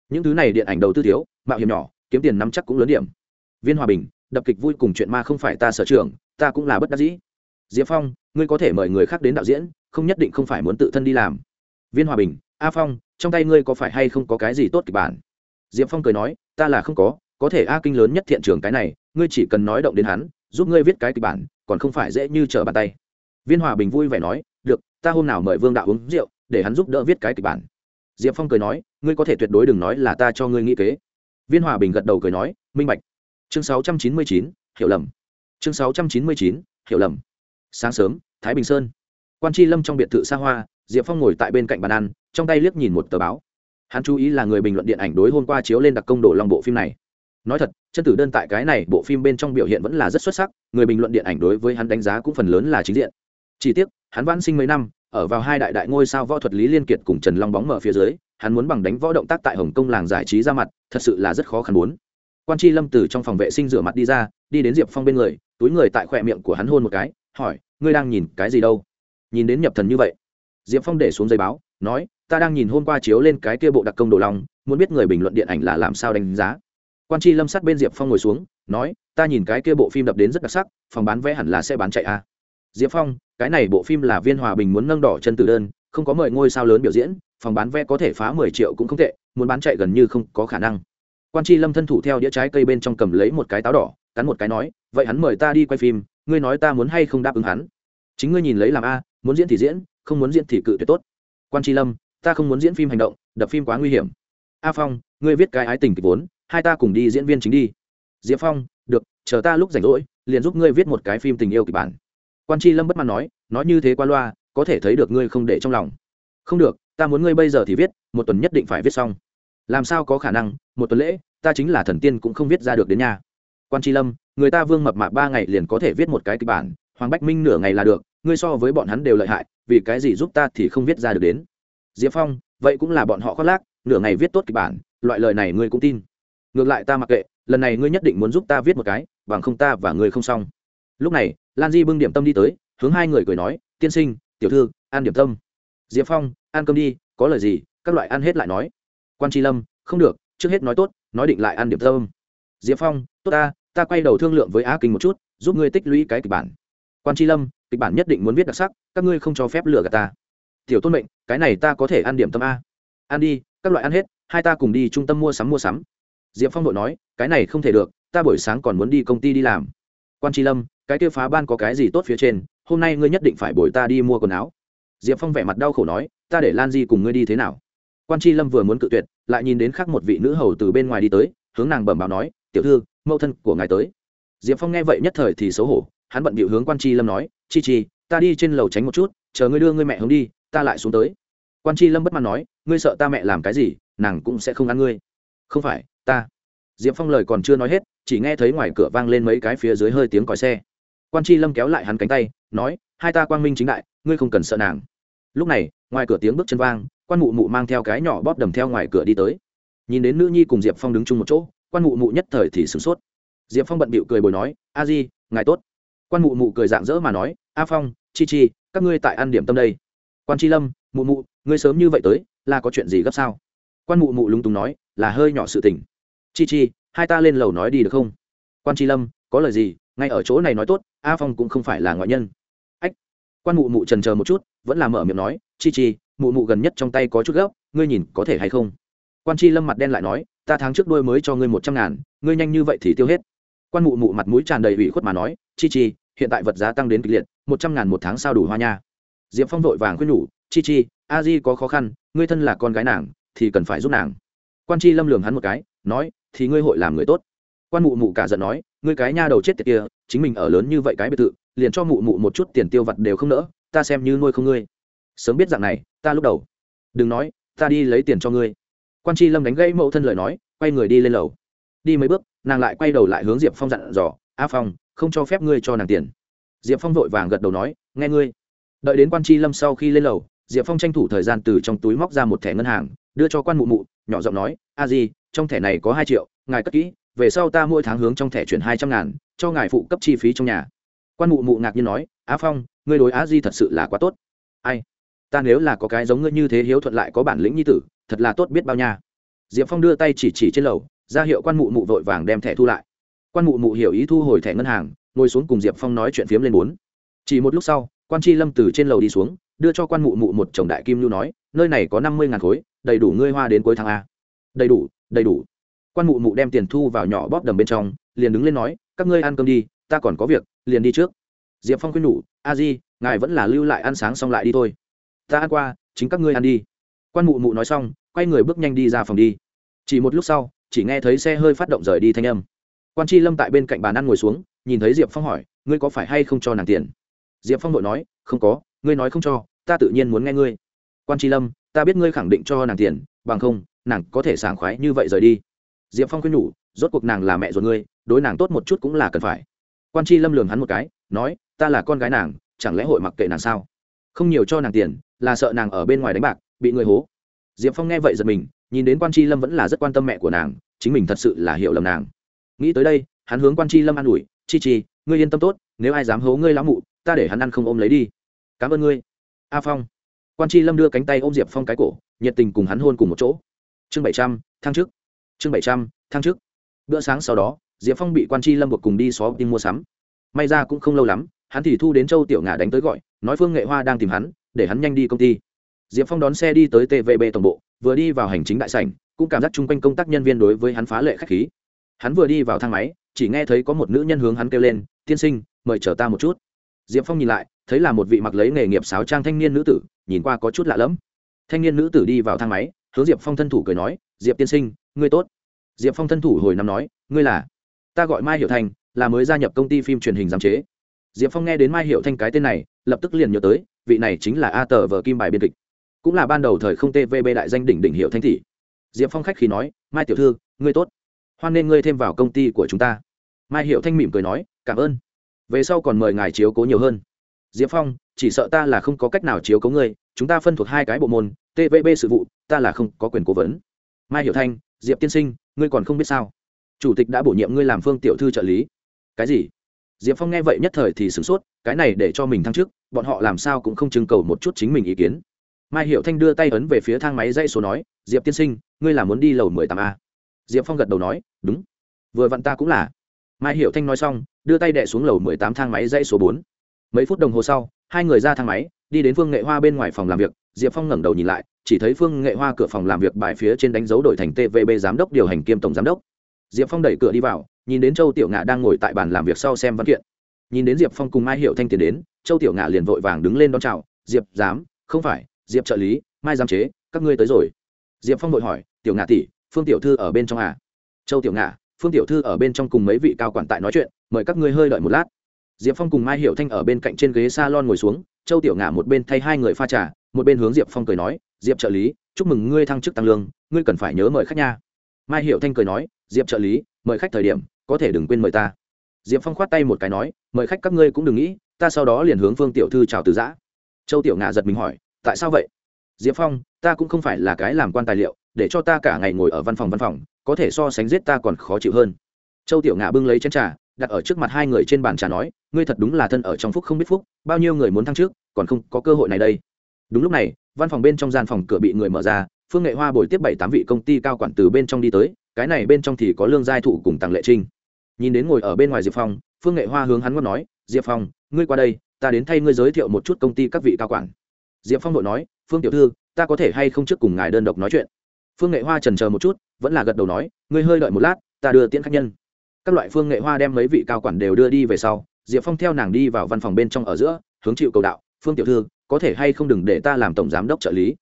Những thứ này điện ảnh đầu tư thiếu, mạo hiểm nhỏ, kiếm tiền nắm chắc cũng lớn điểm. Viên hòa bình, đập kịch vui cùng chuyện ma không phải ta sở trường, ta cũng là bất đắc dĩ. Diệp phong, ngươi có thể mời người khác đến đạo diễn, không nhất định không phải muốn tự thân đi làm. Viên hòa bình, a phong, trong tay ngươi có phải hay không có cái gì tốt kịch bản? Diệp phong cười nói, ta là không có có thể a kinh lớn nhất thiện trường cái này, ngươi chỉ cần nói động đến hắn, giúp ngươi viết cái kịch bản, còn không phải dễ như trở bàn tay. Viên hòa bình vui vẻ nói, được, ta hôm nào mời vương đạo uống rượu để hắn giúp đỡ viết cái kịch bản. Diệp phong cười nói, ngươi có thể tuyệt đối đừng nói là ta cho ngươi nghĩ kế. Viên hòa bình gật đầu cười nói, minh bạch. Chương sáu trăm chín mươi chín, hiểu lầm. Chương sáu trăm chín mươi chín, hiểu lầm. Sáng sớm, thái bình sơn. Quan tri lâm trong biệt thự xa hoa, diệp phong ngồi tại bên cạnh bàn ăn, trong tay liếc nhìn một tờ báo. Hắn chú ý là người bình luận điện ảnh đối hôm qua chiếu lên đặc công đổ lòng bộ phim này. Nói thật, chân tử đơn tại cái này bộ phim bên trong biểu hiện vẫn là rất xuất sắc, người bình luận điện ảnh đối với hắn đánh giá cũng phần lớn là chính diện. Chỉ tiếc, hắn vãn sinh mấy năm ở vào hai đại đại ngôi sao võ thuật lý liên kiệt cùng trần long bóng mở phía dưới, hắn muốn bằng đánh võ động tác tại hồng kông làng giải trí ra mặt, thật sự là rất khó khăn muốn quan tri lâm từ trong phòng vệ sinh rửa mặt đi ra, đi đến diệp phong bên người, túi người tại khoe miệng của hắn hôn một cái, hỏi, ngươi đang nhìn cái gì đâu? Nhìn đến nhập thần như vậy, diệp phong để xuống giấy báo, nói, ta đang nhìn hôm qua chiếu lên cái kia bộ đặc công đồ long, muốn biết người bình luận điện ảnh là làm sao đánh giá. Quan tri lâm sát bên diệp phong ngồi xuống, nói, ta nhìn cái kia bộ phim đập đến rất đặc sắc, phòng bán vé hẳn là sẽ bán chạy a. à diệp phong, cái này bộ phim là viên hòa bình muốn nâng đỏ chân từ đơn, không có mời ngôi sao lớn biểu diễn, phòng bán vé có thể phá mười triệu cũng không tệ, muốn bán chạy gần như không có khả năng. Quan tri lâm thân thủ theo đĩa trái cây bên trong cầm lấy một cái táo đỏ, cắn một cái nói, vậy hắn mời ta đi quay phim, ngươi nói ta muốn hay không đáp ứng hắn? Chính ngươi nhìn lấy làm a, muốn diễn thì diễn, không muốn diễn thì cự tuyệt tốt. Quan tri lâm, ta không muốn diễn phim hành động, đập phim quá nguy hiểm. A phong, ngươi viết cái ái tình kịch vốn, hai ta cùng đi diễn viên chính đi. Diệp phong, được, chờ ta lúc rảnh rỗi, liền giúp ngươi viết một cái phim tình yêu kịch bản quan tri lâm bất mãn nói nói như thế qua loa, có thể thấy được ngươi không để trong lòng. Không được, ta muốn ngươi bây giờ thì viết, một tuần nhất định phải viết xong. Làm sao có khả năng, một tuần lễ, ta chính là thần tiên cũng không viết ra được đến nhà quan tri lâm, người ta vương mập mạp ba ngày liền có thể viết một cái kịch bản, hoàng bách minh nửa ngày là được, ngươi so với bọn hắn đều lợi hại, vì cái gì giúp ta thì không viết ra được đến? Diệp phong, vậy cũng là bọn họ khoác lác, nửa ngày viết tốt kịch bản, loại lời này ngươi cũng tin. Ngược lại ta mặc kệ, lần này ngươi nhất định muốn giúp ta viết một cái, bằng không ta và ngươi không xong. Lúc này lan di bưng điểm tâm đi tới, hướng hai người cười nói, tiên sinh, tiểu thư, ăn điểm tâm. Diệp phong, ăn cơm đi, có lời gì, các loại ăn hết lại nói. Quan tri lâm, không được, trước hết nói tốt, nói định lại ăn điểm tâm. Diệp phong, tốt ta ta quay đầu thương lượng với á kinh một chút, giúp ngươi tích lũy cái kịch bản. Quan tri lâm, kịch bản nhất định muốn viết đặc sắc, các ngươi không cho phép lừa gạt ta. Tiểu tôn mệnh, cái này ta có thể ăn điểm tâm a. Ăn đi, các loại ăn hết, hai ta cùng đi trung tâm mua sắm mua sắm. Diệp phong đội nói, cái này không thể được, ta buổi sáng còn muốn đi công ty đi làm. Quan tri lâm cái kia phá ban có cái gì tốt phía trên, hôm nay ngươi nhất định phải bồi ta đi mua quần áo. Diệp phong vẻ mặt đau khổ nói, ta để lan di cùng ngươi đi thế nào? Quan tri lâm vừa muốn cự tuyệt, lại nhìn đến khác một vị nữ hầu từ bên ngoài đi tới, hướng nàng bẩm báo nói, tiểu thư, mẫu thân của ngài tới. Diệp phong nghe vậy nhất thời thì xấu hổ, hắn bận bịu hướng quan tri lâm nói, chi chi, ta đi trên lầu tránh một chút, chờ ngươi đưa ngươi mẹ hướng đi, ta lại xuống tới. Quan tri lâm bất mãn nói, ngươi sợ ta mẹ làm cái gì, nàng cũng sẽ không ăn ngươi. Không phải, ta. Diệp phong lời còn chưa nói hết, chỉ nghe thấy ngoài cửa vang lên mấy cái phía dưới hơi tiếng còi xe quan tri lâm kéo lại hắn cánh tay, nói, hai ta quang minh chính đại, ngươi không cần sợ nàng. Lúc này, ngoài cửa tiếng bước chân vang, quan mụ mụ mang theo cái nhỏ bóp đầm theo ngoài cửa đi tới. Nhìn đến nữ nhi cùng diệp phong đứng chung một chỗ, quan mụ mụ nhất thời thì sửng sốt. Diệp phong bận bịu cười bồi nói, a di, ngài tốt. Quan mụ mụ cười dạng dỡ mà nói, a phong, chi chi, các ngươi tại ăn điểm tâm đây. Quan tri lâm, mụ mụ, ngươi sớm như vậy tới, là có chuyện gì gấp sao? Quan mụ mụ lúng túng nói, là hơi nhỏ sự tình. Chi chi, hai ta lên lầu nói đi được không? Quan tri lâm, có lời gì ngay ở chỗ này nói tốt, a phong cũng không phải là ngoại nhân. Ách, quan mụ mụ trần chờ một chút, vẫn là mở miệng nói, chi chi, mụ mụ gần nhất trong tay có chút gốc ngươi nhìn có thể hay không? Quan Chi lâm mặt đen lại nói, ta tháng trước đôi mới cho ngươi một trăm ngàn, ngươi nhanh như vậy thì tiêu hết. Quan mụ mụ mặt mũi tràn đầy ủy khuất mà nói, chi chi, hiện tại vật giá tăng đến kịch liệt, một trăm ngàn một tháng sao đủ hoa nha? Diệp phong vội vàng khuyên nhủ, chi chi, a di có khó khăn, ngươi thân là con gái nàng, thì cần phải giúp nàng. Quan chi lâm lường hắn một cái, nói, thì ngươi hội làm người tốt. Quan mụ mụ cả giận nói ngươi cái nha đầu chết tiệt kia, chính mình ở lớn như vậy cái biệt thự, liền cho mụ mụ một chút tiền tiêu vặt đều không nỡ, ta xem như nuôi không ngươi. Sớm biết dạng này, ta lúc đầu. Đừng nói, ta đi lấy tiền cho ngươi. Quan tri lâm đánh gãy mẫu thân lời nói, quay người đi lên lầu. Đi mấy bước, nàng lại quay đầu lại hướng diệp phong dặn dò, a phong, không cho phép ngươi cho nàng tiền. Diệp phong vội vàng gật đầu nói, nghe ngươi. Đợi đến quan tri lâm sau khi lên lầu, diệp phong tranh thủ thời gian từ trong túi móc ra một thẻ ngân hàng, đưa cho quan mụ mụ, nhỏ giọng nói, a di, trong thẻ này có hai triệu, ngài cất kỹ về sau ta mỗi tháng hướng trong thẻ chuyển hai trăm ngàn, cho ngài phụ cấp chi phí trong nhà. Quan mụ mụ ngạc nhiên nói, á phong, ngươi đối á di thật sự là quá tốt. Ai? Ta nếu là có cái giống ngươi như thế hiếu thuận lại có bản lĩnh nhi tử, thật là tốt biết bao nha. Diệp phong đưa tay chỉ chỉ trên lầu, ra hiệu quan mụ mụ vội vàng đem thẻ thu lại. Quan mụ mụ hiểu ý thu hồi thẻ ngân hàng, ngồi xuống cùng diệp phong nói chuyện phiếm lên bốn. Chỉ một lúc sau, quan tri lâm từ trên lầu đi xuống, đưa cho quan mụ mụ một chồng đại kim lưu nói, nơi này có năm mươi ngàn khối, đầy đủ ngươi hoa đến cuối tháng a. Đầy đủ đầy đủ quan mụ mụ đem tiền thu vào nhỏ bóp đầm bên trong, liền đứng lên nói, các ngươi ăn cơm đi, ta còn có việc, liền đi trước. Diệp phong khuyên nhủ, a di, ngài vẫn là lưu lại ăn sáng xong lại đi thôi. Ta ăn qua, chính các ngươi ăn đi. Quan mụ mụ nói xong, quay người bước nhanh đi ra phòng đi. Chỉ một lúc sau, chỉ nghe thấy xe hơi phát động rời đi thanh âm. Quan tri lâm tại bên cạnh bàn ăn ngồi xuống, nhìn thấy diệp phong hỏi, ngươi có phải hay không cho nàng tiền? Diệp phong vội nói, không có, ngươi nói không cho, ta tự nhiên muốn nghe ngươi. Quan tri lâm, ta biết ngươi khẳng định cho nàng tiền, bằng không, nàng có thể sảng khoái như vậy rời đi diệp phong khuyên nhủ, rốt cuộc nàng là mẹ ruột ngươi, đối nàng tốt một chút cũng là cần phải. Quan tri lâm lường hắn một cái, nói, ta là con gái nàng, chẳng lẽ hội mặc kệ nàng sao? Không nhiều cho nàng tiền, là sợ nàng ở bên ngoài đánh bạc, bị người hố. Diệp phong nghe vậy giật mình, nhìn đến quan tri lâm vẫn là rất quan tâm mẹ của nàng, chính mình thật sự là hiểu lầm nàng. Nghĩ tới đây, hắn hướng quan tri lâm an ủi, chi chi, ngươi yên tâm tốt, nếu ai dám hố ngươi lão mụ, ta để hắn ăn không ôm lấy đi. Cảm ơn ngươi. A phong. Quan tri lâm đưa cánh tay ôm diệp phong cái cổ, nhiệt tình cùng hắn hôn cùng một chỗ. Chương bảy trăm, thăng chức chương bảy trăm, thăng chức. Bữa sáng sau đó, diệp phong bị quan tri lâm buộc cùng đi xó đi mua sắm. May ra cũng không lâu lắm, hắn thì thu đến châu tiểu ngà đánh tới gọi, nói phương nghệ hoa đang tìm hắn, để hắn nhanh đi công ty. Diệp phong đón xe đi tới tvb tổng bộ, vừa đi vào hành chính đại sảnh, cũng cảm giác chung quanh công tác nhân viên đối với hắn phá lệ k h á c h khí. Hắn vừa đi vào thang máy, chỉ nghe thấy có một nữ nhân hướng hắn kêu lên, tiên sinh, mời chờ ta một chút. Diệp phong nhìn lại, thấy là một vị mặc lấy nghề nghiệp sáo trang thanh niên nữ tử, nhìn qua có chút lạ lẫm. Thanh niên nữ tử đi vào thang máy, hướng diệp phong thân thủ cười nói, diệp tiên sinh ngươi tốt. Diệp phong thân thủ hồi năm nói, ngươi là? Ta gọi mai hiệu thanh là mới gia nhập công ty phim truyền hình giám chế. Diệp phong nghe đến mai hiệu thanh cái tên này, lập tức liền nhớ tới, vị này chính là a tờ vờ kim bài biên kịch. Cũng là ban đầu thời không tvb đại danh đỉnh đỉnh hiệu thanh thị. Diệp phong khách khi nói, mai tiểu thư, ngươi tốt. Hoan nên ngươi thêm vào công ty của chúng ta. Mai hiệu thanh mỉm cười nói, cảm ơn. Về sau còn mời ngài chiếu cố nhiều hơn. Diệp phong, chỉ sợ ta là không có cách nào chiếu cố ngươi, chúng ta phân thuộc hai cái bộ môn tvb sự vụ, ta là không có quyền cố vấn. Mai hiệu thanh diệp tiên sinh, ngươi còn không biết sao? Chủ tịch đã bổ nhiệm ngươi làm phương tiểu thư trợ lý. Cái gì? Diệp phong nghe vậy nhất thời thì sửng sốt, cái này để cho mình thăng chức, bọn họ làm sao cũng không trưng cầu một chút chính mình ý kiến. Mai hiệu thanh đưa tay ấn về phía thang máy dây số nói, diệp tiên sinh, ngươi là muốn đi lầu mười tám a? Diệp phong gật đầu nói, đúng. Vừa vặn ta cũng là. Mai hiệu thanh nói xong, đưa tay đệ xuống lầu mười tám thang máy dây số bốn. Mấy phút đồng hồ sau, hai người ra thang máy, đi đến phương nghệ hoa bên ngoài phòng làm việc diệp phong ngẩng đầu nhìn lại, chỉ thấy phương nghệ hoa cửa phòng làm việc bài phía trên đánh dấu đổi thành tvb giám đốc điều hành kiêm tổng giám đốc. Diệp phong đẩy cửa đi vào, nhìn đến châu tiểu ngạ đang ngồi tại bàn làm việc sau xem văn kiện. Nhìn đến diệp phong cùng mai hiệu thanh tiến đến, châu tiểu ngạ liền vội vàng đứng lên đón chào, diệp giám, không phải, diệp trợ lý, mai giám chế, các ngươi tới rồi. Diệp phong vội hỏi, tiểu ngạ tỷ, phương tiểu thư ở bên trong à? Châu tiểu ngạ, phương tiểu thư ở bên trong cùng mấy vị cao quản tại nói chuyện, mời các ngươi hơi đợi một lát. Diệp phong cùng mai hiệu thanh ở bên cạnh trên ghế s a lon ngồi xuống, châu tiểu ngạ một bên thay hai người pha trà một bên hướng diệp phong cười nói, diệp trợ lý, chúc mừng ngươi thăng chức tăng lương, ngươi cần phải nhớ mời khách nha. Mai hiệu thanh cười nói, diệp trợ lý, mời khách thời điểm, có thể đừng quên mời ta. Diệp phong khoát tay một cái nói, mời khách các ngươi cũng đừng nghĩ, ta sau đó liền hướng phương tiểu thư chào từ giã. Châu tiểu ngà giật mình hỏi, tại sao vậy? Diệp phong, ta cũng không phải là cái làm quan tài liệu, để cho ta cả ngày ngồi ở văn phòng văn phòng, có thể so sánh giết ta còn khó chịu hơn. Châu tiểu ngà bưng lấy chén trà, đặt ở trước mặt hai người trên bàn trà nói, ngươi thật đúng là thân ở trong phúc không biết phúc, bao nhiêu người muốn thăng trước còn không có cơ hội này đây đúng lúc này, văn phòng bên trong gian phòng cửa bị người mở ra, phương nghệ hoa bồi tiếp bảy tám vị công ty cao quản từ bên trong đi tới, cái này bên trong thì có lương giai thụ cùng tàng lệ trinh. Nhìn đến ngồi ở bên ngoài diệp phong, phương nghệ hoa hướng hắn ngót nói, diệp phong, ngươi qua đây, ta đến thay ngươi giới thiệu một chút công ty các vị cao quản. Diệp phong đội nói, phương tiểu thư, ta có thể hay không trước cùng ngài đơn độc nói chuyện? Phương nghệ hoa trần chờ một chút, vẫn là gật đầu nói, ngươi hơi đợi một lát, ta đưa tiễn khách nhân. Các loại phương nghệ hoa đem mấy vị cao quản đều đưa đi về sau, diệp phong theo nàng đi vào văn phòng bên trong ở giữa, hướng chịu cầu đạo, phương tiểu thư có thể hay không đừng để ta làm tổng giám đốc trợ lý.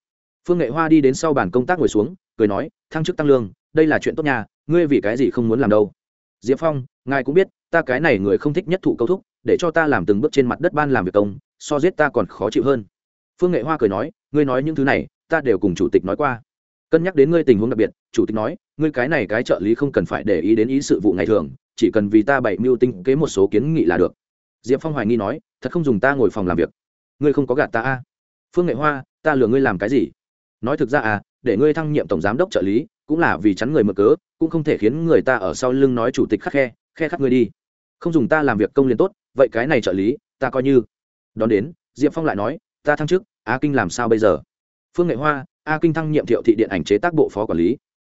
Phương nghệ hoa đi đến sau bàn công tác ngồi xuống, cười nói, thăng chức tăng lương, đây là chuyện tốt nhà ngươi vì cái gì không muốn làm đâu? Diệp phong, ngài cũng biết, ta cái này người không thích nhất thụ câu thúc, để cho ta làm từng bước trên mặt đất ban làm việc công, so giết ta còn khó chịu hơn. Phương nghệ hoa cười nói, ngươi nói những thứ này, ta đều cùng chủ tịch nói qua. Cân nhắc đến ngươi tình huống đặc biệt, chủ tịch nói, ngươi cái này cái trợ lý không cần phải để ý đến ý sự vụ ngày thường, chỉ cần vì ta bày mưu tinh kế một số kiến nghị là được. Diệp phong hoài nghi nói, thật không dùng ta ngồi phòng làm việc ngươi không có gạt ta a? À. phương nghệ hoa, ta lừa ngươi làm cái gì? Nói thực ra à để ngươi thăng nhiệm tổng giám đốc trợ lý, cũng là vì chắn người mở cớ, cũng không thể khiến người ta ở sau lưng nói chủ tịch khắc khe khe khắc ngươi đi. Không dùng ta làm việc công liền tốt, vậy cái này trợ lý, ta coi như. Đón đến, diệp phong lại nói, ta thăng chức, a kinh làm sao bây giờ? Phương nghệ hoa, a kinh thăng nhiệm thiệu thị điện ảnh chế tác bộ phó quản lý.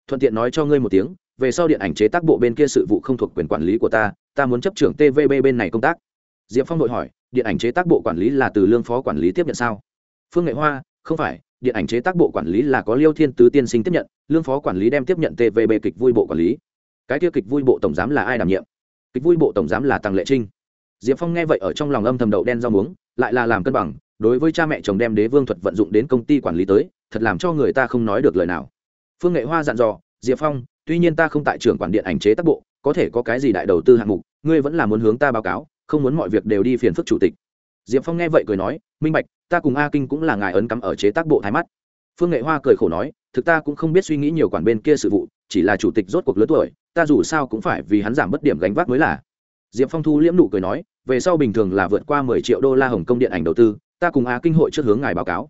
Thuận tiện nói cho ngươi một tiếng, về sau điện ảnh chế tác bộ bên kia sự vụ không thuộc quyền quản lý của ta ta muốn chấp trưởng tvb bên này công tác. Diệp phong đội hỏi điện ảnh chế tác bộ quản lý là từ lương phó quản lý tiếp nhận sao? Phương nghệ hoa, không phải, điện ảnh chế tác bộ quản lý là có liêu thiên tứ tiên sinh tiếp nhận, lương phó quản lý đem tiếp nhận tvb kịch vui bộ quản lý. Cái kia kịch vui bộ tổng giám là ai đảm nhiệm? Kịch vui bộ tổng giám là tăng lệ trinh. Diệp phong nghe vậy ở trong lòng âm thầm đậu đen rau muống, lại là làm cân bằng, đối với cha mẹ chồng đem đế vương thuật vận dụng đến công ty quản lý tới, thật làm cho người ta không nói được lời nào. Phương nghệ hoa dặn dò, diệp phong, tuy nhiên ta không tại trưởng quản điện ảnh chế tác bộ, có thể có cái gì đại đầu tư hạng mục, ngươi vẫn là muốn hướng ta báo cáo không muốn mọi việc đều đi phiền phức chủ tịch. Diệp phong nghe vậy cười nói, minh bạch, ta cùng a kinh cũng là ngài ấn cắm ở chế tác bộ thái mắt. Phương nghệ hoa cười khổ nói, thực ta cũng không biết suy nghĩ nhiều quản bên kia sự vụ, chỉ là chủ tịch rốt cuộc lớn tuổi, ta dù sao cũng phải vì hắn giảm bất điểm gánh vác mới là. Diệp phong thu liễm nụ cười nói, về sau bình thường là vượt qua mười triệu đô la hồng công điện ảnh đầu tư, ta cùng a kinh hội trước hướng ngài báo cáo.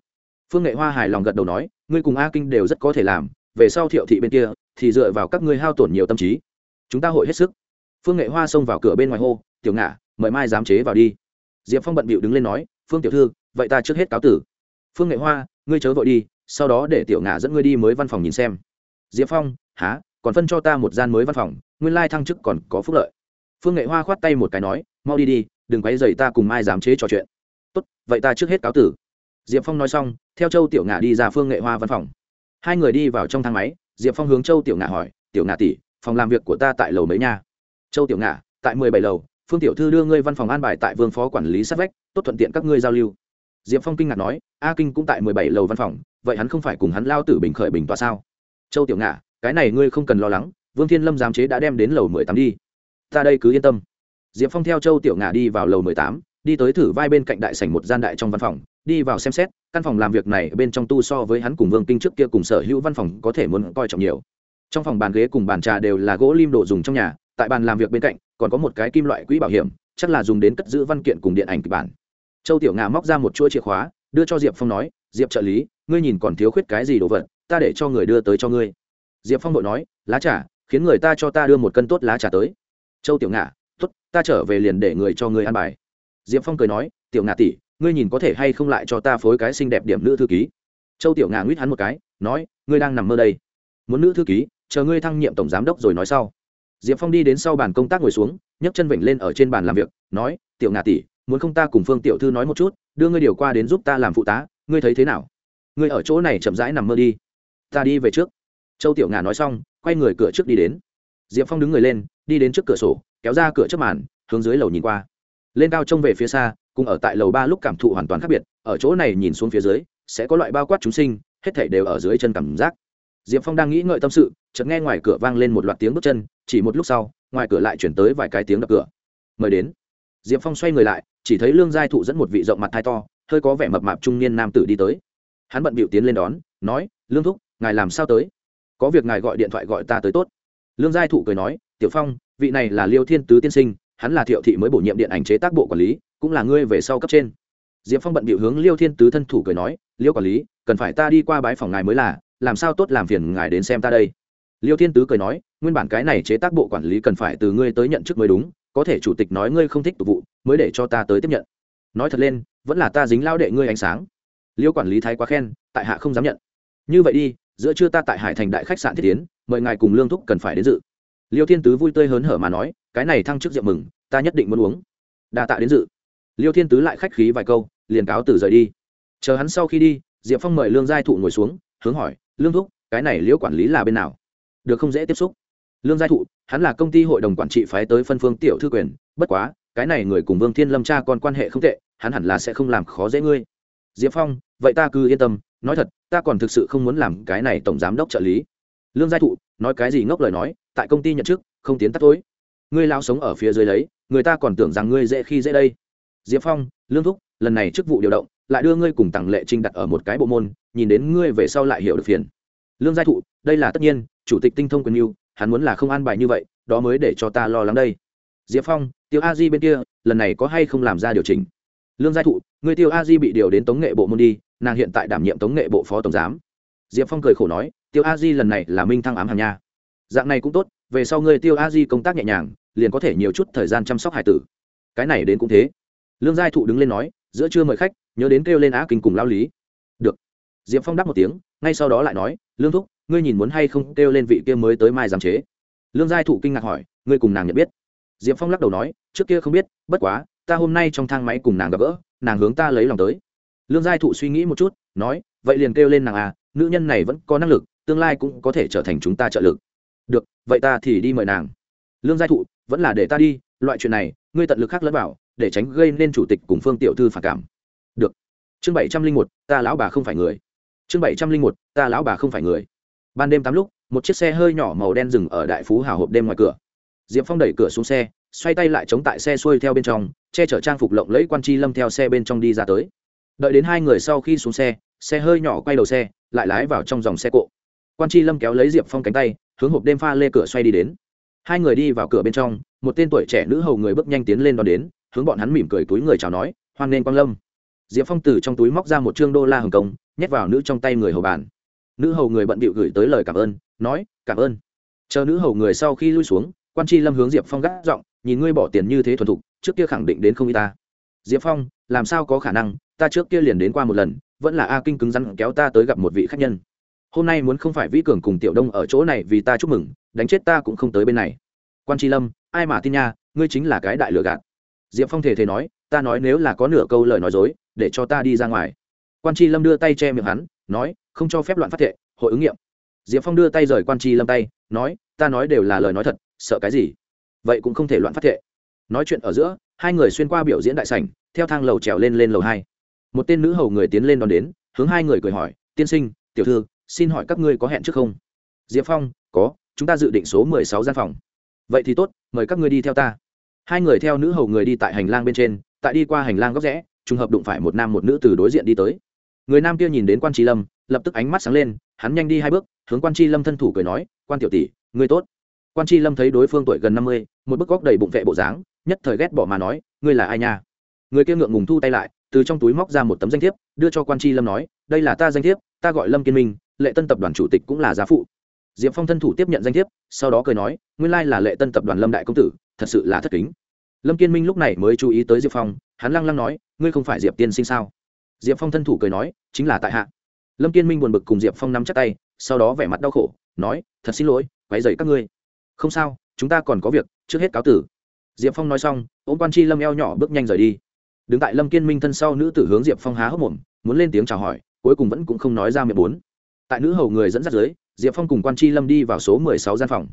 Phương nghệ hoa hài lòng gật đầu nói, ngươi cùng a kinh đều rất có thể làm, về sau thiệu thị bên kia, thì dựa vào các ngươi hao tổn nhiều tâm trí. Chúng ta hội hết sức. Phương nghệ hoa xông vào cửa bên ngoài hô, tiểu ngạ mời mai dám chế vào đi. Diệp phong bận bịu đứng lên nói phương tiểu thư vậy ta trước hết cáo tử. Phương nghệ hoa ngươi chớ vội đi sau đó để tiểu Ngã dẫn ngươi đi mới văn phòng nhìn xem. Diệp phong há còn phân cho ta một gian mới văn phòng nguyên lai thăng chức còn có phúc lợi. Phương nghệ hoa khoát tay một cái nói mau đi đi đừng quay dày ta cùng mai dám chế trò chuyện. Tốt vậy ta trước hết cáo tử. Diệp phong nói xong theo châu tiểu Ngã đi ra phương nghệ hoa văn phòng. Hai người đi vào trong thang máy diệp phong hướng châu tiểu Ngã hỏi tiểu Ngã tỷ phòng làm việc của ta tại lầu mấy nha? Châu tiểu Ngã, tại mười bảy lầu phương tiểu thư đưa ngươi văn phòng an bài tại vương phó quản lý sát vách, tốt thuận tiện các ngươi giao lưu. Diệp phong kinh ngạc nói, a kinh cũng tại mười bảy lầu văn phòng, vậy hắn không phải cùng hắn lao tử bình khởi bình tọa sao? Châu tiểu ngạ, cái này ngươi không cần lo lắng, vương thiên lâm giám chế đã đem đến lầu mười tám đi. Ta đây cứ yên tâm. Diệp phong theo châu tiểu ngạ đi vào lầu mười tám, đi tới thử vai bên cạnh đại sảnh một gian đại trong văn phòng, đi vào xem xét, căn phòng làm việc này bên trong tu so với hắn cùng vương kinh trước kia cùng sở hữu văn phòng có thể muốn coi trọng nhiều. Trong phòng bàn ghế cùng bàn trà đều là gỗ lim đồ dùng trong nhà tại bàn làm việc bên cạnh, còn có một cái kim loại quỹ bảo hiểm, chắc là dùng đến cất giữ văn kiện cùng điện ảnh kịch bản. Châu tiểu ngà móc ra một chuỗi chìa khóa, đưa cho diệp phong nói, diệp trợ lý, ngươi nhìn còn thiếu khuyết cái gì đồ vật, ta để cho người đưa tới cho ngươi. Diệp phong đội nói, lá trà, khiến người ta cho ta đưa một cân tốt lá trà tới. Châu tiểu ngà t ố t ta trở về liền để người cho ngươi ăn bài. Diệp phong cười nói, tiểu ngà tỷ, ngươi nhìn có thể hay không lại cho ta phối cái xinh đẹp điểm nữ thư ký? Châu tiểu ngà nguyết hắn một cái, nói, ngươi đang nằm mơ đây. Muốn nữ thư ký, chờ ngươi thăng nhiệm tổng giám đốc rồi nói sau diệp phong đi đến sau bàn công tác ngồi xuống, nhấc chân vịnh lên ở trên bàn làm việc, nói, tiểu ngà tỷ, muốn không ta cùng phương tiểu thư nói một chút, đưa ngươi điều qua đến giúp ta làm phụ tá, ngươi thấy thế nào? Ngươi ở chỗ này chậm rãi nằm mơ đi. Ta đi về trước. Châu tiểu ngà nói xong, quay người cửa trước đi đến. Diệp phong đứng người lên, đi đến trước cửa sổ, kéo ra cửa trước màn, hướng dưới lầu nhìn qua. Lên cao trông về phía xa, cùng ở tại lầu ba lúc cảm thụ hoàn toàn khác biệt, ở chỗ này nhìn xuống phía dưới, sẽ có loại bao quát chúng sinh, hết thảy đều ở dưới chân cảm giác. Diệp phong đang nghĩ ngợi tâm sự chợt nghe ngoài cửa vang lên một loạt tiếng bước chân, chỉ một lúc sau, ngoài cửa lại chuyển tới vài cái tiếng đập cửa. Mời đến. Diệp phong xoay người lại, chỉ thấy lương giai thụ dẫn một vị rộng mặt thai to, hơi có vẻ mập mạp trung niên nam tử đi tới. Hắn bận bịu tiến lên đón, nói, lương thúc, ngài làm sao tới? Có việc ngài gọi điện thoại gọi ta tới tốt. Lương giai thụ cười nói, tiểu phong, vị này là liêu thiên tứ tiên sinh, hắn là thiệu thị mới bổ nhiệm điện ảnh chế tác bộ quản lý, cũng là ngươi về sau cấp trên. Diệp phong bận bịu hướng liêu thiên tứ thân thủ cười nói, liêu quản lý, cần phải ta đi qua bái phòng ngài mới là, làm sao tốt làm phiền ngài đến xem ta đây? Liêu thiên tứ cười nói, nguyên bản cái này chế tác bộ quản lý cần phải từ ngươi tới nhận chức mới đúng, có thể chủ tịch nói ngươi không thích tục vụ, mới để cho ta tới tiếp nhận. Nói thật lên, vẫn là ta dính lao đệ ngươi ánh sáng. Liêu quản lý thái quá khen, tại hạ không dám nhận. Như vậy đi, giữa trưa ta tại hải thành đại khách sạn thiết tiến, mời ngài cùng lương thúc cần phải đến dự. Liêu thiên tứ vui tươi hớn hở mà nói, cái này thăng chức rượu mừng, ta nhất định muốn uống. Đa tạ đến dự. Liêu thiên tứ lại khách khí vài câu, liền cáo từ rời đi. Chờ hắn sau khi đi, diệp phong mời lương giai thụ ngồi xuống, hướng hỏi, lương thúc, cái này liễu quản lý là bên nào? Được không dễ tiếp xúc. Lương giai thụ, hắn là công ty hội đồng quản trị phái tới phân phương tiểu thư quyền, bất quá, cái này người cùng vương thiên lâm cha còn quan hệ không tệ, hắn hẳn là sẽ không làm khó dễ ngươi. Diệp phong, vậy ta cứ yên tâm, nói thật, ta còn thực sự không muốn làm cái này tổng giám đốc trợ lý. Lương giai thụ, nói cái gì ngốc lời nói, tại công ty nhận chức, không tiến tắt tối. Ngươi lao sống ở phía dưới lấy người ta còn tưởng rằng ngươi dễ khi dễ đây. Diệp phong, lương thúc, lần này chức vụ điều động, lại đưa ngươi cùng tặng lệ trinh đặt ở một cái bộ môn, nhìn đến ngươi về sau lại hiểu được phiền. Lương giai thụ, đây là tất nhiên chủ tịch tinh thông quyền mưu hắn muốn là không an bài như vậy, đó mới để cho ta lo lắng đây. Diệp phong, tiêu a di bên kia, lần này có hay không làm ra điều chỉnh? Lương giai thụ, người tiêu a di bị điều đến tống nghệ bộ môn đi, nàng hiện tại đảm nhiệm tống nghệ bộ phó tổng giám. Diệp phong cười khổ nói, tiêu a di lần này là minh thăng ám hàng nha. Dạng này cũng tốt, về sau người tiêu a di công tác nhẹ nhàng, liền có thể nhiều chút thời gian chăm sóc hải tử. Cái này đến cũng thế. Lương giai thụ đứng lên nói, giữa trưa mời khách, nhớ đến kêu lên á kinh cùng lao lý. Được. Diệp phong đáp một tiếng, ngay sau đó lại nói, lương thúc ngươi nhìn muốn hay không kêu lên vị kia mới tới mai giám chế? Lương giai thụ kinh ngạc hỏi, ngươi cùng nàng nhận biết? Diệp phong lắc đầu nói, trước kia không biết, bất quá, ta hôm nay trong thang máy cùng nàng gặp gỡ, nàng hướng ta lấy lòng tới. Lương giai thụ suy nghĩ một chút, nói, vậy liền kêu lên nàng à nữ nhân này vẫn có năng lực, tương lai cũng có thể trở thành chúng ta trợ lực. Được, vậy ta thì đi mời nàng. Lương giai thụ, vẫn là để ta đi, loại chuyện này, ngươi tận lực khác lẫn vào, để tránh gây nên chủ tịch cùng phương tiểu thư phản cảm. Được. Chương bảy trăm linh một, ta lão bà không phải người. Chương bảy trăm linh một, ta lão bà không phải người ban đêm tám lúc, một chiếc xe hơi nhỏ màu đen dừng ở đại phú hào hộp đêm ngoài cửa. Diệp phong đẩy cửa xuống xe, xoay tay lại chống tại xe xuôi theo bên trong, che chở trang phục lộng lẫy quan chi lâm theo xe bên trong đi ra tới. Đợi đến hai người sau khi xuống xe xe hơi nhỏ quay đầu xe, lại lái vào trong dòng xe cộ. Quan chi lâm kéo lấy diệp phong cánh tay, hướng hộp đêm pha lê cửa xoay đi đến. Hai người đi vào cửa bên trong, một tên tuổi trẻ nữ hầu người bước nhanh tiến lên đón đến, hướng bọn hắn mỉm cười túi người chào nói, hoan nghênh quang lâm. Diệp phong từ trong túi móc ra một chương đô la hồng công nhét vào nữ trong tay người hầu bàn nữ hầu người bận bịu gửi tới lời cảm ơn, nói, cảm ơn. Chờ nữ hầu người sau khi lui xuống, quan tri lâm hướng diệp phong gác giọng, nhìn ngươi bỏ tiền như thế thuần thục, trước kia khẳng định đến không y ta. Diệp phong, làm sao có khả năng? Ta trước kia liền đến qua một lần, vẫn là a kinh cứng rắn kéo ta tới gặp một vị khách nhân. Hôm nay muốn không phải vĩ cường cùng tiểu đông ở chỗ này vì ta chúc mừng, đánh chết ta cũng không tới bên này. Quan tri lâm, ai mà tin nha, ngươi chính là cái đại lừa gạt. Diệp phong thể thể nói, ta nói nếu là có nửa câu lời nói dối, để cho ta đi ra ngoài. Quan tri lâm đưa tay che miệng hắn, nói không cho phép loạn phát thệ, hội ứng nghiệm. Diệp phong đưa tay rời quan tri lâm tay, nói, ta nói đều là lời nói thật, sợ cái gì? Vậy cũng không thể loạn phát thệ. Nói chuyện ở giữa, hai người xuyên qua biểu diễn đại sảnh, theo thang lầu trèo lên lên lầu hai. Một tên nữ hầu người tiến lên đón đến, hướng hai người cười hỏi, tiên sinh, tiểu thư, xin hỏi các ngươi có hẹn trước không? Diệp phong, có, chúng ta dự định số mười sáu gian phòng. Vậy thì tốt, mời các ngươi đi theo ta. Hai người theo nữ hầu người đi tại hành lang bên trên, tại đi qua hành lang góc rẽ, trùng hợp đụng phải một nam một nữ từ đối diện đi tới. Người nam kia nhìn đến quan trí lâm lập tức ánh mắt sáng lên, hắn nhanh đi hai bước, hướng quan tri lâm thân thủ cười nói, quan tiểu tỷ, ngươi tốt. Quan tri lâm thấy đối phương tuổi gần năm mươi, một bức góc đầy bụng vệ bộ dáng, nhất thời ghét bỏ mà nói, ngươi là ai nha? Người kia ngượng ngùng thu tay lại, từ trong túi móc ra một tấm danh thiếp, đưa cho quan tri lâm nói, đây là ta danh thiếp, ta gọi lâm kiên minh, lệ tân tập đoàn chủ tịch cũng là gia phụ. Diệp phong thân thủ tiếp nhận danh thiếp, sau đó cười nói, nguyên lai là lệ tân tập đoàn lâm đại công tử, thật sự là thất kính. Lâm kiên minh lúc này mới chú ý tới diệp phong, hắn lăng lăng nói, ngươi không phải diệp tiên sinh sao? Diệp phong thân thủ cười nói, chính là tại hạ lâm kiên minh buồn bực cùng diệp phong nắm chắc tay, sau đó vẻ mặt đau khổ, nói, thật xin lỗi quáy dày các ngươi. Không sao, chúng ta còn có việc, trước hết cáo tử. Diệp phong nói xong ô m quan chi lâm eo nhỏ bước nhanh rời đi. Đứng tại lâm kiên minh thân sau nữ tử hướng diệp phong há hốc mồm, muốn lên tiếng chào hỏi, cuối cùng vẫn cũng không nói ra miệng bốn. Tại nữ hầu người dẫn dắt dưới, diệp phong cùng quan chi lâm đi vào số mười sáu gian phòng.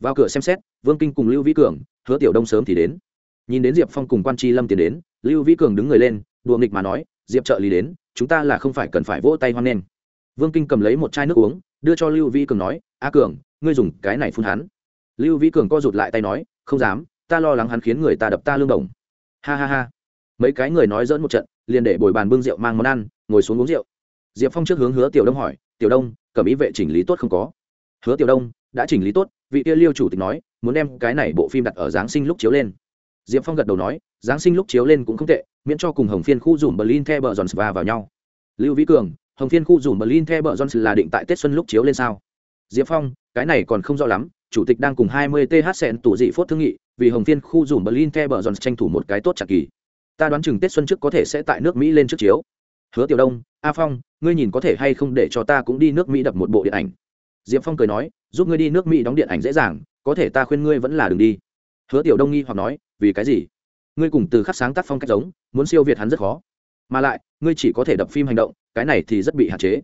Vào cửa xem xét, vương kinh cùng lưu vĩ cường, hứa tiểu đông sớm thì đến. Nhìn đến diệp phong cùng quan chi lâm tiến đến, lưu vĩ cường đứng người lên, đùa nghịch mà nói, diệp trợ lý đến chúng ta là không phải cần phải vỗ tay hoan nghênh. Vương kinh cầm lấy một chai nước uống, đưa cho lưu vĩ cường nói, a cường, ngươi dùng cái này phun hắn. Lưu vĩ cường co rụt lại tay nói, không dám, ta lo lắng hắn khiến người ta đập ta lương đồng ha ha ha. Mấy cái người nói dỡn một trận, liền để bồi bàn bưng rượu mang món ăn, ngồi xuống uống rượu. Diệp phong trước hướng hứa tiểu đông hỏi, tiểu đông, cầm ý vệ chỉnh lý tốt không có? Hứa tiểu đông, đã chỉnh lý tốt, vị kia liêu chủ tịch nói, muốn đem cái này bộ phim đặt ở giáng sinh lúc chiếu lên diệp phong gật đầu nói, giáng sinh lúc chiếu lên cũng không tệ, miễn cho cùng hồng phiên khu dùm berlin the bờ jones và vào nhau. Lưu vĩ cường, hồng phiên khu dùm berlin the bờ jones là định tại tết xuân lúc chiếu lên sao? Diệp phong, cái này còn không rõ lắm, chủ tịch đang cùng 20 th sẹn tủ dị phốt thương nghị, vì hồng phiên khu dùm berlin the bờ jones tranh thủ một cái tốt chặt kỳ. Ta đoán chừng tết xuân trước có thể sẽ tại nước mỹ lên trước chiếu. Hứa tiểu đông, a phong, ngươi nhìn có thể hay không để cho ta cũng đi nước mỹ đập một bộ điện ảnh? Diệp phong cười nói, giúp ngươi đi nước mỹ đóng điện ảnh dễ dàng, có thể ta khuyên ngươi vẫn là đừng đi. Hứa tiểu đông nghi hoặc nói vì cái gì? Ngươi cùng từ khắc sáng tác phong cách giống, muốn siêu việt hắn rất khó. Mà lại, ngươi chỉ có thể đập phim hành động, cái này thì rất bị hạn chế.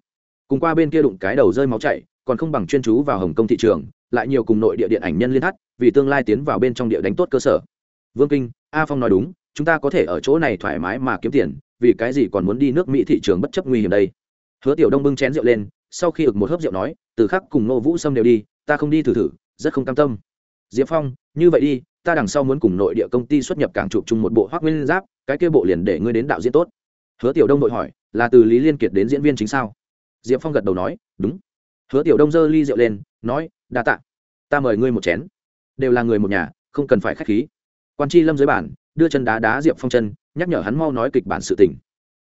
Cùng qua bên kia đụng cái đầu rơi máu chảy, còn không bằng chuyên chú vào hồng kông thị trường, lại nhiều cùng nội địa điện ảnh nhân liên hát, vì tương lai tiến vào bên trong địa đánh tốt cơ sở. Vương kinh, a phong nói đúng, chúng ta có thể ở chỗ này thoải mái mà kiếm tiền, vì cái gì còn muốn đi nước mỹ thị trường bất chấp nguy hiểm đây? Hứa tiểu đông bưng chén rượu lên, sau khi ực một hớp rượu nói, từ khắc cùng nô vũ sâm đều đi, ta không đi thử thử, rất không cam tâm. Diệp phong, như vậy đi ta đằng sau muốn cùng nội địa công ty xuất nhập cảng chụp chung một bộ hoác nguyên giáp, cái kia bộ liền để ngươi đến đạo diễn tốt. Hứa tiểu đông đội hỏi, là từ lý liên kiệt đến diễn viên chính sao? Diệp phong gật đầu nói, đúng. Hứa tiểu đông giơ ly rượu lên, nói, đa tạ, ta mời ngươi một chén. Đều là người một nhà, không cần phải k h á c h khí. Quan c lâm dưới bản đưa chân đá đá diệp phong chân, nhắc nhở hắn mau nói kịch bản sự tình.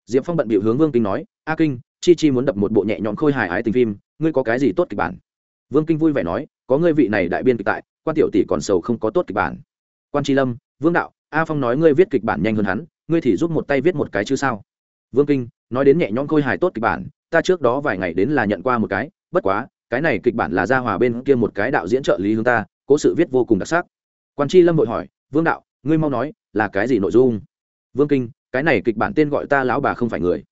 Diệp phong bận bị hướng vương kinh nói, a kinh, chi chi muốn đập một bộ nhẹ nhõm khôi hài ái tình phim, ngươi có cái gì tốt kịch bản? Vương kinh vui vẻ nói, có ngươi vị này đại biên kịch tại, quan tiểu tỷ còn sầu không có tốt kịch bản quan tri lâm, vương đạo, a phong nói ngươi viết kịch bản nhanh hơn hắn, ngươi thì giúp một tay viết một cái chứ sao? Vương kinh, nói đến nhẹ nhõm khôi hài tốt kịch bản, ta trước đó vài ngày đến là nhận qua một cái, bất quá, cái này kịch bản là ra hòa bên kia một cái đạo diễn trợ lý hướng ta, cố sự viết vô cùng đặc sắc. Quan tri lâm vội hỏi, vương đạo, ngươi mau nói, là cái gì nội dung? Vương kinh, cái này kịch bản tên gọi ta lão bà không phải người.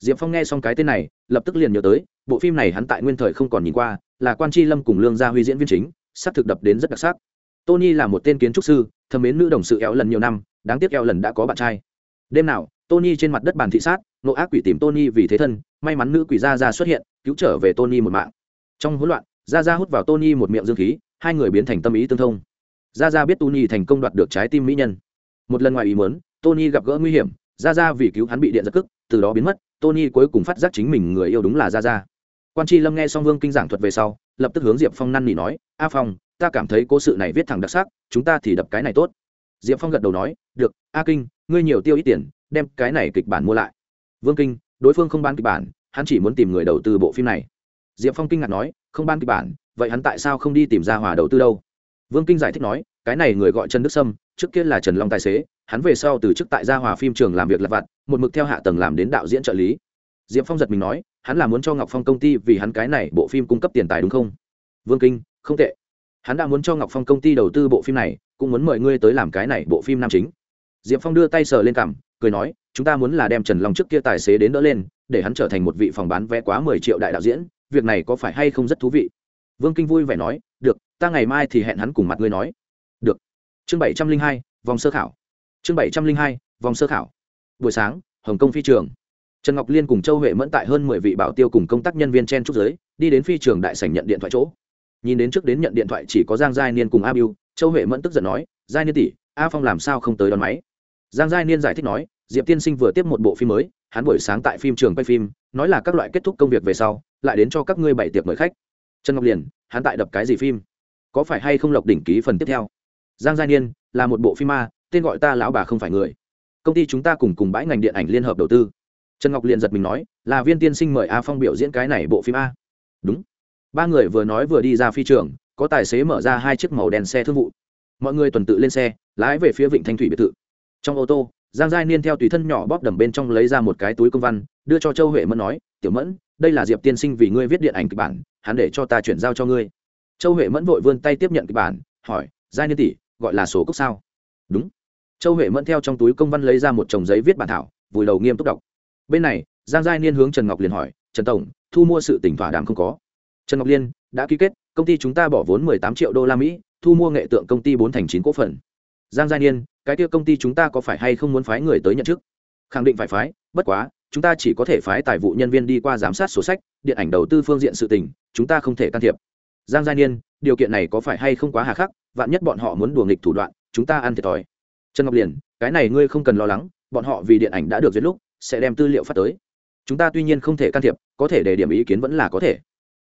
Diệp phong nghe xong cái tên này, lập tức liền nhớ tới, bộ phim này hắn tại nguyên thời không còn nhìn qua, là quan tri lâm cùng lương gia huy diễn viên chính s ắ c thực đập đến rất đặc sắc. Tony là một tên kiến trúc sư thầm mến nữ đồng sự eo lần nhiều năm, đáng tiếc eo lần đã có bạn trai. Đêm nào, tony trên mặt đất bàn thị sát, nộ ác quỷ tìm tony vì thế thân, may mắn nữ quỷ gia ra xuất hiện, cứu trở về tony một mạng. Trong hỗn loạn, gia ra hút vào tony một miệng dương khí, hai người biến thành tâm ý tương thông. Gia ra biết tony thành công đoạt được trái tim mỹ nhân. Một lần ngoài ý muốn, tony gặp gỡ nguy hiểm, gia ra vì cứu hắn bị điện giật cức từ đó biến mất, tony cuối cùng phát giác chính mình người yêu đúng là gia ra quan tri lâm nghe xong vương kinh giảng thuật về sau, lập tức hướng diệp phong năn nỉ nói, a phong ta cảm thấy cố sự này viết thẳng đặc sắc, chúng ta thì đập cái này tốt. Diệp phong gật đầu nói, được, a kinh, ngươi nhiều tiêu ít tiền, đem cái này kịch bản mua lại. Vương kinh, đối phương không bán kịch bản, hắn chỉ muốn tìm người đầu tư bộ phim này. Diệp phong kinh ngạc nói, không bán kịch bản, vậy hắn tại sao không đi tìm ra hòa đầu tư đâu? Vương kinh giải thích nói, cái này người gọi trần đức sâm, trước kia là trần long tài xế, hắn về sau từ chức tại gia hòa phim trường làm việc lặt vặt, một mực theo hạ tầng làm đến đạo diễn trợ lý. Diệp phong giật mình nói, hắn là muốn cho ngọc phong công ty vì hắn cái này bộ phim cung cấp tiền tài đúng không? Vương kinh, không tệ hắn đã muốn cho ngọc phong công ty đầu tư bộ phim này, cũng muốn mời ngươi tới làm cái này bộ phim nam chính. Diệp phong đưa tay sờ lên cằm, cười nói, chúng ta muốn là đem trần long trước kia tài xế đến đỡ lên, để hắn trở thành một vị phòng bán vé quá mười triệu đại đạo diễn, việc này có phải hay không rất thú vị? Vương kinh vui vẻ nói, được, ta ngày mai thì hẹn hắn cùng mặt ngươi nói. Được. Chương bảy trăm linh hai, vòng sơ khảo. Chương bảy trăm linh hai, vòng sơ khảo. Buổi sáng, hồng kông phi trường. Trần ngọc liên cùng châu huệ mẫn tại hơn mười vị bảo tiêu cùng công tác nhân viên chen trúc giới, đi đến phi trường đại sảnh nhận điện thoại chỗ nhìn đến trước đến nhận điện thoại chỉ có giang giai niên cùng a biu châu huệ mẫn tức giận nói, giai niên tỷ, a phong làm sao không tới đón máy? Giang giai niên giải thích nói, diệp tiên sinh vừa tiếp một bộ phim mới, hắn buổi sáng tại phim trường quay phim, nói là các loại kết thúc công việc về sau, lại đến cho các ngươi bảy tiệc mời khách. Trần ngọc liền, hắn tại đập cái gì phim? Có phải hay không lộc đỉnh ký phần tiếp theo? Giang giai niên, là một bộ phim ma, tên gọi ta lão bà không phải người. Công ty chúng ta cùng cùng bãi ngành điện ảnh liên hợp đầu tư. Trần ngọc liền giật mình nói, là viên tiên sinh mời a phong biểu diễn cái này bộ phim a. Đúng ba người vừa nói vừa đi ra phi trường, có tài xế mở ra hai chiếc màu đèn xe thương vụ. Mọi người tuần tự lên xe, lái về phía vịnh thanh thủy biệt thự. Trong ô tô, giang giai niên theo tùy thân nhỏ bóp đầm bên trong lấy ra một cái túi công văn, đưa cho châu huệ mẫn nói, tiểu mẫn, đây là diệp tiên sinh vì ngươi viết điện ảnh kịch bản, hắn để cho ta chuyển giao cho ngươi. Châu huệ mẫn vội vươn tay tiếp nhận kịch bản, hỏi, giai niên tỷ, gọi là số cốc sao? Đúng. Châu huệ mẫn theo trong túi công văn lấy ra một chồng giấy viết bản thảo, vùi đầu nghiêm túc đọc. Bên này, giang giai niên hướng trần ngọc liền hỏi, trần tổng, thu mua sự tỉnh thỏa đàm không có? Trần ngọc liên đã ký kết, công ty chúng ta bỏ vốn mười tám triệu đô la mỹ, thu mua nghệ tượng công ty bốn thành chín cổ phần. Giang Gia niên, cái kia công ty chúng ta có phải hay không muốn phái người tới nhận chức? Khẳng định phải phái, bất quá, chúng ta chỉ có thể phái tài vụ nhân viên đi qua giám sát sổ sách, điện ảnh đầu tư phương diện sự tình, chúng ta không thể can thiệp. Giang Gia niên, điều kiện này có phải hay không quá hà khắc, vạn nhất bọn họ muốn đùa nghịch thủ đoạn, chúng ta ăn thiệt thòi. Trần ngọc liền cái này ngươi không cần lo lắng, bọn họ vì điện ảnh đã được duyệt lúc, sẽ đem tư liệu phát tới. Chúng ta tuy nhiên không thể can thiệp, có thể để điểm ý kiến vẫn là có thể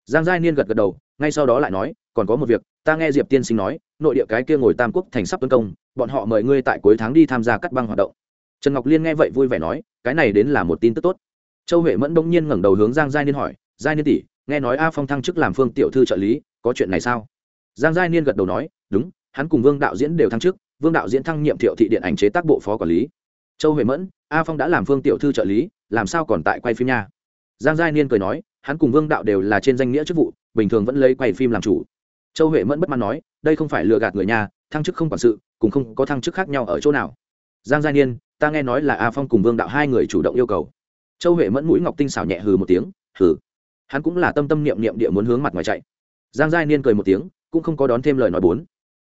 giang giai niên gật gật đầu, ngay sau đó lại nói, còn có một việc, ta nghe diệp tiên sinh nói, nội địa cái kia ngồi tam quốc thành sắp tấn công, bọn họ mời ngươi tại cuối tháng đi tham gia cắt băng hoạt động. Trần ngọc liên nghe vậy vui vẻ nói, cái này đến là một tin tức tốt. Châu huệ mẫn đông nhiên ngẩng đầu hướng giang giai niên hỏi, giai niên tỷ, nghe nói a phong thăng chức làm phương tiểu thư trợ lý, có chuyện này sao? Giang giai niên gật đầu nói, đúng, hắn cùng vương đạo diễn đều thăng chức, vương đạo diễn thăng nhiệm thiệu thị điện ảnh chế tác bộ phó quản lý. Châu huệ mẫn, a phong đã làm phương tiểu thư trợ lý, làm sao còn tại quay phim nha? Giang giai niên cười nói hắn cùng vương đạo đều là trên danh nghĩa chức vụ, bình thường vẫn lấy quay phim làm chủ. Châu huệ mẫn bất mãn nói, đây không phải lừa gạt người nhà, thăng chức không quản sự, cùng không có thăng chức khác nhau ở chỗ nào. Giang giai niên, ta nghe nói là a phong cùng vương đạo hai người chủ động yêu cầu. Châu huệ mẫn mũi ngọc tinh xảo nhẹ hừ một tiếng, hừ. Hắn cũng là tâm tâm niệm niệm địa muốn hướng mặt ngoài chạy. Giang giai niên cười một tiếng, cũng không có đón thêm lời nói bốn.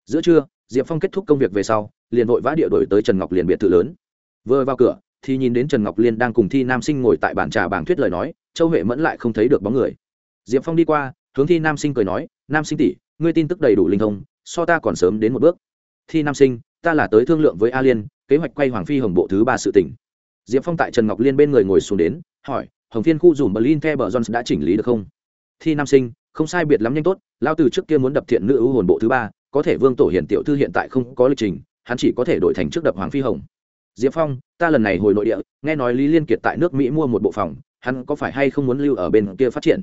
Giữa trưa, diệp phong kết thúc công việc về sau, liền vội vã địa đổi tới trần ngọc liền biệt thự lớn. Vừa vào cửa, thì nhìn đến trần ngọc liên đang cùng thi nam sinh ngồi tại bàn trà bảng thuyết lời nói châu huệ mẫn lại không thấy được bóng người. Diệp phong đi qua, hướng thi nam sinh cười nói, nam sinh tỷ, ngươi tin tức đầy đủ linh thông, so ta còn sớm đến một bước. Thi nam sinh, ta là tới thương lượng với a liên, kế hoạch quay hoàng phi hồng bộ thứ ba sự tỉnh diệp phong tại trần ngọc liên bên người ngồi xuống đến, hỏi, hồng phiên khu dùm berlin the bờ jones đã chỉnh lý được không? Thi nam sinh, không sai biệt lắm nhanh tốt lao từ trước kia muốn đập thiện nữ ưu hồn bộ thứ ba, có thể vương tổ hiển tiểu thư hiện tại không có lịch trình, hắn chỉ có thể đổi thành trước đập hoàng phi hồng. Diệp phong, ta lần này hồi nội địa, nghe nói lý liên kiệt tại nước mỹ mua một bộ phòng hắn có phải hay không muốn lưu ở bên kia phát triển?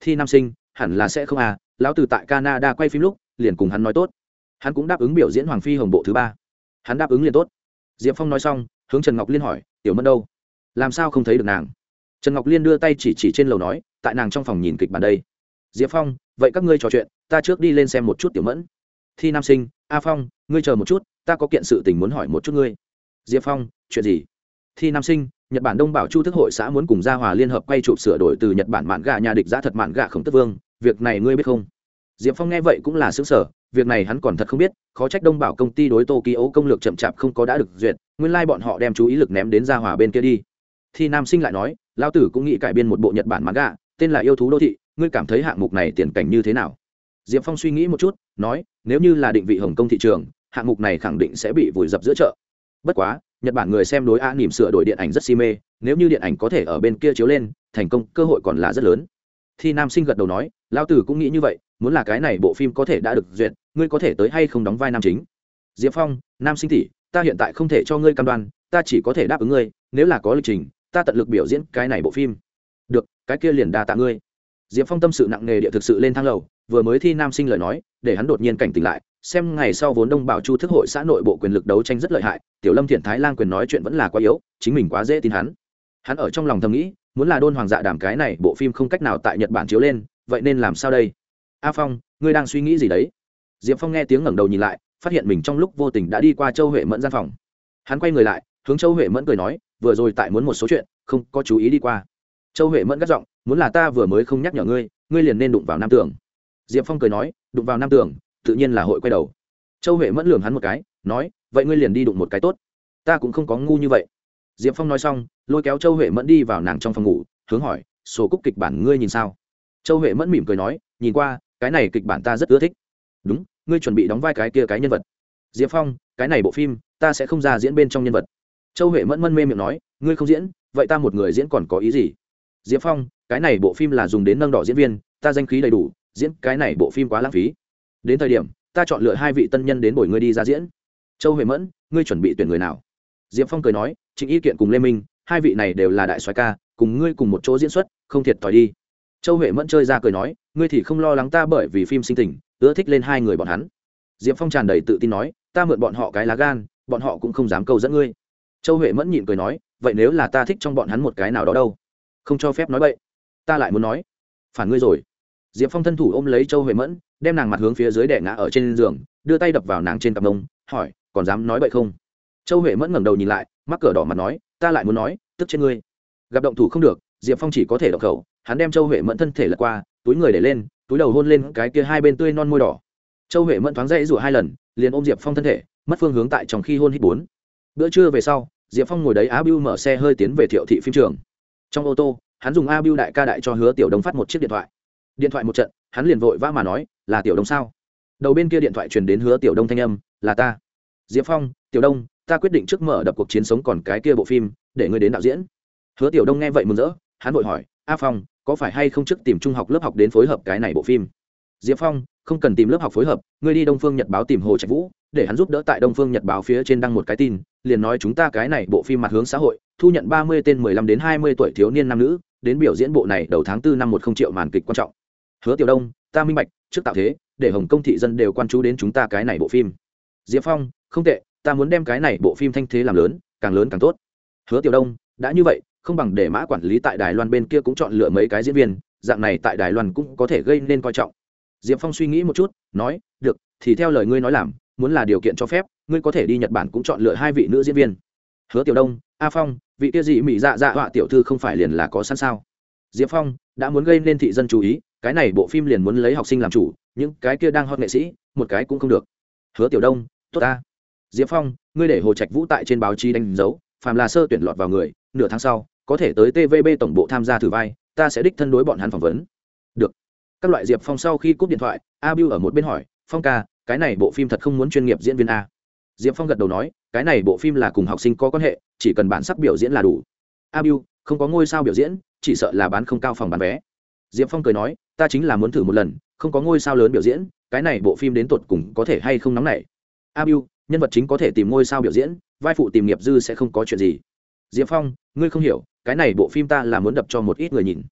Thi nam sinh, hẳn là sẽ không à lão từ tại canada quay phim lúc, liền cùng hắn nói tốt. Hắn cũng đáp ứng biểu diễn hoàng phi hồng bộ thứ ba. Hắn đáp ứng liền tốt. Diệp phong nói xong, hướng trần ngọc liên hỏi, tiểu mẫn đâu? Làm sao không thấy được nàng? Trần ngọc liên đưa tay chỉ chỉ trên lầu nói, tại nàng trong phòng nhìn kịch bản đây. Diệp phong, vậy các ngươi trò chuyện, ta trước đi lên xem một chút tiểu mẫn. Thi nam sinh, a phong, ngươi chờ một chút, ta có kiện sự tình muốn hỏi một chút ngươi. Diệp phong, chuyện gì? Thi nam sinh nhật bản đông bảo chu thức hội xã muốn cùng gia hòa liên hợp quay chụp sửa đổi từ nhật bản mạn gà nhà địch giá thật mạn gà khổng tức vương. Việc này ngươi biết không? Diệp phong nghe vậy cũng là sướng sở việc này hắn còn thật không biết, khó trách đông bảo công ty đối tokyo công lược chậm chạp không có đã được duyệt, nguyên lai bọn họ đem chú ý lực ném đến gia hòa bên kia đi. Thì nam sinh lại nói, Lão tử cũng nghĩ cải biên một bộ nhật bản mạn gà, tên là yêu thú đô thị, ngươi cảm thấy hạng mục này tiền cảnh như thế nào? Diệp phong suy nghĩ một chút, nói, nếu như là định vị hồng kông thị trường, hạng mục này khẳng định sẽ bị vùi dập giữa chợ. Bất quá nhật bản người xem đối a nỉm sửa đổi điện ảnh rất si mê, nếu như điện ảnh có thể ở bên kia chiếu lên, thành công, cơ hội còn là rất lớn. Thi nam sinh gật đầu nói, Lão tử cũng nghĩ như vậy, muốn là cái này bộ phim có thể đã được duyệt, ngươi có thể tới hay không đóng vai nam chính? Diệp phong, nam sinh tỷ, ta hiện tại không thể cho ngươi cam đoan, ta chỉ có thể đáp ứng ngươi, nếu là có lịch trình, ta tận lực biểu diễn cái này bộ phim. Được, cái kia liền đa tạ ngươi. Diệp phong tâm sự nặng nề địa thực sự lên thang lầu, vừa mới thi nam sinh lời nói, để hắn đột nhiên cảnh tỉnh lại xem ngày sau vốn đông bảo chu thức hội xã nội bộ quyền lực đấu tranh rất lợi hại, tiểu lâm thiện thái lan quyền nói chuyện vẫn là quá yếu, chính mình quá dễ tin hắn. Hắn ở trong lòng thầm nghĩ, muốn là đôn hoàng dạ đàm cái này bộ phim không cách nào tại nhật bản chiếu lên, vậy nên làm sao đây? A phong, ngươi đang suy nghĩ gì đấy? Diệp phong nghe tiếng ngẩng đầu nhìn lại, phát hiện mình trong lúc vô tình đã đi qua châu huệ mẫn gian phòng. Hắn quay người lại, hướng châu huệ mẫn cười nói, vừa rồi tại muốn một số chuyện, không có chú ý đi qua. Châu huệ mẫn gắt giọng, muốn là ta vừa mới không nhắc nhở ngươi ngươi liền nên đụng vào nam tường. Diệp phong cười nói, đụng vào nam tường tự nhiên là hội quay đầu. Châu huệ mẫn lường hắn một cái, nói, vậy ngươi liền đi đụng một cái tốt. Ta cũng không có ngu như vậy. Diệp phong nói xong, lôi kéo châu huệ mẫn đi vào nàng trong phòng ngủ, hướng hỏi, sổ cúc kịch bản ngươi nhìn sao? Châu huệ mẫn mỉm cười nói, nhìn qua, cái này kịch bản ta rất ưa thích. Đúng, ngươi chuẩn bị đóng vai cái kia cái nhân vật. Diệp phong, cái này bộ phim, ta sẽ không ra diễn bên trong nhân vật. Châu huệ mẫn mân mê miệng nói, ngươi không diễn, vậy ta một người diễn còn có ý gì? Diệp phong, cái này bộ phim là dùng đến nâng đỏ diễn viên, ta danh khí đầy đủ, diễn cái này bộ phim quá lãng phí đến thời điểm, ta chọn lựa hai vị tân nhân đến bồi ngươi đi ra diễn. Châu huệ mẫn, ngươi chuẩn bị tuyển người nào? Diệp phong cười nói trịnh y kiện cùng lê minh, hai vị này đều là đại soái ca, cùng ngươi cùng một chỗ diễn xuất, không thiệt thòi đi. Châu huệ mẫn chơi ra cười nói, ngươi thì không lo lắng ta bởi vì phim sinh tình, ưa thích lên hai người bọn hắn. Diệp phong tràn đầy tự tin nói, ta mượn bọn họ cái lá gan, bọn họ cũng không dám câu dẫn ngươi. Châu huệ mẫn nhịn cười nói, vậy nếu là ta thích trong bọn hắn một cái nào đó đâu? Không cho phép nói vậy ta lại muốn nói, phản ngươi rồi. Diệp phong thân thủ ôm lấy châu huệ mẫn đem nàng mặt hướng phía dưới đẻ ngã ở trên giường, đưa tay đập vào nàng trên cặp mông hỏi, còn dám nói vậy không? Châu huệ mẫn ngẩng đầu nhìn lại, mắc cửa đỏ mặt nói, ta lại muốn nói, tức trên ngươi. Gặp động thủ không được, diệp phong chỉ có thể đậu khẩu, hắn đem châu huệ mẫn thân thể lật qua, túi người để lên, túi đầu hôn lên cái kia hai bên tươi non môi đỏ. Châu huệ mẫn thoáng dậy rủa hai lần, liền ôm diệp phong thân thể, mất phương hướng tại trong khi hôn hít bốn. Bữa trưa về sau, diệp phong ngồi đấy á bưu mở xe hơi tiến về thiệu thị phim trường. Trong ô tô, hắn dùng a bưu đại ca đại cho hứa tiểu đông phát một chiếc điện thoại điện thoại một trận, hắn liền vội vã mà nói, là tiểu đông sao? Đầu bên kia điện thoại truyền đến hứa tiểu đông thanh âm, là ta. Diệp phong, tiểu đông, ta quyết định trước mở đập cuộc chiến sống còn cái kia bộ phim, để ngươi đến đạo diễn. Hứa tiểu đông nghe vậy mừng rỡ, hắn vội hỏi, a phong, có phải hay không trước tìm trung học lớp học đến phối hợp cái này bộ phim? Diệp phong, không cần tìm lớp học phối hợp, ngươi đi đông phương nhật báo tìm hồ trạch vũ, để hắn giúp đỡ tại đông phương nhật báo phía trên đăng một cái tin, liền nói chúng ta cái này bộ phim mặt hướng xã hội, thu nhận ba mươi tên mười lăm đến hai mươi tuổi thiếu niên nam nữ, đến biểu diễn bộ này đầu tháng tư năm một không triệu màn kịch quan trọng hứa tiểu đông, ta minh bạch, trước tạo thế, để hồng công thị dân đều quan chú đến chúng ta cái này bộ phim. Diệp phong, không tệ, ta muốn đem cái này bộ phim thanh thế làm lớn, càng lớn càng tốt. Hứa tiểu đông, đã như vậy, không bằng để mã quản lý tại đài loan bên kia cũng chọn lựa mấy cái diễn viên, dạng này tại đài loan cũng có thể gây nên coi trọng. Diệp phong suy nghĩ một chút, nói, được, thì theo lời ngươi nói làm, muốn là điều kiện cho phép, ngươi có thể đi nhật bản cũng chọn lựa hai vị nữ diễn viên. Hứa tiểu đông, a phong, vị kia dị mỹ dạ dạ họa tiểu thư không phải liền là có sẵn sao? Diệp phong, đã muốn gây nên thị dân chú ý cái này bộ phim liền muốn lấy học sinh làm chủ, những cái kia đang hot nghệ sĩ, một cái cũng không được. Hứa tiểu đông, tốt ta. Diệp phong, ngươi để hồ trạch vũ tại trên báo chí đánh dấu, phàm là sơ tuyển lọt vào người, nửa tháng sau, có thể tới tvb tổng bộ tham gia thử vai, ta sẽ đích thân đối bọn hắn phỏng vấn. Được. Các loại diệp phong sau khi cúp điện thoại a biu ở một bên hỏi, phong ca, cái này bộ phim thật không muốn chuyên nghiệp diễn viên a? Diệp phong gật đầu nói, cái này bộ phim là cùng học sinh có quan hệ, chỉ cần bản sắc biểu diễn là đủ. A biu không có ngôi sao biểu diễn, chỉ sợ là bán không cao phòng bán vé diệp phong cười nói, ta chính là muốn thử một lần, không có ngôi sao lớn biểu diễn, cái này bộ phim đến tột cùng có thể hay không nóng nảy? A biu nhân vật chính có thể tìm ngôi sao biểu diễn, vai phụ tìm nghiệp dư sẽ không có chuyện gì. Diệp phong, ngươi không hiểu, cái này bộ phim ta là muốn đập cho một ít người nhìn.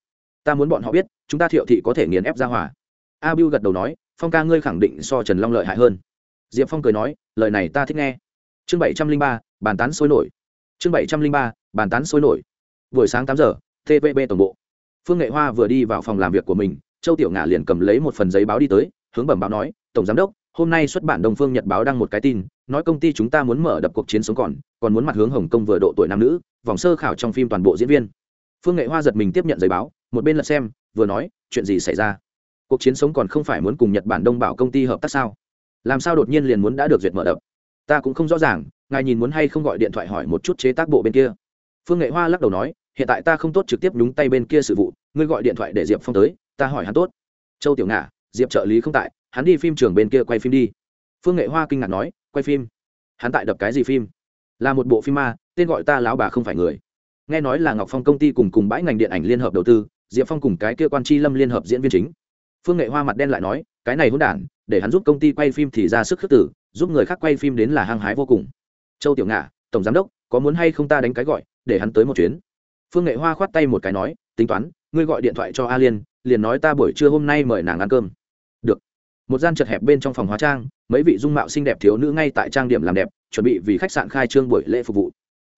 Ta muốn bọn họ biết, chúng ta thiệu thị có thể nghiền ép ra hòa. A biu gật đầu nói, phong ca ngươi khẳng định so trần long lợi hại hơn. Diệp phong cười nói, lời này ta thích nghe. Chương bảy trăm linh ba, bàn tán sôi nổi. Chương bảy trăm linh ba, bàn tán sôi nổi. Buổi sáng tám giờ tvb tổng bộ phương nghệ hoa vừa đi vào phòng làm việc của mình, châu tiểu ngà liền cầm lấy một phần giấy báo đi tới, hướng bẩm báo nói, tổng giám đốc, hôm nay xuất bản đông phương nhật báo đăng một cái tin, nói công ty chúng ta muốn mở đập cuộc chiến sống còn còn muốn mặt hướng hồng kông vừa độ tuổi nam nữ, vòng sơ khảo trong phim toàn bộ diễn viên. Phương nghệ hoa giật mình tiếp nhận giấy báo, một bên lật xem, vừa nói, chuyện gì xảy ra? Cuộc chiến sống còn không phải muốn cùng nhật bản đông bảo công ty hợp tác sao? Làm sao đột nhiên liền muốn đã được duyệt mở đập? Ta cũng không rõ ràng, ngài nhìn muốn hay không gọi điện thoại hỏi một chút chế tác bộ bên kia. Phương nghệ hoa lắc đầu nói hiện tại ta không tốt trực tiếp nhúng tay bên kia sự vụ, ngươi gọi điện thoại để diệp phong tới, ta hỏi hắn tốt. Châu tiểu ngả, diệp trợ lý không tại, hắn đi phim trường bên kia quay phim đi. Phương nghệ hoa kinh ngạc nói, quay phim? Hắn tại đập cái gì phim? Là một bộ phim ma, tên gọi ta lão bà không phải người. Nghe nói là ngọc phong công ty cùng cùng bãi ngành điện ảnh liên hợp đầu tư, diệp phong cùng cái kia quan tri lâm liên hợp diễn viên chính. Phương nghệ hoa mặt đen lại nói, cái này hôn đản, để hắn giúp công ty quay phim thì ra sức khước tử, giúp người khác quay phim đến là hăng hái vô cùng. Châu tiểu ngà tổng giám đốc, có muốn hay không ta đánh cái gọi, để hắn tới một chuyến phương nghệ hoa khoát tay một cái nói, tính toán, ngươi gọi điện thoại cho a liên, liền nói ta buổi trưa hôm nay mời nàng ăn cơm. Được. Một gian chật hẹp bên trong phòng hóa trang, mấy vị dung mạo xinh đẹp thiếu nữ ngay tại trang điểm làm đẹp, chuẩn bị vì khách sạn khai trương buổi lễ phục vụ.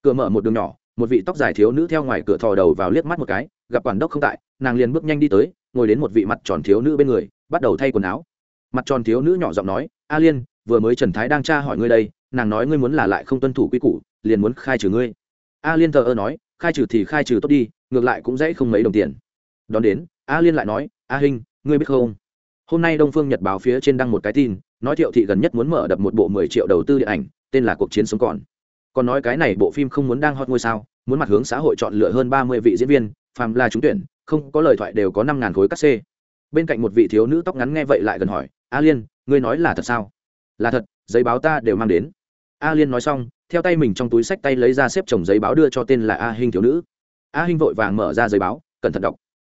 Cửa mở một đường nhỏ, một vị tóc dài thiếu nữ theo ngoài cửa thò đầu vào liếc mắt một cái, gặp quản đốc không tại, nàng liền bước nhanh đi tới, ngồi đến một vị mặt tròn thiếu nữ bên người, bắt đầu thay quần áo. Mặt tròn thiếu nữ nhỏ giọng nói, a liên, vừa mới trần thái đang tra hỏi ngươi đây, nàng nói ngươi muốn là lại không tuân thủ quy củ, liền muốn khai trừ ngươi. A liên thờ ơ nói khai trừ thì khai trừ tốt đi, ngược lại cũng dễ không mấy đồng tiền. Đón đến, a liên lại nói, a hinh, ngươi biết không? Hôm nay đông phương nhật báo phía trên đăng một cái tin, nói thiệu thị gần nhất muốn mở đập một bộ mười triệu đầu tư điện ảnh, tên là cuộc chiến sống còn. Còn nói cái này bộ phim không muốn đang hot ngôi sao, muốn mặt hướng xã hội chọn lựa hơn ba mươi vị diễn viên, phàm là trúng tuyển, không có lời thoại đều có năm ngàn khối cắt xê. Bên cạnh một vị thiếu nữ tóc ngắn nghe vậy lại gần hỏi, a liên, ngươi nói là thật sao? Là thật, giấy báo ta đều mang đến a liên nói xong, theo tay mình trong túi sách tay lấy ra xếp chồng giấy báo đưa cho tên là a hinh thiếu nữ. A hinh vội vàng mở ra giấy báo, cẩn thận đọc.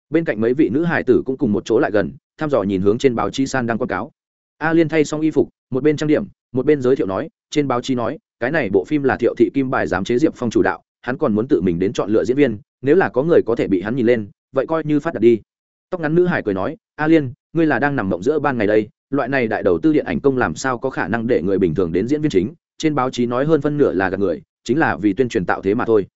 Bên cạnh mấy vị nữ hải tử cũng cùng một chỗ lại gần, thăm dò nhìn hướng trên báo chí san đang quảng cáo. A liên thay xong y phục, một bên trang điểm, một bên giới thiệu nói, trên báo chí nói, cái này bộ phim là thiệu thị kim bài giám chế diệp phong chủ đạo, hắn còn muốn tự mình đến chọn lựa diễn viên, nếu là có người có thể bị hắn nhìn lên, vậy coi như phát đặt đi. Tóc ngắn nữ hải cười nói, a liên, ngươi là đang nằm mộng giữa ban ngày đây, loại này đại đầu tư điện ảnh công làm sao có khả năng để người bình thường đến diễn viên chính? Trên báo chí nói hơn phân nửa là gạt người, chính là vì tuyên truyền tạo thế mà thôi.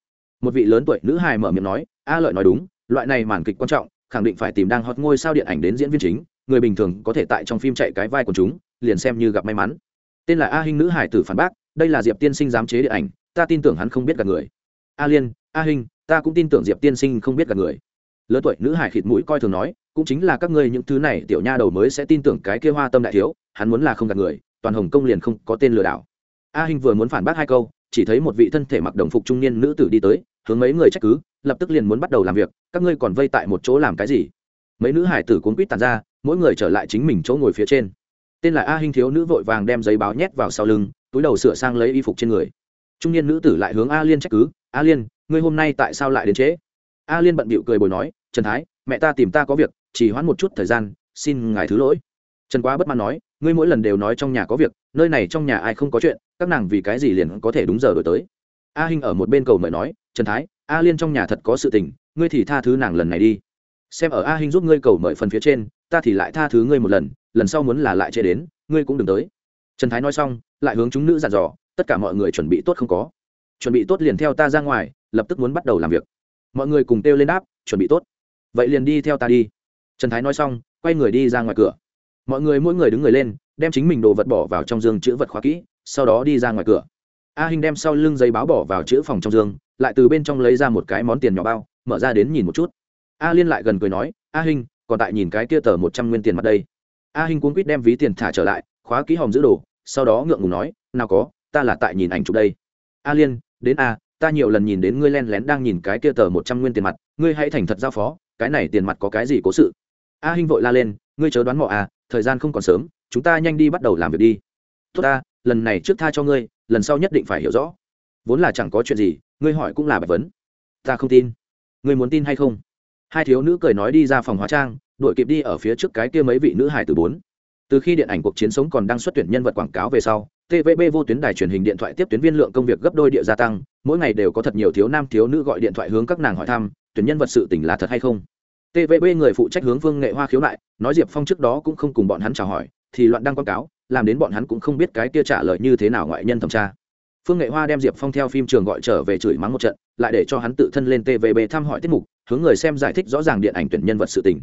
Một vị lớn tuổi nữ hài mở miệng nói, a lợi nói đúng, loại này màn kịch quan trọng, khẳng định phải tìm đang hot ngôi sao điện ảnh đến diễn viên chính, người bình thường có thể tại trong phim chạy cái vai của chúng, liền xem như gặp may mắn. Tên là a hinh nữ hải tử phản bác, đây là diệp tiên sinh giám chế điện ảnh, ta tin tưởng hắn không biết gạt người. A liên, a hinh, ta cũng tin tưởng diệp tiên sinh không biết gạt người. Lớn tuổi nữ hải khịt mũi coi thường nói, cũng chính là các ngươi những thứ này tiểu nha đầu mới sẽ tin tưởng cái kia hoa tâm đại thiếu, hắn muốn là không gạt người, toàn hồng công liền không có tên lừa đảo a hinh vừa muốn phản bác hai câu, chỉ thấy một vị thân thể mặc đồng phục trung niên nữ tử đi tới, hướng mấy người trách cứ, lập tức liền muốn bắt đầu làm việc, các ngươi còn vây tại một chỗ làm cái gì? Mấy nữ hải tử cuốn quýt tàn ra, mỗi người trở lại chính mình chỗ ngồi phía trên. Tên là a hinh thiếu nữ vội vàng đem giấy báo nhét vào sau lưng, túi đầu sửa sang lấy y phục trên người. Trung niên nữ tử lại hướng a liên trách cứ, a liên, ngươi hôm nay tại sao lại đến trễ? A liên bận bịu cười bồi nói, trần thái, mẹ ta tìm ta có việc, chỉ hoãn một chút thời gian, xin ngài thứ lỗi. Trần quá bất mãn nói, ngươi mỗi lần đều nói trong nhà có việc nơi này trong nhà ai không có chuyện, các nàng vì cái gì liền có thể đúng giờ đổi tới. A hinh ở một bên cầu mời nói, trần thái, a liên trong nhà thật có sự tình, ngươi thì tha thứ nàng lần này đi. Xem ở a hinh giúp ngươi cầu mời phần phía trên, ta thì lại tha thứ ngươi một lần lần sau muốn là lại chạy đến, ngươi cũng đừng tới. Trần thái nói xong, lại hướng chúng nữ dặn dò, tất cả mọi người chuẩn bị tốt không có? Chuẩn bị tốt liền theo ta ra ngoài, lập tức muốn bắt đầu làm việc. Mọi người cùng kêu lên đáp, chuẩn bị tốt. Vậy liền đi theo ta đi. Trần thái nói xong, quay người đi ra ngoài cửa. Mọi người mỗi người đứng người lên đem chính mình đồ vật bỏ vào trong giường chữ vật khóa kỹ, sau đó đi ra ngoài cửa. A hinh đem sau lưng giấy báo bỏ vào chữ phòng trong giường lại từ bên trong lấy ra một cái món tiền nhỏ bao, mở ra đến nhìn một chút. A liên lại gần cười nói, a hinh, còn tại nhìn cái kia tờ một trăm nguyên tiền mặt đây. A hinh cuốn quýt đem ví tiền thả trở lại, khóa ký hòm giữ đồ, sau đó ngượng ngùng nói, nào có, ta là tại nhìn ảnh chụp đây. A liên, đến a, ta nhiều lần nhìn đến ngươi len lén đang nhìn cái kia tờ một trăm nguyên tiền mặt, ngươi hãy thành thật giao phó, cái này tiền mặt có cái gì cố sự? A hinh vội la lên, ngươi chớ đoán mò à thời gian không còn sớm chúng ta nhanh đi bắt đầu làm việc đi. Tốt ta, lần này trước tha cho ngươi, lần sau nhất định phải hiểu rõ. Vốn là chẳng có chuyện gì, ngươi hỏi cũng là bài vấn. Ta không tin. Ngươi muốn tin hay không? Hai thiếu nữ cười nói đi ra phòng hóa trang đội kịp đi ở phía trước cái kia mấy vị nữ hài từ bốn. Từ khi điện ảnh cuộc chiến sống còn đang xuất tuyển nhân vật quảng cáo về sau tvb vô tuyến đài truyền hình điện thoại tiếp tuyến viên lượng công việc gấp đôi địa gia tăng, mỗi ngày đều có thật nhiều thiếu nam thiếu nữ gọi điện thoại hướng các nàng hỏi thăm, tuyển nhân vật sự tỉnh là thật hay không? Tvb người phụ trách hướng phương nghệ hoa khiếu nại, nói diệp phong trước đó cũng không cùng bọn hắn chào hỏi, thì loạn đăng quảng cáo, làm đến bọn hắn cũng không biết cái kia trả lời như thế nào ngoại nhân thẩm tra. Phương nghệ hoa đem diệp phong theo phim trường gọi trở về chửi mắng một trận, lại để cho hắn tự thân lên tvb thăm hỏi tiết mục, hướng người xem giải thích rõ ràng điện ảnh tuyển nhân vật sự tình.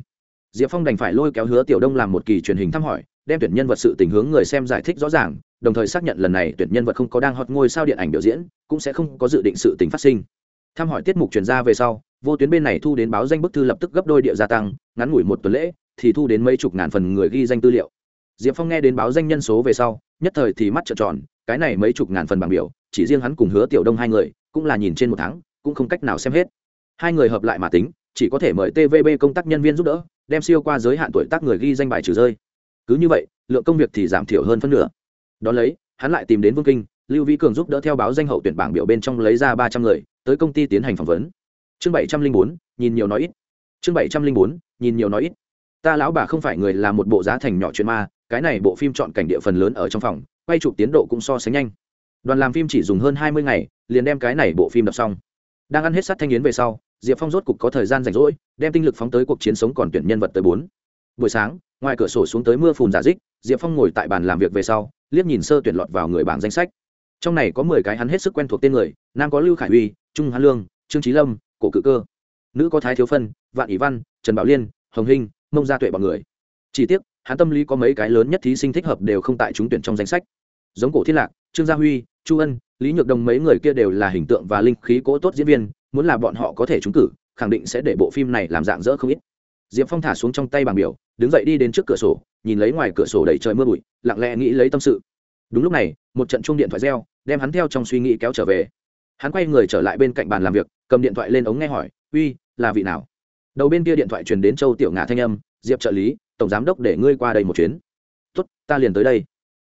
Diệp phong đành phải lôi kéo hứa tiểu đông làm một kỳ truyền hình thăm hỏi, đem tuyển nhân vật sự tình hướng người xem giải thích rõ ràng, đồng thời xác nhận lần này tuyển nhân vật không có đang hot ngôi sao điện ảnh biểu diễn, cũng sẽ không có dự định sự tình phát sinh. Thăm hỏi tiết mục chuyển ra về sau vô tuyến bên này thu đến báo danh bức thư lập tức gấp đôi địa gia tăng, ngắn ngủi một tuần lễ, thì thu đến mấy chục ngàn phần người ghi danh tư liệu. Diệp phong nghe đến báo danh nhân số về sau, nhất thời thì mắt trợn tròn, cái này mấy chục ngàn phần bảng biểu, chỉ riêng hắn cùng hứa tiểu đông hai người, cũng là nhìn trên một tháng, cũng không cách nào xem hết. Hai người hợp lại mà tính, chỉ có thể mời tvb công tác nhân viên giúp đỡ, đem siêu qua giới hạn tuổi tác người ghi danh bài trừ rơi. Cứ như vậy, lượng công việc thì giảm thiểu hơn phân nửa. Đón lấy, hắn lại tìm đến vương kinh, lưu vĩ cường giúp đỡ theo báo danh hậu tuyển bảng biểu bên trong lấy ra ba trăm người, tới công ty tiến hành phỏng vấn chương bảy trăm linh bốn, nhìn nhiều nói ít. Chương bảy trăm linh bốn, nhìn nhiều nói ít. Ta lão bà không phải người làm một bộ giá thành nhỏ chuyện ma, cái này bộ phim chọn cảnh địa phần lớn ở trong phòng, quay chụp tiến độ cũng so sánh nhanh. Đoàn làm phim chỉ dùng hơn hai mươi ngày, liền đem cái này bộ phim đọc xong. Đang ăn hết sát thanh yến về sau, diệp phong rốt cục có thời gian rảnh rỗi, đem tinh lực phóng tới cuộc chiến sống còn tuyển nhân vật tới bốn. Buổi sáng, ngoài cửa sổ xuống tới mưa phùn giả dích, diệp phong ngồi tại bàn làm việc về sau, liếc nhìn sơ tuyển lọt vào người bảng danh sách. Trong này có mười cái hắn hết sức quen thuộc tên người, nam có lưu khải uy, trung hán lương, trương trí lâm cổ cự cơ. Nữ có thái thiếu phân, vạn ỷ văn, trần bảo liên, hồng hinh mông gia tuệ b ọ n người. Chỉ tiếc, hắn tâm lý có mấy cái lớn nhất thí sinh thích hợp đều không tại trúng tuyển trong danh sách. Giống cổ thiên lạc, trương gia huy, chu ân, lý nhược đồng mấy người kia đều là hình tượng và linh khí cố tốt diễn viên, muốn là bọn họ có thể trúng cử, khẳng định sẽ để bộ phim này làm dạng dỡ không ít. Diệp phong thả xuống trong tay bảng biểu, đứng dậy đi đến trước cửa sổ, nhìn lấy ngoài cửa sổ đầy trời mưa bụi, lặng lẽ nghĩ lấy tâm sự. Đúng lúc này, một trận chung điện thoại reo, đem hắn theo trong suy nghĩ kéo trở về. Hắn quay người trở lại bên cạnh bàn làm việc cầm điện thoại lên ống nghe hỏi, uy, là vị nào? Đầu bên kia điện thoại truyền đến châu tiểu ngà thanh âm, diệp trợ lý, tổng giám đốc để ngươi qua đây một chuyến. Tốt, ta liền tới đây.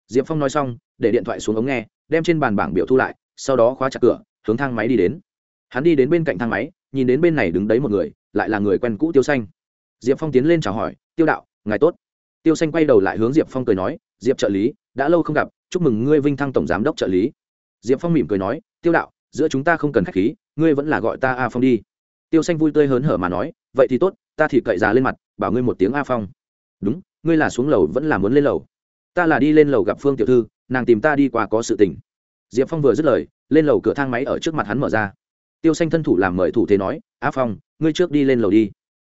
Diệp phong nói xong, để điện thoại xuống ống nghe, đem trên bàn bảng biểu thu lại, sau đó khóa chặt cửa, hướng thang máy đi đến. Hắn đi đến bên cạnh thang máy, nhìn đến bên này đứng đấy một người, lại là người quen cũ tiêu xanh. Diệp phong tiến lên chào hỏi, tiêu đạo, ngài tốt. Tiêu xanh quay đầu lại hướng diệp phong cười nói, diệp trợ lý, đã lâu không gặp, chúc mừng ngươi vinh thăng tổng giám đốc trợ lý. Diệp phong mỉm cười nói, tiêu đạo, giữa chúng ta không cần k h á c h khí ngươi vẫn là gọi ta a phong đi. Tiêu xanh vui tươi hớn hở mà nói, vậy thì tốt, ta thì cậy già lên mặt, bảo ngươi một tiếng a phong. Đúng, ngươi là xuống lầu vẫn là muốn lên lầu. Ta là đi lên lầu gặp phương tiểu thư, nàng tìm ta đi qua có sự tình. Diệp phong vừa dứt lời, lên lầu cửa thang máy ở trước mặt hắn mở ra. Tiêu xanh thân thủ làm mời thủ thế nói, a phong, ngươi trước đi lên lầu đi.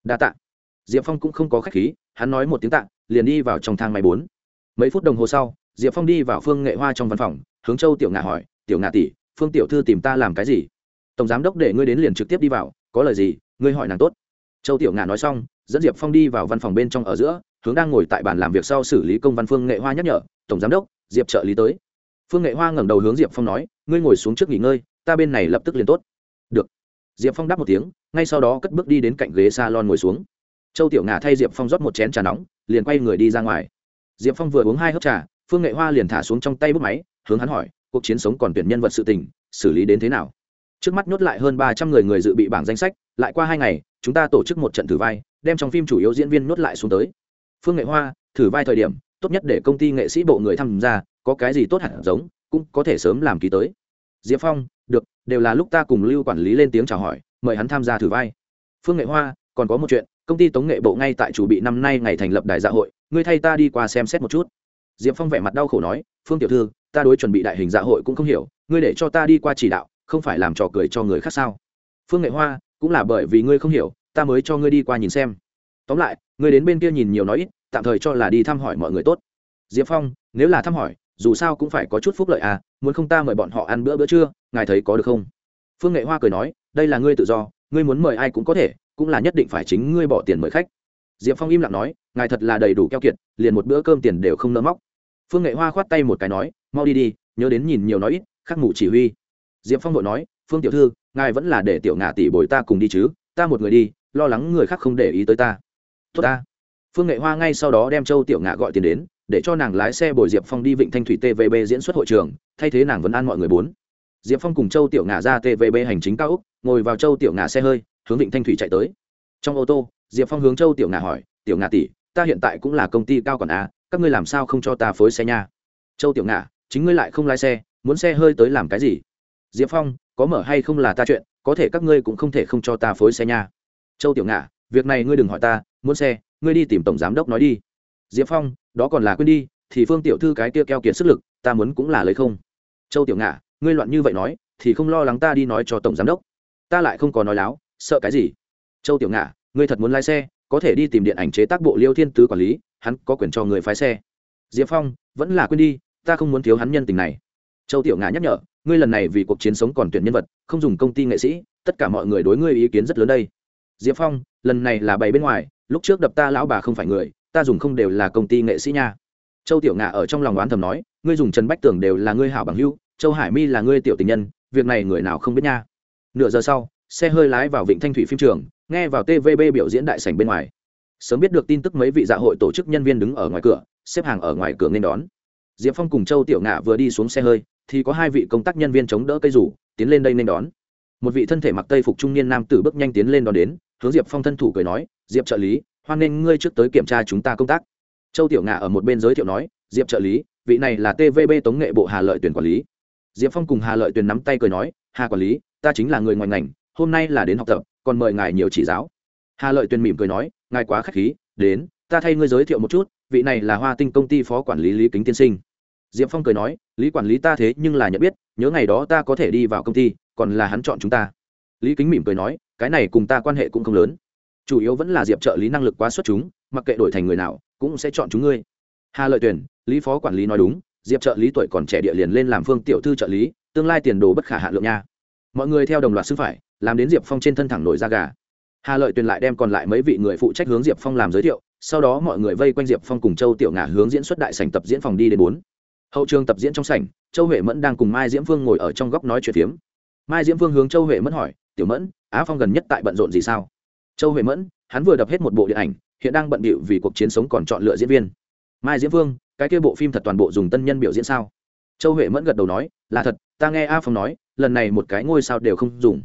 Đa tạ. Diệp phong cũng không có khách khí, hắn nói một tiếng tạ, liền đi vào trong thang máy bốn. Mấy phút đồng hồ sau, diệp phong đi vào phương nghệ hoa trong văn phòng, hướng châu tiểu ngạ hỏi, tiểu ngạ tỷ, phương tiểu thư tìm ta làm cái gì? Tổng giám đốc để ngươi đến liền trực tiếp đi vào, có lời gì, ngươi hỏi nàng tốt. Châu tiểu ngà nói xong, dẫn diệp phong đi vào văn phòng bên trong ở giữa, hướng đang ngồi tại bàn làm việc sau xử lý công văn phương nghệ hoa nhắc nhở, tổng giám đốc, diệp trợ lý tới. Phương nghệ hoa ngẩng đầu hướng diệp phong nói, ngươi ngồi xuống trước nghỉ ngơi, ta bên này lập tức liền tốt. Được. Diệp phong đáp một tiếng, ngay sau đó cất bước đi đến cạnh ghế s a lon ngồi xuống. Châu tiểu ngà thay diệp phong rót một chén trà nóng, liền quay người đi ra ngoài. Diệp phong vừa uống hai hớp trà, phương nghệ hoa liền thả xuống trong tay bút máy, hướng hắn hỏi, cuộc chiến sống còn tuyển nhân vật sự tình, xử lý đến thế nào? Trước mắt nhốt lại hơn ba trăm người người dự bị bảng danh sách, lại qua hai ngày, chúng ta tổ chức một trận thử vai, đem trong phim chủ yếu diễn viên nhốt lại xuống tới. Phương nghệ hoa, thử vai thời điểm, tốt nhất để công ty nghệ sĩ bộ người tham gia, có cái gì tốt hẳn giống, cũng có thể sớm làm ký tới. Diệp phong, được, đều là lúc ta cùng lưu quản lý lên tiếng chào hỏi, mời hắn tham gia thử vai. Phương nghệ hoa, còn có một chuyện, công ty tống nghệ bộ ngay tại chủ bị năm nay ngày thành lập đại dạ hội, ngươi thay ta đi qua xem xét một chút. Diệp phong vẻ mặt đau khổ nói, phương tiểu thư, ta đối chuẩn bị đại hình dạ hội cũng không hiểu, ngươi để cho ta đi qua chỉ đạo không phải làm trò cười cho người khác sao? Phương nghệ hoa, cũng là bởi vì ngươi không hiểu, ta mới cho ngươi đi qua nhìn xem. Tóm lại, ngươi đến bên kia nhìn nhiều nói ít, tạm thời cho là đi thăm hỏi mọi người tốt. Diệp phong, nếu là thăm hỏi, dù sao cũng phải có chút phúc lợi à muốn không ta mời bọn họ ăn bữa bữa trưa, ngài thấy có được không? Phương nghệ hoa cười nói, đây là ngươi tự do, ngươi muốn mời ai cũng có thể, cũng là nhất định phải chính ngươi bỏ tiền mời khách. Diệp phong im lặng nói, ngài thật là đầy đủ keo kiệt, liền một bữa cơm tiền đều không nỡ móc. Phương nghệ hoa khoát tay một cái nói, mau đi đi, nhớ đến nhìn nhiều nói ít, khắc ngủ chỉ huy diệp phong vội nói, phương tiểu thư, ngài vẫn là để tiểu ngạ tỷ bồi ta cùng đi chứ, ta một người đi, lo lắng người khác không để ý tới ta. Tốt ta. Phương nghệ hoa ngay sau đó đem châu tiểu ngạ gọi tiền đến, để cho nàng lái xe bồi diệp phong đi vịnh thanh thủy tvb diễn xuất hội trường, thay thế nàng vẫn an mọi người bốn. Diệp phong cùng châu tiểu ngạ ra tvb hành chính cao úc ngồi vào châu tiểu ngạ xe hơi, hướng vịnh thanh thủy chạy tới. Trong ô tô, diệp phong hướng châu tiểu ngạ hỏi, tiểu ngạ tỷ, ta hiện tại cũng là công ty cao quản a, các ngươi làm sao không cho ta phối xe nha? Châu tiểu ngạ chính ngươi lại không lái xe, muốn xe hơi tới làm cái gì? Diệp phong, có mở hay không là ta chuyện, có thể các ngươi cũng không thể không cho ta phối xe nha. Châu tiểu ngạ, việc này ngươi đừng hỏi ta, muốn xe, ngươi đi tìm tổng giám đốc nói đi. Diệp phong, đó còn là quên đi, thì phương tiểu thư cái kia keo kiệt sức lực, ta muốn cũng là lấy không. Châu tiểu ngạ, ngươi loạn như vậy nói, thì không lo lắng ta đi nói cho tổng giám đốc. Ta lại không có nói láo, sợ cái gì? Châu tiểu ngạ, ngươi thật muốn lái xe, có thể đi tìm điện ảnh chế tác bộ liêu thiên tứ quản lý, hắn có quyền cho người phái xe. Diệp phong, vẫn là quên đi, ta không muốn thiếu hắn nhân tình này. Châu tiểu ngạ nhắc nhở ngươi lần này vì cuộc chiến sống còn tuyển nhân vật, không dùng công ty nghệ sĩ, tất cả mọi người đối ngươi ý kiến rất lớn đây. Diệp phong, lần này là bày bên ngoài, lúc trước đập ta lão bà không phải người, ta dùng không đều là công ty nghệ sĩ nha. Châu tiểu ngạ ở trong lòng oán thầm nói, ngươi dùng trần bách tường đều là ngươi hảo bằng hưu châu hải mi là ngươi tiểu tình nhân, việc này người nào không biết nha. Nửa giờ sau, xe hơi lái vào vịnh thanh thủy phim trường, nghe vào tvb biểu diễn đại sảnh bên ngoài. Sớm biết được tin tức mấy vị dạ hội tổ chức nhân viên đứng ở ngoài cửa, xếp hàng ở ngoài cửa nên đón. Diệp phong cùng châu tiểu ngạ vừa đi xuống xe hơi thì có hai vị công tác nhân viên chống đỡ cây rủ, tiến lên đây nên đón. Một vị thân thể mặc tây phục trung niên nam tử bước nhanh tiến lên đón đến, hướng diệp phong thân thủ cười nói, diệp trợ lý, hoan nghênh ngươi trước tới kiểm tra chúng ta công tác. Châu tiểu ngạ ở một bên giới thiệu nói, diệp trợ lý, vị này là tvb tống nghệ bộ hà lợi tuyển quản lý. Diệp phong cùng hà lợi tuyển nắm tay cười nói, hà quản lý, ta chính là người ngoài ngành, hôm nay là đến học tập, còn mời ngài nhiều chỉ giáo. Hà lợi tuyển mỉm cười nói, ngài quá k h á c h khí, đến, ta thay ngươi giới thiệu một chút, vị này là hoa tinh công ty phó quản lý lý kính tiên sinh diệp phong cười nói, lý quản lý ta thế nhưng là nhận biết, nhớ ngày đó ta có thể đi vào công ty, còn là hắn chọn chúng ta. Lý kính mỉm cười nói, cái này cùng ta quan hệ cũng không lớn. Chủ yếu vẫn là diệp trợ lý năng lực quá xuất chúng, mặc kệ đổi thành người nào, cũng sẽ chọn chúng ngươi. Hà lợi tuyển, lý phó quản lý nói đúng, diệp trợ lý tuổi còn trẻ địa liền lên làm phương tiểu thư trợ lý, tương lai tiền đồ bất khả hạ lượng nha. Mọi người theo đồng loạt xứ phải, làm đến diệp phong trên thân thẳng nổi da gà. Hà lợi tuyền lại đem còn lại mấy vị người phụ trách hướng diệp phong làm giới thiệu, sau đó mọi người vây quanh diệp phong cùng châu tiểu ngà hướng diễn xuất đại sành tập diễn phòng đi đến bốn hậu trường tập diễn trong sảnh, châu huệ mẫn đang cùng mai diễm phương ngồi ở trong góc nói chuyện phiếm. Mai diễm phương hướng châu huệ mẫn hỏi, tiểu mẫn, á phong gần nhất tại bận rộn gì sao? Châu huệ mẫn, hắn vừa đập hết một bộ điện ảnh, hiện đang bận bịu vì cuộc chiến sống còn chọn lựa diễn viên. Mai diễm vương cái kia bộ phim thật toàn bộ dùng tân nhân biểu diễn sao? Châu huệ mẫn gật đầu nói, là thật, ta nghe a phong nói, lần này một cái ngôi sao đều không dùng.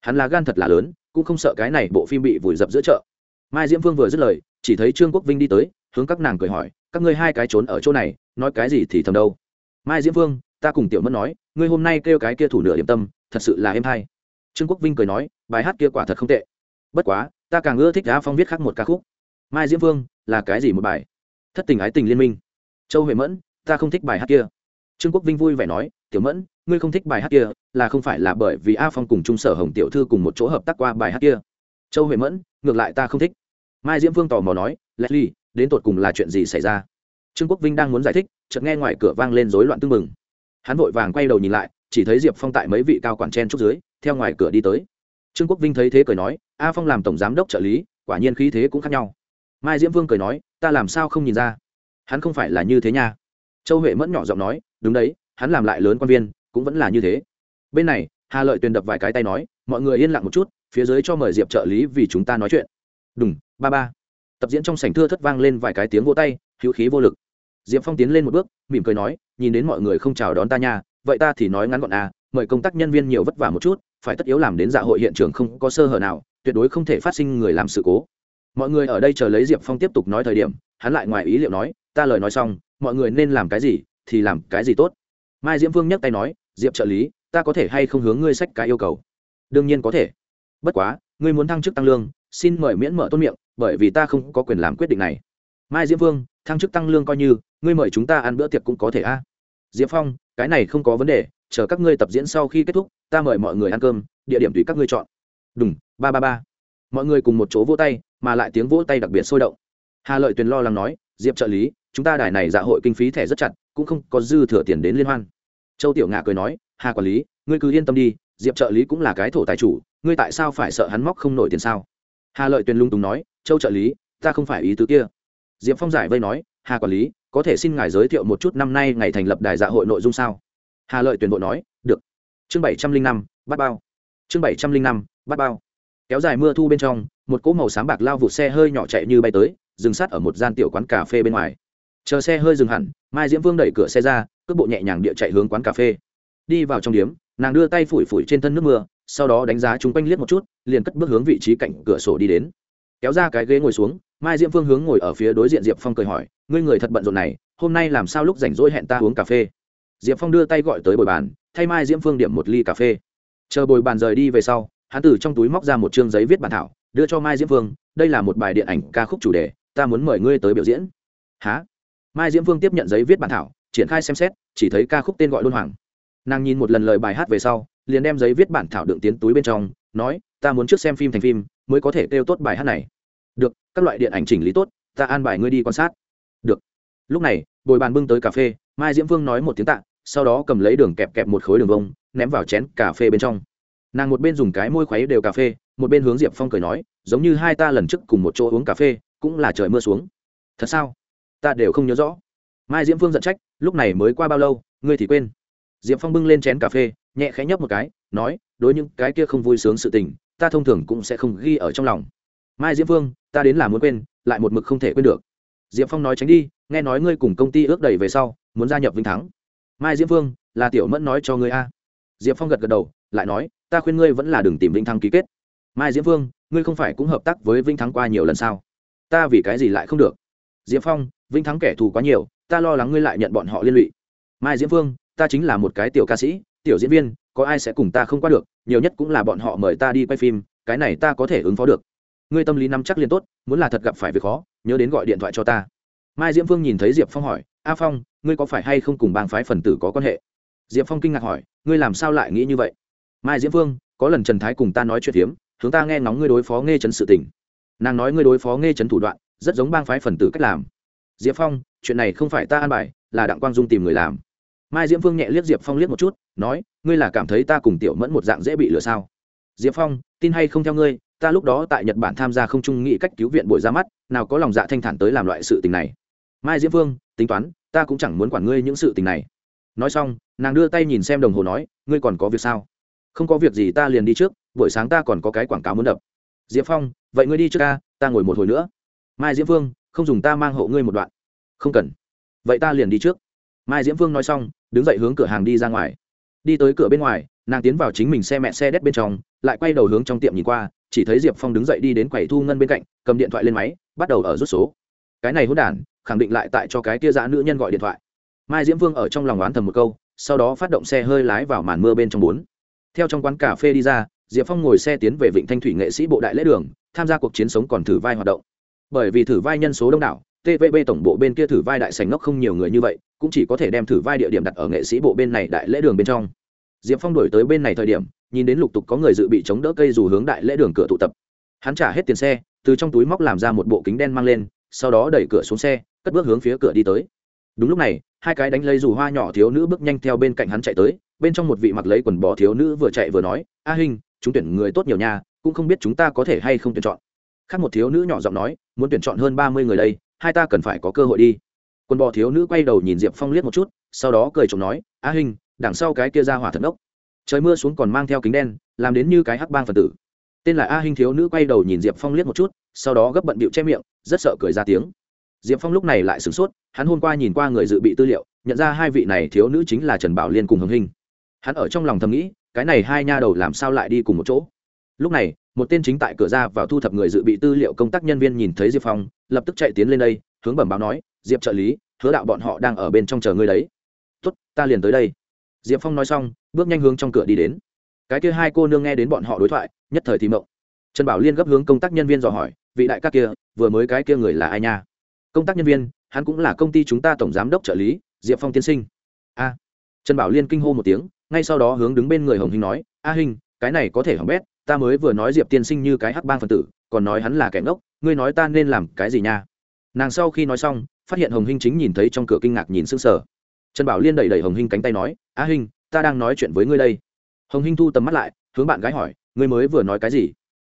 Hắn là gan thật là lớn, cũng không sợ cái này bộ phim bị vùi dập giữa chợ. Mai diễm vương vừa dứt lời, chỉ thấy trương quốc vinh đi tới, hướng các nàng cười hỏi, các ngươi hai cái trốn ở chỗ này nói cái gì thì thầm đâu. Mai diễm vương, ta cùng tiểu mẫn nói, ngươi hôm nay kêu cái kia thủ nửa điểm tâm, thật sự là em hay. Trương quốc vinh cười nói, bài hát kia quả thật không tệ. Bất quá, ta càng ưa thích a phong viết khác một ca khúc. Mai diễm vương, là cái gì một bài? Thất tình ái tình liên minh. Châu huệ mẫn, ta không thích bài hát kia. Trương quốc vinh vui vẻ nói, tiểu mẫn, ngươi không thích bài hát kia, là không phải là bởi vì a phong cùng trung sở hồng tiểu thư cùng một chỗ hợp tác qua bài hát kia. Châu huệ mẫn, ngược lại ta không thích. Mai diễm vương tò mò nói, leslie, đến tột cùng là chuyện gì xảy ra? Trương quốc vinh đang muốn giải thích, chợt nghe ngoài cửa vang lên rối loạn tưng mừng hắn vội vàng quay đầu nhìn lại, chỉ thấy diệp phong tại mấy vị cao quản chen trúc dưới, theo ngoài cửa đi tới. Trương quốc vinh thấy thế cười nói, a phong làm tổng giám đốc trợ lý, quả nhiên khí thế cũng khác nhau. Mai diễm vương cười nói, ta làm sao không nhìn ra? Hắn không phải là như thế nha. Châu huệ mẫn nhỏ giọng nói, đúng đấy, hắn làm lại lớn quan viên, cũng vẫn là như thế. Bên này, hà lợi tuyền đập vài cái tay nói, mọi người yên lặng một chút, phía dưới cho mời diệp trợ lý vì chúng ta nói chuyện. Đúng ba ba. Tập diễn trong sảnh thưa thất vang lên vài cái tiếng vỗ tay, hữu khí vô lực diệp phong tiến lên một bước, mỉm cười nói, nhìn đến mọi người không chào đón ta nha, vậy ta thì nói ngắn gọn à mời công tác nhân viên nhiều vất vả một chút, phải tất yếu làm đến dạ hội hiện trường không có sơ hở nào, tuyệt đối không thể phát sinh người làm sự cố. Mọi người ở đây chờ lấy diệp phong tiếp tục nói thời điểm, hắn lại ngoài ý liệu nói, ta lời nói xong, mọi người nên làm cái gì, thì làm cái gì tốt. Mai diễm vương nhắc tay nói, diệp trợ lý, ta có thể hay không hướng ngươi sách cái yêu cầu? Đương nhiên có thể. Bất quá, ngươi muốn thăng chức tăng lương, xin mời miễn mở tôn miệng, bởi vì ta không có quyền làm quyết định này. Mai diễm vương thăng chức tăng lương coi như, ngươi mời chúng ta ăn bữa tiệc cũng có thể a. À. diệp phong, cái này không có vấn đề, chờ các ngươi tập diễn sau khi kết thúc, ta mời mọi người ăn cơm, địa điểm tùy các ngươi chọn. Đúng ba ba ba. Mọi người cùng một chỗ vỗ tay, mà lại tiếng vỗ tay đặc biệt sôi động. Hà lợi tuyền lo lắng nói, diệp trợ lý, chúng ta đài này dạ hội kinh phí thẻ rất chặt, cũng không có dư thừa tiền đến liên hoan. Châu tiểu ngạ cười nói, hà quản lý, ngươi cứ yên tâm đi, diệp trợ lý cũng là cái thổ tài chủ, ngươi tại sao phải sợ hắn móc không nổi tiền sao? Hà lợi tuyền lung túng nói, châu trợ lý, ta không phải ý tứ kia diệp phong giải vây nói, hà quản lý, có thể xin ngài giới thiệu một chút năm nay ngày thành lập đài dạ hội nội dung sao? Hà lợi tuyển bộ nói, được. Chương bảy trăm linh năm, bắt bao. Chương bảy trăm linh năm, bắt bao. Kéo dài mưa thu bên trong, một cỗ màu sáng bạc lao vụt xe hơi nhỏ chạy như bay tới, dừng sát ở một gian tiểu quán cà phê bên ngoài. Chờ xe hơi dừng hẳn, mai diễm vương đẩy cửa xe ra, cước bộ nhẹ nhàng địa chạy hướng quán cà phê. Đi vào trong điếm, nàng đưa tay phủi phủi trên thân nước mưa, sau đó đánh giá chúng quanh liếc một chút, liền cất bước hướng vị trí cạnh cửa sổ đi đến. Kéo ra cái ghế ngồi xuống mai diễm phương hướng ngồi ở phía đối diện diệp phong cười hỏi, ngươi người thật bận rộn này, hôm nay làm sao lúc rảnh rỗi hẹn ta uống cà phê? Diệp phong đưa tay gọi tới bồi bàn, thay mai diễm phương điểm một ly cà phê. Chờ bồi bàn rời đi về sau, hắn từ trong túi móc ra một chương giấy viết bản thảo, đưa cho mai diễm phương, đây là một bài điện ảnh ca khúc chủ đề, ta muốn mời ngươi tới biểu diễn. Há mai diễm phương tiếp nhận giấy viết bản thảo, triển khai xem xét, chỉ thấy ca khúc tên gọi đôn hoàng. Nàng nhìn một lần lời bài hát về sau, liền đem giấy viết bản thảo đựng tiến túi bên trong, nói, ta muốn trước xem phim thành phim, mới có thể kêu tốt bài hát này được, các loại điện ảnh chỉnh lý tốt, ta an bài ngươi đi quan sát. Được. Lúc này, bồi bàn bưng tới cà phê, mai diễm phương nói một tiếng tạ, sau đó cầm lấy đường kẹp kẹp một khối đường vông, ném vào chén cà phê bên trong. Nàng một bên dùng cái môi khuấy đều cà phê, một bên hướng diệp phong cười nói, giống như hai ta lần trước cùng một chỗ uống cà phê, cũng là trời mưa xuống. Thật sao? Ta đều không nhớ rõ. Mai diễm phương giận trách, lúc này mới qua bao lâu, ngươi thì quên. Diệp phong bưng lên chén cà phê, nhẹ khẽ nhấp một cái, nói, đối những cái kia không vui sướng sự tình, ta thông thường cũng sẽ không ghi ở trong lòng mai diễm phương, ta đến là muốn quên, lại một mực không thể quên được. Diệp phong nói tránh đi, nghe nói ngươi cùng công ty ước đầy về sau, muốn gia nhập vinh thắng. Mai diễm phương, là tiểu mẫn nói cho ngươi a. Diệp phong gật gật đầu, lại nói, ta khuyên ngươi vẫn là đừng tìm vinh thắng ký kết. Mai diễm phương, ngươi không phải cũng hợp tác với vinh thắng qua nhiều lần sao? Ta vì cái gì lại không được? Diệp phong vinh thắng kẻ thù quá nhiều, ta lo lắng ngươi lại nhận bọn họ liên lụy. Mai diễm phương, ta chính là một cái tiểu ca sĩ, tiểu diễn viên, có ai sẽ cùng ta không qua được, nhiều nhất cũng là bọn họ mời ta đi quay phim, cái này ta có thể ứng phó được ngươi tâm lý nắm chắc liền tốt, muốn là thật gặp phải việc khó, nhớ đến gọi điện thoại cho ta. Mai diễm phương nhìn thấy diệp phong hỏi, a phong, ngươi có phải hay không cùng bang phái phần tử có quan hệ? Diệp phong kinh ngạc hỏi, ngươi làm sao lại nghĩ như vậy? Mai diễm phương, có lần trần thái cùng ta nói chuyện hiếm chúng ta nghe ngóng ngươi đối phó nghe chấn sự tình. Nàng nói ngươi đối phó nghe chấn thủ đoạn, rất giống bang phái phần tử cách làm. Diệp phong, chuyện này không phải ta an bài, là đặng quang dung tìm người làm. Mai diễm phương nhẹ liếc diệp phong liếc một chút, nói, ngươi là cảm thấy ta cùng tiểu mẫn một dạng dễ bị lừa sao? Diệp phong, tin hay không theo ngươi ta lúc đó tại nhật bản tham gia không trung nghị cách cứu viện buổi ra mắt nào có lòng dạ thanh thản tới làm loại sự tình này. Mai diễm Vương, tính toán ta cũng chẳng muốn quản ngươi những sự tình này. Nói xong nàng đưa tay nhìn xem đồng hồ nói ngươi còn có việc sao? Không có việc gì ta liền đi trước buổi sáng ta còn có cái quảng cáo muốn đập. Diệp phong vậy ngươi đi trước ca ta ngồi một hồi nữa. Mai diễm phương không dùng ta mang hộ ngươi một đoạn. Không cần. Vậy ta liền đi trước. Mai diễm phương nói xong đứng dậy hướng cửa hàng đi ra ngoài. Đi tới cửa bên ngoài nàng tiến vào chính mình xe mẹ xe đét bên trong lại quay đầu hướng trong tiệm nhìn qua chỉ thấy diệp phong đứng dậy đi đến quầy thu ngân bên cạnh, cầm điện thoại lên máy, bắt đầu ở rút số. Cái này hôn đản, khẳng định lại tại cho cái kia dã nữ nhân gọi điện thoại. Mai diễm vương ở trong lòng oán thầm một câu, sau đó phát động xe hơi lái vào màn mưa bên trong bốn. Theo trong quán cà phê đi ra, diệp phong ngồi xe tiến về vịnh thanh thủy nghệ sĩ bộ đại lễ đường, tham gia cuộc chiến sống còn thử vai hoạt động. Bởi vì thử vai nhân số đông đảo tvb tổng bộ bên kia thử vai đại sành ngốc không nhiều người như vậy, cũng chỉ có thể đem thử vai địa điểm đặt ở nghệ sĩ bộ bên này đại lễ đường bên trong diệp phong đổi tới bên này thời điểm, nhìn đến lục tục có người dự bị chống đỡ cây dù hướng đại lễ đường cửa tụ tập. Hắn trả hết tiền xe, từ trong túi móc làm ra một bộ kính đen mang lên, sau đó đẩy cửa xuống xe, cất bước hướng phía cửa đi tới. Đúng lúc này, hai cái đánh lấy dù hoa nhỏ thiếu nữ bước nhanh theo bên cạnh hắn chạy tới, bên trong một vị mặc lấy quần bò thiếu nữ vừa chạy vừa nói, a hình chúng tuyển người tốt nhiều nha, cũng không biết chúng ta có thể hay không tuyển chọn. Khác một thiếu nữ nhỏ giọng nói, muốn tuyển chọn hơn ba mươi người đây, hai ta cần phải có cơ hội đi. Quần bò thiếu nữ quay đầu nhìn diệp phong liếc một chút, sau đó cười chồng nói, a hình đằng sau cái kia ra hỏa thật ốc. Trời mưa xuống còn mang theo kính đen, làm đến như cái hắc bang phần tử. Tên là a hình thiếu nữ quay đầu nhìn diệp phong liếc một chút, sau đó gấp bận bịu che miệng, rất sợ cười ra tiếng. Diệp phong lúc này lại sửng sốt, hắn hôm qua nhìn qua người dự bị tư liệu, nhận ra hai vị này thiếu nữ chính là trần bảo liên cùng hồng hình. Hắn ở trong lòng thầm nghĩ, cái này hai nha đầu làm sao lại đi cùng một chỗ? Lúc này, một tên chính tại cửa ra vào thu thập người dự bị tư liệu công tác nhân viên nhìn thấy diệp phong, lập tức chạy tiến lên đây, hướng bẩm báo nói, diệp trợ lý, hứa đạo bọn họ đang ở bên trong chờ ngươi đấy. Tốt, ta liền tới đây diệp phong nói xong, bước nhanh hướng trong cửa đi đến. Cái kia hai cô nương nghe đến bọn họ đối thoại, nhất thời thì mộng. Trần bảo liên gấp hướng công tác nhân viên dò hỏi, vị đại các kia, vừa mới cái kia người là ai nha? Công tác nhân viên, hắn cũng là công ty chúng ta tổng giám đốc trợ lý, diệp phong tiên sinh. A. Trần bảo liên kinh hô một tiếng, ngay sau đó hướng đứng bên người hồng hinh nói, a hình cái này có thể hỏng bét, ta mới vừa nói diệp tiên sinh như cái hắc bang phần tử, còn nói hắn là kẻ ngốc, ngươi nói ta nên làm cái gì nha? Nàng sau khi nói xong, phát hiện hồng hinh chính nhìn thấy trong cửa kinh ngạc nhìn s ư n g sở trần bảo liên đẩy đẩy hồng hinh cánh tay nói a hinh, ta đang nói chuyện với ngươi đây. Hồng hinh thu tầm mắt lại, hướng bạn gái hỏi, ngươi mới vừa nói cái gì?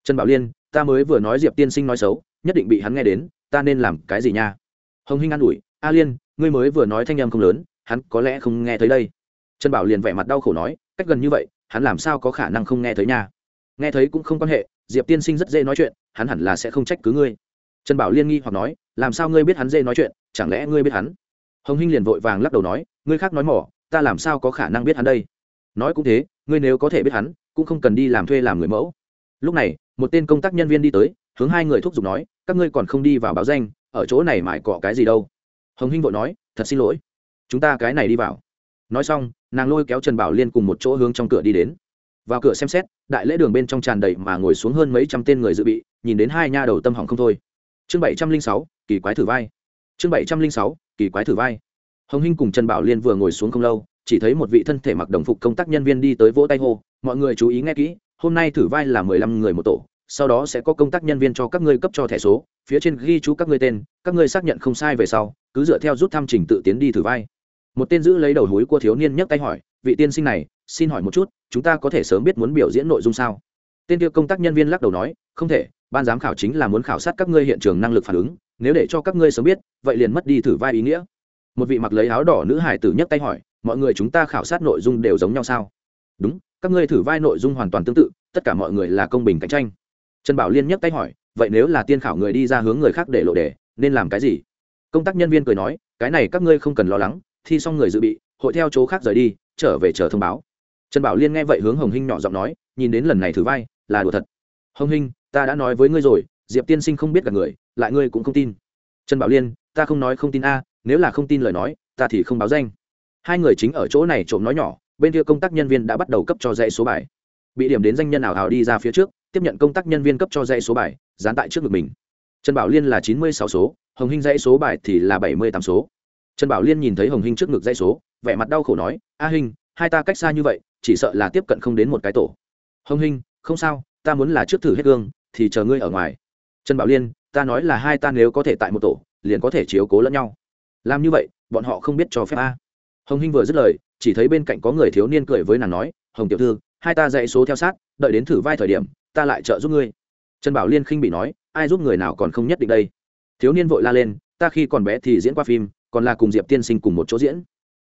Trần bảo liên, ta mới vừa nói diệp tiên sinh nói xấu, nhất định bị hắn nghe đến, ta nên làm cái gì nha? Hồng hinh an ủi, a liên, ngươi mới vừa nói thanh em không lớn, hắn có lẽ không nghe thấy đây. Trần bảo liền vẻ mặt đau khổ nói, cách gần như vậy, hắn làm sao có khả năng không nghe thấy nha? Nghe thấy cũng không quan hệ, diệp tiên sinh rất dễ nói chuyện, hắn hẳn là sẽ không trách cứ ngươi. Trần bảo liên nghi hoặc nói, làm sao ngươi biết hắn dễ nói chuyện, chẳng lẽ ngươi biết hắn? Hồng hinh liền vội vàng lắc đầu nói, ngươi khác nói mỏ ta làm sao có khả năng biết hắn đây? Nói cũng thế, ngươi nếu có thể biết hắn, cũng không cần đi làm thuê làm người mẫu. Lúc này, một tên công tác nhân viên đi tới, hướng hai người thúc giục nói, các ngươi còn không đi vào báo danh, ở chỗ này mải cọ cái gì đâu. Hồng hinh vội nói, thật xin lỗi, chúng ta cái này đi vào. Nói xong, nàng lôi kéo trần bảo liên cùng một chỗ hướng trong cửa đi đến. Vào cửa xem xét, đại lễ đường bên trong tràn đầy mà ngồi xuống hơn mấy trăm tên người dự bị, nhìn đến hai nha đầu tâm hỏng không thôi. Chương bảy trăm linh sáu, kỳ quái thử vai. Chương bảy trăm linh sáu, kỳ quái thử vai hồng hinh cùng trần bảo liên vừa ngồi xuống không lâu, chỉ thấy một vị thân thể mặc đồng phục công tác nhân viên đi tới vỗ tay hô, mọi người chú ý nghe kỹ, hôm nay thử vai là mười lăm người một tổ, sau đó sẽ có công tác nhân viên cho các ngươi cấp cho thẻ số, phía trên ghi chú các ngươi tên, các ngươi xác nhận không sai về sau, cứ dựa theo rút thăm trình tự tiến đi thử vai. Một tên giữ lấy đầu húi của thiếu niên nhấc tay hỏi, vị tiên sinh này, xin hỏi một chút, chúng ta có thể sớm biết muốn biểu diễn nội dung sao? Tên kia công tác nhân viên lắc đầu nói, không thể, ban giám khảo chính là muốn khảo sát các ngươi hiện trường năng lực phản ứng, nếu để cho các ngươi sớm biết, vậy liền mất đi thử vai ý nghĩa một vị mặc lấy áo đỏ nữ hải tử nhấc tay hỏi, mọi người chúng ta khảo sát nội dung đều giống nhau sao? Đúng, các ngươi thử vai nội dung hoàn toàn tương tự, tất cả mọi người là công bình cạnh tranh. Trần bảo liên nhấc tay hỏi, vậy nếu là tiên khảo người đi ra hướng người khác để lộ đề, nên làm cái gì? Công tác nhân viên cười nói, cái này các ngươi không cần lo lắng, thi xong người dự bị, hội theo chỗ khác rời đi, trở về chờ thông báo. Trần bảo liên nghe vậy hướng hồng hinh nhỏ giọng nói, nhìn đến lần này thử vai, là đùa thật. Hồng hinh, ta đã nói với ngươi rồi, diệp tiên sinh không biết cả người, lại ngươi cũng không tin. Trần bảo liên, ta không nói không tin a nếu là không tin lời nói, ta thì không báo danh. Hai người chính ở chỗ này trộm nói nhỏ, bên kia công tác nhân viên đã bắt đầu cấp cho dãy số bài. Bị điểm đến danh nhân ảo hào đi ra phía trước, tiếp nhận công tác nhân viên cấp cho dãy số bài, dán tại trước ngực mình. Trần bảo liên là chín mươi sáu số, hồng hinh dãy số bài thì là bảy mươi tám số. Trần bảo liên nhìn thấy hồng hinh trước ngực dãy số, vẻ mặt đau khổ nói, a hinh, hai ta cách xa như vậy, chỉ sợ là tiếp cận không đến một cái tổ. Hồng hinh, không sao, ta muốn là trước thử hết gương, thì chờ ngươi ở ngoài. Trần bảo liên, ta nói là hai ta nếu có thể tại một tổ, liền có thể chiếu cố lẫn nhau làm như vậy, bọn họ không biết cho phép a. Hồng hinh vừa dứt lời, chỉ thấy bên cạnh có người thiếu niên cười với nàng nói, hồng tiểu thư, hai ta dạy số theo sát, đợi đến thử vai thời điểm, ta lại trợ giúp ngươi. Trần bảo liên khinh bị nói, ai giúp người nào còn không nhất định đây? Thiếu niên vội la lên, ta khi còn bé thì diễn qua phim, còn là cùng diệp tiên sinh cùng một chỗ diễn.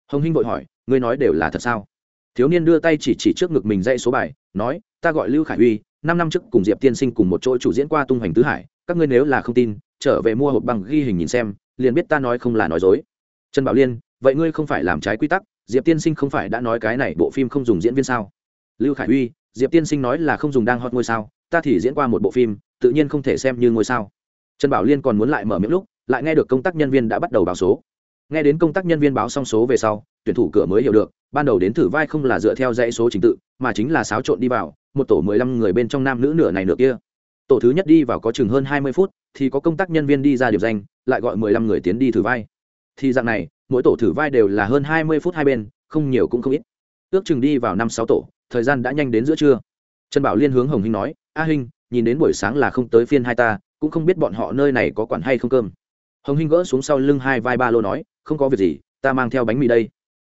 Hồng hinh vội hỏi, ngươi nói đều là thật sao? Thiếu niên đưa tay chỉ chỉ trước ngực mình dạy số bài, nói, ta gọi lưu khải uy, năm năm trước cùng diệp tiên sinh cùng một chỗ chủ diễn qua tung hoành tứ hải, các ngươi nếu là không tin, trở về mua hộp băng ghi hình nhìn xem liền biết ta nói không là nói dối. Trần bảo liên, vậy ngươi không phải làm trái quy tắc, diệp tiên sinh không phải đã nói cái này bộ phim không dùng diễn viên sao? Lưu khải uy diệp tiên sinh nói là không dùng đang hot ngôi sao, ta thì diễn qua một bộ phim, tự nhiên không thể xem như ngôi sao. Trần bảo liên còn muốn lại mở miệng lúc, lại nghe được công tác nhân viên đã bắt đầu báo số. Nghe đến công tác nhân viên báo xong số về sau, tuyển thủ cửa mới hiểu được, ban đầu đến thử vai không là dựa theo dãy số trình tự, mà chính là xáo trộn đi vào, một tổ mười lăm người bên trong nam nữ nửa này nửa kia tổ thứ nhất đi vào có chừng hơn hai mươi phút, thì có công tác nhân viên đi ra điểm danh, lại gọi mười lăm người tiến đi thử vai. Thì dạng này, mỗi tổ thử vai đều là hơn hai mươi phút hai bên, không nhiều cũng không ít. Ước chừng đi vào năm sáu tổ, thời gian đã nhanh đến giữa trưa. Trần bảo liên hướng hồng hinh nói, a hinh, nhìn đến buổi sáng là không tới phiên hai ta, cũng không biết bọn họ nơi này có quản hay không cơm. Hồng hinh gỡ xuống sau lưng hai vai ba lô nói, không có việc gì, ta mang theo bánh mì đây.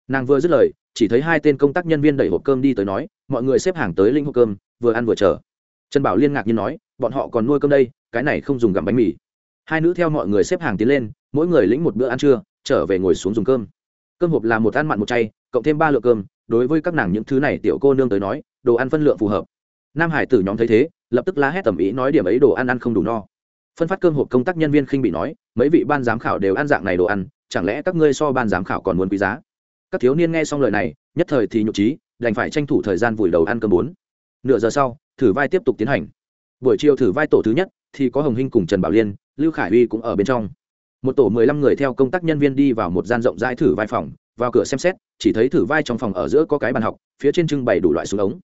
Nàng vừa dứt lời, chỉ thấy hai tên công tác nhân viên đẩy hộp cơm đi tới nói, mọi người xếp hàng tới linh hộp cơm, vừa ăn vừa chờ trần bảo liên ngạc nhiên nói, bọn họ còn nuôi cơm đây, cái này không dùng gặm bánh mì. Hai nữ theo mọi người xếp hàng tiến lên, mỗi người lĩnh một bữa ăn trưa, trở về ngồi xuống dùng cơm. Cơm hộp là một ăn mặn một chay, cộng thêm ba lượng cơm, đối với các nàng những thứ này tiểu cô nương tới nói, đồ ăn phân lượng phù hợp. Nam hải tử nhóm thấy thế, lập tức la hét tầm ý nói điểm ấy đồ ăn ăn không đủ no. Phân phát cơm hộp công tác nhân viên khinh bị nói, mấy vị ban giám khảo đều ăn dạng này đồ ăn, chẳng lẽ các ngươi so ban giám khảo còn muốn quý giá? Các thiếu niên nghe xong lời này, nhất thời thì nhục trí đành phải tranh thủ thời gian vùi đầu ăn cơm bốn. Nửa giờ sau thử vai tiếp tục tiến hành. Buổi chiều thử vai tổ thứ nhất, thì có hồng hinh cùng trần bảo liên, lưu khải uy cũng ở bên trong. Một tổ mười lăm người theo công tác nhân viên đi vào một gian rộng rãi thử vai phòng, vào cửa xem xét, chỉ thấy thử vai trong phòng ở giữa có cái bàn học, phía trên trưng bày đủ loại súng ống.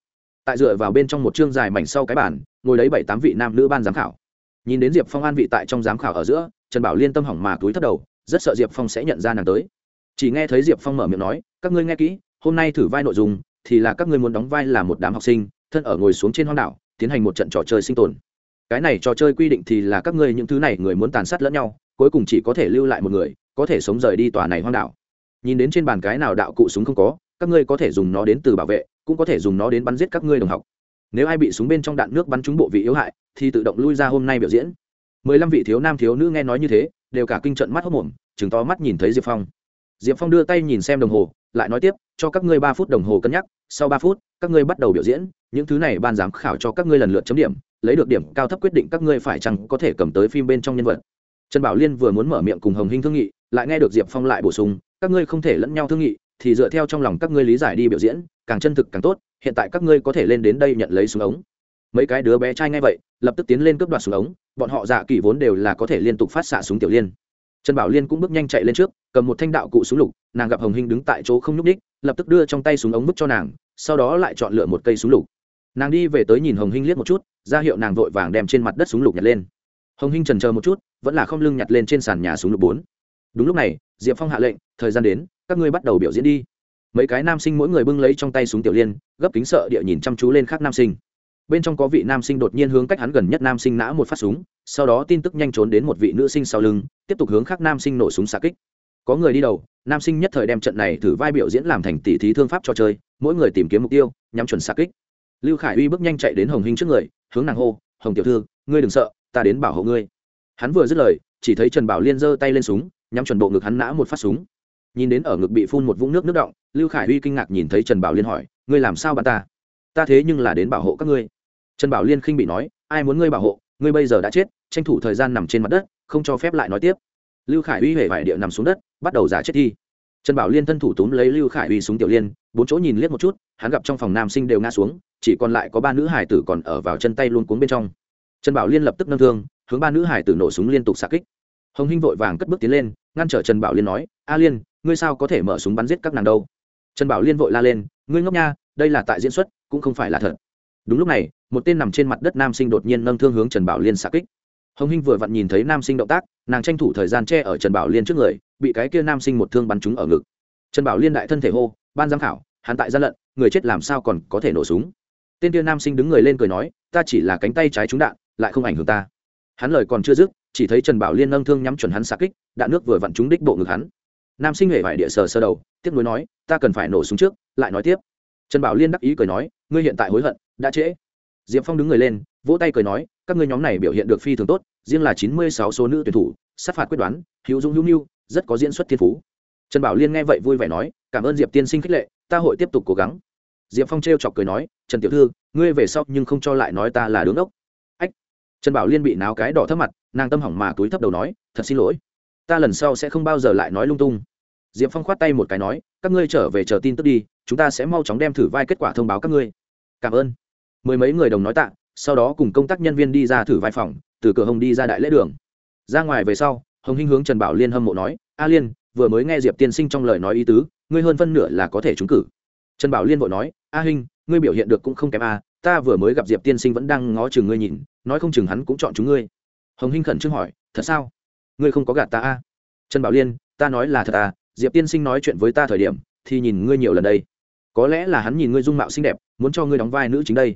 Tại dựa vào bên trong một chương dài mảnh sau cái bàn, ngồi đấy bảy tám vị nam nữ ban giám khảo. Nhìn đến diệp phong an vị tại trong giám khảo ở giữa, trần bảo liên tâm hỏng mà túi thấp đầu, rất sợ diệp phong sẽ nhận ra nàng tới. Chỉ nghe thấy diệp phong mở miệng nói, các ngươi nghe kỹ, hôm nay thử vai nội dung thì là các ngươi muốn đóng vai là một đám học sinh thân ở ngồi xuống trên hoang đảo, tiến hành một trận trò chơi sinh tồn. Cái này trò chơi quy định thì là các ngươi những thứ này người muốn tàn sát lẫn nhau, cuối cùng chỉ có thể lưu lại một người, có thể sống rời đi tòa này hoang đảo. Nhìn đến trên bàn cái nào đạo cụ súng không có, các ngươi có thể dùng nó đến từ bảo vệ, cũng có thể dùng nó đến bắn giết các ngươi đồng học. Nếu ai bị súng bên trong đạn nước bắn trúng bộ vị yếu hại, thì tự động lui ra hôm nay biểu diễn. Mười lăm vị thiếu nam thiếu nữ nghe nói như thế, đều cả kinh trận mắt hốc mồm chừng to mắt nhìn thấy diệp phong. Diệp phong đưa tay nhìn xem đồng hồ, lại nói tiếp cho các ngươi ba phút đồng hồ cân nhắc, sau ba phút, các ngươi bắt đầu biểu diễn, những thứ này ban giám khảo cho các ngươi lần lượt chấm điểm, lấy được điểm cao thấp quyết định các ngươi phải chăng có thể cầm tới phim bên trong nhân vật. Trần bảo liên vừa muốn mở miệng cùng hồng hinh thương nghị, lại nghe được diệp phong lại bổ sung, các ngươi không thể lẫn nhau thương nghị, thì dựa theo trong lòng các ngươi lý giải đi biểu diễn, càng chân thực càng tốt, hiện tại các ngươi có thể lên đến đây nhận lấy súng ống. Mấy cái đứa bé trai ngay vậy, lập tức tiến lên cướp đoạt súng ống, bọn họ dạ kỳ vốn đều là có thể liên tục phát xạ súng tiểu liên trần bảo liên cũng bước nhanh chạy lên trước, cầm một thanh đạo cụ súng lục, nàng gặp hồng hinh đứng tại chỗ không nhúc ních lập tức đưa trong tay súng ống bức cho nàng, sau đó lại chọn lựa một cây súng lục. Nàng đi về tới nhìn hồng hinh liếc một chút, ra hiệu nàng vội vàng đem trên mặt đất súng lục nhặt lên. Hồng hinh trần chờ một chút, vẫn là không lưng nhặt lên trên sàn nhà súng lục bốn. Đúng lúc này, diệp phong hạ lệnh, thời gian đến, các ngươi bắt đầu biểu diễn đi. Mấy cái nam sinh mỗi người bưng lấy trong tay súng tiểu liên, gấp kính sợ địa nhìn chăm chú lên khác nam sinh bên trong có vị nam sinh đột nhiên hướng cách hắn gần nhất nam sinh nã một phát súng, sau đó tin tức nhanh trốn đến một vị nữ sinh sau lưng, tiếp tục hướng khác nam sinh nổ súng xạ kích. Có người đi đầu, nam sinh nhất thời đem trận này thử vai biểu diễn làm thành tỷ thí thương pháp cho chơi, mỗi người tìm kiếm mục tiêu, nhắm chuẩn xạ kích. Lưu khải uy bước nhanh chạy đến hồng hinh trước người, hướng nàng hô, hồng tiểu thư, ngươi đừng sợ, ta đến bảo hộ ngươi. Hắn vừa dứt lời, chỉ thấy trần bảo liên giơ tay lên súng, nhắm chuẩn bộ ngực hắn nã một phát súng. Nhìn đến ở ngực bị phun một vũng nước nước động lưu khải uy kinh ngạc nhìn thấy trần bảo liên hỏi, ngươi làm sao bà ta? Ta thế nhưng là đến bảo hộ các ngươi trần bảo liên khinh bị nói, ai muốn ngươi bảo hộ, ngươi bây giờ đã chết, tranh thủ thời gian nằm trên mặt đất, không cho phép lại nói tiếp. Lưu khải uy hề vải địa nằm xuống đất, bắt đầu giả chết thi. Trần bảo liên thân thủ túm lấy lưu khải uy súng tiểu liên, bốn chỗ nhìn liếc một chút, hắn gặp trong phòng nam sinh đều ngã xuống, chỉ còn lại có ba nữ hải tử còn ở vào chân tay luôn cuống bên trong. Trần bảo liên lập tức nâng thương, hướng ba nữ hải tử nổ súng liên tục xạ kích. Hồng hinh vội vàng cất bước tiến lên, ngăn trở trần bảo liên nói, a liên, ngươi sao có thể mở súng bắn giết các nàng đâu? Trần bảo liên vội la lên, ngươi ngốc nha, đây là tại diễn xuất, cũng không phải là thật đúng lúc này, một tên nằm trên mặt đất nam sinh đột nhiên nâng thương hướng trần bảo liên xạ kích. Hồng hinh vừa vặn nhìn thấy nam sinh động tác, nàng tranh thủ thời gian che ở trần bảo liên trước người, bị cái kia nam sinh một thương bắn trúng ở ngực. Trần bảo liên đại thân thể hô, ban giám khảo, hắn tại gian lận, người chết làm sao còn có thể nổ súng? Tên kia nam sinh đứng người lên cười nói, ta chỉ là cánh tay trái trúng đạn, lại không ảnh hưởng ta. Hắn lời còn chưa dứt, chỉ thấy trần bảo liên nâng thương nhắm chuẩn hắn xạ kích, đạn nước vừa vặn trúng đích bộ ngực hắn. Nam sinh hề vải địa sờ sơ đầu tiếc nuối nói, ta cần phải nổ súng trước, lại nói tiếp. Trần bảo liên đắc ý cười nói, ngươi hiện tại hối hận đã trễ. Diệp phong đứng người lên, vỗ tay cười nói, các ngươi nhóm này biểu hiện được phi thường tốt, riêng là chín mươi sáu số nữ tuyển thủ, sát phạt quyết đoán, hữu dũng hữu mưu rất có diễn xuất thiên phú. Trần bảo liên nghe vậy vui vẻ nói, cảm ơn diệp tiên sinh khích lệ, ta hội tiếp tục cố gắng. Diệp phong t chọc cười nói, trần tiểu thư, ngươi về sau nhưng không cho lại nói ta là đứng ốc. Ách. Trần bảo liên bị náo cái đỏ thấp mặt, nàng tâm hỏng mà túi thấp đầu nói, thật xin lỗi. Ta lần sau sẽ không bao giờ lại nói lung tung. Diệp phong khoát tay một cái nói, các ngươi trở về chờ tin tức đi, chúng ta sẽ mau chóng đem thử vai kết quả thông báo các ngươi. Cảm ơn mười mấy người đồng nói tạ, sau đó cùng công tác nhân viên đi ra thử vai phòng, từ cửa hồng đi ra đại lễ đường. Ra ngoài về sau, hồng hinh hướng trần bảo liên hâm mộ nói, a liên, vừa mới nghe diệp tiên sinh trong lời nói ý tứ, ngươi hơn phân nửa là có thể trúng cử. Trần bảo liên vội nói, a hinh, ngươi biểu hiện được cũng không kém a, ta vừa mới gặp diệp tiên sinh vẫn đang ngó chừng ngươi nhìn, nói không chừng hắn cũng chọn chúng ngươi. Hồng hinh khẩn trương hỏi, thật sao? Ngươi không có gạt ta a? Trần bảo liên, ta nói là thật à diệp tiên sinh nói chuyện với ta thời điểm, thì nhìn ngươi nhiều lần đây. Có lẽ là hắn nhìn ngươi dung mạo xinh đẹp, muốn cho ngươi đóng vai nữ chính đây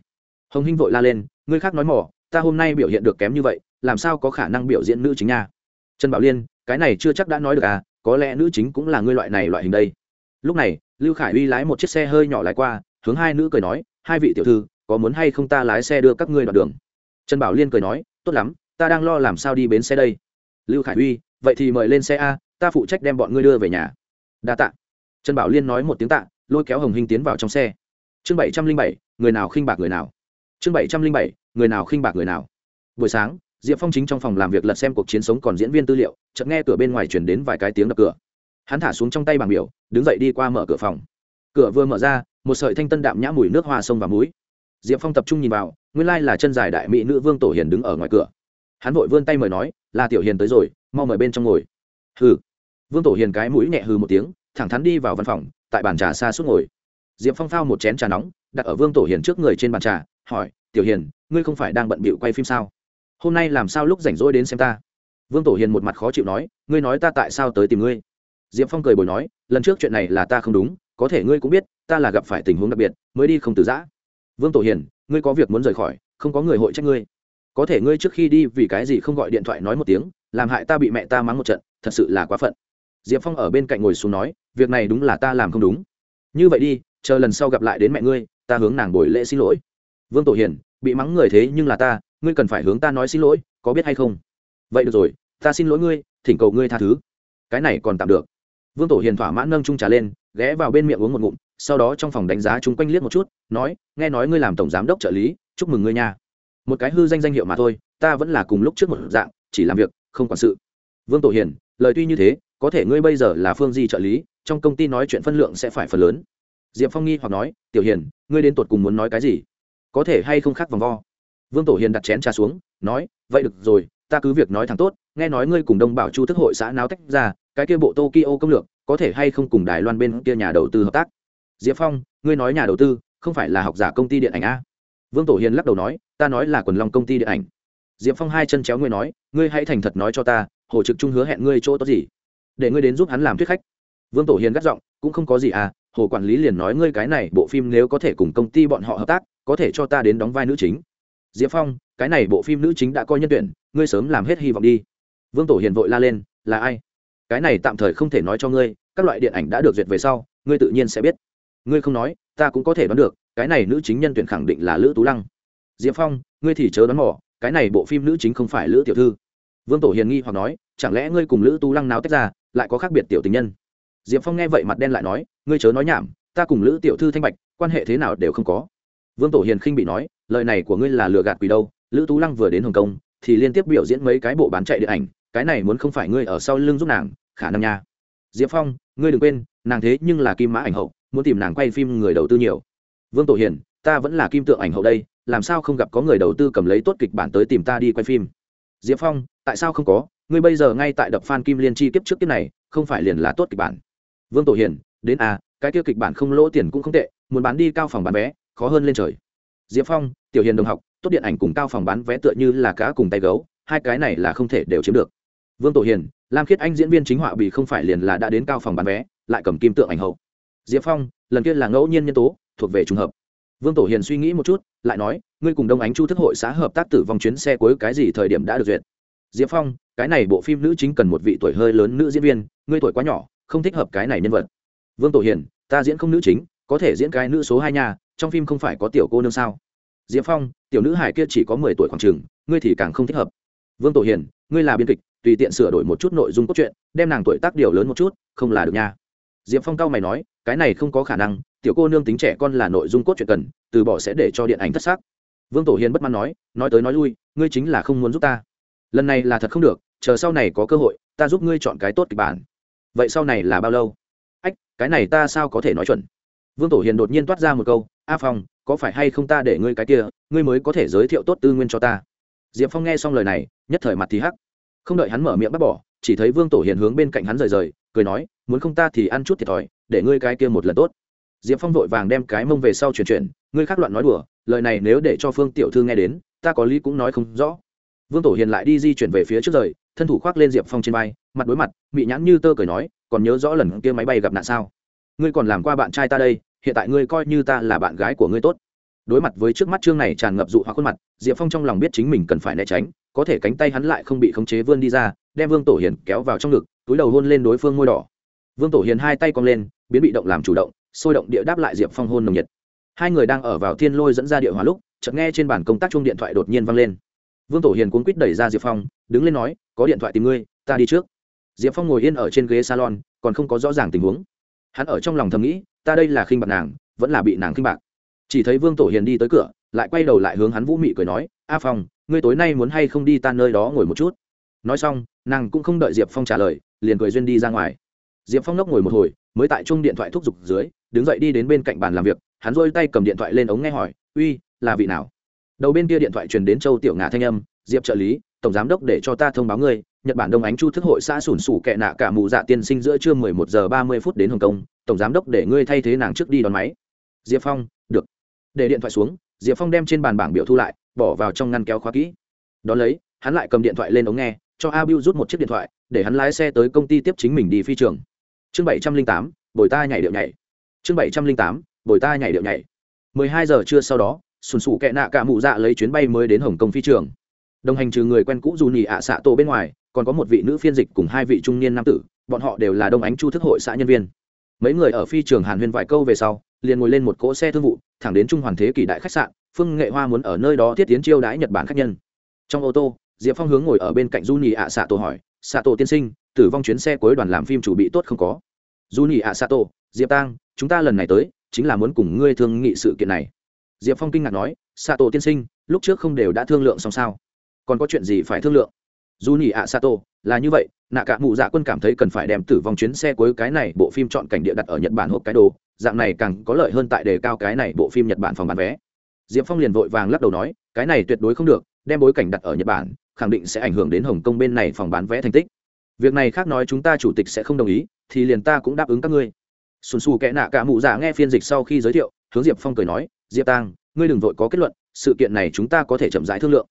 hồng hinh vội la lên, ngươi khác nói mỏ, ta hôm nay biểu hiện được kém như vậy, làm sao có khả năng biểu diễn nữ chính nha? Trần bảo liên, cái này chưa chắc đã nói được à có lẽ nữ chính cũng là ngươi loại này loại hình đây. Lúc này, lưu khải uy lái một chiếc xe hơi nhỏ lái qua, hướng hai nữ cười nói, hai vị tiểu thư, có muốn hay không ta lái xe đưa các ngươi đoạn đường? Trần bảo liên cười nói, tốt lắm, ta đang lo làm sao đi bến xe đây. Lưu khải uy, vậy thì mời lên xe a, ta phụ trách đem bọn ngươi đưa về nhà. Đa tạ. Trần bảo liên nói một tiếng tạ, lôi kéo hồng hinh tiến vào trong xe. Chương bảy trăm linh bảy, người nào khinh bạc người nào? Chương bảy trăm linh bảy, người nào khinh bạc người nào. Buổi sáng, diệp phong chính trong phòng làm việc lật xem cuộc chiến sống còn diễn viên tư liệu, chợt nghe cửa bên ngoài chuyển đến vài cái tiếng đập cửa. Hắn thả xuống trong tay bảng biểu, đứng dậy đi qua mở cửa phòng. Cửa vừa mở ra, một sợi thanh tân đạm nhã mùi nước hoa sông và muối diệp phong tập trung nhìn vào, nguyên lai là chân dài đại mỹ nữ vương tổ hiền đứng ở ngoài cửa. Hắn vội vươn tay mời nói, là tiểu hiền tới rồi, mau mời bên trong ngồi. Hừ. Vương tổ hiền cái mũi nhẹ hừ một tiếng, thẳng thắn đi vào văn phòng, tại bàn trà xa suốt ngồi. Diệp phong phao một chén trà nóng, đặt ở vương tổ hiền trước người trên bàn trà hỏi, tiểu hiền, ngươi không phải đang bận bịu quay phim sao? Hôm nay làm sao lúc rảnh rỗi đến xem ta? Vương tổ hiền một mặt khó chịu nói, ngươi nói ta tại sao tới tìm ngươi? Diệp phong cười bồi nói, lần trước chuyện này là ta không đúng, có thể ngươi cũng biết, ta là gặp phải tình huống đặc biệt, mới đi không từ giã. Vương tổ hiền, ngươi có việc muốn rời khỏi, không có người hội trách ngươi. Có thể ngươi trước khi đi vì cái gì không gọi điện thoại nói một tiếng, làm hại ta bị mẹ ta mắng một trận, thật sự là quá phận. Diệp phong ở bên cạnh ngồi xuống nói, việc này đúng là ta làm không đúng. Như vậy đi, chờ lần sau gặp lại đến mẹ ngươi, ta hướng nàng buổi lễ xin lỗi vương tổ hiền, bị mắng người thế nhưng là ta, ngươi cần phải hướng ta nói xin lỗi, có biết hay không? Vậy được rồi, ta xin lỗi ngươi, thỉnh cầu ngươi tha thứ. Cái này còn tạm được. Vương tổ hiền thỏa mãn nâng trung trà lên, ghé vào bên miệng uống một ngụm, sau đó trong phòng đánh giá chúng quanh liếc một chút, nói, nghe nói ngươi làm tổng giám đốc trợ lý, chúc mừng ngươi nha. Một cái hư danh danh hiệu mà thôi, ta vẫn là cùng lúc trước một dạng, chỉ làm việc, không quản sự. Vương tổ hiền, lời tuy như thế, có thể ngươi bây giờ là phương di trợ lý, trong công ty nói chuyện phân lượng sẽ phải phần lớn. Diệp phong nghi hoặc nói, tiểu hiền, ngươi đến tột cùng muốn nói cái gì? Có thể hay không khác vòng vo. Vương tổ hiền đặt chén trà xuống, nói, vậy được rồi, ta cứ việc nói thẳng tốt, nghe nói ngươi cùng đông bảo chu thức hội xã náo tách ra, cái kia bộ tokyo công lược, có thể hay không cùng đài loan bên kia nhà đầu tư hợp tác? Diệp phong, ngươi nói nhà đầu tư, không phải là học giả công ty điện ảnh a? Vương tổ hiền lắc đầu nói, ta nói là quần long công ty điện ảnh. Diệp phong hai chân chéo ngươi nói, ngươi hãy thành thật nói cho ta, hồ trực trung hứa hẹn ngươi chỗ tốt gì, để ngươi đến giúp hắn làm thuyết khách. Vương tổ hiền gắt giọng, cũng không có gì à hồ quản lý liền nói ngươi cái này bộ phim nếu có thể cùng công ty bọn họ hợp tác có thể cho ta đến đóng vai nữ chính. Diệp phong, cái này bộ phim nữ chính đã coi nhân tuyển, ngươi sớm làm hết hy vọng đi. Vương tổ hiền vội la lên, là ai? Cái này tạm thời không thể nói cho ngươi, các loại điện ảnh đã được duyệt về sau, ngươi tự nhiên sẽ biết. Ngươi không nói, ta cũng có thể đoán được, cái này nữ chính nhân tuyển khẳng định là lữ tú lăng. Diệp phong, ngươi thì chớ đoán mỏ cái này bộ phim nữ chính không phải lữ tiểu thư. Vương tổ hiền nghi hoặc nói, chẳng lẽ ngươi cùng lữ tú lăng nào tách ra, lại có khác biệt tiểu tình nhân? Diệp phong nghe vậy mặt đen lại nói, ngươi chớ nói nhảm, ta cùng lữ tiểu thư thanh bạch, quan hệ thế nào đều không có vương tổ hiền khinh bị nói, lời này của ngươi là lừa gạt quỷ đâu, lữ tú lăng vừa đến hồng kông, thì liên tiếp biểu diễn mấy cái bộ bán chạy điện ảnh, cái này muốn không phải ngươi ở sau lưng giúp nàng, khả năng nha. Diệp phong, ngươi đừng quên, nàng thế nhưng là kim mã ảnh hậu, muốn tìm nàng quay phim người đầu tư nhiều. Vương tổ hiền, ta vẫn là kim tượng ảnh hậu đây, làm sao không gặp có người đầu tư cầm lấy tốt kịch bản tới tìm ta đi quay phim? Diệp phong, tại sao không có? Ngươi bây giờ ngay tại đập phan kim liên chi kiếp trước kiếp này, không phải liền là tốt kịch bản? Vương tổ hiền, đến à cái kia kịch bản không lỗ tiền cũng không tệ, muốn bán đi cao phòng bán vé khó hơn lên trời. Diệp phong, tiểu hiền đồng học, tốt điện ảnh cùng cao phòng bán vé tựa như là cá cùng tay gấu, hai cái này là không thể đều chiếm được. Vương tổ hiền, lam khiết anh diễn viên chính họa bị không phải liền là đã đến cao phòng bán vé, lại cầm kim tượng ảnh hậu. Diệp phong, lần kia là ngẫu nhiên nhân tố, thuộc về trùng hợp. Vương tổ hiền suy nghĩ một chút, lại nói, ngươi cùng đông ánh chu thức hội xã hợp tác tử vong chuyến xe cuối cái gì thời điểm đã được duyệt? Diệp phong, cái này bộ phim nữ chính cần một vị tuổi hơi lớn nữ diễn viên, ngươi tuổi quá nhỏ, không thích hợp cái này nhân vật. Vương tổ hiền, ta diễn không nữ chính, có thể diễn cái nữ số hai nhà trong phim không phải có tiểu cô nương sao? Diệp phong, tiểu nữ hải kia chỉ có mười tuổi khoảng trường ngươi thì càng không thích hợp. Vương tổ hiền, ngươi là biên kịch, tùy tiện sửa đổi một chút nội dung cốt truyện, đem nàng tuổi tác điều lớn một chút, không là được nha. Diệp phong cao mày nói, cái này không có khả năng, tiểu cô nương tính trẻ con là nội dung cốt truyện cần, từ bỏ sẽ để cho điện ảnh thất xác vương tổ hiền bất mãn nói nói tới nói lui, ngươi chính là không muốn giúp ta. Lần này là thật không được, chờ sau này có cơ hội, ta giúp ngươi chọn cái tốt kịch bản. Vậy sau này là bao lâu? Ách, cái này ta sao có thể nói chuẩn? Vương tổ hiền đột nhiên toát ra một câu, a phong, có phải hay không ta để ngươi cái kia, ngươi mới có thể giới thiệu tốt tư nguyên cho ta? Diệp phong nghe xong lời này, nhất thời mặt thì hắc. Không đợi hắn mở miệng bắt bỏ, chỉ thấy vương tổ hiền hướng bên cạnh hắn rời rời, cười nói, muốn không ta thì ăn chút thiệt thòi, để ngươi cái kia một lần tốt. Diệp phong vội vàng đem cái mông về sau chuyển chuyển, ngươi khác loạn nói đùa, lời này nếu để cho phương tiểu thư nghe đến, ta có lý cũng nói không rõ. Vương tổ hiền lại đi di chuyển về phía trước rời, thân thủ khoác lên diệp phong trên vai, mặt đối mặt, mị nhãn như tơ cười nói, còn nhớ rõ lần kia máy bay gặp nạn sao? Ngươi còn làm qua bạn trai ta đây, hiện tại ngươi coi như ta là bạn gái của ngươi tốt. Đối mặt với trước mắt chương này tràn ngập dụ hoặc khuôn mặt, diệp phong trong lòng biết chính mình cần phải né tránh, có thể cánh tay hắn lại không bị khống chế vươn đi ra, đem vương tổ hiền kéo vào trong ngực, túi đầu hôn lên đối phương môi đỏ. Vương tổ hiền hai tay cong lên, biến bị động làm chủ động, sôi động địa đáp lại diệp phong hôn nồng nhiệt. Hai người đang ở vào thiên lôi dẫn ra địa hòa lúc, chợt nghe trên bàn công tác chung điện thoại đột nhiên vang lên. Vương tổ hiền cuốn quýt đẩy ra diệp phong, đứng lên nói, có điện thoại tìm ngươi, ta đi trước. Diệp phong ngồi yên ở trên ghế salon, còn không có rõ ràng tình huống hắn ở trong lòng thầm nghĩ, ta đây là khinh bạc nàng, vẫn là bị nàng khinh bạc. Chỉ thấy vương tổ hiền đi tới cửa, lại quay đầu lại hướng hắn vũ mị cười nói, a phong, ngươi tối nay muốn hay không đi ta nơi đó ngồi một chút? Nói xong, nàng cũng không đợi diệp phong trả lời, liền cười duyên đi ra ngoài. Diệp phong ngốc ngồi một hồi, mới tại chung điện thoại thúc giục dưới, đứng dậy đi đến bên cạnh bàn làm việc, hắn rôi tay cầm điện thoại lên ống nghe hỏi, uy, là vị nào? Đầu bên kia điện thoại truyền đến châu tiểu ngà thanh âm, diệp trợ lý, tổng giám đốc để cho ta thông báo ngươi nhật bản đông ánh chu thức hội xã sủn sủ kẹ nạ cả mù dạ tiên sinh giữa trưa mười một giờ ba mươi phút đến hồng kông, tổng giám đốc để ngươi thay thế nàng trước đi đón máy. Diệp phong, được. Để điện thoại xuống, diệp phong đem trên bàn bảng biểu thu lại, bỏ vào trong ngăn kéo khóa kỹ. Đón lấy, hắn lại cầm điện thoại lên ống nghe, cho a rút một chiếc điện thoại, để hắn lái xe tới công ty tiếp chính mình đi phi trường. Chương bảy trăm linh tám, bồi ta nhảy điệu nhảy. Chương bảy trăm linh tám, bồi ta nhảy điệu nhảy. mười hai giờ trưa sau đó sùn sủ kẹ nạ cả mù dạ lấy chuyến bay mới đến hồng kông phi trường đồng hành trừ người quen cũ dù nhì ạ xạ tổ bên ngoài, còn có một vị nữ phiên dịch cùng hai vị trung niên nam tử, bọn họ đều là đông ánh chu thức hội xã nhân viên. Mấy người ở phi trường hàn huyên vài câu về sau, liền ngồi lên một cỗ xe thương vụ, thẳng đến trung hoàn thế kỷ đại khách sạn, phương nghệ hoa muốn ở nơi đó thiết tiến chiêu đãi nhật bản khách nhân. Trong ô tô, diệp phong hướng ngồi ở bên cạnh du nhì ạ xạ tổ hỏi xạ tổ tiên sinh, tử vong chuyến xe cuối đoàn làm phim chủ bị tốt không có? Du nhì ạ xạ tổ, diệp tang, chúng ta lần này tới, chính là muốn cùng ngươi thương nghị sự kiện này. Diệp phong kinh ngạc nói xạ tổ tiên sinh, lúc trước không đều đã thương lượng xong sao? Còn có chuyện gì phải thương lượng? Dù nhỉ ạ sato, là như vậy, nạ cả mụ dạ quân cảm thấy cần phải đem tử vong chuyến xe cuối cái này bộ phim chọn cảnh địa đặt ở nhật bản hộp cái đồ, dạng này càng có lợi hơn tại đề cao cái này bộ phim nhật bản phòng bán vé. Diệp phong liền vội vàng lắc đầu nói, cái này tuyệt đối không được, đem bối cảnh đặt ở nhật bản, khẳng định sẽ ảnh hưởng đến hồng kông bên này phòng bán vé thành tích. Việc này khác nói chúng ta chủ tịch sẽ không đồng ý, thì liền ta cũng đáp ứng các ngươi. Xuân xù kẽ nạ cả mụ dạ nghe phiên dịch sau khi giới thiệu, hướng diệp phong cười nói, diệp tang, ngươi đừng vội có kết luận, sự kiện này chúng ta có thể chậm rãi thương lượng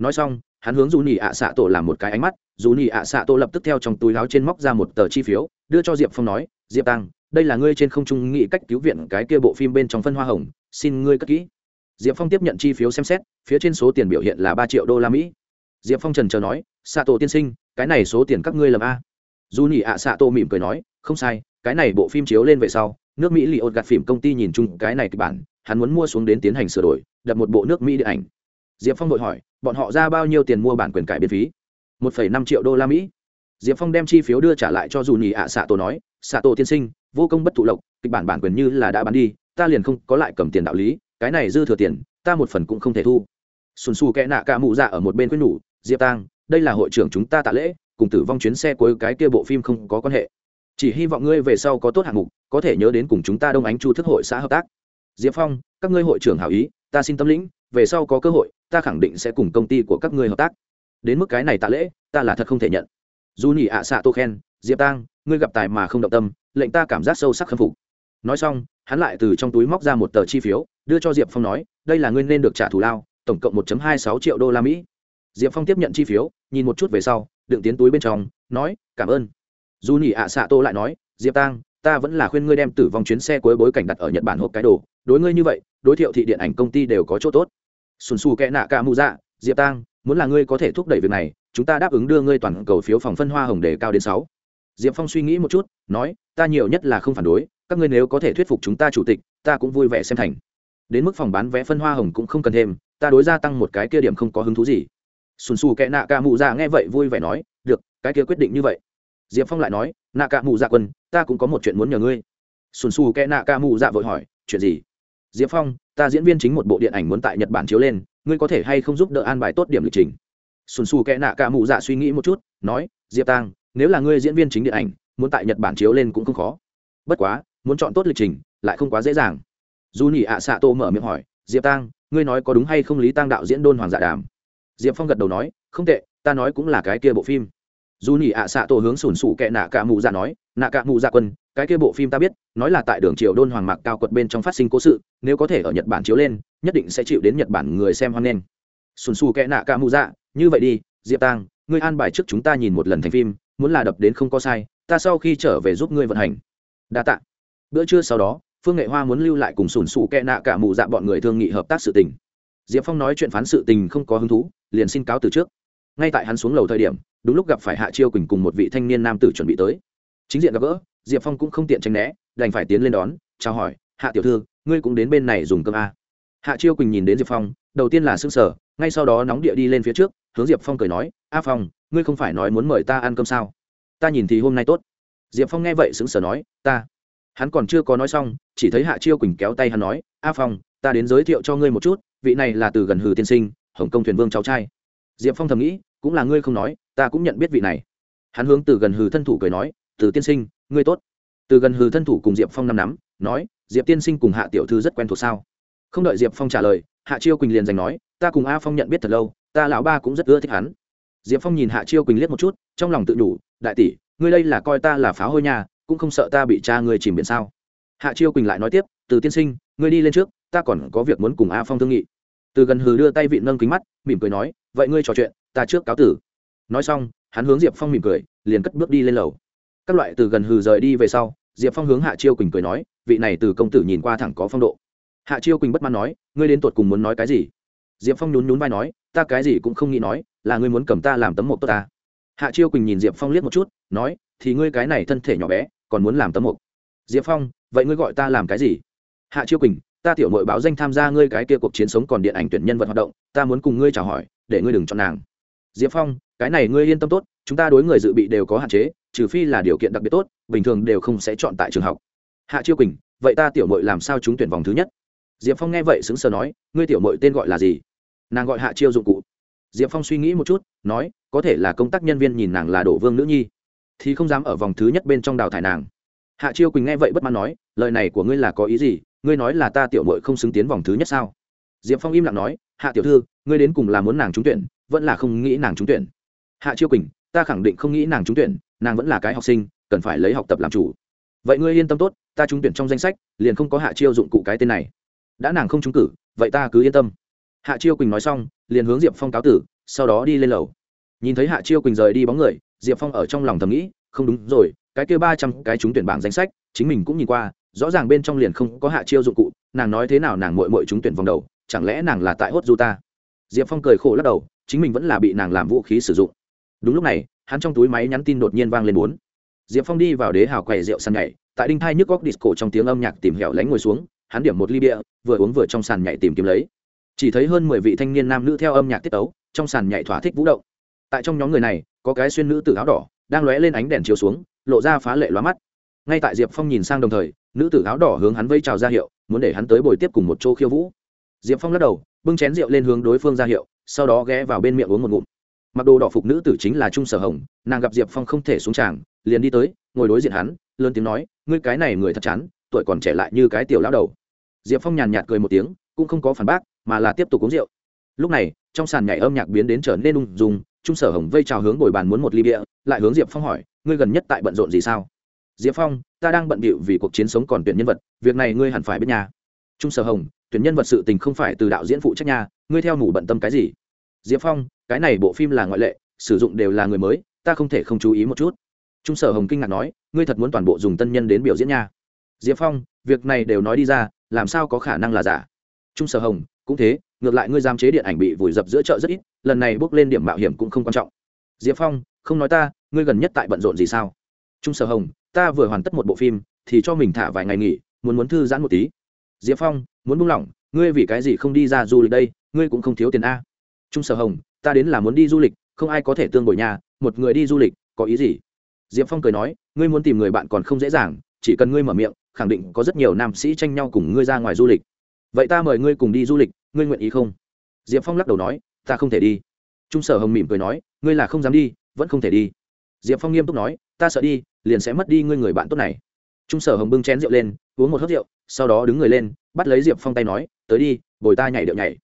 nói xong, hắn hướng dù nhị ạ xạ tổ làm một cái ánh mắt dù nhị ạ xạ tổ lập tức theo trong túi láo trên móc ra một tờ chi phiếu, đưa cho diệp phong nói, diệp tăng, đây là ngươi trên không trung nghị cách cứu viện cái kia bộ phim bên trong phân hoa hồng, xin ngươi cất kỹ. Diệp phong tiếp nhận chi phiếu xem xét, phía trên số tiền biểu hiện là ba triệu đô la mỹ. Diệp phong trần chờ nói, xạ tổ tiên sinh, cái này số tiền các ngươi lầm a? Dù nhị ạ xạ tổ mỉm cười nói, không sai, cái này bộ phim chiếu lên về sau, nước mỹ li ột gạt phim công ty nhìn chung cái này kịch bản, hắn muốn mua xuống đến tiến hành sửa đổi, đập một bộ nước mỹ điện ảnh diệp phong đội hỏi, bọn họ ra bao nhiêu tiền mua bản quyền cải biên phí? Một phẩy năm triệu đô la mỹ. Diệp phong đem chi phiếu đưa trả lại cho dù nhì ạ xạ tổ nói xạ tổ tiên sinh, vô công bất thụ lộc, kịch bản bản quyền như là đã bán đi, ta liền không có lại cầm tiền đạo lý, cái này dư thừa tiền, ta một phần cũng không thể thu. Xuân xù kẽ nạ cả mụ dạ ở một bên quyết nhủ, diệp tang, đây là hội trưởng chúng ta tạ lễ, cùng tử vong chuyến xe cuối cái kia bộ phim không có quan hệ. Chỉ hy vọng ngươi về sau có tốt hạng mục, có thể nhớ đến cùng chúng ta đông ánh chu thức hội xã hợp tác. Diệp phong, các ngươi hội trưởng hảo ý, ta xin tâm lĩnh, về sau có cơ hội ta khẳng định sẽ cùng công ty của các ngươi hợp tác. Đến mức cái này tạ lễ, ta là thật không thể nhận. Dù nhỉ ạ xạ tô khen, diệp tang, ngươi gặp tài mà không động tâm, lệnh ta cảm giác sâu sắc khâm phục. Nói xong, hắn lại từ trong túi móc ra một tờ chi phiếu, đưa cho diệp phong nói, đây là ngươi nên được trả thù lao, tổng cộng một hai sáu triệu đô la mỹ. Diệp phong tiếp nhận chi phiếu, nhìn một chút về sau, đựng tiến túi bên trong, nói, cảm ơn. Dù nhỉ ạ xạ tô lại nói, diệp tang, ta vẫn là khuyên ngươi đem tử vong chuyến xe cuối bối cảnh đặt ở nhật bản hộp cái đồ, đối ngươi như vậy, đối thiệu thị điện ảnh công ty đều có chỗ tốt sùn xù kẽ nạ cả mù dạ diệp tang, muốn là ngươi có thể thúc đẩy việc này, chúng ta đáp ứng đưa ngươi toàn cầu phiếu phòng phân hoa hồng đề cao đến sáu. Diệp phong suy nghĩ một chút, nói, ta nhiều nhất là không phản đối, các ngươi nếu có thể thuyết phục chúng ta chủ tịch, ta cũng vui vẻ xem thành. Đến mức phòng bán vé phân hoa hồng cũng không cần thêm, ta đối gia tăng một cái kia điểm không có hứng thú gì. Sùn xù kẽ nạ cả mù dạ nghe vậy vui vẻ nói, được, cái kia quyết định như vậy. Diệp phong lại nói, nạ cả mù dạ quân, ta cũng có một chuyện muốn nhờ ngươi. Sùn xù kẽ nạ cả mù dạ vội hỏi, chuyện gì? Diệp phong ta diễn viên chính một bộ điện ảnh muốn tại nhật bản chiếu lên, ngươi có thể hay không giúp đỡ an bài tốt điểm lịch trình? Xuân xù kẽ nạ cả mụ dạ suy nghĩ một chút, nói, diệp tang nếu là ngươi diễn viên chính điện ảnh, muốn tại nhật bản chiếu lên cũng không khó. Bất quá, muốn chọn tốt lịch trình, lại không quá dễ dàng. Dù nhị ạ xạ tô mở miệng hỏi, diệp tang ngươi nói có đúng hay không lý tăng đạo diễn đôn hoàng dạ đàm? Diệp phong gật đầu nói, không tệ, ta nói cũng là cái kia bộ phim dù nhị ạ xạ tổ hướng sùn sụ kệ nạ cả mù dạ nói, nạ cả mù dạ quân, cái kia bộ phim ta biết, nói là tại đường triều đôn hoàng mạc cao quật bên trong phát sinh cố sự, nếu có thể ở nhật bản chiếu lên, nhất định sẽ chịu đến nhật bản người xem hoan nghênh. Sùn sụ kệ nạ cả mù dạ như vậy đi, diệp tang ngươi an bài trước chúng ta nhìn một lần thành phim, muốn là đập đến không có sai, ta sau khi trở về giúp ngươi vận hành. Đa tạ. Bữa trưa sau đó, phương nghệ hoa muốn lưu lại cùng sùn sụ kệ nạ cả mù dạ bọn người thương nghị hợp tác sự tình. Diệp phong nói chuyện phán sự tình không có hứng thú, liền xin cáo từ trước. Ngay tại hắn xuống lầu thời điểm đúng lúc gặp phải hạ chiêu quỳnh cùng một vị thanh niên nam tử chuẩn bị tới. Chính diện gặp gỡ, diệp phong cũng không tiện tranh né, đành phải tiến lên đón, chào hỏi, hạ tiểu thư, ngươi cũng đến bên này dùng cơm a à. hạ chiêu quỳnh nhìn đến diệp phong, đầu tiên là s ư n g sở ngay sau đó nóng địa đi lên phía trước, hướng diệp phong cười nói, a phong, ngươi không phải nói muốn mời ta ăn cơm sao? Ta nhìn thì hôm nay tốt. Diệp phong nghe vậy xứng sở nói, ta. Hắn còn chưa có nói xong, chỉ thấy hạ chiêu quỳnh kéo tay hắn nói, a phong, ta đến giới thiệu cho ngươi một chút, vị này là từ gần hừ tiên sinh, hồng công thuyền vương cháu trai. Diệp phong thầm nghĩ, cũng là ngươi không nói ta cũng nhận biết vị này. Hắn hướng từ gần hừ thân thủ cười nói, từ tiên sinh, ngươi tốt. Từ gần hừ thân thủ cùng diệp phong năm nắm, nói, diệp tiên sinh cùng hạ tiểu thư rất quen thuộc sao? Không đợi diệp phong trả lời, hạ chiêu quỳnh liền giành nói, ta cùng a phong nhận biết thật lâu, ta lão ba cũng rất ưa thích hắn. Diệp phong nhìn hạ chiêu quỳnh liếc một chút, trong lòng tự đủ đại tỷ, ngươi đây là coi ta là pháo hôi nhà cũng không sợ ta bị cha ngươi chìm biển sao? Hạ chiêu quỳnh lại nói tiếp, từ tiên sinh, ngươi đi lên trước, ta còn có việc muốn cùng a phong thương nghị. Từ gần hừ đưa tay vị nâng kính mắt, mỉm cười nói, vậy ngươi trò chuyện, ta trước cáo tử nói xong, hắn hướng diệp phong mỉm cười, liền cất bước đi lên lầu. Các loại từ gần hừ rời đi về sau, diệp phong hướng hạ chiêu quỳnh cười nói, vị này từ công tử nhìn qua thẳng có phong độ. Hạ chiêu quỳnh bất mãn nói, ngươi đến tột cùng muốn nói cái gì? Diệp phong nhún nhún vai nói, ta cái gì cũng không nghĩ nói, là ngươi muốn cầm ta làm tấm mộc tốt ta. Hạ chiêu quỳnh nhìn diệp phong liếc một chút, nói, thì ngươi cái này thân thể nhỏ bé, còn muốn làm tấm mộc diệp phong, vậy ngươi gọi ta làm cái gì? Hạ chiêu quỳnh, ta tiểu mội báo danh tham gia ngươi cái kia cuộc chiến sống còn điện ảnh tuyển nhân vật hoạt động, ta muốn cùng ngươi chào hỏi, để ngươi đừng chọn nàng. Diệp phong cái này ngươi yên tâm tốt, chúng ta đối người dự bị đều có hạn chế, trừ phi là điều kiện đặc biệt tốt, bình thường đều không sẽ chọn tại trường học. Hạ chiêu quỳnh, vậy ta tiểu mội làm sao trúng tuyển vòng thứ nhất? Diệp phong nghe vậy xứng sờ nói, ngươi tiểu mội tên gọi là gì? Nàng gọi hạ chiêu dụng cụ. Diệp phong suy nghĩ một chút, nói, có thể là công tác nhân viên nhìn nàng là đổ vương nữ nhi, thì không dám ở vòng thứ nhất bên trong đào thải nàng. Hạ chiêu quỳnh nghe vậy bất mãn nói, lời này của ngươi là có ý gì? Ngươi nói là ta tiểu mội không xứng tiến vòng thứ nhất sao? Diệp phong im lặng nói, hạ tiểu thư, ngươi đến cùng là muốn nàng trúng tuyển, vẫn là không nghĩ nàng trúng tuyển? Hạ chiêu quỳnh, ta khẳng định không nghĩ nàng trúng tuyển, nàng vẫn là cái học sinh, cần phải lấy học tập làm chủ. Vậy ngươi yên tâm tốt, ta trúng tuyển trong danh sách, liền không có hạ chiêu dụng cụ cái tên này. Đã nàng không trúng cử, vậy ta cứ yên tâm. Hạ chiêu quỳnh nói xong, liền hướng diệp phong cáo tử, sau đó đi lên lầu. Nhìn thấy hạ chiêu quỳnh rời đi bóng người, diệp phong ở trong lòng thầm nghĩ, không đúng rồi, cái kia ba trăm cái trúng tuyển bảng danh sách, chính mình cũng nhìn qua, rõ ràng bên trong liền không có hạ chiêu dụng cụ, nàng nói thế nào nàng mội mội trúng tuyển vòng đầu, chẳng lẽ nàng là tại hốt du ta? Diệp phong cười khổ lắc đầu, chính mình vẫn là bị nàng làm vũ khí sử dụng đúng lúc này, hắn trong túi máy nhắn tin đột nhiên vang lên bốn. Diệp phong đi vào đế hào quầy rượu sàn nhảy, tại đinh thai nhức góc disco trong tiếng âm nhạc tìm hẻo lánh ngồi xuống, hắn điểm một ly bia, vừa uống vừa trong sàn nhảy tìm kiếm lấy. Chỉ thấy hơn mười vị thanh niên nam nữ theo âm nhạc tiết tấu, trong sàn nhảy thỏa thích vũ động. Tại trong nhóm người này, có cái xuyên nữ tử áo đỏ, đang lóe lên ánh đèn chiếu xuống, lộ ra phá lệ lóa mắt. Ngay tại diệp phong nhìn sang đồng thời, nữ tử áo đỏ hướng hắn vây chào ra hiệu, muốn để hắn tới bồi tiếp cùng một chỗ khiêu vũ. Diệp phong lắc đầu, bưng chén rượu lên hướng đối phương ra hiệu, sau đó ghé vào bên miệng uống một ngụm mặc đồ đỏ phục nữ tử chính là trung sở hồng nàng gặp diệp phong không thể xuống tràng liền đi tới ngồi đối diện hắn lớn tiếng nói ngươi cái này người thật chán tuổi còn trẻ lại như cái tiểu lão đầu diệp phong nhàn nhạt cười một tiếng cũng không có phản bác mà là tiếp tục uống rượu lúc này trong sàn nhảy âm nhạc biến đến trở nên ung dung trung sở hồng vây trào hướng bồi bàn muốn một ly bia lại hướng diệp phong hỏi ngươi gần nhất tại bận rộn gì sao diệp phong ta đang bận bịu vì cuộc chiến sống còn tuyển nhân vật việc này ngươi hẳn phải biết nhà trung sở hồng tuyển nhân vật sự tình không phải từ đạo diễn phụ trách nhà ngươi theo ngủ bận tâm cái gì diệp phong, cái này bộ phim là ngoại lệ, sử dụng đều là người mới, ta không thể không chú ý một chút. Trung sở hồng kinh ngạc nói, ngươi thật muốn toàn bộ dùng tân nhân đến biểu diễn nha. Diệp phong, việc này đều nói đi ra, làm sao có khả năng là giả? Trung sở hồng, cũng thế, ngược lại ngươi giam chế điện ảnh bị vùi dập giữa chợ rất ít, lần này bước lên điểm mạo hiểm cũng không quan trọng. Diệp phong, không nói ta, ngươi gần nhất tại bận rộn gì sao? Trung sở hồng, ta vừa hoàn tất một bộ phim, thì cho mình thả vài ngày nghỉ, muốn muốn thư giãn một tí. Diệp phong, muốn buông lỏng, ngươi vì cái gì không đi ra du lịch đây, ngươi cũng không thiếu tiền a trung sở hồng, ta đến là muốn đi du lịch, không ai có thể tương bồi nhà, một người đi du lịch, có ý gì? Diệp phong cười nói, ngươi muốn tìm người bạn còn không dễ dàng, chỉ cần ngươi mở miệng, khẳng định có rất nhiều nam sĩ tranh nhau cùng ngươi ra ngoài du lịch. Vậy ta mời ngươi cùng đi du lịch, ngươi nguyện ý không? Diệp phong lắc đầu nói, ta không thể đi. Trung sở hồng mỉm cười nói, ngươi là không dám đi, vẫn không thể đi. Diệp phong nghiêm túc nói, ta sợ đi, liền sẽ mất đi ngươi người bạn tốt này. Trung sở hồng bưng chén rượu lên, uống một hớt rượu, sau đó đứng người lên, bắt lấy diệp phong tay nói, tới đi, bồi ta nhảy điệu nhảy.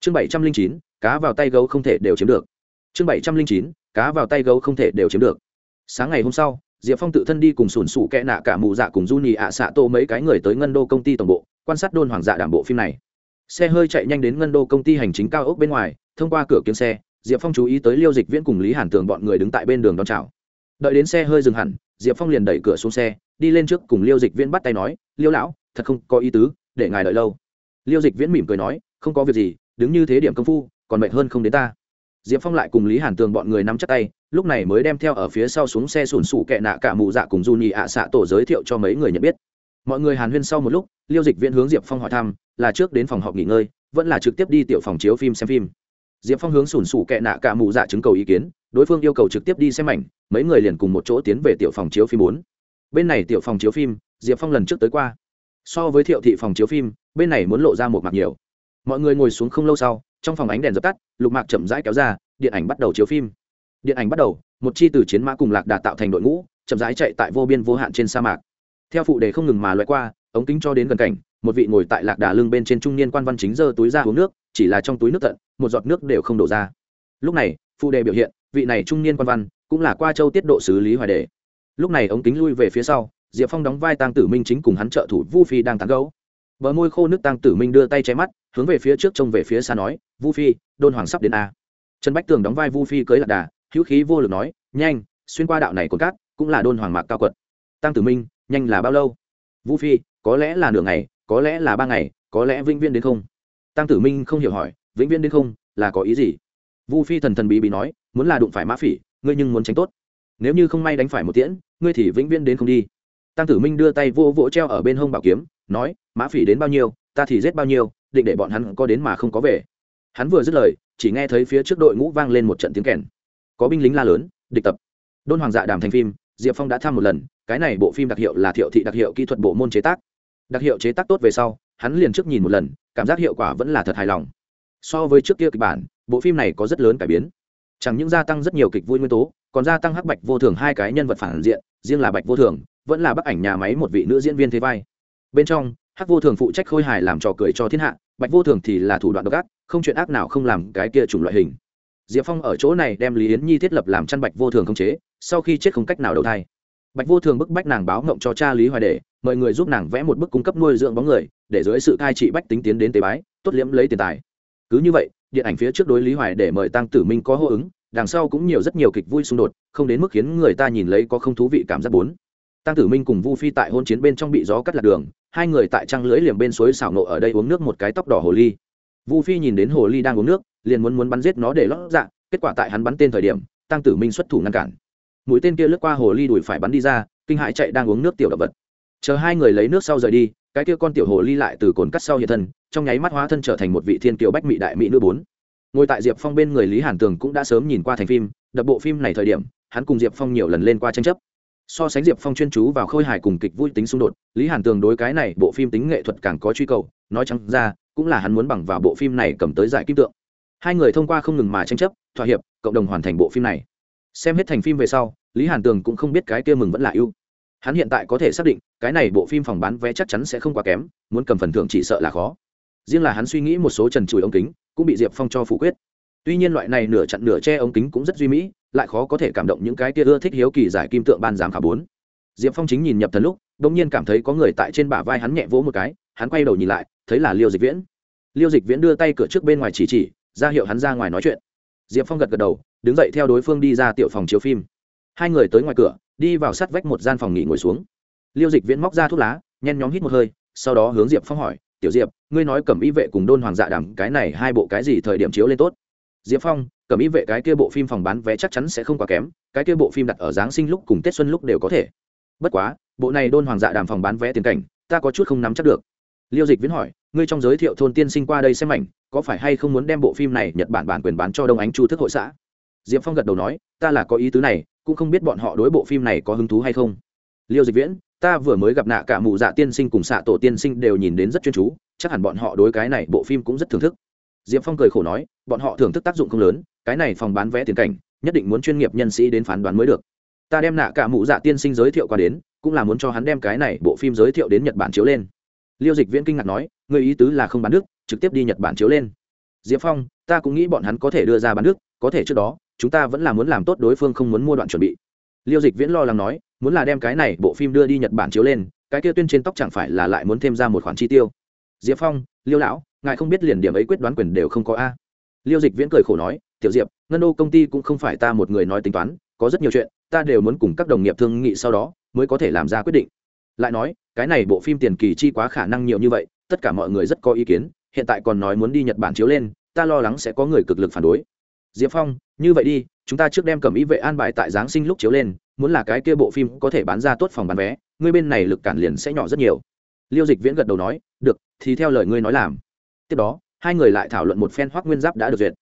Chương bảy trăm linh chín cá vào tay gấu không thể đều chiếm được. Chương bảy trăm linh chín, cá vào tay gấu không thể đều chiếm được. Sáng ngày hôm sau, diệp phong tự thân đi cùng sùn sụ kẽ nạ cả mù dạ cùng du nhì ạ xạ tô mấy cái người tới ngân đô công ty tổng bộ, quan sát đôn hoàng dạ đảm bộ phim này. Xe hơi chạy nhanh đến ngân đô công ty hành chính cao ốc bên ngoài, thông qua cửa kiếm xe, diệp phong chú ý tới liêu dịch viễn cùng lý hàn tường bọn người đứng tại bên đường đón chào. Đợi đến xe hơi dừng hẳn, diệp phong liền đẩy cửa xuống xe, đi lên trước cùng liêu dịch viễn bắt tay nói, liêu lão, thật không có ý tứ, để ngài đợi lâu. Liêu dịch viễn mỉm cười nói, không có việc gì, đứng như thế điểm công phu còn mệt hơn không đến ta. Diệp phong lại cùng lý hàn tường bọn người nắm chắc tay, lúc này mới đem theo ở phía sau xuống xe sủn sủ kẹ nạ cả mụ dạ cùng du nhị ạ xạ tổ giới thiệu cho mấy người nhận biết. Mọi người hàn huyên sau một lúc, liêu dịch viễn hướng diệp phong hỏi thăm, là trước đến phòng họp nghỉ ngơi, vẫn là trực tiếp đi tiểu phòng chiếu phim xem phim. Diệp phong hướng sủn sủ kẹ nạ cả mụ dạ chứng cầu ý kiến, đối phương yêu cầu trực tiếp đi xem ảnh, mấy người liền cùng một chỗ tiến về tiểu phòng chiếu phim bốn. Bên này tiểu phòng chiếu phim, diệp phong lần trước tới qua. So với thiệu thị phòng chiếu phim, bên này muốn lộ ra một mặt nhiều. Mọi người ngồi xuống không lâu sau trong phòng ánh đèn dập tắt, lục mạc chậm rãi kéo ra, điện ảnh bắt đầu chiếu phim. Điện ảnh bắt đầu, một chi từ chiến mã cùng lạc đà tạo thành đội ngũ, chậm rãi chạy tại vô biên vô hạn trên sa mạc. Theo phụ đề không ngừng mà loại qua, ống kính cho đến gần cảnh, một vị ngồi tại lạc đà lưng bên trên trung niên quan văn chính giơ túi ra uống nước, chỉ là trong túi nước tận, một giọt nước đều không đổ ra. Lúc này, phụ đề biểu hiện, vị này trung niên quan văn cũng là qua châu tiết độ xử lý hoài đề lúc này ống kính lui về phía sau, diệp phong đóng vai tăng tử minh chính cùng hắn trợ thủ vu phi đang tán gấu bờ môi khô nước tăng tử minh đưa tay che mắt hướng về phía trước trông về phía xa nói, vu phi, đôn hoàng sắp đến a. Trần bách tường đóng vai vu phi cưới lạc đà, hữu khí vô lực nói, nhanh, xuyên qua đạo này còn cát, cũng là đôn hoàng mạc cao quật. Tăng tử minh, nhanh là bao lâu? Vu phi, có lẽ là nửa ngày, có lẽ là ba ngày, có lẽ vĩnh viên đến không. Tăng tử minh không hiểu hỏi, vĩnh viên đến không, là có ý gì? Vu phi thần thần bí bí nói, muốn là đụng phải mã phỉ, ngươi nhưng muốn tránh tốt. Nếu như không may đánh phải một tiễn, ngươi thì vĩnh viên đến không đi. Tăng tử minh đưa tay vô vỗ treo ở bên hông bảo kiếm, nói, mã phỉ đến bao nhiêu, ta thì giết bao nhiêu định để bọn hắn có đến mà không có về. Hắn vừa dứt lời, chỉ nghe thấy phía trước đội ngũ vang lên một trận tiếng kèn. Có binh lính la lớn, địch tập. Đôn hoàng dạ đàm thành phim, diệp phong đã thăm một lần, cái này bộ phim đặc hiệu là thiệu thị đặc hiệu kỹ thuật bộ môn chế tác. Đặc hiệu chế tác tốt về sau, hắn liền trước nhìn một lần, cảm giác hiệu quả vẫn là thật hài lòng. So với trước kia kịch bản, bộ phim này có rất lớn cải biến. Chẳng những gia tăng rất nhiều kịch vui nguyên tố, còn gia tăng hắc bạch vô thường hai cái nhân vật phản diện, riêng là bạch vô thường, vẫn là bức ảnh nhà máy một vị nữ diễn viên thế vai. Bên trong, hắc vô thường phụ trách khôi hài làm trò cười cho thiên hạ bạch vô thường thì là thủ đoạn độc ác, không chuyện ác nào không làm cái kia chủng loại hình. Diệp phong ở chỗ này đem lý yến nhi thiết lập làm chăn bạch vô thường không chế, sau khi chết không cách nào đầu thai. Bạch vô thường bức bách nàng báo ngộng cho cha lý hoài để mời người giúp nàng vẽ một bức cung cấp nuôi dưỡng bóng người, để dưới sự cai trị bách tính tiến đến tế bái, tốt liễm lấy tiền tài. Cứ như vậy, điện ảnh phía trước đối lý hoài để mời tăng tử minh có hô ứng, đằng sau cũng nhiều rất nhiều kịch vui xung đột, không đến mức khiến người ta nhìn lấy có không thú vị cảm giác bốn. Tăng tử minh cùng vu phi tại hôn chiến bên trong bị gió cắt lạc đường hai người tại trăng lưới liềm bên suối xảo nộ ở đây uống nước một cái tóc đỏ hồ ly. Vu phi nhìn đến hồ ly đang uống nước, liền muốn muốn bắn giết nó để lót dạ kết quả tại hắn bắn tên thời điểm, tăng tử minh xuất thủ ngăn cản. Mũi tên kia lướt qua hồ ly đuổi phải bắn đi ra, kinh hãi chạy đang uống nước tiểu động vật. Chờ hai người lấy nước sau rời đi, cái kia con tiểu hồ ly lại từ cồn cắt sau hiện thân, trong nháy mắt hóa thân trở thành một vị thiên kiều bách mỹ đại mỹ nữ bốn. Ngồi tại diệp phong bên người lý hàn tường cũng đã sớm nhìn qua thành phim, đập bộ phim này thời điểm, hắn cùng diệp phong nhiều lần lên qua tranh chấp so sánh diệp phong chuyên chú vào khôi hài cùng kịch vui tính xung đột, lý hàn tường đối cái này bộ phim tính nghệ thuật càng có truy cầu, nói chăng ra, cũng là hắn muốn bằng vào bộ phim này cầm tới giải kim tượng. Hai người thông qua không ngừng mà tranh chấp, thỏa hiệp, cộng đồng hoàn thành bộ phim này. Xem hết thành phim về sau, lý hàn tường cũng không biết cái kia mừng vẫn là ưu. Hắn hiện tại có thể xác định, cái này bộ phim phòng bán vé chắc chắn sẽ không quá kém, muốn cầm phần thưởng chỉ sợ là khó. Riêng là hắn suy nghĩ một số trần trụi ống kính, cũng bị diệp phong cho phủ quyết. Tuy nhiên loại này nửa chặn nửa che ống kính cũng rất duy mỹ lại khó có thể cảm động những cái kia ưa thích hiếu kỳ giải kim tượng ban giám khảo bốn. Diệp phong chính nhìn nhập thần lúc đ ỗ n g nhiên cảm thấy có người tại trên bả vai hắn nhẹ vỗ một cái, hắn quay đầu nhìn lại, thấy là liêu dịch viễn. Liêu dịch viễn đưa tay cửa trước bên ngoài chỉ chỉ, ra hiệu hắn ra ngoài nói chuyện. Diệp phong gật gật đầu, đứng dậy theo đối phương đi ra tiểu phòng chiếu phim. Hai người tới ngoài cửa, đi vào sát vách một gian phòng nghỉ ngồi xuống. Liêu dịch viễn móc ra thuốc lá, nhen nhóm hít một hơi, sau đó hướng diệp phong hỏi, tiểu diệp, ngươi nói cầm y vệ cùng đôn hoàng dạ đàm, cái này hai bộ cái gì thời điểm chiếu lên tốt? Diệp phong cẩm ý vệ cái kia bộ phim phòng bán vé chắc chắn sẽ không quá kém, cái kia bộ phim đặt ở giáng sinh lúc cùng tết xuân lúc đều có thể. Bất quá, bộ này đôn hoàng dạ đàm phòng bán vé tiền cảnh, ta có chút không nắm chắc được. Liêu dịch viễn hỏi, ngươi trong giới thiệu thôn tiên sinh qua đây xem ảnh, có phải hay không muốn đem bộ phim này nhật bản bản quyền bán cho đông ánh chu thức hội xã? Diệp phong gật đầu nói, ta là có ý tứ này, cũng không biết bọn họ đối bộ phim này có hứng thú hay không. Liêu dịch viễn, ta vừa mới gặp nạ cả mụ dạ tiên sinh cùng xạ tổ tiên sinh đều nhìn đến rất chuyên chú, chắc hẳn bọn họ đối cái này bộ phim cũng rất thưởng thức. Diệp phong cười khổ nói, bọn họ thưởng thức tác dụng không lớn cái này phòng bán vé tiền cảnh, nhất định muốn chuyên nghiệp nhân sĩ đến phán đoán mới được. Ta đem nạ cả mụ dạ tiên sinh giới thiệu qua đến, cũng là muốn cho hắn đem cái này bộ phim giới thiệu đến nhật bản chiếu lên. Liêu dịch viễn kinh ngạc nói, người ý tứ là không bán đức, trực tiếp đi nhật bản chiếu lên. Diệp phong, ta cũng nghĩ bọn hắn có thể đưa ra bán đức, có thể trước đó, chúng ta vẫn là muốn làm tốt đối phương không muốn mua đoạn chuẩn bị. Liêu dịch viễn lo lắng nói, muốn là đem cái này bộ phim đưa đi nhật bản chiếu lên, cái kia tuyên trên tóc chẳng phải là lại muốn thêm ra một khoản chi tiêu. Diệp phong, liêu lão, ngài không biết liền điểm ấy quyết đoán quyền đều không có a. Liêu dịch viễn cười khổ nói tiểu diệp, ngân đô công ty cũng không phải ta một người nói tính toán, có rất nhiều chuyện, ta đều muốn cùng các đồng nghiệp thương nghị sau đó, mới có thể làm ra quyết định. Lại nói, cái này bộ phim tiền kỳ chi quá khả năng nhiều như vậy, tất cả mọi người rất có ý kiến, hiện tại còn nói muốn đi nhật bản chiếu lên, ta lo lắng sẽ có người cực lực phản đối. Diệp phong, như vậy đi, chúng ta trước đem cầm ý vệ an bài tại giáng sinh lúc chiếu lên, muốn là cái kia bộ phim có thể bán ra tốt phòng bán vé ngươi bên này lực cản liền sẽ nhỏ rất nhiều. Liêu dịch viễn gật đầu nói, được, thì theo lời ngươi nói làm. Tiếp đó, hai người lại thảo luận một phen hoác nguyên giáp đã được duyệt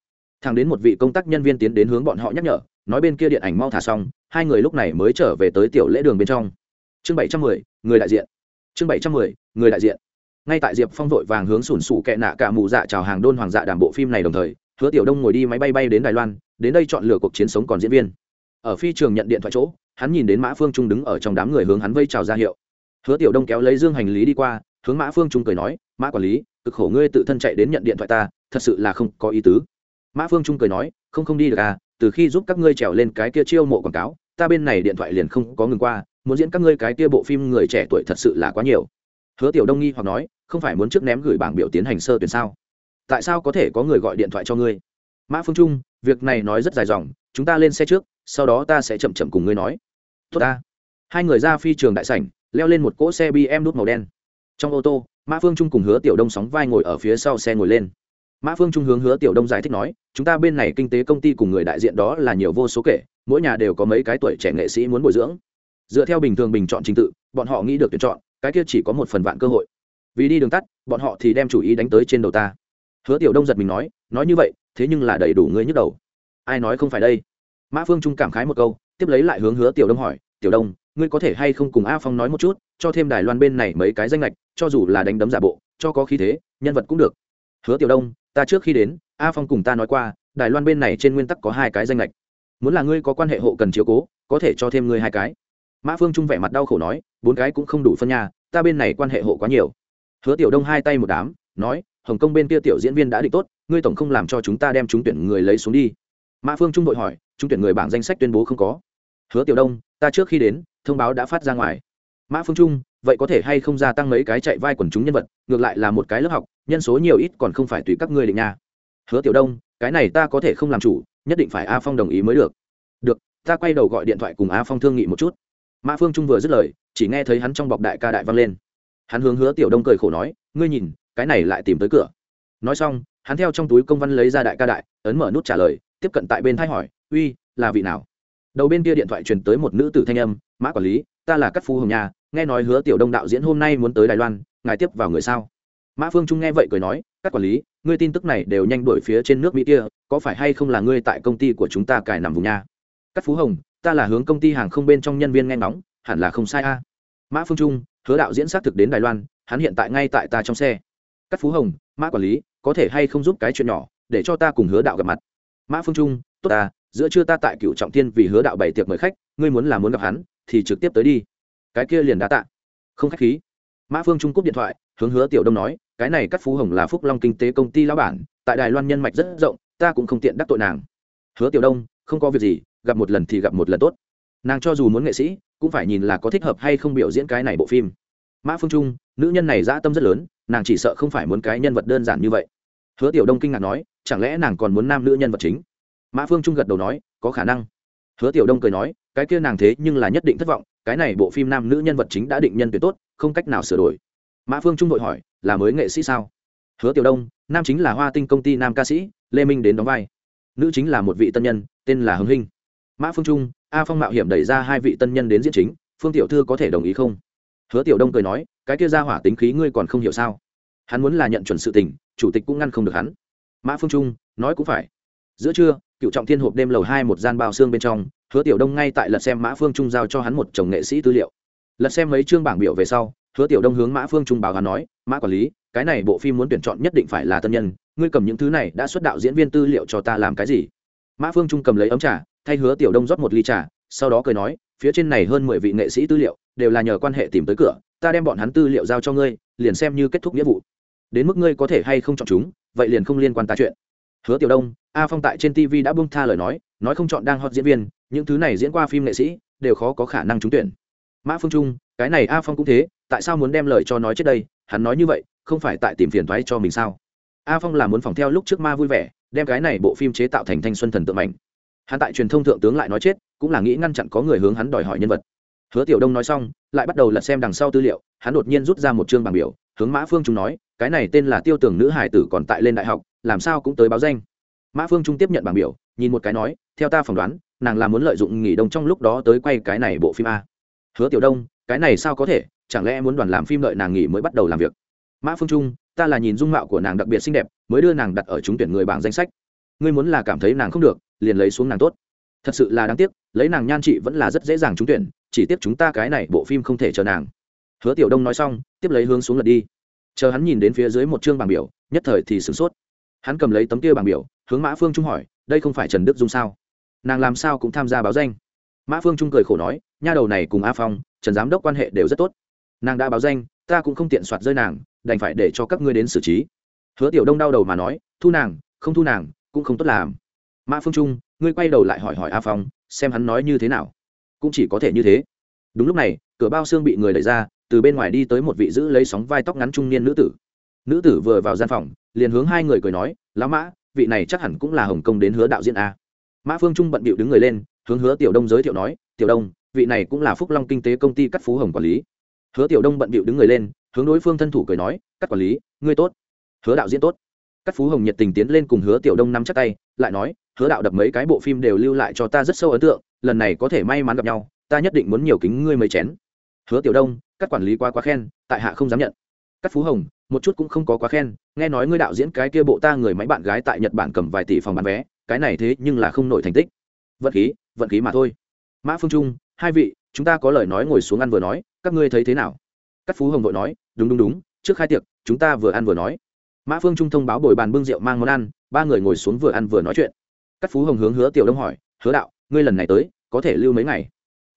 thằng đến một vị công tác nhân viên tiến đến hướng bọn họ nhắc nhở, nói bên kia điện ảnh mau thả xong, hai người lúc này mới trở về tới tiểu lễ đường bên trong. Chương bảy trăm mười, người đại diện. Chương bảy trăm mười, người đại diện. Ngay tại diệp phong vội vàng hướng sủn sủ kẹ nạ cả mù dạ chào hàng đôn hoàng dạ đàm bộ phim này đồng thời, hứa tiểu đông ngồi đi máy bay bay đến đài loan, đến đây chọn lựa cuộc chiến sống còn diễn viên. Ở phi trường nhận điện thoại chỗ, hắn nhìn đến mã phương trung đứng ở trong đám người hướng hắn vây chào ra hiệu. Hứa tiểu đông kéo lấy dương hành lý đi qua, hướng mã phương trung cười nói, mã quản lý, cực khổ ngươi tự thân chạy đến nhận điện thoại ta, thật sự là không có ý tứ mã phương trung cười nói, không không đi được à từ khi giúp các ngươi trèo lên cái kia chiêu mộ quảng cáo, ta bên này điện thoại liền không có ngừng qua, muốn diễn các ngươi cái kia bộ phim người trẻ tuổi thật sự là quá nhiều. Hứa tiểu đông nghi hoặc nói, không phải muốn trước ném gửi bảng biểu tiến hành sơ tuyển sao? Tại sao có thể có người gọi điện thoại cho ngươi? Mã phương trung, việc này nói rất dài dòng, chúng ta lên xe trước, sau đó ta sẽ chậm chậm cùng ngươi nói. Tốt ta. Hai người ra phi trường đại sảnh, leo lên một cỗ xe bm nút màu đen. Trong ô tô, mã phương trung cùng hứa tiểu đông sóng vai ngồi ở phía sau xe ngồi lên mã phương trung hướng hứa tiểu đông giải thích nói, chúng ta bên này kinh tế công ty cùng người đại diện đó là nhiều vô số kể, mỗi nhà đều có mấy cái tuổi trẻ nghệ sĩ muốn bồi dưỡng. Dựa theo bình thường bình chọn trình tự, bọn họ nghĩ được tuyển chọn, cái kia chỉ có một phần vạn cơ hội. Vì đi đường tắt, bọn họ thì đem chủ ý đánh tới trên đầu ta. Hứa tiểu đông giật mình nói nói như vậy, thế nhưng là đầy đủ ngươi nhức đầu. Ai nói không phải đây? Mã phương trung cảm khái một câu, tiếp lấy lại hướng hứa tiểu đông hỏi, tiểu đông, ngươi có thể hay không cùng a phong nói một chút, cho thêm đài loan bên này mấy cái danh lệch cho dù là đánh đấm giả bộ, cho có khí thế, nhân vật cũng được hứa tiểu đông, ta trước khi đến, a phong cùng ta nói qua, đài loan bên này trên nguyên tắc có hai cái danh lệch. Muốn là ngươi có quan hệ hộ cần chiếu cố, có thể cho thêm ngươi hai cái. Mã phương trung vẻ mặt đau khổ nói, bốn cái cũng không đủ phân nhà ta bên này quan hệ hộ quá nhiều. Hứa tiểu đông hai tay một đám, nói, hồng kông bên kia tiểu diễn viên đã định tốt, ngươi tổng không làm cho chúng ta đem chúng tuyển người lấy xuống đi. Mã phương trung đội hỏi chúng tuyển người bảng danh sách tuyên bố không có. Hứa tiểu đông, ta trước khi đến, thông báo đã phát ra ngoài. Mã phương trung vậy có thể hay không gia tăng mấy cái chạy vai quần chúng nhân vật, ngược lại là một cái lớp học, nhân số nhiều ít còn không phải tùy các ngươi định nha. Hứa tiểu đông, cái này ta có thể không làm chủ, nhất định phải a phong đồng ý mới được. Được, ta quay đầu gọi điện thoại cùng a phong thương nghị một chút. Mã phương trung vừa dứt lời, chỉ nghe thấy hắn trong bọc đại ca đại vang lên. Hắn hướng hứa tiểu đông cười khổ nói, ngươi nhìn, cái này lại tìm tới cửa. Nói xong, hắn theo trong túi công văn lấy ra đại ca đại, ấn mở nút trả lời, tiếp cận tại bên thái hỏi, uy, là vị nào? Đầu bên kia điện thoại truyền tới một nữ tử thanh âm, mã quản lý, ta là cắt phu hồng nhà nghe nói hứa tiểu đông đạo diễn hôm nay muốn tới đài loan, ngài tiếp vào người sao? Mã phương trung nghe vậy cười nói, các quản lý, ngươi tin tức này đều nhanh đổi phía trên nước mỹ kia, có phải hay không là ngươi tại công ty của chúng ta cài nằm vùng nha? Cắt phú hồng, ta là hướng công ty hàng không bên trong nhân viên nghe ngóng, hẳn là không sai a. Mã phương trung, hứa đạo diễn xác thực đến đài loan, hắn hiện tại ngay tại ta trong xe. Cắt phú hồng, mã quản lý, có thể hay không giúp cái chuyện nhỏ, để cho ta cùng hứa đạo gặp mặt. Mã phương trung, tốt ta, giữa trưa ta tại cựu trọng thiên vì hứa đạo bày tiệc mời khách, ngươi muốn là muốn gặp hắn, thì trực tiếp tới đi cái kia liền đã tạ. Không khách khí. Mã phương trung cúp điện thoại, hướng hứa tiểu đông nói, cái này cắt phú hồng là phúc long kinh tế công ty lão bản, tại đài loan nhân mạch rất rộng, ta cũng không tiện đắc tội nàng. Hứa tiểu đông, không có việc gì, gặp một lần thì gặp một lần tốt. Nàng cho dù muốn nghệ sĩ, cũng phải nhìn là có thích hợp hay không biểu diễn cái này bộ phim. Mã phương trung, nữ nhân này dã tâm rất lớn, nàng chỉ sợ không phải muốn cái nhân vật đơn giản như vậy. Hứa tiểu đông kinh ngạc nói, chẳng lẽ nàng còn muốn nam nữ nhân vật chính? Mã phương trung gật đầu nói, có khả năng. Hứa tiểu đông cười nói, cái kia nàng thế nhưng là nhất định thất vọng cái này bộ phim nam nữ nhân vật chính đã định nhân tuyệt tốt, không cách nào sửa đổi. Mã phương trung đội hỏi, là mới nghệ sĩ sao? Hứa tiểu đông, nam chính là hoa tinh công ty nam ca sĩ, lê minh đến đóng vai. Nữ chính là một vị tân nhân, tên là hưng hinh. Mã phương trung, a phong mạo hiểm đẩy ra hai vị tân nhân đến diễn chính, phương tiểu thư có thể đồng ý không? Hứa tiểu đông cười nói, cái kia ra hỏa tính khí ngươi còn không hiểu sao? Hắn muốn là nhận chuẩn sự tình, chủ tịch cũng ngăn không được hắn. Mã phương trung, nói cũng phải. Giữa trưa cựu trọng thiên hộp đêm lầu hai một gian bao xương bên trong, hứa tiểu đông ngay tại lật xem mã phương trung giao cho hắn một chồng nghệ sĩ tư liệu. Lật xem mấy chương bảng biểu về sau, hứa tiểu đông hướng mã phương trung báo hắn nói, mã quản lý, cái này bộ phim muốn tuyển chọn nhất định phải là tân nhân, ngươi cầm những thứ này đã xuất đạo diễn viên tư liệu cho ta làm cái gì? Mã phương trung cầm lấy ấm trà, thay hứa tiểu đông rót một ly trà, sau đó cười nói, phía trên này hơn mười vị nghệ sĩ tư liệu, đều là nhờ quan hệ tìm tới cửa, ta đem bọn hắn tư liệu giao cho ngươi, liền xem như kết thúc nghĩa vụ. Đến mức ngươi có thể hay không chọn chúng, vậy liền không liên quan ta chuyện hứa tiểu đông, a phong tại trên tv đã bung tha lời nói nói không chọn đang hot diễn viên, những thứ này diễn qua phim nghệ sĩ, đều khó có khả năng trúng tuyển. Mã phương trung, cái này a phong cũng thế, tại sao muốn đem lời cho nói trước đây? Hắn nói như vậy, không phải tại tìm phiền thoái cho mình sao? A phong là muốn phòng theo lúc trước ma vui vẻ, đem cái này bộ phim chế tạo thành thanh xuân thần tượng mạnh hắn tại truyền thông thượng tướng lại nói chết, cũng là nghĩ ngăn chặn có người hướng hắn đòi hỏi nhân vật. Hứa tiểu đông nói xong, lại bắt đầu lật xem đằng sau tư liệu, hắn đột nhiên rút ra một chương bảng biểu, hướng mã phương trung nói, cái này tên là tiêu tưởng nữ hải tử còn tại lên đại học làm sao cũng tới báo danh. Mã phương trung tiếp nhận bảng biểu, nhìn một cái nói, theo ta phỏng đoán, nàng là muốn lợi dụng nghỉ đông trong lúc đó tới quay cái này bộ phim a. Hứa tiểu đông, cái này sao có thể, chẳng lẽ muốn đoàn làm phim đợi nàng nghỉ mới bắt đầu làm việc? Mã phương trung, ta là nhìn dung mạo của nàng đặc biệt xinh đẹp, mới đưa nàng đặt ở trúng tuyển người bảng danh sách. Ngươi muốn là cảm thấy nàng không được, liền lấy xuống nàng tốt. Thật sự là đáng tiếc, lấy nàng nhan chị vẫn là rất dễ dàng trúng tuyển, chỉ tiếp chúng ta cái này bộ phim không thể chờ nàng. Hứa tiểu đông nói xong, tiếp lấy hướng xuống lật đi. Chờ hắn nhìn đến phía dưới một chương bảng biểu, nhất thời thì sửng sốt hắn cầm lấy tấm kia bảng biểu, hướng mã phương trung hỏi, đây không phải trần đức dung sao? Nàng làm sao cũng tham gia báo danh? Mã phương trung cười khổ nói, nha đầu này cùng a phong, trần giám đốc quan hệ đều rất tốt. Nàng đã báo danh, ta cũng không tiện soạt rơi nàng, đành phải để cho các ngươi đến xử trí. Hứa tiểu đông đau đầu mà nói, thu nàng, không thu nàng, cũng không tốt làm. Mã phương trung, ngươi quay đầu lại hỏi hỏi a phong, xem hắn nói như thế nào. Cũng chỉ có thể như thế. Đúng lúc này, cửa bao xương bị người đẩy ra, từ bên ngoài đi tới một vị giữ lấy sóng vai tóc ngắn trung niên nữ tử. Nữ tử vừa vào gian phòng liền hướng hai người cười nói, lão mã, vị này chắc hẳn cũng là hồng kông đến hứa đạo diễn a. Mã phương trung bận bịu đứng người lên, hướng hứa tiểu đông giới thiệu nói, tiểu đông, vị này cũng là phúc long kinh tế công ty cắt phú hồng quản lý. Hứa tiểu đông bận bịu đứng người lên, hướng đối phương thân thủ cười nói, cắt quản lý, ngươi tốt. Hứa đạo diễn tốt. Cắt phú hồng nhiệt tình tiến lên cùng hứa tiểu đông nắm chắc tay, lại nói, hứa đạo đập mấy cái bộ phim đều lưu lại cho ta rất sâu ấn tượng, lần này có thể may mắn gặp nhau, ta nhất định muốn nhiều kính ngươi mấy chén. Hứa tiểu đông các quản lý quá quá khen, tại hạ không dám nhận cắt phú hồng, một chút cũng không có quá khen, nghe nói ngươi đạo diễn cái kia bộ ta người máy bạn gái tại nhật bản cầm vài tỷ phòng bán vé, cái này thế nhưng là không nổi thành tích. Vận khí vận khí mà thôi. Mã phương trung, hai vị, chúng ta có lời nói ngồi xuống ăn vừa nói, các ngươi thấy thế nào? Cắt phú hồng vội nói, đúng đúng đúng, trước khai tiệc, chúng ta vừa ăn vừa nói. Mã phương trung thông báo bồi bàn bưng rượu mang món ăn, ba người ngồi xuống vừa ăn vừa nói chuyện. Cắt phú hồng hướng hứa tiểu đông hỏi, hứa đạo, ngươi lần này tới, có thể lưu mấy ngày?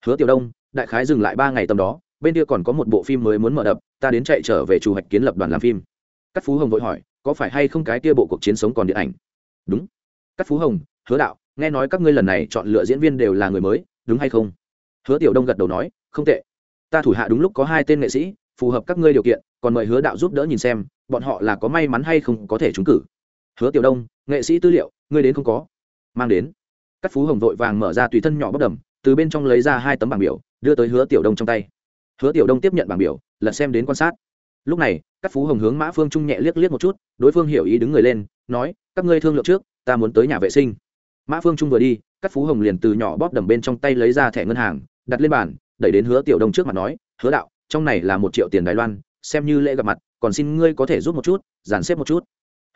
Hứa tiểu đông, đại khái dừng lại ba ngày tầm đó bên kia còn có một bộ phim mới muốn mở đập, ta đến chạy trở về chủ hạch kiến lập đoàn làm phim. Cắt phú hồng vội hỏi, có phải hay không cái kia bộ cuộc chiến sống còn điện ảnh? Đúng. Cắt phú hồng, hứa đạo, nghe nói các ngươi lần này chọn lựa diễn viên đều là người mới, đúng hay không? Hứa tiểu đông gật đầu nói, không tệ. Ta thủ hạ đúng lúc có hai tên nghệ sĩ, phù hợp các ngươi điều kiện, còn mời hứa đạo giúp đỡ nhìn xem, bọn họ là có may mắn hay không có thể trúng cử. Hứa tiểu đông, nghệ sĩ tư liệu, ngươi đến không có. Mang đến. Các phú hồng vội vàng mở ra tùy thân nhỏ bất đầm, từ bên trong lấy ra hai tấm bảng biểu, đưa tới hứa tiểu đông trong tay hứa tiểu đông tiếp nhận bảng biểu, lật xem đến quan sát. Lúc này, các phú hồng hướng mã phương trung nhẹ liếc liếc một chút, đối phương hiểu ý đứng người lên, nói, các ngươi thương lượng trước, ta muốn tới nhà vệ sinh. Mã phương trung vừa đi, các phú hồng liền từ nhỏ bóp đầm bên trong tay lấy ra thẻ ngân hàng, đặt lên bàn, đẩy đến hứa tiểu đông trước mặt nói, hứa đạo, trong này là một triệu tiền đài loan, xem như lễ gặp mặt, còn xin ngươi có thể giúp một chút, dàn xếp một chút.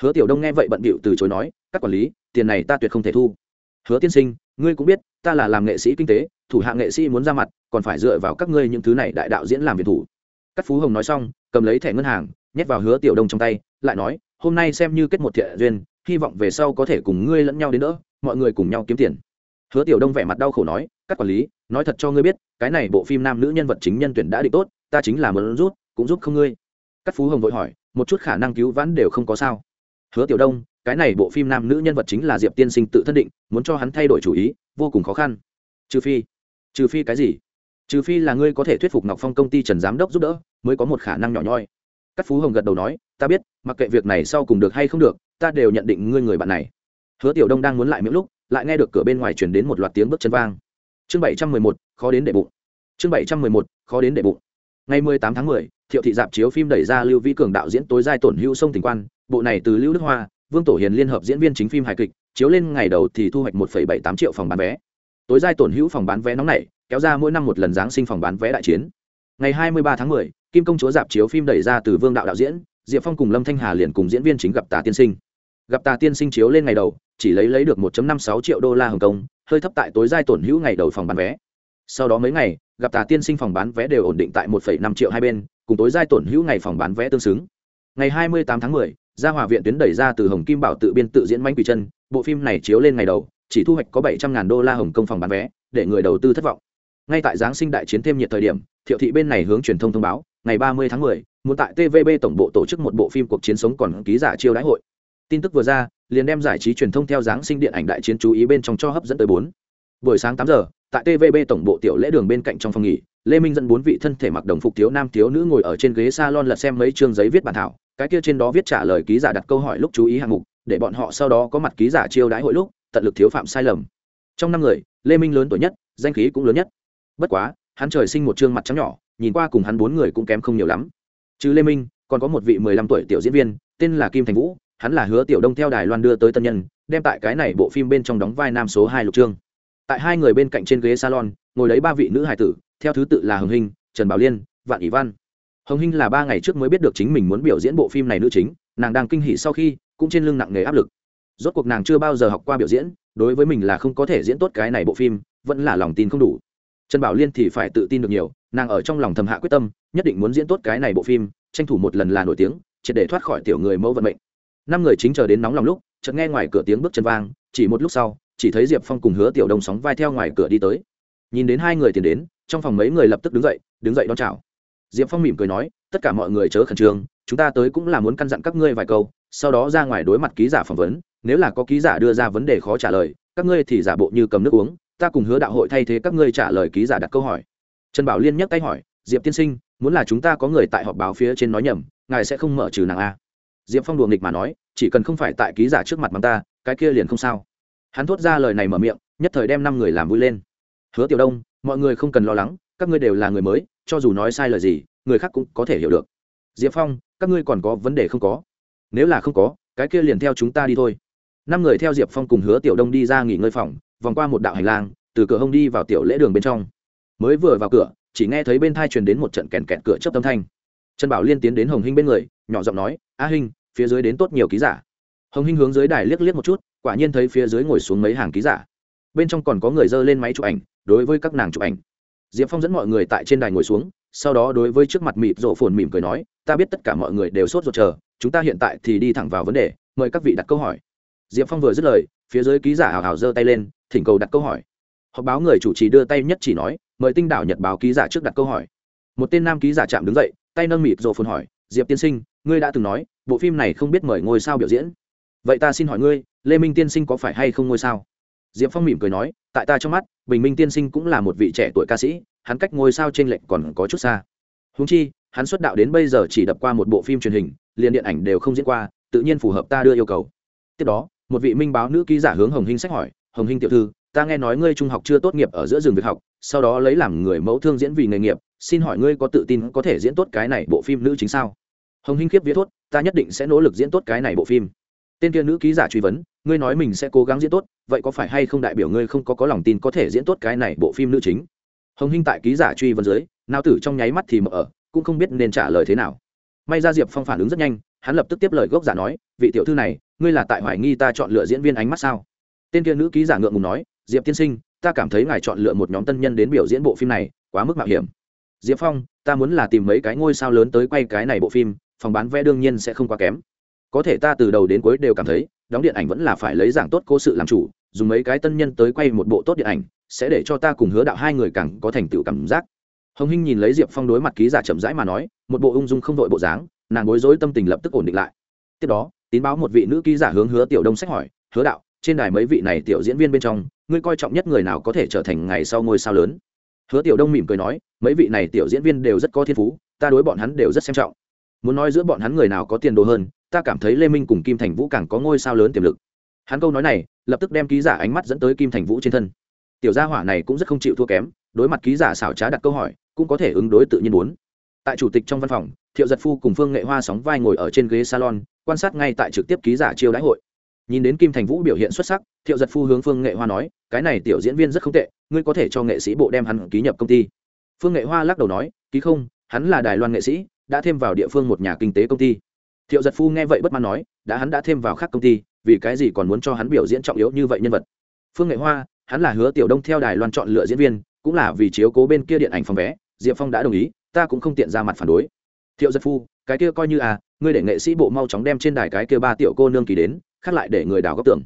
Hứa tiểu đông nghe vậy bận bịu từ chối nói, các quản lý, tiền này ta tuyệt không thể thu. Hứa tiên sinh, ngươi cũng biết, ta là làm nghệ sĩ kinh tế thủ hạ nghệ sĩ muốn ra mặt còn phải dựa vào các ngươi những thứ này đại đạo diễn làm việc thủ. Cắt phú hồng nói xong cầm lấy thẻ ngân hàng nhét vào hứa tiểu đông trong tay lại nói hôm nay xem như kết một thiện duyên hy vọng về sau có thể cùng ngươi lẫn nhau đến đỡ, mọi người cùng nhau kiếm tiền. Hứa tiểu đông vẻ mặt đau khổ nói các quản lý nói thật cho ngươi biết cái này bộ phim nam nữ nhân vật chính nhân tuyển đã định tốt ta chính là muốn rút cũng giúp không ngươi. Cắt phú hồng vội hỏi một chút khả năng cứu vãn đều không có sao? Hứa tiểu đông cái này bộ phim nam nữ nhân vật chính là diệp tiên sinh tự thân định muốn cho hắn thay đổi chủ ý vô cùng khó khăn. Trừ phi trừ phi cái gì? Trừ phi là ngươi có thể thuyết phục ngọc phong công ty trần giám đốc giúp đỡ, mới có một khả năng nhỏ nhoi. Các phú hồng gật đầu nói, ta biết, mặc kệ việc này sau cùng được hay không được, ta đều nhận định ngươi người bạn này. Hứa tiểu đông đang muốn lại miệng lúc, lại nghe được cửa bên ngoài chuyển đến một loạt tiếng bước chân vang. Chương bảy trăm mười một, khó đến để bụng. Chương bảy trăm mười một, khó đến để bụng. Ngày mười tám tháng mười, thiệu thị dạp chiếu phim đẩy ra lưu vĩ cường đạo diễn tối giai tổn hữu sông tỉnh quan, bộ này từ lưu đức hoa, vương tổ hiền liên hợp diễn viên chính phim hài kịch, chiếu lên ngày đầu thì thu hoạch một bảy tám triệu phòng bán vé tối giai tổn hữu phòng bán vé nóng này kéo ra mỗi năm một lần giáng sinh phòng bán vé đại chiến. Ngày hai mươi ba tháng 10, kim công chúa dạp chiếu phim đẩy ra từ vương đạo đạo diễn diệp phong cùng lâm thanh hà liền cùng diễn viên chính gặp tà tiên sinh. Gặp tà tiên sinh chiếu lên ngày đầu chỉ lấy lấy được 1 năm sáu triệu đô la hồng kông hơi thấp tại tối giai tổn hữu ngày đầu phòng bán vé. Sau đó mấy ngày gặp tà tiên sinh phòng bán vé đều ổn định tại 1,5 triệu hai bên cùng tối giai tổn hữu ngày phòng bán vé tương xứng. Ngày 28 tháng 10, gia hòa viện tuyến đẩy ra từ hồng kim bảo tự biên tự diễn manh quỷ chân bộ phim này chiếu lên ngày đầu chỉ thu hoạch có 700 ngàn đô la hồng công phòng bán vé để người đầu tư thất vọng. Ngay tại giáng sinh đại chiến thêm nhiệt thời điểm thiệu thị bên này hướng truyền thông thông báo ngày 30 tháng 10, muốn tại tvb tổng bộ tổ chức một bộ phim cuộc chiến sống còn ký giả chiêu đãi hội. Tin tức vừa ra liền đem giải trí truyền thông theo giáng sinh điện ảnh đại chiến chú ý bên trong cho hấp dẫn tới bốn. Buổi sáng tám giờ tại tvb tổng bộ tiểu lễ đường bên cạnh trong phòng nghỉ lê minh dẫn bốn vị thân thể mặc đồng phục thiếu nam thiếu nữ ngồi ở trên ghế salon lật xem mấy chương giấy viết bản thảo. Cái kia trên đó viết trả lời ký giả đặt câu hỏi lúc chú ý hạng mục để bọn họ sau đó có mặt ký giả chiêu đãi hội lúc tận lực thiếu phạm sai lầm. Trong năm người, lê minh lớn tuổi nhất, danh khí cũng lớn nhất. Bất quá, hắn trời sinh một trương mặt trắng nhỏ, nhìn qua cùng hắn bốn người cũng kém không nhiều lắm. Chứ lê minh, còn có một vị mười lăm tuổi tiểu diễn viên, tên là kim thành vũ, hắn là hứa tiểu đông theo đài loan đưa tới tân nhân, đem tại cái này bộ phim bên trong đóng vai nam số hai lục trương. Tại hai người bên cạnh trên ghế salon, ngồi lấy ba vị nữ hài tử, theo thứ tự là hồng hinh, trần bảo liên, vạn ỷ văn. Hồng hinh là ba ngày trước mới biết được chính mình muốn biểu diễn bộ phim này nữ chính, nàng đang kinh hỉ sau khi, cũng trên lưng nặng nề áp lực rốt cuộc nàng chưa bao giờ học qua biểu diễn, đối với mình là không có thể diễn tốt cái này bộ phim, vẫn là lòng tin không đủ. Trần bảo liên thì phải tự tin được nhiều, nàng ở trong lòng thầm hạ quyết tâm, nhất định muốn diễn tốt cái này bộ phim, tranh thủ một lần là nổi tiếng, triệt để thoát khỏi tiểu người mẫu vận mệnh. Năm người chính chờ đến nóng lòng lúc, chợt nghe ngoài cửa tiếng bước chân vang, chỉ một lúc sau, chỉ thấy diệp phong cùng hứa tiểu đông sóng vai theo ngoài cửa đi tới. Nhìn đến hai người tiến đến, trong phòng mấy người lập tức đứng dậy đứng dậy đón chào. Diệp phong mỉm cười nói, tất cả mọi người chớ khẩn trương, chúng ta tới cũng là muốn căn dặn các ngươi vài câu, sau đó ra ngoài đối mặt ký giả phỏng vấn nếu là có ký giả đưa ra vấn đề khó trả lời, các ngươi thì giả bộ như cầm nước uống, ta cùng hứa đạo hội thay thế các ngươi trả lời ký giả đặt câu hỏi. Trần bảo liên nhắc tay hỏi, diệp tiên sinh, muốn là chúng ta có người tại họp báo phía trên nói nhầm, ngài sẽ không mở trừ nàng a? Diệp phong đùa nghịch mà nói, chỉ cần không phải tại ký giả trước mặt bằng ta, cái kia liền không sao. Hắn thốt ra lời này mở miệng, nhất thời đem năm người làm vui lên. Hứa tiểu đông, mọi người không cần lo lắng, các ngươi đều là người mới, cho dù nói sai lời gì, người khác cũng có thể hiểu được. Diệp phong, các ngươi còn có vấn đề không có. Nếu là không có, cái kia liền theo chúng ta đi thôi năm người theo diệp phong cùng hứa tiểu đông đi ra nghỉ ngơi phòng, vòng qua một đạo hành lang, từ cửa hông đi vào tiểu lễ đường bên trong. Mới vừa vào cửa, chỉ nghe thấy bên thai truyền đến một trận kèn kẹt cửa chấp tâm thanh. Trần bảo liên tiến đến hồng hinh bên người, nhỏ giọng nói, a hinh, phía dưới đến tốt nhiều ký giả. Hồng hinh hướng dưới đài liếc liếc một chút, quả nhiên thấy phía dưới ngồi xuống mấy hàng ký giả. Bên trong còn có người dơ lên máy chụp ảnh, đối với các nàng chụp ảnh. Diệp phong dẫn mọi người tại trên đài ngồi xuống, sau đó đối với trước mặt mịt rộ phồn mỉm cười nói, ta biết tất cả mọi người đều sốt ruột chờ, chúng ta hiện tại thì đi thẳng vào vấn đề, mời các vị đặt câu hỏi diệp phong vừa dứt lời, phía dưới ký giả hào hào giơ tay lên, thỉnh cầu đặt câu hỏi. Họp báo người chủ trì đưa tay nhất chỉ nói, mời tinh đảo nhật báo ký giả trước đặt câu hỏi. Một tên nam ký giả chạm đứng dậy, tay nâng mịt rồ phồn hỏi, diệp tiên sinh, ngươi đã từng nói, bộ phim này không biết mời ngôi sao biểu diễn. Vậy ta xin hỏi ngươi, lê minh tiên sinh có phải hay không ngôi sao? Diệp phong mỉm cười nói, tại ta trong mắt, bình minh tiên sinh cũng là một vị trẻ tuổi ca sĩ, hắn cách ngôi sao t r ê n lệch còn có chút xa. Húng chi, hắn xuất đạo đến bây giờ chỉ đập qua một bộ phim truyền hình, liền điện ảnh đều không diễn qua, tự nhiên phù hợp ta đưa yêu cầu. Tiếp đó một vị minh báo nữ ký giả hướng hồng hinh sách hỏi, hồng hinh tiểu thư, ta nghe nói ngươi trung học chưa tốt nghiệp ở giữa rừng việc học, sau đó lấy làm người mẫu thương diễn vì nghề nghiệp, xin hỏi ngươi có tự tin có thể diễn tốt cái này bộ phim nữ chính sao? Hồng hinh khiếp viết thốt, ta nhất định sẽ nỗ lực diễn tốt cái này bộ phim. Tên kia nữ ký giả truy vấn, ngươi nói mình sẽ cố gắng diễn tốt, vậy có phải hay không đại biểu ngươi không có có lòng tin có thể diễn tốt cái này bộ phim nữ chính? Hồng hinh tại ký giả truy vấn dưới, nao tử trong nháy mắt thì mở ở cũng không biết nên trả lời thế nào. May ra diệp phong phản ứng rất nhanh, hắn lập tức tiếp lời gốc giả nói, vị tiểu thư này ngươi là tại hoài nghi ta chọn lựa diễn viên ánh mắt sao? Tên kia nữ ký giả ngượng ngùng nói, diệp tiên sinh, ta cảm thấy ngài chọn lựa một nhóm tân nhân đến biểu diễn bộ phim này, quá mức mạo hiểm. Diệp phong, ta muốn là tìm mấy cái ngôi sao lớn tới quay cái này bộ phim, phòng bán vé đương nhiên sẽ không quá kém. Có thể ta từ đầu đến cuối đều cảm thấy, đóng điện ảnh vẫn là phải lấy giảng tốt cố sự làm chủ, dùng mấy cái tân nhân tới quay một bộ tốt điện ảnh, sẽ để cho ta cùng hứa đạo hai người càng có thành tựu cảm giác. Hồng hinh nhìn lấy diệp phong đối mặt ký giả chậm rãi mà nói, một bộ ung dung không đội bộ dáng, nàng bối rối tâm tình lập tức ổn định lại. Tiếp đó tín báo một vị nữ ký giả hướng hứa tiểu đông sách hỏi, hứa đạo, trên đài mấy vị này tiểu diễn viên bên trong, ngươi coi trọng nhất người nào có thể trở thành ngày sau ngôi sao lớn? Hứa tiểu đông mỉm cười nói, mấy vị này tiểu diễn viên đều rất có thiên phú, ta đối bọn hắn đều rất xem trọng. Muốn nói giữa bọn hắn người nào có tiền đồ hơn, ta cảm thấy lê minh cùng kim thành vũ càng có ngôi sao lớn tiềm lực. Hắn câu nói này, lập tức đem ký giả ánh mắt dẫn tới kim thành vũ trên thân. Tiểu gia hỏa này cũng rất không chịu thua kém, đối mặt ký giả xảo trá đặt câu hỏi, cũng có thể ứng đối tự nhiên muốn. Tại chủ tịch trong văn phòng, thiệu giật phu cùng phương nghệ hoa sóng vai ngồi ở trên ghế salon quan sát ngay tại trực tiếp ký giả chiêu đãi hội. Nhìn đến kim thành vũ biểu hiện xuất sắc, thiệu giật phu hướng phương nghệ hoa nói, cái này tiểu diễn viên rất không tệ, ngươi có thể cho nghệ sĩ bộ đem hắn ký nhập công ty. Phương nghệ hoa lắc đầu nói, ký không, hắn là đài loan nghệ sĩ, đã thêm vào địa phương một nhà kinh tế công ty. Thiệu giật phu nghe vậy bất mãn nói, đã hắn đã thêm vào khác công ty, vì cái gì còn muốn cho hắn biểu diễn trọng yếu như vậy nhân vật? Phương nghệ hoa, hắn là hứa tiểu đông theo đài loan chọn lựa diễn viên, cũng là vì chiếu cố bên kia điện ảnh phòng vé, diệp phong đã đồng ý, ta cũng không tiện ra mặt phản đối. Thiệu giật phu cái kia coi như à ngươi để nghệ sĩ bộ mau chóng đem trên đài cái kia ba tiểu cô nương kỳ đến, khác lại để người đào góc tưởng.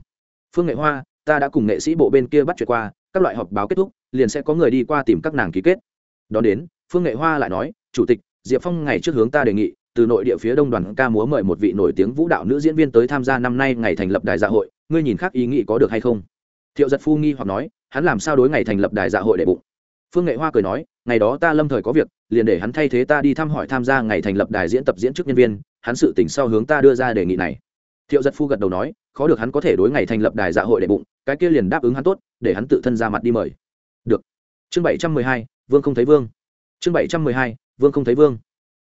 Phương nghệ hoa, ta đã cùng nghệ sĩ bộ bên kia bắt chuyện qua, các loại họp báo kết thúc, liền sẽ có người đi qua tìm các nàng ký kết. Đón đến, phương nghệ hoa lại nói, chủ tịch, diệp phong ngày trước hướng ta đề nghị, từ nội địa phía đông đoàn ca múa mời một vị nổi tiếng vũ đạo nữ diễn viên tới tham gia năm nay ngày thành lập đài dạ hội, ngươi nhìn khác ý nghĩ có được hay không? Thiệu giật phu nghi hoặc nói, hắn làm sao đối ngày thành lập đài dạ hội đệ bụng? Phương nghệ hoa cười nói ngày đó ta lâm thời có việc, liền để hắn thay thế ta đi thăm hỏi tham gia ngày thành lập đài diễn tập diễn chức nhân viên, hắn sự tỉnh sau hướng ta đưa ra đề nghị này. Thiệu giật phu gật đầu nói, khó được hắn có thể đối ngày thành lập đài dạ hội đệ bụng, cái kia liền đáp ứng hắn tốt, để hắn tự thân ra mặt đi mời. Được. Chương bảy trăm mười hai, vương không thấy vương. Chương bảy trăm mười hai, vương không thấy vương.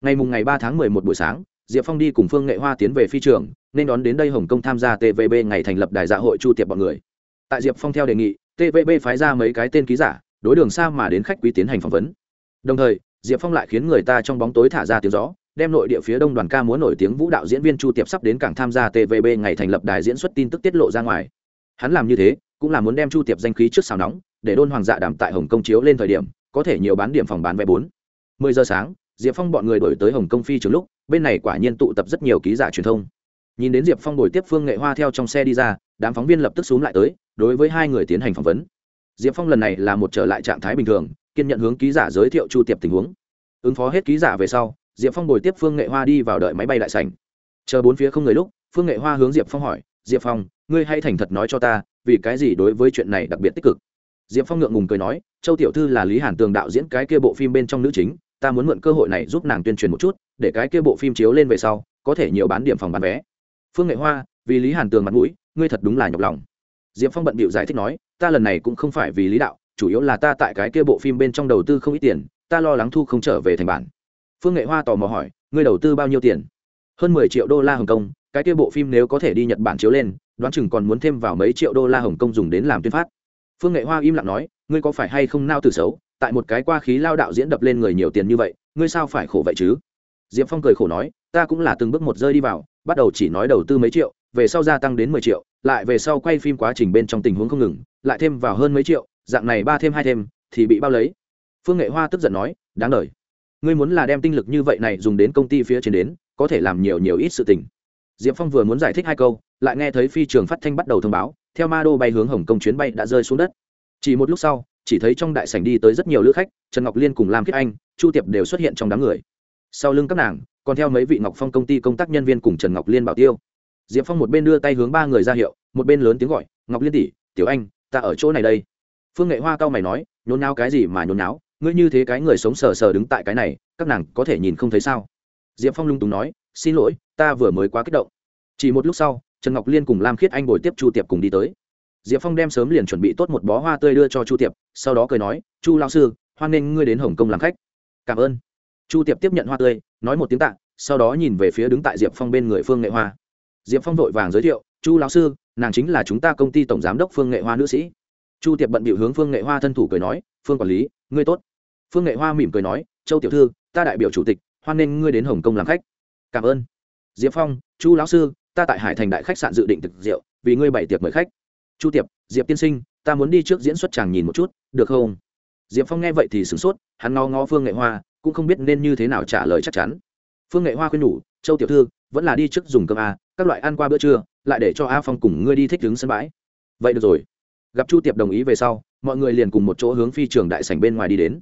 Ngày mùng ngày ba tháng mười một buổi sáng, diệp phong đi cùng phương nghệ hoa tiến về phi trường, nên đón đến đây hồng kông tham gia tvb ngày thành lập đài dạ hội chu tiệp bọn người. Tại diệp phong theo đề nghị tvb phái ra mấy cái tên ký giả đối đường xa mà đến khách quý tiến hành phỏng vấn. Đồng thời, diệp phong lại khiến người ta trong bóng tối thả ra tiếng gió, đem nội địa phía đông đoàn ca múa nổi tiếng vũ đạo diễn viên chu tiệp sắp đến cảng tham gia tvb ngày thành lập đài diễn xuất tin tức tiết lộ ra ngoài. Hắn làm như thế, cũng là muốn đem chu tiệp danh khí trước xào nóng, để đôn hoàng dạ đảm tại hồng kông chiếu lên thời điểm, có thể nhiều bán điểm phòng bán vé bốn. Mười giờ sáng, diệp phong bọn người đổi tới hồng kông phi trường lúc, bên này quả nhiên tụ tập rất nhiều ký giả truyền thông. Nhìn đến diệp phong đổi tiếp phương nghệ hoa theo trong xe đi ra, đám phóng viên lập tức xuống lại tới, đối với hai người tiến hành phỏng vấn diệp phong lần này là một trở lại trạng thái bình thường, kiên nhận hướng ký giả giới thiệu chu tiệp tình huống. Ứng phó hết ký giả về sau, diệp phong bồi tiếp phương nghệ hoa đi vào đợi máy bay đại sành chờ bốn phía không người lúc, phương nghệ hoa hướng diệp phong hỏi, diệp phong, ngươi hay thành thật nói cho ta, vì cái gì đối với chuyện này đặc biệt tích cực? Diệp phong ngượng ngùng cười nói, châu tiểu thư là lý hàn tường đạo diễn cái kia bộ phim bên trong nữ chính, ta muốn mượn cơ hội này giúp nàng tuyên truyền một chút, để cái kia bộ phim chiếu lên về sau, có thể nhiều bán điểm phòng bán vé. Phương nghệ hoa, vì lý hàn tường mặt mũi, ngươi thật đúng là nhọc lòng. Diệp phong bận bịu giải thích nói ta lần này cũng không phải vì lý đạo, chủ yếu là ta tại cái kia bộ phim bên trong đầu tư không ít tiền, ta lo lắng thu không trở về thành bản. Phương nghệ hoa tò mò hỏi, ngươi đầu tư bao nhiêu tiền? Hơn mười triệu đô la hồng kông, cái kia bộ phim nếu có thể đi nhật bản chiếu lên, đoán chừng còn muốn thêm vào mấy triệu đô la hồng kông dùng đến làm tuyên phát. Phương nghệ hoa im lặng nói, ngươi có phải hay không nao từ xấu, tại một cái qua khí lao đạo diễn đập lên người nhiều tiền như vậy, ngươi sao phải khổ vậy chứ? Diệp phong cười khổ nói, ta cũng là từng bước một rơi đi vào, bắt đầu chỉ nói đầu tư mấy triệu về sau gia tăng đến mười triệu, lại về sau quay phim quá trình bên trong tình huống không ngừng, lại thêm vào hơn mấy triệu, dạng này ba thêm hai thêm, thì bị bao lấy. Phương nghệ hoa tức giận nói, đáng lời ngươi muốn là đem tinh lực như vậy này dùng đến công ty phía trên đến, có thể làm nhiều nhiều ít sự tình. Diệp phong vừa muốn giải thích hai câu, lại nghe thấy phi trường phát thanh bắt đầu thông báo, theo ma đô bay hướng hồng kông chuyến bay đã rơi xuống đất. Chỉ một lúc sau, chỉ thấy trong đại sảnh đi tới rất nhiều lữ khách, trần ngọc liên cùng lam khiết anh, chu tiệp đều xuất hiện trong đám người. Sau lưng các nàng, còn theo mấy vị ngọc phong công ty công tác nhân viên cùng trần ngọc liên, bảo tiêu diệp phong một bên đưa tay hướng ba người ra hiệu, một bên lớn tiếng gọi, ngọc liên tỷ, tiểu anh, ta ở chỗ này đây. Phương nghệ hoa cao mày nói, nhốn náo cái gì mà nhốn náo ngươi như thế cái người sống sờ sờ đứng tại cái này, các nàng có thể nhìn không thấy sao? Diệp phong lung túng nói, xin lỗi, ta vừa mới quá kích động. Chỉ một lúc sau, trần ngọc liên cùng lam khiết anh ngồi tiếp chu tiệp cùng đi tới. Diệp phong đem sớm liền chuẩn bị tốt một bó hoa tươi đưa cho chu tiệp, sau đó cười nói, chu lao sư, hoan nghênh ngươi đến hồng kông làm khách. Cảm ơn. Chu tiệp tiếp nhận hoa tươi, nói một tiếng tạ, sau đó nhìn về phía đứng tại diệp phong bên người phương nghệ hoa diệp phong vội vàng giới thiệu, chu lão sư, nàng chính là chúng ta công ty tổng giám đốc phương nghệ hoa nữ sĩ. Chu tiệp bận bịu hướng phương nghệ hoa thân thủ cười nói, phương quản lý, ngươi tốt. Phương nghệ hoa mỉm cười nói, châu tiểu thư, ta đại biểu chủ tịch, hoan nghênh ngươi đến hồng kông làm khách. Cảm ơn. Diệp phong, chu lão sư, ta tại hải thành đại khách sạn dự định thực rượu, vì ngươi bảy tiệc mời khách. Chu tiệp, diệp tiên sinh, ta muốn đi trước diễn xuất chàng nhìn một chút, được không? Diệp phong nghe vậy thì sửng sốt, hắn ngó ngó phương nghệ hoa, cũng không biết nên như thế nào trả lời chắc chắn. Phương nghệ hoa khuyên nhủ, châu tiểu thư vẫn là đi trước dùng cơm a, các loại ăn qua bữa trưa, lại để cho a phong cùng ngươi đi thích đứng sân bãi. Vậy được rồi. Gặp chu tiệp đồng ý về sau, mọi người liền cùng một chỗ hướng phi trường đại sảnh bên ngoài đi đến.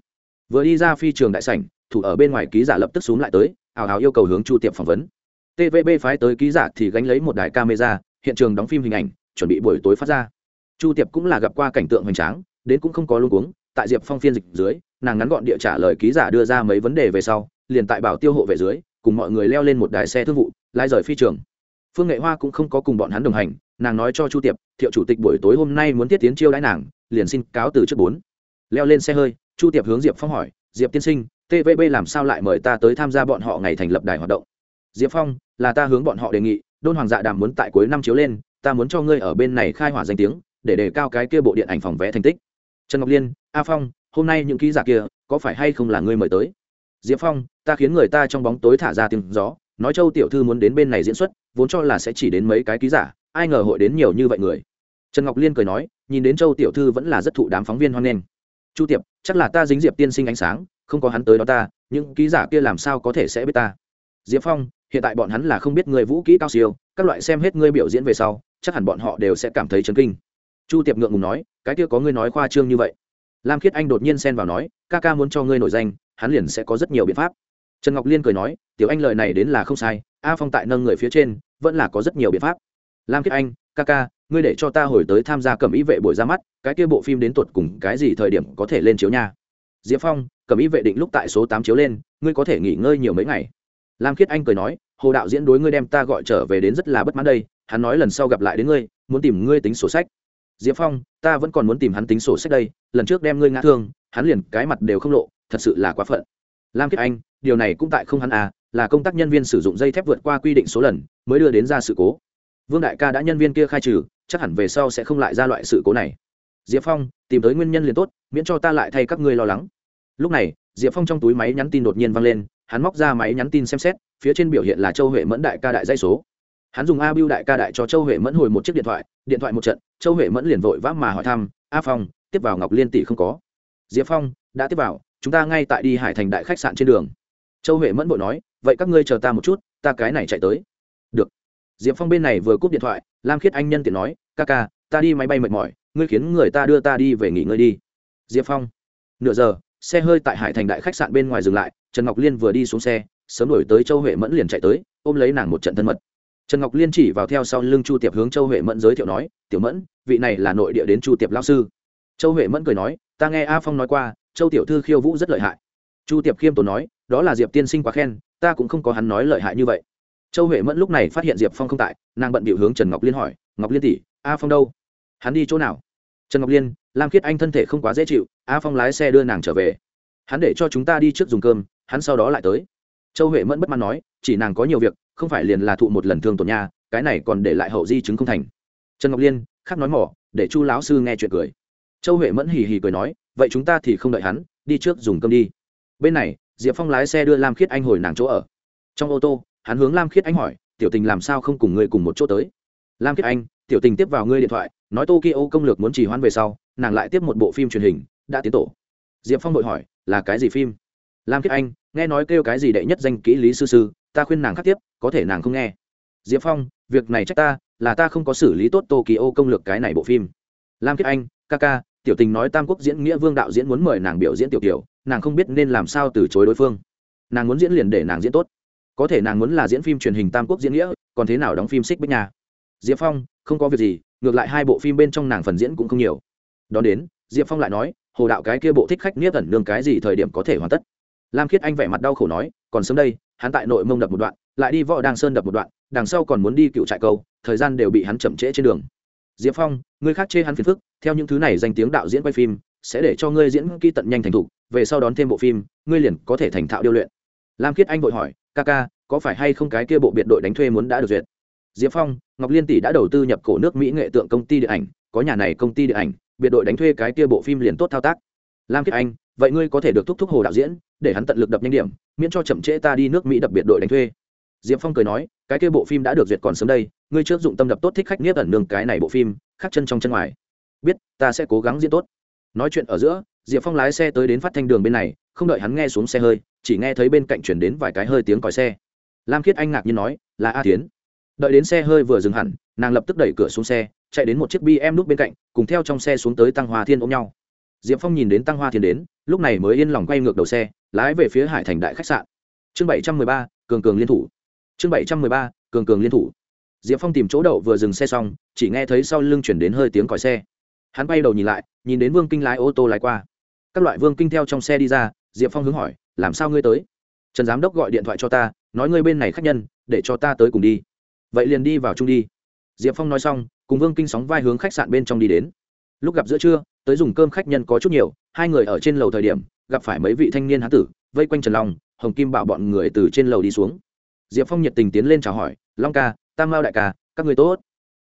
Vừa đi ra phi trường đại sảnh, thủ ở bên ngoài ký giả lập tức xuống lại tới, ào ào yêu cầu hướng chu tiệp phỏng vấn. Tvb phái tới ký giả thì gánh lấy một đài camera, hiện trường đóng phim hình ảnh, chuẩn bị buổi tối phát ra. Chu tiệp cũng là gặp qua cảnh tượng hoành tráng, đến cũng không có luôn cuống, tại diệp phong phiên dịch dưới, nàng ngắn gọn địa trả lời ký giả đưa ra mấy vấn đề về sau, liền tại bảo tiêu hộ về dưới cùng mọi người leo lên một đài xe thương vụ lai rời phi trường. Phương nghệ hoa cũng không có cùng bọn hắn đồng hành, nàng nói cho chu tiệp, thiệu chủ tịch buổi tối hôm nay muốn tiết tiến chiêu đãi nàng, liền xin cáo từ trước bốn. Leo lên xe hơi, chu tiệp hướng diệp phong hỏi, diệp tiên sinh tvb làm sao lại mời ta tới tham gia bọn họ ngày thành lập đài hoạt động? Diệp phong, là ta hướng bọn họ đề nghị, đôn hoàng dạ đàm muốn tại cuối năm chiếu lên, ta muốn cho ngươi ở bên này khai hỏa danh tiếng, để đề cao cái kia bộ điện ảnh phòng vẽ thành tích. Trần ngọc liên, a phong, hôm nay những ký giả kia, có phải hay không là ngươi mời tới? Diệp phong, ta khiến người ta trong bóng tối thả ra tiếng gió, nói châu tiểu thư muốn đến bên này diễn xuất, vốn cho là sẽ chỉ đến mấy cái ký giả, ai ngờ hội đến nhiều như vậy người. Trần ngọc liên cười nói, nhìn đến châu tiểu thư vẫn là rất thụ đám phóng viên hoan nghênh. Chu tiệp, chắc là ta dính diệp tiên sinh ánh sáng, không có hắn tới đó ta, những ký giả kia làm sao có thể sẽ biết ta? Diệp phong, hiện tại bọn hắn là không biết người vũ kỹ cao siêu, các loại xem hết ngươi biểu diễn về sau, chắc hẳn bọn họ đều sẽ cảm thấy chấn kinh. Chu tiệp ngượng ngùng nói, cái kia có ngươi nói khoa trương như vậy lam khiết anh đột nhiên xen vào nói, ca ca muốn cho ngươi nổi danh, hắn liền sẽ có rất nhiều biện pháp. Trần ngọc liên cười nói, tiểu anh lời này đến là không sai, a phong tại nâng người phía trên, vẫn là có rất nhiều biện pháp. Lam khiết anh, ca ca, ngươi để cho ta hồi tới tham gia cầm ý vệ buổi ra mắt, cái kia bộ phim đến tuột cùng cái gì thời điểm có thể lên chiếu nha? Diệp phong cầm ý vệ định lúc tại số tám chiếu lên, ngươi có thể nghỉ ngơi nhiều mấy ngày. Lam khiết anh cười nói, hồ đạo diễn đối ngươi đem ta gọi trở về đến rất là bất mãn đây, hắn nói lần sau gặp lại đến ngươi, muốn tìm ngươi tính sổ sách diệp phong, ta vẫn còn muốn tìm hắn tính sổ sách đây, lần trước đem ngươi ngã thương, hắn liền cái mặt đều không lộ, thật sự là quá phận. Lam kiếp anh, điều này cũng tại không hắn à là công tác nhân viên sử dụng dây thép vượt qua quy định số lần, mới đưa đến ra sự cố. Vương đại ca đã nhân viên kia khai trừ, chắc hẳn về sau sẽ không lại ra loại sự cố này. Diệp phong, tìm tới nguyên nhân liền tốt, miễn cho ta lại thay các ngươi lo lắng. Lúc này, diệp phong trong túi máy nhắn tin đột nhiên vang lên, hắn móc ra máy nhắn tin xem xét, phía trên biểu hiện là châu huệ mẫn đại ca đại dây số hắn dùng a biêu đại ca đại cho châu huệ mẫn hồi một chiếc điện thoại điện thoại một trận, châu huệ mẫn liền vội vã mà hỏi thăm, a phong, tiếp vào ngọc liên tỷ không có? Diệp phong, đã tiếp vào, chúng ta ngay tại đi hải thành đại khách sạn trên đường. Châu huệ mẫn vội nói, vậy các ngươi chờ ta một chút, ta cái này chạy tới. Được. Diệp phong bên này vừa cúp điện thoại, lam khiết anh nhân tiện nói, ca ca, ta đi máy bay mệt mỏi, ngươi khiến người ta đưa ta đi về nghỉ ngơi đi. Diệp phong, nửa giờ, xe hơi tại hải thành đại khách sạn bên ngoài dừng lại, trần ngọc liên vừa đi xuống xe, sớm đổi tới châu huệ mẫn liền chạy tới, ôm lấy nàng một trận thân mật trần ngọc liên chỉ vào theo sau lưng chu tiệp hướng châu huệ mẫn giới thiệu nói, tiểu mẫn, vị này là nội địa đến chu tiệp lao sư. Châu huệ mẫn cười nói, ta nghe a phong nói qua, châu tiểu thư khiêu vũ rất lợi hại. Chu tiệp khiêm tốn nói, đó là diệp tiên sinh quá khen, ta cũng không có hắn nói lợi hại như vậy. Châu huệ mẫn lúc này phát hiện diệp phong không tại, nàng bận bịu hướng trần ngọc liên hỏi, ngọc liên tỷ, a phong đâu? Hắn đi chỗ nào? Trần ngọc liên, lam khiết anh thân thể không quá dễ chịu, a phong lái xe đưa nàng trở về. Hắn để cho chúng ta đi trước dùng cơm, hắn sau đó lại tới. Châu huệ mẫn bất mãn nói chỉ nàng có nhiều việc, không phải liền là thụ một lần thương tổn nha, cái này còn để lại hậu di chứng không thành. Trần ngọc liên, khắc nói mỏ, để chu lão sư nghe chuyện cười. Châu huệ mẫn hì hì cười nói, vậy chúng ta thì không đợi hắn, đi trước dùng cơm đi. Bên này, diệp phong lái xe đưa lam khiết anh hồi nàng chỗ ở. Trong ô tô, hắn hướng lam khiết anh hỏi, tiểu tình làm sao không cùng ngươi cùng một chỗ tới? Lam khiết anh, tiểu tình tiếp vào ngươi điện thoại, nói tokyo công lược muốn trì hoãn về sau, nàng lại tiếp một bộ phim truyền hình, đã tiến tổ. Diệp phong đội hỏi, là cái gì phim? Lam khiết anh nghe nói kêu cái gì đệ nhất danh kỹ lý sư sư, ta khuyên nàng khắc tiếp, có thể nàng không nghe. Diệp phong, việc này trách ta, là ta không có xử lý tốt tokyo công lược cái này bộ phim. Lam kiếp anh ca ca tiểu tình nói tam quốc diễn nghĩa vương đạo diễn muốn mời nàng biểu diễn tiểu tiểu nàng không biết nên làm sao từ chối đối phương. Nàng muốn diễn liền để nàng diễn tốt. Có thể nàng muốn là diễn phim truyền hình tam quốc diễn nghĩa, còn thế nào đóng phim xích bích nhà diệp phong, không có việc gì, ngược lại hai bộ phim bên trong nàng phần diễn cũng không nhiều. Đón đến, diệp phong lại nói, hồ đạo cái kia bộ thích khách niết ẩn nương cái gì thời điểm có thể hoàn tất lam khiết anh vẻ mặt đau khổ nói, còn sớm đây, hắn tại nội mông đập một đoạn, lại đi võ Đang sơn đập một đoạn, đằng sau còn muốn đi cựu trại câu, thời gian đều bị hắn chậm trễ trên đường. Diệp phong, ngươi khác chê hắn phiền phức, theo những thứ này danh tiếng đạo diễn quay phim, sẽ để cho ngươi diễn kỹ tận nhanh thành thục, về sau đón thêm bộ phim, ngươi liền có thể thành thạo điêu luyện. Lam khiết anh vội hỏi, ca ca, có phải hay không cái kia bộ biệt đội đánh thuê muốn đã được duyệt? Diệp phong, ngọc liên tỷ đã đầu tư nhập cổ nước mỹ nghệ tượng công ty điện ảnh, có nhà này công ty điện ảnh, biệt đội đánh thuê cái kia bộ phim liền tốt thao tác. Lam khiết anh, vậy ngươi có thể được thúc thúc hồ đạo diễn để hắn tận lực đập nhanh điểm, miễn cho chậm trễ ta đi nước mỹ đập biệt đội đánh thuê. Diệp phong cười nói, cái kia bộ phim đã được duyệt còn sớm đây, ngươi trước dụng tâm đập tốt thích khách nghiếp ẩn nương cái này bộ phim khắc chân trong chân ngoài. Biết, ta sẽ cố gắng diễn tốt. Nói chuyện ở giữa, diệp phong lái xe tới đến phát thanh đường bên này, không đợi hắn nghe xuống xe hơi, chỉ nghe thấy bên cạnh chuyển đến vài cái hơi tiếng còi xe. Lam khiết anh ngạc nhiên nói, là a tiến đợi đến xe hơi vừa dừng hẳn, nàng lập tức đẩy cửa xuống xe, chạy đến một chiếc bi em núp bên cạnh, cùng theo trong xe xuống tới tăng hoa thiên ôm nhau. Diệp phong nhìn đến tăng hoa thiên đến lúc này mới yên lòng quay ngược đầu xe, lái về phía hải thành đại khách sạn. Chương bảy trăm mười ba, cường cường liên thủ. Chương bảy trăm mười ba, cường cường liên thủ. Diệp phong tìm chỗ đậu vừa dừng xe xong, chỉ nghe thấy sau lưng chuyển đến hơi tiếng còi xe. Hắn bay đầu nhìn lại, nhìn đến vương kinh lái ô tô lái qua. Các loại vương kinh theo trong xe đi ra, diệp phong hướng hỏi, làm sao ngươi tới? Trần giám đốc gọi điện thoại cho ta, nói ngươi bên này khách nhân, để cho ta tới cùng đi. Vậy liền đi vào chung đi. Diệp phong nói xong, cùng vương kinh sóng vai hướng khách sạn bên trong đi đến. Lúc gặp giữa trưa tới dùng cơm khách nhân có chút nhiều, hai người ở trên lầu thời điểm, gặp phải mấy vị thanh niên hán tử, vây quanh trần long, hồng kim bảo bọn người từ trên lầu đi xuống. Diệp phong nhiệt tình tiến lên chào hỏi, long ca, tam mao đại ca, các người tốt.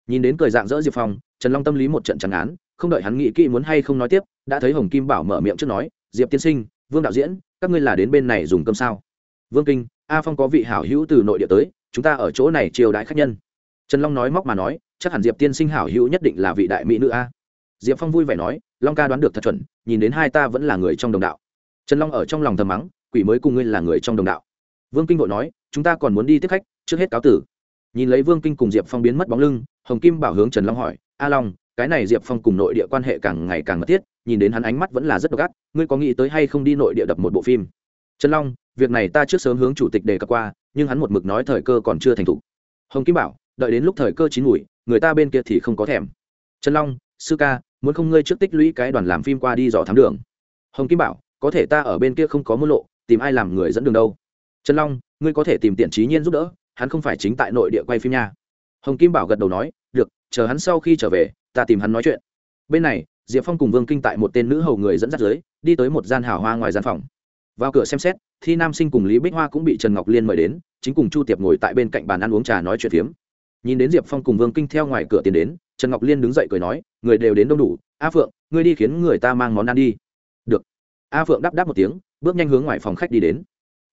Nhìn đến cười dạng dỡ diệp phong, trần long tâm lý một trận chẳng án, không đợi hắn nghĩ kỹ muốn hay không nói tiếp, đã thấy hồng kim bảo mở miệng trước nói, diệp tiên sinh, vương đạo diễn, các ngươi là đến bên này dùng cơm sao? Vương kinh, a phong có vị hảo hữu từ nội địa tới, chúng ta ở chỗ này chiều đãi khách nhân. Trần long nói móc mà nói, chắc hẳn diệp tiên sinh hảo hữu nhất định là vị đại mỹ nữ a. Diệp phong vui vẻ nói long ca đoán được thật chuẩn, nhìn đến hai ta vẫn là người trong đồng đạo. Trần long ở trong lòng thầm mắng, quỷ mới cùng ngươi là người trong đồng đạo. Vương kinh vội nói, chúng ta còn muốn đi tiếp khách, trước hết cáo tử. Nhìn lấy vương kinh cùng diệp phong biến mất bóng lưng, hồng kim bảo hướng trần long hỏi, a long, cái này diệp phong cùng nội địa quan hệ càng ngày càng mật thiết, nhìn đến hắn ánh mắt vẫn là rất độc ác, ngươi có nghĩ tới hay không đi nội địa đập một bộ phim? Trần long, việc này ta trước sớm hướng chủ tịch đề cập qua, nhưng hắn một mực nói thời cơ còn chưa thành thục. Hồng kim bảo, đợi đến lúc thời cơ chín mùi, người ta bên kia thì không có thèm. Trần long, sư ca muốn không ngươi trước tích lũy cái đoàn làm phim qua đi dò thám đường. Hồng kim bảo, có thể ta ở bên kia không có môn lộ, tìm ai làm người dẫn đường đâu. Trần long, ngươi có thể tìm tiện trí nhiên giúp đỡ, hắn không phải chính tại nội địa quay phim nha. Hồng kim bảo gật đầu nói, được, chờ hắn sau khi trở về, ta tìm hắn nói chuyện. Bên này, diệp phong cùng vương kinh tại một tên nữ hầu người dẫn dắt dưới, đi tới một gian hào hoa ngoài gian phòng. Vào cửa xem xét, thi nam sinh cùng lý bích hoa cũng bị trần ngọc liên mời đến, chính cùng chu tiệp ngồi tại bên cạnh bàn ăn uống trà nói chuyện phiếm. Nhìn đến diệp phong cùng vương kinh theo ngoài cửa tiến đến trần ngọc liên đứng dậy cười nói, người đều đến đông đủ, a phượng, ngươi đi khiến người ta mang món ăn đi. Được. A phượng đáp đáp một tiếng, bước nhanh hướng ngoài phòng khách đi đến.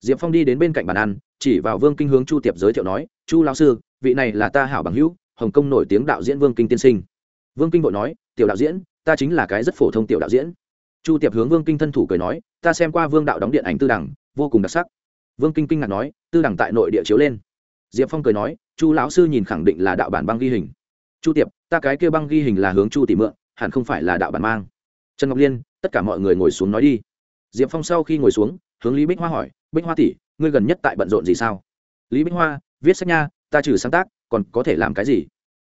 Diệp phong đi đến bên cạnh bàn ăn, chỉ vào vương kinh hướng chu tiệp giới thiệu nói, chu lao sư, vị này là ta hảo bằng hữu, hồng kông nổi tiếng đạo diễn vương kinh tiên sinh. Vương kinh vội nói, tiểu đạo diễn, ta chính là cái rất phổ thông tiểu đạo diễn. Chu tiệp hướng vương kinh thân thủ cười nói, ta xem qua vương đạo đóng điện ảnh tư đẳng, vô cùng đặc sắc. Vương kinh kinh ngạc nói, tư đẳng tại nội địa chiếu lên. Diệp phong cười nói, chu lão sư nhìn khẳng định là đạo bản băng ghi hình chu tiệp, ta cái kia băng ghi hình là hướng chu tỷ mượn, hẳn không phải là đạo bản mang. Trần ngọc liên, tất cả mọi người ngồi xuống nói đi. Diệp phong sau khi ngồi xuống, hướng lý bích hoa hỏi, bích hoa tỷ, ngươi gần nhất tại bận rộn gì sao? Lý bích hoa, viết sách nha, ta trừ sáng tác, còn có thể làm cái gì?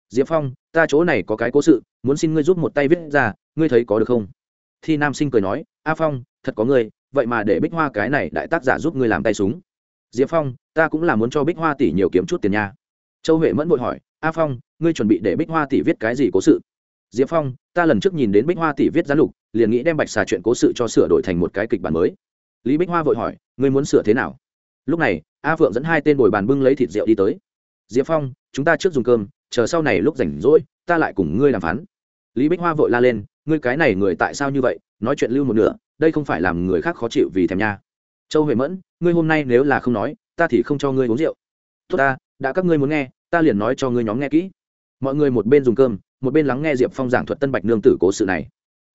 Diệp phong, ta chỗ này có cái cố sự, muốn xin ngươi giúp một tay viết ra, ngươi thấy có được không? Thi nam sinh cười nói, a phong, thật có ngươi, vậy mà để bích hoa cái này đại tác giả giúp ngươi làm tay súng. Diệp phong, ta cũng là muốn cho bích hoa tỷ nhiều kiếm chút tiền nha. Châu huệ mẫn vội hỏi a phong, ngươi chuẩn bị để bích hoa tỷ viết cái gì cố sự? Diệp phong, ta lần trước nhìn đến bích hoa tỷ viết gián lục, liền nghĩ đem bạch xà chuyện cố sự cho sửa đổi thành một cái kịch bản mới. Lý bích hoa vội hỏi, ngươi muốn sửa thế nào? Lúc này, a phượng dẫn hai tên bồi bàn bưng lấy thịt rượu đi tới. Diệp phong, chúng ta trước dùng cơm, chờ sau này lúc rảnh rỗi, ta lại cùng ngươi đàm phán. Lý bích hoa vội la lên, ngươi cái này người tại sao như vậy, nói chuyện lưu một nửa, đây không phải làm người khác khó chịu vì thèm nha. Châu huệ mẫn, ngươi hôm nay nếu là không nói, ta thì không cho ngươi uống rượu. Tốt ta, đã các ngươi muốn nghe ta liền nói cho ngươi nhóm nghe kỹ. Mọi người một bên dùng cơm, một bên lắng nghe diệp phong giảng thuật tân bạch nương tử cố sự này.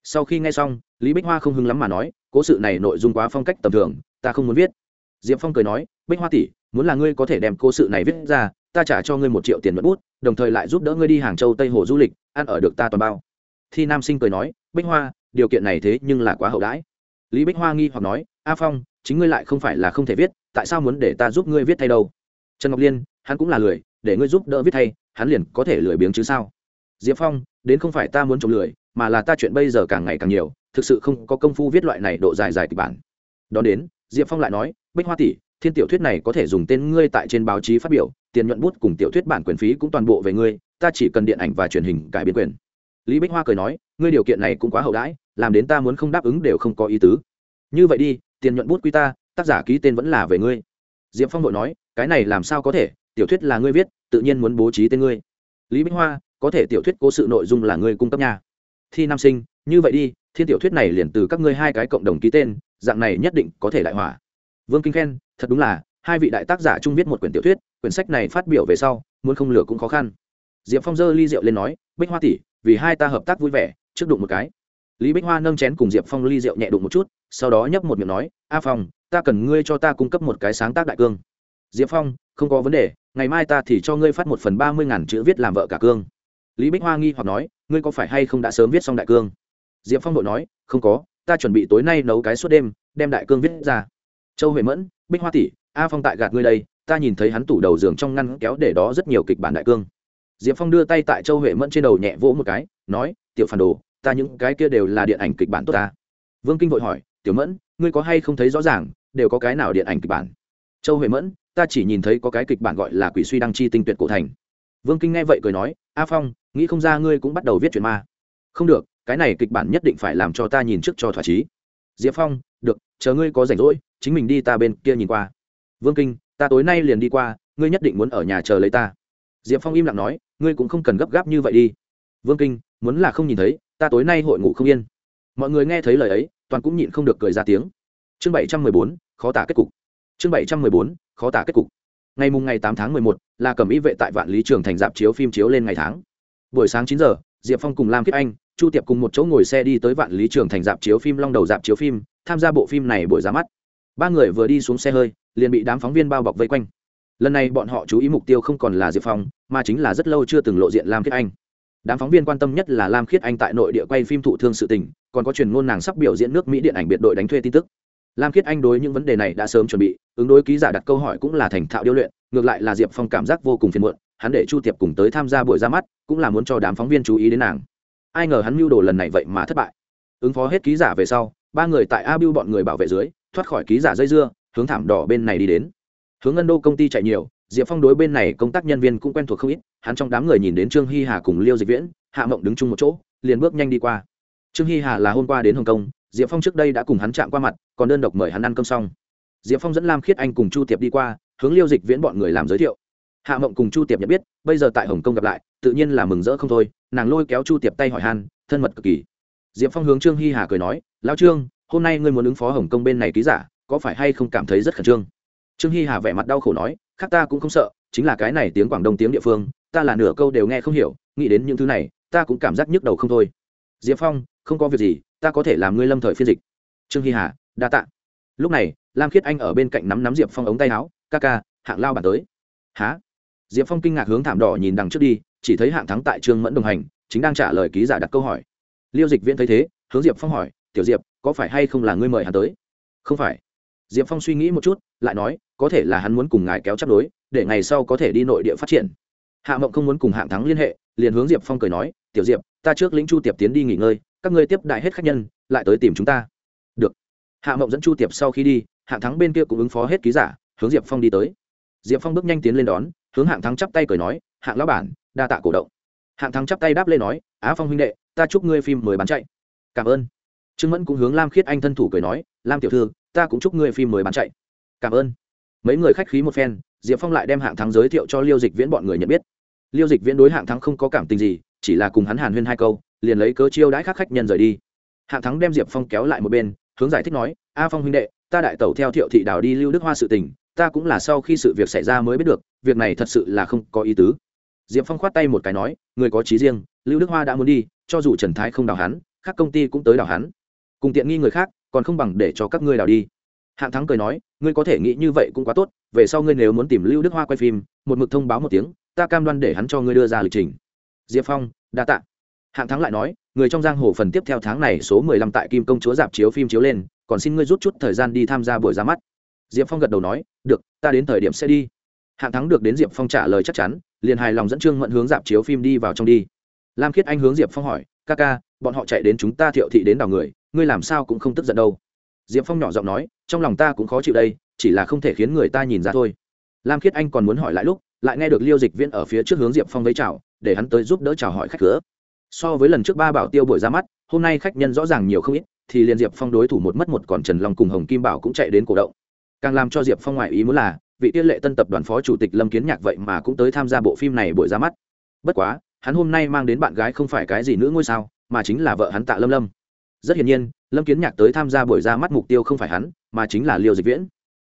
Sau khi nghe xong, lý bích hoa không hưng lắm mà nói, cố sự này nội dung quá phong cách tầm thường, ta không muốn viết. Diệp phong cười nói, bích hoa tỷ, muốn là ngươi có thể đem cố sự này viết ra, ta trả cho ngươi một triệu tiền mất bút, đồng thời lại giúp đỡ ngươi đi hàng châu tây hồ du lịch, ăn ở được ta toàn bao. Thi nam sinh cười nói, bích hoa, điều kiện này thế nhưng là quá hậu đãi. Lý bích hoa nghi hoặc nói, a phong, chính ngươi lại không phải là không thể viết, tại sao muốn để ta giúp ngươi viết thay đâu? Trần ngọc liên, hắn cũng là lười để ngươi giúp đỡ viết thay, hắn liền có thể lười biếng chứ sao? Diệp phong, đến không phải ta muốn trộm lười, mà là ta chuyện bây giờ càng ngày càng nhiều, thực sự không có công phu viết loại này độ dài dài kịch bản. Đó đến, diệp phong lại nói, bích hoa tỷ, thiên tiểu thuyết này có thể dùng tên ngươi tại trên báo chí phát biểu, tiền nhuận bút cùng tiểu thuyết bản quyền phí cũng toàn bộ về ngươi, ta chỉ cần điện ảnh và truyền hình cải biến quyền. Lý bích hoa cười nói, ngươi điều kiện này cũng quá hậu đãi, làm đến ta muốn không đáp ứng đều không có ý tứ. Như vậy đi, tiền nhuận bút quy ta, tác giả ký tên vẫn là về ngươi. Diệp phong đội nói, cái này làm sao có thể tiểu thuyết là ngươi viết, tự nhiên muốn bố trí tên ngươi. Lý bích hoa, có thể tiểu thuyết cố sự nội dung là ngươi cung cấp nha. Thi nam sinh, như vậy đi thiên tiểu thuyết này liền từ các ngươi hai cái cộng đồng ký tên, dạng này nhất định có thể đại hỏa. Vương kinh khen, thật đúng là, hai vị đại tác giả chung viết một quyển tiểu thuyết, quyển sách này phát biểu về sau, muốn không lửa cũng khó khăn. Diệp phong dơ ly rượu lên nói, bích hoa tỷ, vì hai ta hợp tác vui vẻ, trước đụng một cái. Lý bích hoa nâng chén cùng diệp phong ly rượu nhẹ đụng một chút, sau đó nhấp một miệng nói, a phong, ta cần ngươi cho ta cung cấp một cái sáng tác đại cương. Diệp phong, không có vấn đề ngày mai ta thì cho ngươi phát một phần ba mươi ngàn chữ viết làm vợ cả cương. Lý bích hoa nghi hoặc nói, ngươi có phải hay không đã sớm viết xong đại cương? Diệp phong đội nói, không có, ta chuẩn bị tối nay nấu cái suốt đêm, đem đại cương viết ra. Châu huệ mẫn, bích hoa tỷ, a phong tại gạt ngươi đây, ta nhìn thấy hắn tủ đầu giường trong ngăn kéo để đó rất nhiều kịch bản đại cương. Diệp phong đưa tay tại châu huệ mẫn trên đầu nhẹ vỗ một cái, nói, tiểu phản đồ, ta những cái kia đều là điện ảnh kịch bản tốt ta. Vương kinh vội hỏi, tiểu mẫn, ngươi có hay không thấy rõ ràng, đều có cái nào điện ảnh kịch bản? Châu huệ mẫn, ta chỉ nhìn thấy có cái kịch bản gọi là quỷ suy đăng chi tinh tuyệt cổ thành. Vương kinh nghe vậy cười nói, a phong, nghĩ không ra ngươi cũng bắt đầu viết chuyện ma. Không được, cái này kịch bản nhất định phải làm cho ta nhìn trước cho thỏa chí. Diệp phong, được, chờ ngươi có rảnh rỗi, chính mình đi ta bên kia nhìn qua. Vương kinh, ta tối nay liền đi qua, ngươi nhất định muốn ở nhà chờ lấy ta. Diệp phong im lặng nói, ngươi cũng không cần gấp gáp như vậy đi. Vương kinh, muốn là không nhìn thấy, ta tối nay hội ngủ không yên. Mọi người nghe thấy lời ấy, toàn cũng nhịn không được cười ra tiếng. Chương bảy trăm mười bốn, khó tả kết cục chương bảy trăm mười bốn, khó tả kết cục. Ngày mùng ngày tám tháng mười một là cầm ý vệ tại vạn lý trường thành dạp chiếu phim chiếu lên ngày tháng. Buổi sáng chín giờ, diệp phong cùng lam kiếp anh, chu tiệp cùng một chỗ ngồi xe đi tới vạn lý trường thành dạp chiếu phim long đầu dạp chiếu phim, tham gia bộ phim này buổi ra mắt. Ba người vừa đi xuống xe hơi, liền bị đám phóng viên bao bọc vây quanh. Lần này bọn họ chú ý mục tiêu không còn là diệp phong, mà chính là rất lâu chưa từng lộ diện lam kiếp anh. Đám phóng viên quan tâm nhất là lam khiết anh tại nội địa quay phim thụ thương sự tình, còn có truyền ngôn nàng sắp biểu diễn nước mỹ điện ảnh biệt đội đánh thuê tin tức lam khiết anh đối những vấn đề này đã sớm chuẩn bị, ứng đối ký giả đặt câu hỏi cũng là thành thạo điêu luyện, ngược lại là diệp phong cảm giác vô cùng phiền muộn, hắn để chu tiệp cùng tới tham gia buổi ra mắt, cũng là muốn cho đám phóng viên chú ý đến nàng. Ai ngờ hắn mưu đồ lần này vậy mà thất bại. Ứng phó hết ký giả về sau, ba người tại a bọn người bảo vệ dưới, thoát khỏi ký giả dây dưa, hướng thảm đỏ bên này đi đến. Hướng ngân đô công ty chạy nhiều, diệp phong đối bên này công tác nhân viên cũng quen thuộc không ít, hắn trong đám người nhìn đến trương hy hà cùng liêu dịch viễn, hạ mộng đứng chung một chỗ, liền bước nhanh đi qua. Trương hy hà là hôm qua đến hồng kông diệp phong trước đây đã cùng hắn chạm qua mặt, còn đơn độc mời hắn ăn cơm xong. Diệp phong dẫn lam khiết anh cùng chu tiệp đi qua, hướng liêu dịch viễn bọn người làm giới thiệu. Hạ mộng cùng chu tiệp nhận biết, bây giờ tại hồng kông gặp lại, tự nhiên là mừng rỡ không thôi, nàng lôi kéo chu tiệp tay hỏi han, thân mật cực kỳ. Diệp phong hướng trương hy hà cười nói, lão trương, hôm nay ngươi muốn ứng phó hồng kông bên này ký giả, có phải hay không cảm thấy rất khẩn trương? Trương hy hà vẻ mặt đau khổ nói, khác ta cũng không sợ, chính là cái này tiếng quảng đông tiếng địa phương, ta là nửa câu đều nghe không hiểu, nghĩ đến những thứ này, ta cũng cảm giác nhức đầu không thôi. Diệp phong không có việc gì, ta có thể làm ngươi lâm thời phiên dịch. Trương hy hà, đa tạ. Lúc này, lam khiết anh ở bên cạnh nắm nắm diệp phong ống tay áo, ca ca, hạng lao bàn tới. Há diệp phong kinh ngạc hướng thảm đỏ nhìn đằng trước đi, chỉ thấy hạng thắng tại trương mẫn đồng hành, chính đang trả lời ký giả đặt câu hỏi. Liêu dịch viễn thấy thế, hướng diệp phong hỏi, tiểu diệp, có phải hay không là ngươi mời hắn tới? Không phải. Diệp phong suy nghĩ một chút, lại nói, có thể là hắn muốn cùng ngài kéo chấp đối, để ngày sau có thể đi nội địa phát triển. Hạ mộng không muốn cùng hạng thắng liên hệ, liền hướng diệp phong cười nói, tiểu diệp, ta trước lĩnh chu tiệp tiến đi nghỉ ngơi các ngươi tiếp đại hết khách nhân, lại tới tìm chúng ta. Được. Hạ mộng dẫn chu tiệp sau khi đi, hạng thắng bên kia cũng ứng phó hết ký giả, hướng diệp phong đi tới. Diệp phong bước nhanh tiến lên đón, hướng hạng thắng chắp tay cười nói, hạng lão bản, đa tạ cổ động. Hạng thắng chắp tay đáp lên nói, á phong huynh đệ, ta chúc ngươi phim mới bán chạy. Cảm ơn. Trương mẫn cũng hướng lam khiết anh thân thủ cười nói, lam tiểu thư, ta cũng chúc ngươi phim mới bán chạy. Cảm ơn. Mấy người khách khí một phen, diệp phong lại đem hạng thắng giới thiệu cho liêu dịch viễn bọn người nhận biết. Liêu dịch viễn đối hạng thắng không có cảm tình gì chỉ là cùng hắn hàn huyên hai câu, liền lấy cớ chiêu đãi khác khách nhân rời đi. Hạng thắng đem diệp phong kéo lại một bên, hướng giải thích nói, a phong huynh đệ, ta đại tẩu theo thiệu thị đào đi lưu đức hoa sự tình, ta cũng là sau khi sự việc xảy ra mới biết được, việc này thật sự là không có ý tứ. Diệp phong khoát tay một cái nói, người có trí riêng, lưu đức hoa đã muốn đi, cho dù trần thái không đào hắn các công ty cũng tới đào hắn. Cùng tiện nghi người khác, còn không bằng để cho các ngươi đào đi. Hạng thắng cười nói, ngươi có thể nghĩ như vậy cũng quá tốt, về sau ngươi nếu muốn tìm lưu đức hoa quay phim, một mực thông báo một tiếng, ta cam đoan để hắn cho ngươi đưa ra lịch trình diệp phong, đa t ạ hạng thắng lại nói, người trong giang hồ phần tiếp theo tháng này số mười lăm tại kim công chúa dạp chiếu phim chiếu lên, còn xin ngươi rút chút thời gian đi tham gia buổi ra mắt. Diệp phong gật đầu nói, được, ta đến thời điểm sẽ đi. Hạng thắng được đến diệp phong trả lời chắc chắn, liền hài lòng dẫn trương mẫn hướng dạp chiếu phim đi vào trong đi. Lam khiết anh hướng diệp phong hỏi, ca ca, bọn họ chạy đến chúng ta thiệu thị đến đào người, ngươi làm sao cũng không tức giận đâu. Diệp phong nhỏ giọng nói, trong lòng ta cũng khó chịu đây, chỉ là không thể khiến người ta nhìn ra thôi. Lam khiết anh còn muốn hỏi lại lúc, lại nghe được liêu dịch viên ở phía trước hướng diệp phong vẫy chào để hắn tới giúp đỡ chào hỏi khách cửa. So với lần trước ba bảo tiêu buổi ra mắt, hôm nay khách nhân rõ ràng nhiều không ít, thì liền diệp phong đối thủ một mất một còn trần long cùng hồng kim bảo cũng chạy đến cổ động. Càng làm cho diệp phong ngoại ý muốn là, vị tiên lệ tân tập đoàn phó chủ tịch lâm kiến nhạc vậy mà cũng tới tham gia bộ phim này buổi ra mắt. Bất quá, hắn hôm nay mang đến bạn gái không phải cái gì nữ ngôi sao, mà chính là vợ hắn tạ lâm lâm. Rất hiển nhiên, lâm kiến nhạc tới tham gia buổi ra mắt mục tiêu không phải hắn, mà chính là liêu dịch viễn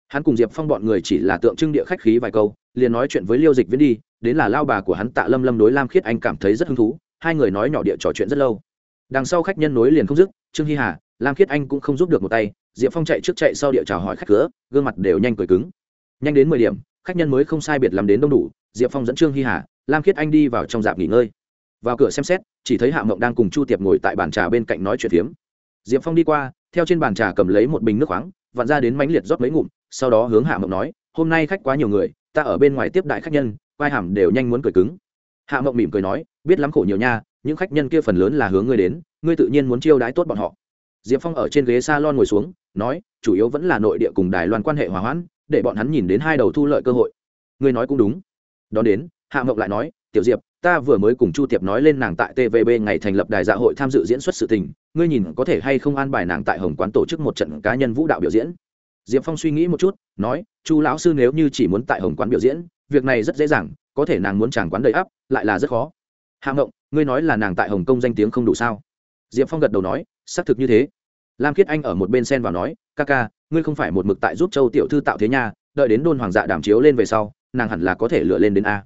hắn cùng diệp phong bọn người chỉ là tượng trưng địa khách khí vài câu, liền nói chuyện với liêu dịch viễn đi, đến là lao bà của hắn tạ lâm lâm đối lam khiết anh cảm thấy rất hứng thú, hai người nói nhỏ địa trò chuyện rất lâu. Đằng sau khách nhân nối liền không dứt, trương hy hà, lam khiết anh cũng không giúp được một tay, diệp phong chạy trước chạy sau địa chào hỏi khách cửa, gương mặt đều nhanh cười cứng. Nhanh đến mười điểm, khách nhân mới không sai biệt làm đến đông đủ, diệp phong dẫn trương hy hà, lam khiết anh đi vào trong dạp nghỉ ngơi. Vào cửa xem xét, chỉ thấy hạ mộng đang cùng chu tiệp ngồi tại bàn trà bên cạnh nói chuyện phiếm. Diệp phong đi qua, theo trên bàn trà cầm lấy một bình nước khoáng vặn ra đến mánh liệt rót mấy ngụm, sau đó hướng hạ mộng nói, hôm nay khách quá nhiều người, ta ở bên ngoài tiếp đại khách nhân vai hàm đều nhanh muốn cười cứng. Hạ mộng mỉm cười nói, biết lắm khổ nhiều nha, những khách nhân kia phần lớn là hướng ngươi đến, ngươi tự nhiên muốn chiêu đãi tốt bọn họ. Diệp phong ở trên ghế s a lon ngồi xuống, nói, chủ yếu vẫn là nội địa cùng đài loan quan hệ hòa hoãn, để bọn hắn nhìn đến hai đầu thu lợi cơ hội. Ngươi nói cũng đúng. Đón đến, hạ mộng lại nói, tiểu diệp ta vừa mới cùng chu tiệp nói lên nàng tại tvb ngày thành lập đài dạ hội tham dự diễn xuất sự tình, ngươi nhìn có thể hay không an bài nàng tại hồng quán tổ chức một trận cá nhân vũ đạo biểu diễn? Diệp phong suy nghĩ một chút, nói, chu lão sư nếu như chỉ muốn tại hồng quán biểu diễn, việc này rất dễ dàng, có thể nàng muốn chàng quán đầy ắp, lại là rất khó. Hạ ngộng, ngươi nói là nàng tại hồng kông danh tiếng không đủ sao? Diệp phong gật đầu nói, xác thực như thế. Lam Kiết anh ở một bên sen vào nói, ca ca, ngươi không phải một mực tại giúp châu tiểu thư tạo thế nha, đợi đến đôn hoàng dạ đàm chiếu lên về sau, nàng hẳn là có thể lựa lên đến a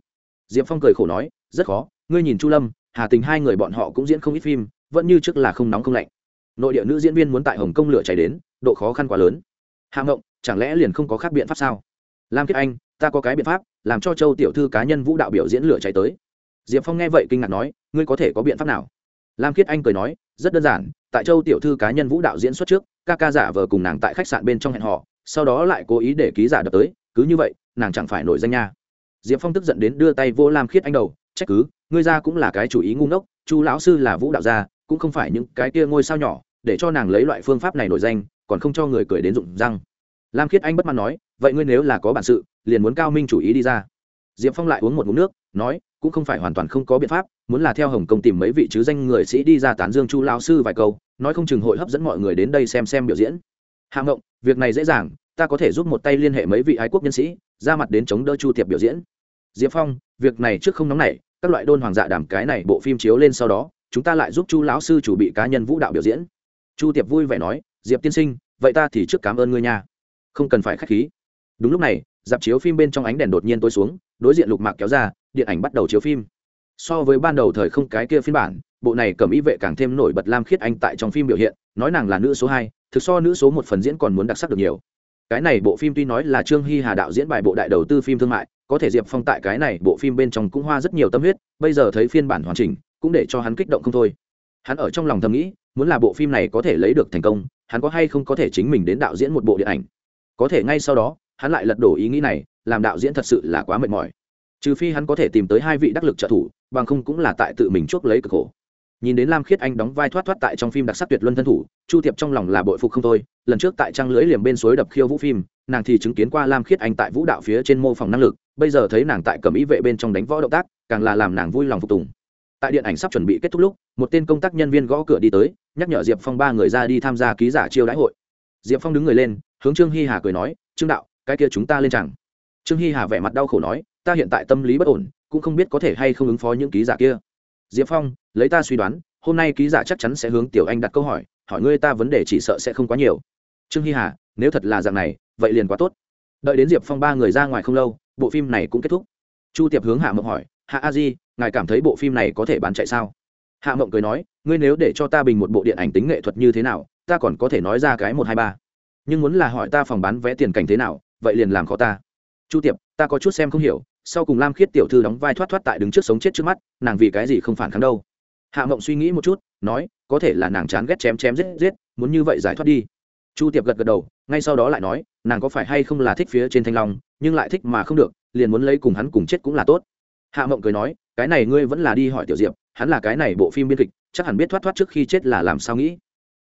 diệp phong cười khổ nói, rất khó, ngươi nhìn chu lâm, hà tình hai người bọn họ cũng diễn không ít phim, vẫn như trước là không nóng không lạnh. Nội địa nữ diễn viên muốn tại hồng kông lửa cháy đến, độ khó khăn quá lớn. Hạ ngộng, chẳng lẽ liền không có khác biện pháp sao? Lam kiết anh, ta có cái biện pháp, làm cho châu tiểu thư cá nhân vũ đạo biểu diễn lửa cháy tới. Diệp phong nghe vậy kinh ngạc nói, ngươi có thể có biện pháp nào? Lam Kiết anh cười nói, rất đơn giản, tại châu tiểu thư cá nhân vũ đạo diễn xuất trước, ca ca giả vờ cùng nàng tại khách sạn bên trong hẹn họ sau đó lại cố ý để ký giả đập tới, cứ như vậy, nàng chẳng phải nổi danh nha diệp phong tức giận đến đưa tay vô lam khiết anh đầu, trách cứ, ngươi ra cũng là cái chủ ý ngu ngốc, chu lão sư là vũ đạo gia, cũng không phải những cái kia ngôi sao nhỏ, để cho nàng lấy loại phương pháp này nổi danh, còn không cho người cười đến rụng răng. Lam khiết anh bất mãn nói, vậy ngươi nếu là có bản sự, liền muốn cao minh chủ ý đi ra. Diệp phong lại uống một mụn nước, nói, cũng không phải hoàn toàn không có biện pháp, muốn là theo hồng kông tìm mấy vị chứ danh người sĩ đi ra tán dương chu lao sư vài câu, nói không chừng hội hấp dẫn mọi người đến đây xem xem biểu diễn. Hạng ngộng, việc này dễ dàng, ta có thể giúp một tay liên hệ mấy vị ái quốc nhân sĩ ra mặt đến chống đỡ chu tiệp biểu diễn. Diệp phong, việc này trước không nóng nảy, các loại đôn hoàng dạ đảm cái này bộ phim chiếu lên sau đó, chúng ta lại giúp chu lão sư chủ bị cá nhân vũ đạo biểu diễn. Chu tiệp vui vẻ nói, diệp tiên sinh, vậy ta thì trước cảm ơn ngươi nha. Không cần phải k h á c h khí. Đúng lúc này, dạp chiếu phim bên trong ánh đèn đột nhiên tối xuống, đối diện lục mạc kéo ra, điện ảnh bắt đầu chiếu phim. So với ban đầu thời không cái kia phiên bản, bộ này cầm ý vệ càng thêm nổi bật lam khiết anh tại trong phim biểu hiện, nói nàng là nữ số hai, thực so nữ số một phần diễn còn muốn đặc sắc được nhiều cái này bộ phim tuy nói là trương hy hà đạo diễn bài bộ đại đầu tư phim thương mại, có thể diệp phong tại cái này bộ phim bên trong cũng hoa rất nhiều tâm huyết, bây giờ thấy phiên bản hoàn chỉnh, cũng để cho hắn kích động không thôi. Hắn ở trong lòng thầm nghĩ, muốn là bộ phim này có thể lấy được thành công, hắn có hay không có thể chính mình đến đạo diễn một bộ điện ảnh? Có thể ngay sau đó, hắn lại lật đổ ý nghĩ này, làm đạo diễn thật sự là quá mệt mỏi. Trừ phi hắn có thể tìm tới hai vị đắc lực trợ thủ, bằng không cũng là tại tự mình chuốc lấy cực khổ nhìn đến lam khiết anh đóng vai thoát thoát tại trong phim đặc sắc tuyệt luân thân thủ, chu tiệp trong lòng là bội phục không thôi. Lần trước tại trang lưới liềm bên suối đập khiêu vũ phim, nàng thì chứng kiến qua lam khiết anh tại vũ đạo phía trên mô phỏng năng lực, bây giờ thấy nàng tại cầm ý vệ bên trong đánh võ động tác, càng là làm nàng vui lòng phục tùng. Tại điện ảnh sắp chuẩn bị kết thúc lúc, một tên công tác nhân viên gõ cửa đi tới, nhắc nhở diệp phong ba người ra đi tham gia ký giả chiêu đãi hội. Diệp phong đứng người lên, hướng trương hy hà cười nói, trương đạo, cái kia chúng ta lên chẳng. Trương hy hà vẻ mặt đau khổ nói, ta hiện tại tâm lý bất ổn, cũng không biết có thể hay không ứng phó những ký giả kia diệp phong, lấy ta suy đoán, hôm nay ký giả chắc chắn sẽ hướng tiểu anh đặt câu hỏi hỏi ngươi ta vấn đề chỉ sợ sẽ không quá nhiều. Trương hy hà, nếu thật là dạng này, vậy liền quá tốt. Đợi đến diệp phong ba người ra ngoài không lâu, bộ phim này cũng kết thúc. Chu tiệp hướng hạ mộng hỏi, hạ a di, ngài cảm thấy bộ phim này có thể bán chạy sao? Hạ mộng cười nói, ngươi nếu để cho ta bình một bộ điện ảnh tính nghệ thuật như thế nào, ta còn có thể nói ra cái một hai ba. Nhưng muốn là hỏi ta phòng bán vé tiền cảnh thế nào, vậy liền làm khó ta. Chu tiệp, ta có chút xem không hiểu sau cùng lam khiết tiểu thư đóng vai thoát thoát tại đứng trước sống chết trước mắt, nàng vì cái gì không phản kháng đâu? Hạ mộng suy nghĩ một chút, nói, có thể là nàng chán ghét chém chém giết giết, muốn như vậy giải thoát đi. Chu tiệp gật gật đầu, ngay sau đó lại nói, nàng có phải hay không là thích phía trên thanh long, nhưng lại thích mà không được, liền muốn lấy cùng hắn cùng chết cũng là tốt. Hạ mộng cười nói, cái này ngươi vẫn là đi hỏi tiểu diệp, hắn là cái này bộ phim biên kịch, chắc hẳn biết thoát thoát trước khi chết là làm sao nghĩ.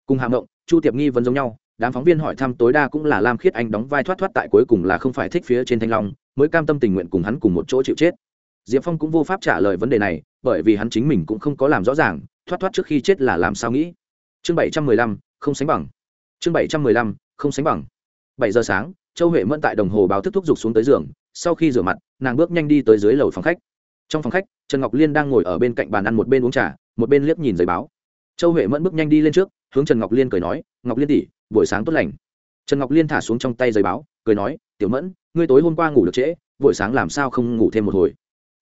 Cùng hạ mộng, chu tiệp nghi vấn giống nhau, đám phóng viên hỏi thăm tối đa cũng là lam khiết anh đóng vai thoát thoát tại cuối cùng là không phải thích phía trên thanh long mới cam tâm tình nguyện cùng hắn cùng một chỗ chịu chết. Diệp phong cũng vô pháp trả lời vấn đề này, bởi vì hắn chính mình cũng không có làm rõ ràng, thoát thoát trước khi chết là làm sao nghĩ. Chương bảy trăm mười lăm, không sánh bằng. Chương bảy trăm mười lăm, không sánh bằng. Bảy giờ sáng, châu huệ mẫn tại đồng hồ báo thức thúc giục xuống tới giường, sau khi rửa mặt, nàng bước nhanh đi tới dưới lầu phòng khách. Trong phòng khách, trần ngọc liên đang ngồi ở bên cạnh bàn ăn một bên uống trà, một bên liếc nhìn giấy báo. Châu huệ mẫn bước nhanh đi lên trước, hướng trần ngọc liên cười nói, ngọc liên tỷ, buổi sáng tốt lành. Trần ngọc liên thả xuống trong tay giấy báo, cười nói, tiểu mẫn ngươi tối hôm qua ngủ được trễ, buổi sáng làm sao không ngủ thêm một hồi?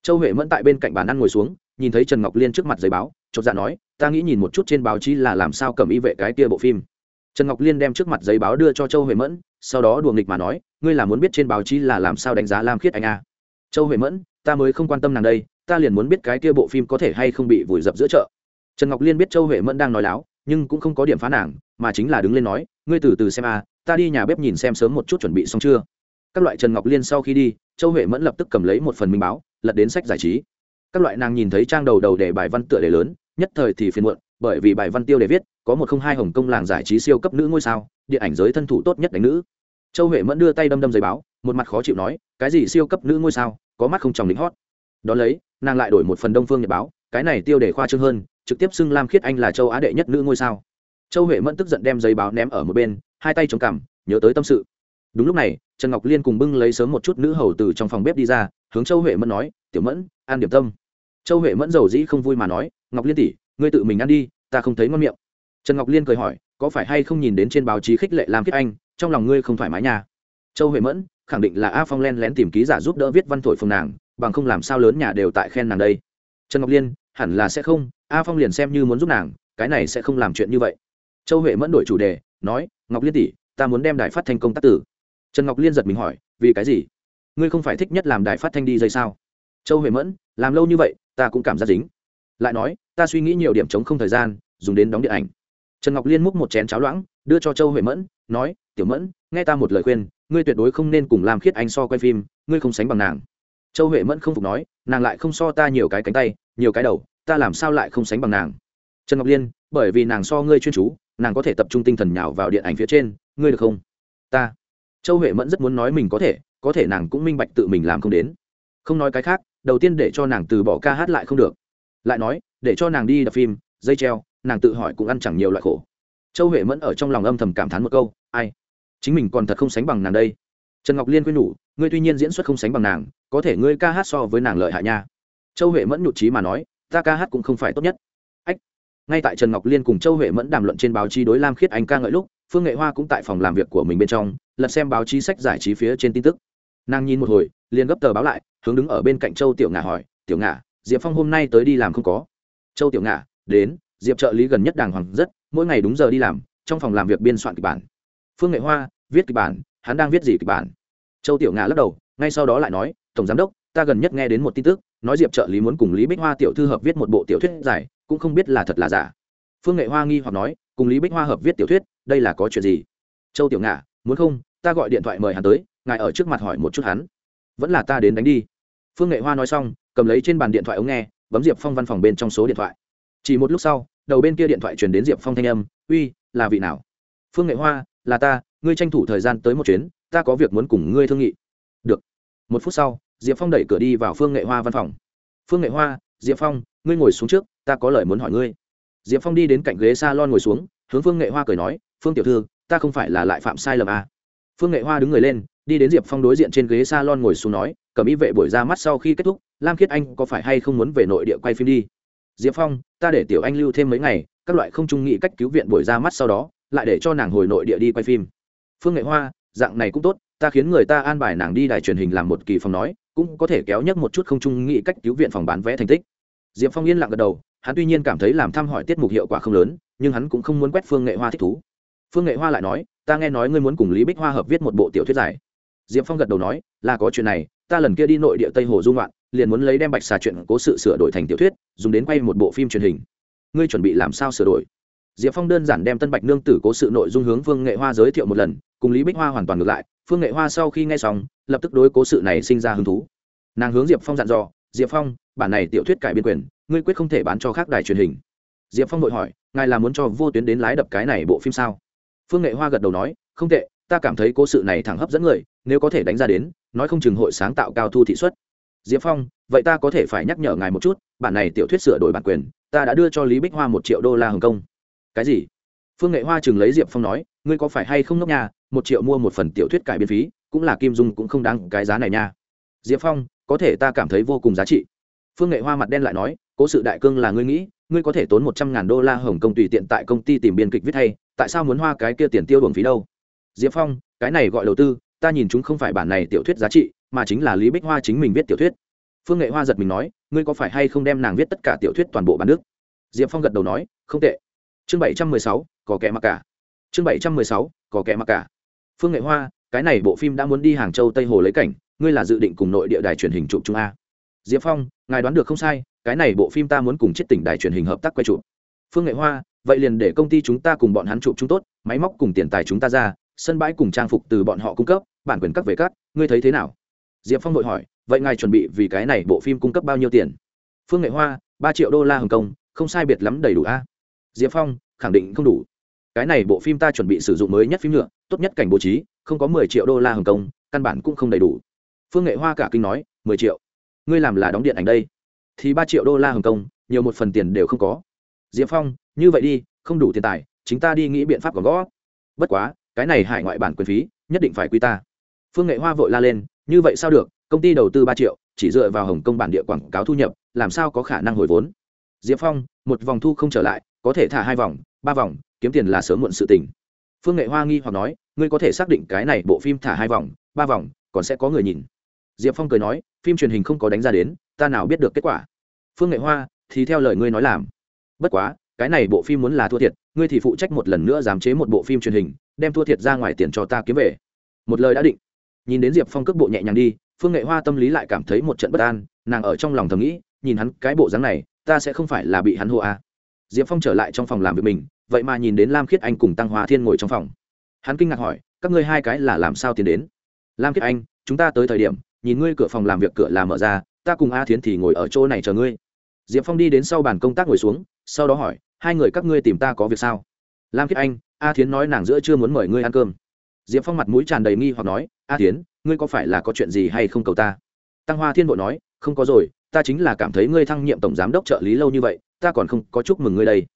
Châu huệ mẫn tại bên cạnh bàn ăn ngồi xuống, nhìn thấy trần ngọc liên trước mặt giấy báo, chột dạ nói, ta nghĩ nhìn một chút trên báo chí là làm sao cầm y vệ cái kia bộ phim. Trần ngọc liên đem trước mặt giấy báo đưa cho châu huệ mẫn, sau đó đùa nghịch mà nói, ngươi là muốn biết trên báo chí là làm sao đánh giá lam khiết anh a à. châu huệ mẫn, ta mới không quan tâm nàng đây, ta liền muốn biết cái kia bộ phim có thể hay không bị vùi dập giữa chợ. Trần ngọc liên biết châu huệ mẫn đang nói láo, nhưng cũng không có điểm phá nàng, mà chính là đứng lên nói, ngươi từ từ xem a ta đi nhà bếp nhìn xem sớm một chút chuẩn bị xong chưa? Các loại trần ngọc liên sau khi đi, châu huệ mẫn lập tức cầm lấy một phần minh báo, lật đến sách giải trí. Các loại nàng nhìn thấy trang đầu đầu để bài văn tựa đề lớn, nhất thời thì phiền muộn, bởi vì bài văn tiêu đề viết, có một không hai hồng công làng giải trí siêu cấp nữ ngôi sao, điện ảnh giới thân thủ tốt nhất đánh nữ. Châu huệ mẫn đưa tay đâm đâm giấy báo, một mặt khó chịu nói, cái gì siêu cấp nữ ngôi sao, có mắt không tròng lính hót. Đ ó lấy, nàng lại đổi một phần đông phương nhật báo, cái này tiêu đề khoa trương hơn, trực tiếp xưng lam khiết anh là châu á đệ nhất nữ ngôi sao. Châu huệ mẫn tức giận đem giấy báo ném ở một bên, hai tay chống cằm, nhớ tới tâm sự đúng lúc này, trần ngọc liên cùng bưng lấy sớm một chút nữ hầu từ trong phòng bếp đi ra, hướng châu huệ mẫn nói, tiểu mẫn ăn điểm tâm. Châu huệ mẫn giàu dĩ không vui mà nói, ngọc liên tỷ, ngươi tự mình ăn đi, ta không thấy ngon miệng. Trần ngọc liên cười hỏi, có phải hay không nhìn đến trên báo chí khích lệ làm kết anh, trong lòng ngươi không thoải mái nhà châu huệ mẫn, khẳng định là a phong len lén tìm ký giả giúp đỡ viết văn thổi phồng nàng, bằng không làm sao lớn nhà đều tại khen nàng đây. Trần ngọc liên, hẳn là sẽ không, a phong liền xem như muốn giúp nàng, cái này sẽ không làm chuyện như vậy. Châu huệ mẫn đổi chủ đề, nói, ngọc liên tỷ, ta muốn đem đài phát thành công tác tử trần ngọc liên giật mình hỏi, vì cái gì? Ngươi không phải thích nhất làm đài phát thanh đi dây sao? Châu huệ mẫn, làm lâu như vậy, ta cũng cảm giác dính. Lại nói, ta suy nghĩ nhiều điểm chống không thời gian, dùng đến đóng điện ảnh. Trần ngọc liên múc một chén cháo loãng, đưa cho châu huệ mẫn, nói, tiểu mẫn, nghe ta một lời khuyên, ngươi tuyệt đối không nên cùng làm khiết anh so quay phim, ngươi không sánh bằng nàng. Châu huệ mẫn không phục nói, nàng lại không so ta nhiều cái cánh tay, nhiều cái đầu, ta làm sao lại không sánh bằng nàng? Trần ngọc liên, bởi vì nàng so ngươi chuyên chú, nàng có thể tập trung tinh thần nhào vào điện ảnh phía trên, ngươi được không? Ta châu huệ mẫn rất muốn nói mình có thể có thể nàng cũng minh bạch tự mình làm không đến. Không nói cái khác, đầu tiên để cho nàng từ bỏ ca hát lại không được. Lại nói, để cho nàng đi đập phim, dây treo, nàng tự hỏi cũng ăn chẳng nhiều loại khổ. Châu huệ mẫn ở trong lòng âm thầm cảm thán một câu, ai? Chính mình còn thật không sánh bằng nàng đây. Trần ngọc liên quyên nhủ, ngươi tuy nhiên diễn xuất không sánh bằng nàng, có thể ngươi ca hát so với nàng lợi hại nha. Châu huệ mẫn nhụt trí mà nói, ta ca hát cũng không phải tốt nhất. Ách. Ngay tại trần ngọc liên cùng châu huệ mẫn đàm luận trên báo chí đối lam khiết anh ca ngợi lúc, phương nghệ hoa cũng tại phòng làm việc của mình bên trong lật xem báo chí sách giải trí phía trên tin tức. Nàng nhìn một hồi, liền gấp tờ báo lại, hướng đứng ở bên cạnh châu tiểu ngà hỏi, tiểu ngà diệp phong hôm nay tới đi làm không có? Châu tiểu ngà đến, diệp trợ lý gần nhất đàng hoàng rất, mỗi ngày đúng giờ đi làm, trong phòng làm việc biên soạn kịch bản. Phương nghệ hoa, viết kịch bản, hắn đang viết gì kịch bản? Châu tiểu ngà lắc đầu, ngay sau đó lại nói, tổng giám đốc, ta gần nhất nghe đến một tin tức, nói diệp trợ lý muốn cùng lý bích hoa tiểu thư hợp viết một bộ tiểu thuyết giải cũng không biết là thật là giả. Phương nghệ hoa nghi hoặc nói, cùng lý bích hoa hợp viết tiểu thuyết, đây là có chuyện gì? Châu tiểu ngà muốn không ta gọi điện thoại mời hắn tới, ngài ở trước mặt hỏi một chút hắn. Vẫn là ta đến đánh đi. Phương nghệ hoa nói xong, cầm lấy trên bàn điện thoại ống nghe, bấm diệp phong văn phòng bên trong số điện thoại. Chỉ một lúc sau, đầu bên kia điện thoại truyền đến diệp phong thanh âm, uy, là vị nào? Phương nghệ hoa, là ta, ngươi tranh thủ thời gian tới một chuyến, ta có việc muốn cùng ngươi thương nghị. Được. Một phút sau, diệp phong đẩy cửa đi vào phương nghệ hoa văn phòng. Phương nghệ hoa, diệp phong, ngươi ngồi xuống trước, ta có lời muốn hỏi ngươi. Diệp phong đi đến cạnh ghế s a lon ngồi xuống, hướng phương nghệ hoa cười nói, phương tiểu thư, ta không phải là lại phạm sai lầm à phương nghệ hoa đứng người lên, đi đến diệp phong đối diện trên ghế s a lon ngồi xuống nói cầm ý vệ buổi ra mắt sau khi kết thúc, lam khiết anh có phải hay không muốn về nội địa quay phim đi? Diệp phong, ta để tiểu anh lưu thêm mấy ngày, các loại không trung nghị cách cứu viện buổi ra mắt sau đó, lại để cho nàng hồi nội địa đi quay phim. Phương nghệ hoa, dạng này cũng tốt, ta khiến người ta an bài nàng đi đài truyền hình làm một kỳ phòng nói, cũng có thể kéo nhấc một chút không trung nghị cách cứu viện phòng bán vé thành tích. Diệp phong yên lặng gật đầu, hắn tuy nhiên cảm thấy làm thăm hỏi tiết mục hiệu quả không lớn, nhưng hắn cũng không muốn quét phương nghệ hoa thích thú. Phương nghệ hoa lại nói ta nghe nói ngươi muốn cùng lý bích hoa hợp viết một bộ tiểu thuyết giải diệp phong gật đầu nói, là có chuyện này, ta lần kia đi nội địa tây hồ dung loạn liền muốn lấy đem bạch xà chuyện cố sự sửa đổi thành tiểu thuyết, dùng đến quay một bộ phim truyền hình. Ngươi chuẩn bị làm sao sửa đổi? Diệp phong đơn giản đem tân bạch nương tử cố sự nội dung hướng phương nghệ hoa giới thiệu một lần, cùng lý bích hoa hoàn toàn ngược lại, phương nghệ hoa sau khi nghe xong, lập tức đối cố sự này sinh ra hứng thú. Nàng hướng diệp phong dặn dò, diệp phong, bản này tiểu thuyết cải biên quyền, ngươi quyết không thể bán cho khác đài truyền hình. Diệp phong vội hỏi, ngài là muốn cho vô tuyến đến lái đập cái này bộ phim sao? Phương nghệ hoa gật đầu nói, không tệ, ta cảm thấy cố sự này thẳng hấp dẫn người, nếu có thể đánh ra đến, nói không chừng hội sáng tạo cao thu thị xuất diệp phong, vậy ta có thể phải nhắc nhở ngài một chút, bản này tiểu thuyết sửa đổi bản quyền, ta đã đưa cho lý bích hoa một triệu đô la hồng kông. Cái gì? Phương nghệ hoa chừng lấy diệp phong nói, ngươi có phải hay không ngốc nhà một triệu mua một phần tiểu thuyết cải biên phí, cũng là kim dung cũng không đáng cái giá này nha. Diệp phong, có thể ta cảm thấy vô cùng giá trị. Phương nghệ hoa mặt đen lại nói, cố sự đại cương là ngươi nghĩ ngươi có thể tốn một trăm ngàn đô la hồng kông tùy tiện tại công ty tìm biên kịch viết hay, tại sao muốn hoa cái kia tiền tiêu đồn phí đâu? Diệp phong, cái này gọi đầu tư, ta nhìn chúng không phải bản này tiểu thuyết giá trị, mà chính là lý bích hoa chính mình viết tiểu thuyết. Phương nghệ hoa giật mình nói, ngươi có phải hay không đem nàng viết tất cả tiểu thuyết toàn bộ bản nước? Diệp phong gật đầu nói, không tệ. Chương bảy trăm mười sáu, có kẻ mặc cả. Chương bảy trăm mười sáu, có kẻ mặc cả. Phương nghệ hoa, cái này bộ phim đã muốn đi hàng châu tây hồ lấy cảnh, ngươi là dự định cùng nội địa đài truyền hình chụp trung a diệp phong, ngài đoán được không sai, cái này bộ phim ta muốn cùng chết tỉnh đài truyền hình hợp tác quay chụp. Phương nghệ hoa, vậy liền để công ty chúng ta cùng bọn hắn chụp chúng tốt, máy móc cùng tiền tài chúng ta ra, sân bãi cùng trang phục từ bọn họ cung cấp, bản quyền cắt về cắt ngươi thấy thế nào? Diệp phong vội hỏi, vậy ngài chuẩn bị vì cái này bộ phim cung cấp bao nhiêu tiền? Phương nghệ hoa, ba triệu đô la hồng kông, không sai biệt lắm đầy đủ a. Diệp phong, khẳng định không đủ. Cái này bộ phim ta chuẩn bị sử dụng mới nhất phim nhựa tốt nhất cảnh bố trí, không có mười triệu đô la hồng kông, căn bản cũng không đầy đủ. Phương nghệ hoa cả kinh nói, mười triệu ngươi làm là đóng điện ảnh đây. Thì ba triệu đô la hồng kông, nhiều một phần tiền đều không có. Diệp phong, như vậy đi, không đủ tiền tài, chính ta đi nghĩ biện pháp còn gõ. Bất quá, cái này hải ngoại bản quyền phí, nhất định phải quy ta. Phương nghệ hoa vội la lên, như vậy sao được, công ty đầu tư ba triệu, chỉ dựa vào hồng kông bản địa quảng cáo thu nhập, làm sao có khả năng hồi vốn? Diệp phong, một vòng thu không trở lại, có thể thả hai vòng, ba vòng, kiếm tiền là sớm muộn sự tình. Phương nghệ hoa nghi hoặc nói, ngươi có thể xác định cái này bộ phim thả hai vòng, ba vòng, còn sẽ có người nhìn diệp phong cười nói, phim truyền hình không có đánh ra đến, ta nào biết được kết quả. Phương nghệ hoa, thì theo lời ngươi nói làm. Bất quá, cái này bộ phim muốn là thua thiệt, ngươi thì phụ trách một lần nữa giám chế một bộ phim truyền hình, đem thua thiệt ra ngoài tiền cho ta kiếm về. Một lời đã định. Nhìn đến diệp phong cước bộ nhẹ nhàng đi, phương nghệ hoa tâm lý lại cảm thấy một trận bất an, nàng ở trong lòng thầm nghĩ, nhìn hắn cái bộ dáng này, ta sẽ không phải là bị hắn hô à. diệp phong trở lại trong phòng làm việc mình, vậy mà nhìn đến lam khiết anh cùng tăng hoa thiên ngồi trong phòng. Hắn kinh ngạc hỏi, các ngươi hai cái là làm sao tiến đến? Lam khiết anh, chúng ta tới thời điểm nhìn ngươi cửa phòng làm việc cửa là mở ra, ta cùng a thiến thì ngồi ở chỗ này chờ ngươi. Diệp phong đi đến sau bàn công tác ngồi xuống, sau đó hỏi, hai người các ngươi tìm ta có việc sao? Lam Kiết anh, a thiến nói nàng giữa chưa muốn mời ngươi ăn cơm. Diệp phong mặt mũi tràn đầy nghi hoặc nói, a thiến, ngươi có phải là có chuyện gì hay không cầu ta? Tăng hoa thiên bộ nói, không có rồi, ta chính là cảm thấy ngươi thăng nhiệm tổng giám đốc trợ lý lâu như vậy, ta còn không có chúc mừng ngươi đây.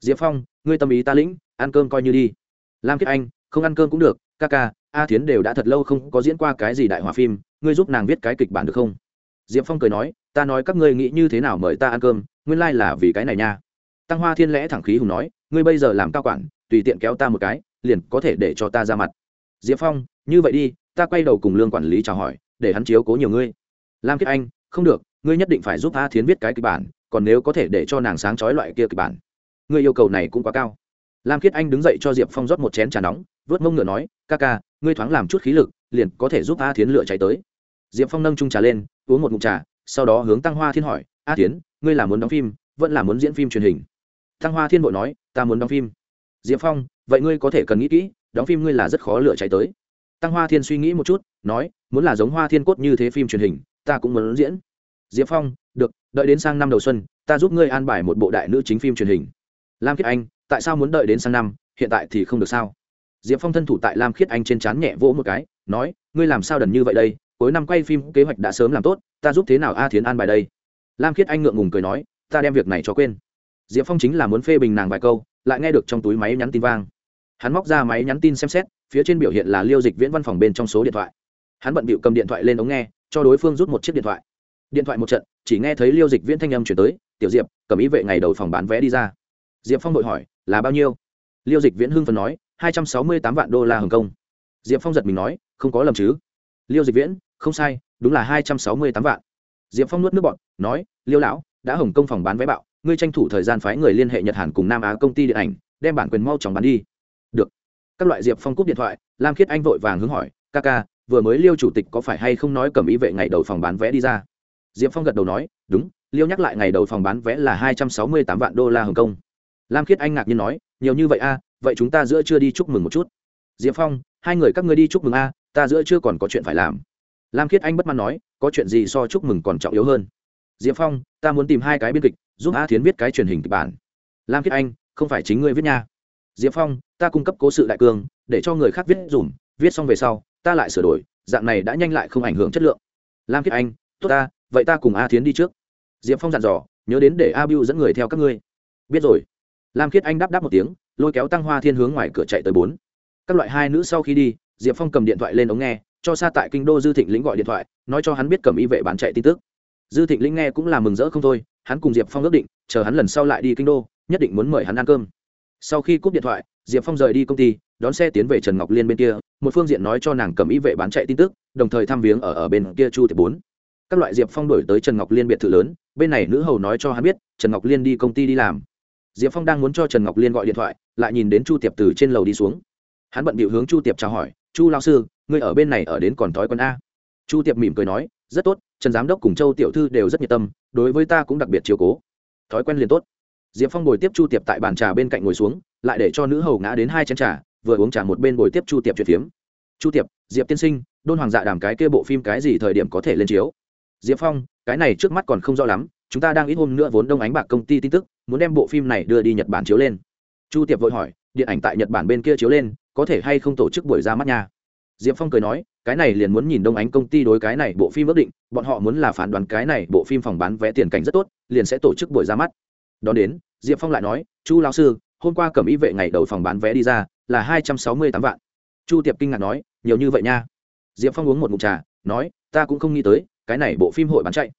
Diệp phong, ngươi tâm ý ta lĩnh, ăn cơm coi như đi. Lam kiết anh, không ăn cơm cũng được, ca ca, a thiến đều đã thật lâu không có diễn qua cái gì đại hòa phim ngươi giúp nàng viết cái kịch bản được không? Diệp phong cười nói, ta nói các ngươi nghĩ như thế nào mời ta ăn cơm, nguyên lai、like、là vì cái này nha. Tăng hoa thiên lẽ thẳng khí hùng nói, ngươi bây giờ làm cao quản, tùy tiện kéo ta một cái, liền có thể để cho ta ra mặt. Diệp phong, như vậy đi, ta quay đầu cùng lương quản lý chào hỏi, để hắn chiếu cố nhiều ngươi. Lam kiết anh, không được, ngươi nhất định phải giúp a thiến viết cái kịch bản, còn nếu có thể để cho nàng sáng trói loại kia kịch bản. Ngươi yêu cầu này cũng quá cao. Lam kiết anh đứng dậy cho diệp phong rót một chén trà nóng, vớt mông ngựa nói, ca ca, ngươi thoáng làm chút khí lực, liền có thể giúp a thiến lựa cháy tới diệp phong nâng trung trà lên, uống một ngụm trà, sau đó hướng tăng hoa thiên hỏi, a thiến, ngươi là muốn đóng phim, vẫn là muốn diễn phim truyền hình? Tăng hoa thiên bội nói, ta muốn đóng phim. Diệp phong, vậy ngươi có thể cần nghĩ kỹ, đóng phim ngươi là rất khó lựa chạy tới. Tăng hoa thiên suy nghĩ một chút, nói, muốn là giống hoa thiên cốt như thế phim truyền hình, ta cũng muốn diễn. Diệp phong, được, đợi đến sang năm đầu xuân, ta giúp ngươi an bài một bộ đại nữ chính phim truyền hình. Lam khiết anh, tại sao muốn đợi đến sang năm, hiện tại thì không được sao? Diệp phong thân thủ tại lam khiết anh trên c h á n nhẹ vỗ một cái, nói, ngươi làm sao đần như vậy đây? Cuối năm quay phim kế hoạch đã sớm làm tốt, ta giúp thế nào a thiến an bài đây? Lam khiết anh ngượng ngùng cười nói, ta đem việc này cho quên. Diệp phong chính là muốn phê bình nàng vài câu, lại nghe được trong túi máy nhắn tin vang. Hắn móc ra máy nhắn tin xem xét, phía trên biểu hiện là liêu dịch viễn văn phòng bên trong số điện thoại. Hắn bận bịu cầm điện thoại lên ống nghe, cho đối phương rút một chiếc điện thoại. Điện thoại một trận, chỉ nghe thấy liêu dịch viễn thanh âm chuyển tới, tiểu diệp, cầm ý vệ ngày đầu phòng bán vé đi ra. Diệp phong đội hỏi, là bao nhiêu? Liêu dịch viễn hưng phần nói, hai trăm sáu mươi tám vạn đô la hồng kông. Diệp phong giật mình nói, không có lầm chứ. Liêu dịch viễn không sai, đúng là hai trăm sáu mươi tám vạn. Diệp phong nuốt nước bọn nói, liêu lão, đã hồng công phòng bán vé bạo, ngươi tranh thủ thời gian phái người liên hệ nhật hàn cùng nam á công ty điện ảnh, đem bản quyền mau chóng bán đi. Được. Các loại diệp phong cúp điện thoại, lam khiết anh vội vàng hướng hỏi, ca ca, vừa mới liêu chủ tịch có phải hay không nói cầm ý vệ ngày đầu phòng bán vé đi ra? Diệp phong gật đầu nói, đúng, liêu nhắc lại ngày đầu phòng bán vé là hai trăm sáu mươi tám vạn đô la hồng kông. Lam khiết anh ngạc nhiên nói, nhiều như vậy a, vậy chúng ta giữa chưa đi chúc mừng một chút. Diệp phong, hai người các ngươi đi chúc mừng a, ta giữa chưa còn có chuyện phải làm lam khiết anh bất mãn nói, có chuyện gì so chúc mừng còn trọng yếu hơn? Diệp phong, ta muốn tìm hai cái biên kịch, giúp a thiến viết cái truyền hình kịch bản. Lam khiết anh, không phải chính ngươi viết nha. Diệp phong, ta cung cấp cố sự đại cương, để cho người khác viết dùm, viết xong về sau, ta lại sửa đổi, dạng này đã nhanh lại không ảnh hưởng chất lượng. Lam khiết anh, tốt ta, vậy ta cùng a thiến đi trước. Diệp phong dặn dò, nhớ đến để a biu dẫn người theo các ngươi. Biết rồi. Lam khiết anh đáp đáp một tiếng, lôi kéo tăng hoa thiên hướng ngoài cửa chạy tới bốn. Các loại hai nữ sau khi đi, diệp phong cầm điện thoại lên ống nghe cho xa tại kinh đô dư thịnh lĩnh gọi điện thoại, nói cho hắn biết cầm y vệ bán chạy tin tức. Dư thịnh lĩnh nghe cũng là mừng rỡ không thôi, hắn cùng diệp phong ước định, chờ hắn lần sau lại đi kinh đô, nhất định muốn mời hắn ăn cơm. Sau khi cúp điện thoại, diệp phong rời đi công ty, đón xe tiến về trần ngọc liên bên kia, một phương diện nói cho nàng cầm y vệ bán chạy tin tức, đồng thời thăm viếng ở ở bên kia chu thị bốn. Các loại diệp phong đổi tới trần ngọc liên biệt thự lớn, bên này nữ hầu nói cho hắn biết, trần ngọc liên đi công ty đi làm. Diệp phong đang muốn cho trần ngọc liên gọi điện thoại, lại nhìn đến chu tiệp từ trên lầu đi xuống. Hắn bận bịu hướng chu tiệp chào hỏi, chu lao sư ngươi ở bên này ở đến còn thói quen a. Chu tiệp mỉm cười nói, rất tốt, trần giám đốc cùng châu tiểu thư đều rất nhiệt tâm, đối với ta cũng đặc biệt chiều cố. Thói quen liền tốt. Diệp phong bồi tiếp chu tiệp tại bàn trà bên cạnh ngồi xuống, lại để cho nữ hầu ngã đến hai chén trà, vừa uống trà một bên bồi tiếp chu tiệp chuyển phiếm. Chu tiệp, diệp tiên sinh, đôn hoàng dạ đàm cái kia bộ phim cái gì thời điểm có thể lên chiếu? Diệp phong, cái này trước mắt còn không rõ lắm, chúng ta đang ít hôm nữa vốn đông ánh bạc công ty tin tức, muốn đem bộ phim này đưa đi nhật bản chiếu lên. Chu tiệp vội hỏi, điện ảnh tại nhật bản bên kia chiếu lên, có thể hay không tổ chức buổi ra mắt nha? Diệp phong cười nói, cái này liền muốn nhìn đông ánh công ty đối cái này bộ phim ước định, bọn họ muốn là phán đoán cái này bộ phim phòng bán vé tiền cảnh rất tốt, liền sẽ tổ chức buổi ra mắt. Đón đến, diệp phong lại nói, chu lão sư, hôm qua cầm ý vệ ngày đầu phòng bán vé đi ra, là hai trăm sáu mươi tám vạn. Chu tiệp kinh ngạc nói, nhiều như vậy nha. Diệp phong uống một ngụm trà, nói, ta cũng không nghĩ tới, cái này bộ phim hội bán chạy.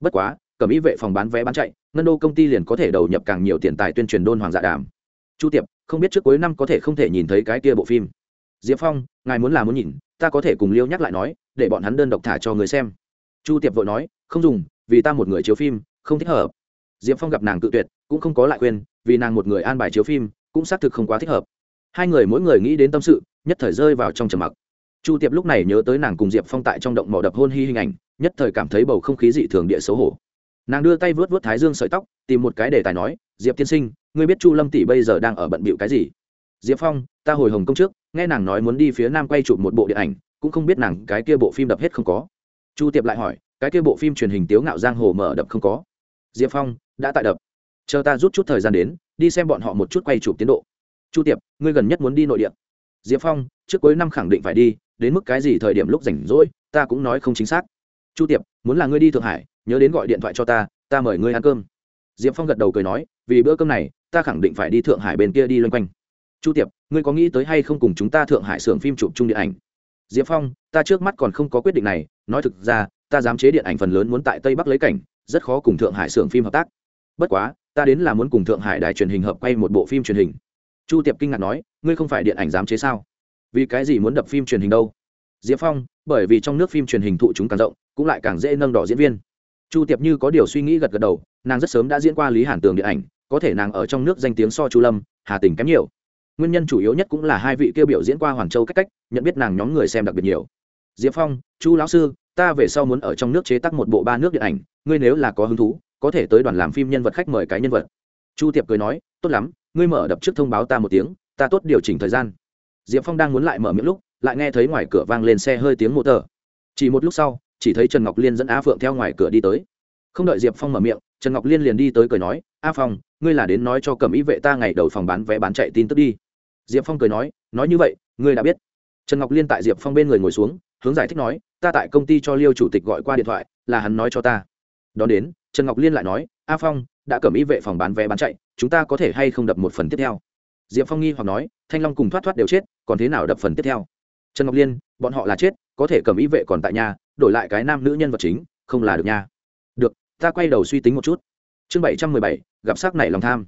Bất quá cầm ý vệ phòng bán vé bán chạy, ngân đô công ty liền có thể đầu nhập càng nhiều tiền tài tuyên truyền đôn hoàng dạ đàm. Chu tiệp, không biết trước cuối năm có thể không thể nhìn thấy cái kia bộ phim diệp phong, ngài muốn là muốn nhìn, ta có thể cùng liêu nhắc lại nói, để bọn hắn đơn độc thả cho người xem. Chu tiệp vội nói, không dùng, vì ta một người chiếu phim, không thích hợp. Diệp phong gặp nàng tự tuyệt, cũng không có lại khuyên, vì nàng một người an bài chiếu phim, cũng xác thực không quá thích hợp. Hai người mỗi người nghĩ đến tâm sự, nhất thời rơi vào trong trầm mặc. Chu tiệp lúc này nhớ tới nàng cùng diệp phong tại trong động mỏ đập hôn hy hình ảnh, nhất thời cảm thấy bầu không khí dị thường địa xấu hổ. Nàng đưa tay vớt vớt thái dương sợi tóc, tìm một cái đề tài nói, diệp tiên sinh, ngươi biết chu lâm tỷ bây giờ đang ở bận bịu cái gì? Diệp phong, ta hồi hồng công trước, nghe nàng nói muốn đi phía nam quay chụp một bộ điện ảnh, cũng không biết nàng cái kia bộ phim đập hết không có. Chu tiệp lại hỏi, cái kia bộ phim truyền hình tiếu ngạo giang hồ mở đập không có? Diệp phong, đã tại đập. Chờ ta rút chút thời gian đến, đi xem bọn họ một chút quay chụp tiến độ. Chu tiệp, ngươi gần nhất muốn đi nội địa. Diệp phong, trước cuối năm khẳng định phải đi, đến mức cái gì thời điểm lúc rảnh rỗi, ta cũng nói không chính xác. Chu tiệp, muốn là ngươi đi thượng hải, nhớ đến gọi điện thoại cho ta ta mời ngươi ăn cơm. Diệp phong gật đầu cười nói, vì bữa cơm này, ta khẳng định phải đi thượng hải bên kia đi loanh quanh chu tiệp, ngươi có nghĩ tới hay không cùng chúng ta thượng hải xưởng phim chụp chung điện ảnh? Diệp phong, ta trước mắt còn không có quyết định này, nói thực ra, ta dám chế điện ảnh phần lớn muốn tại tây bắc lấy cảnh, rất khó cùng thượng hải xưởng phim hợp tác. Bất quá, ta đến là muốn cùng thượng hải đài truyền hình hợp quay một bộ phim truyền hình. Chu tiệp kinh ngạc nói, ngươi không phải điện ảnh dám chế sao? Vì cái gì muốn đập phim truyền hình đâu? Diệp phong, bởi vì trong nước phim truyền hình thụ chúng càng rộng, cũng lại càng dễ nâng đỏ diễn viên. Chu tiệp như có điều suy nghĩ gật gật đầu, nàng rất sớm đã diễn qua lý hàn tường điện ảnh, có thể nàng ở trong nước danh tiếng so chu lâm, hà tình kém nhiều nguyên nhân chủ yếu nhất cũng là hai vị kia biểu diễn qua hoàn châu cách cách, nhận biết nàng nhóm người xem đặc biệt nhiều. Diệp phong, chu lão sư, ta về sau muốn ở trong nước chế tác một bộ ba nước điện ảnh, ngươi nếu là có hứng thú, có thể tới đoàn làm phim nhân vật khách mời cái nhân vật. Chu tiệp cười nói, tốt lắm, ngươi mở đập trước thông báo ta một tiếng, ta tốt điều chỉnh thời gian. Diệp phong đang muốn lại mở miệng lúc, lại nghe thấy ngoài cửa vang lên xe hơi tiếng mô tờ. Chỉ một lúc sau, chỉ thấy trần ngọc liên dẫn á phượng theo ngoài cửa đi tới. Không đợi diệp phong mở miệng, trần ngọc liên liền đi tới cười nói, a phong, ngươi là đến nói cho cầm ý vệ ta ngày đầu phòng bán vé bán chạy tin tức đi diệp phong cười nói nói như vậy, ngươi đã biết. Trần ngọc liên tại diệp phong bên người ngồi xuống, hướng giải thích nói, ta tại công ty cho liêu chủ tịch gọi qua điện thoại, là hắn nói cho ta. Đón đến, trần ngọc liên lại nói, a phong, đã cầm ý vệ phòng bán vé bán chạy, chúng ta có thể hay không đập một phần tiếp theo? Diệp phong nghi hoặc nói, thanh long cùng thoát thoát đều chết, còn thế nào đập phần tiếp theo? Trần ngọc liên, bọn họ là chết, có thể cầm ý vệ còn tại nhà, đổi lại cái nam nữ nhân vật chính, không là được nha. Được, ta quay đầu suy tính một chút. Chương bảy trăm mười bảy, gặp s ắ c này lòng tham.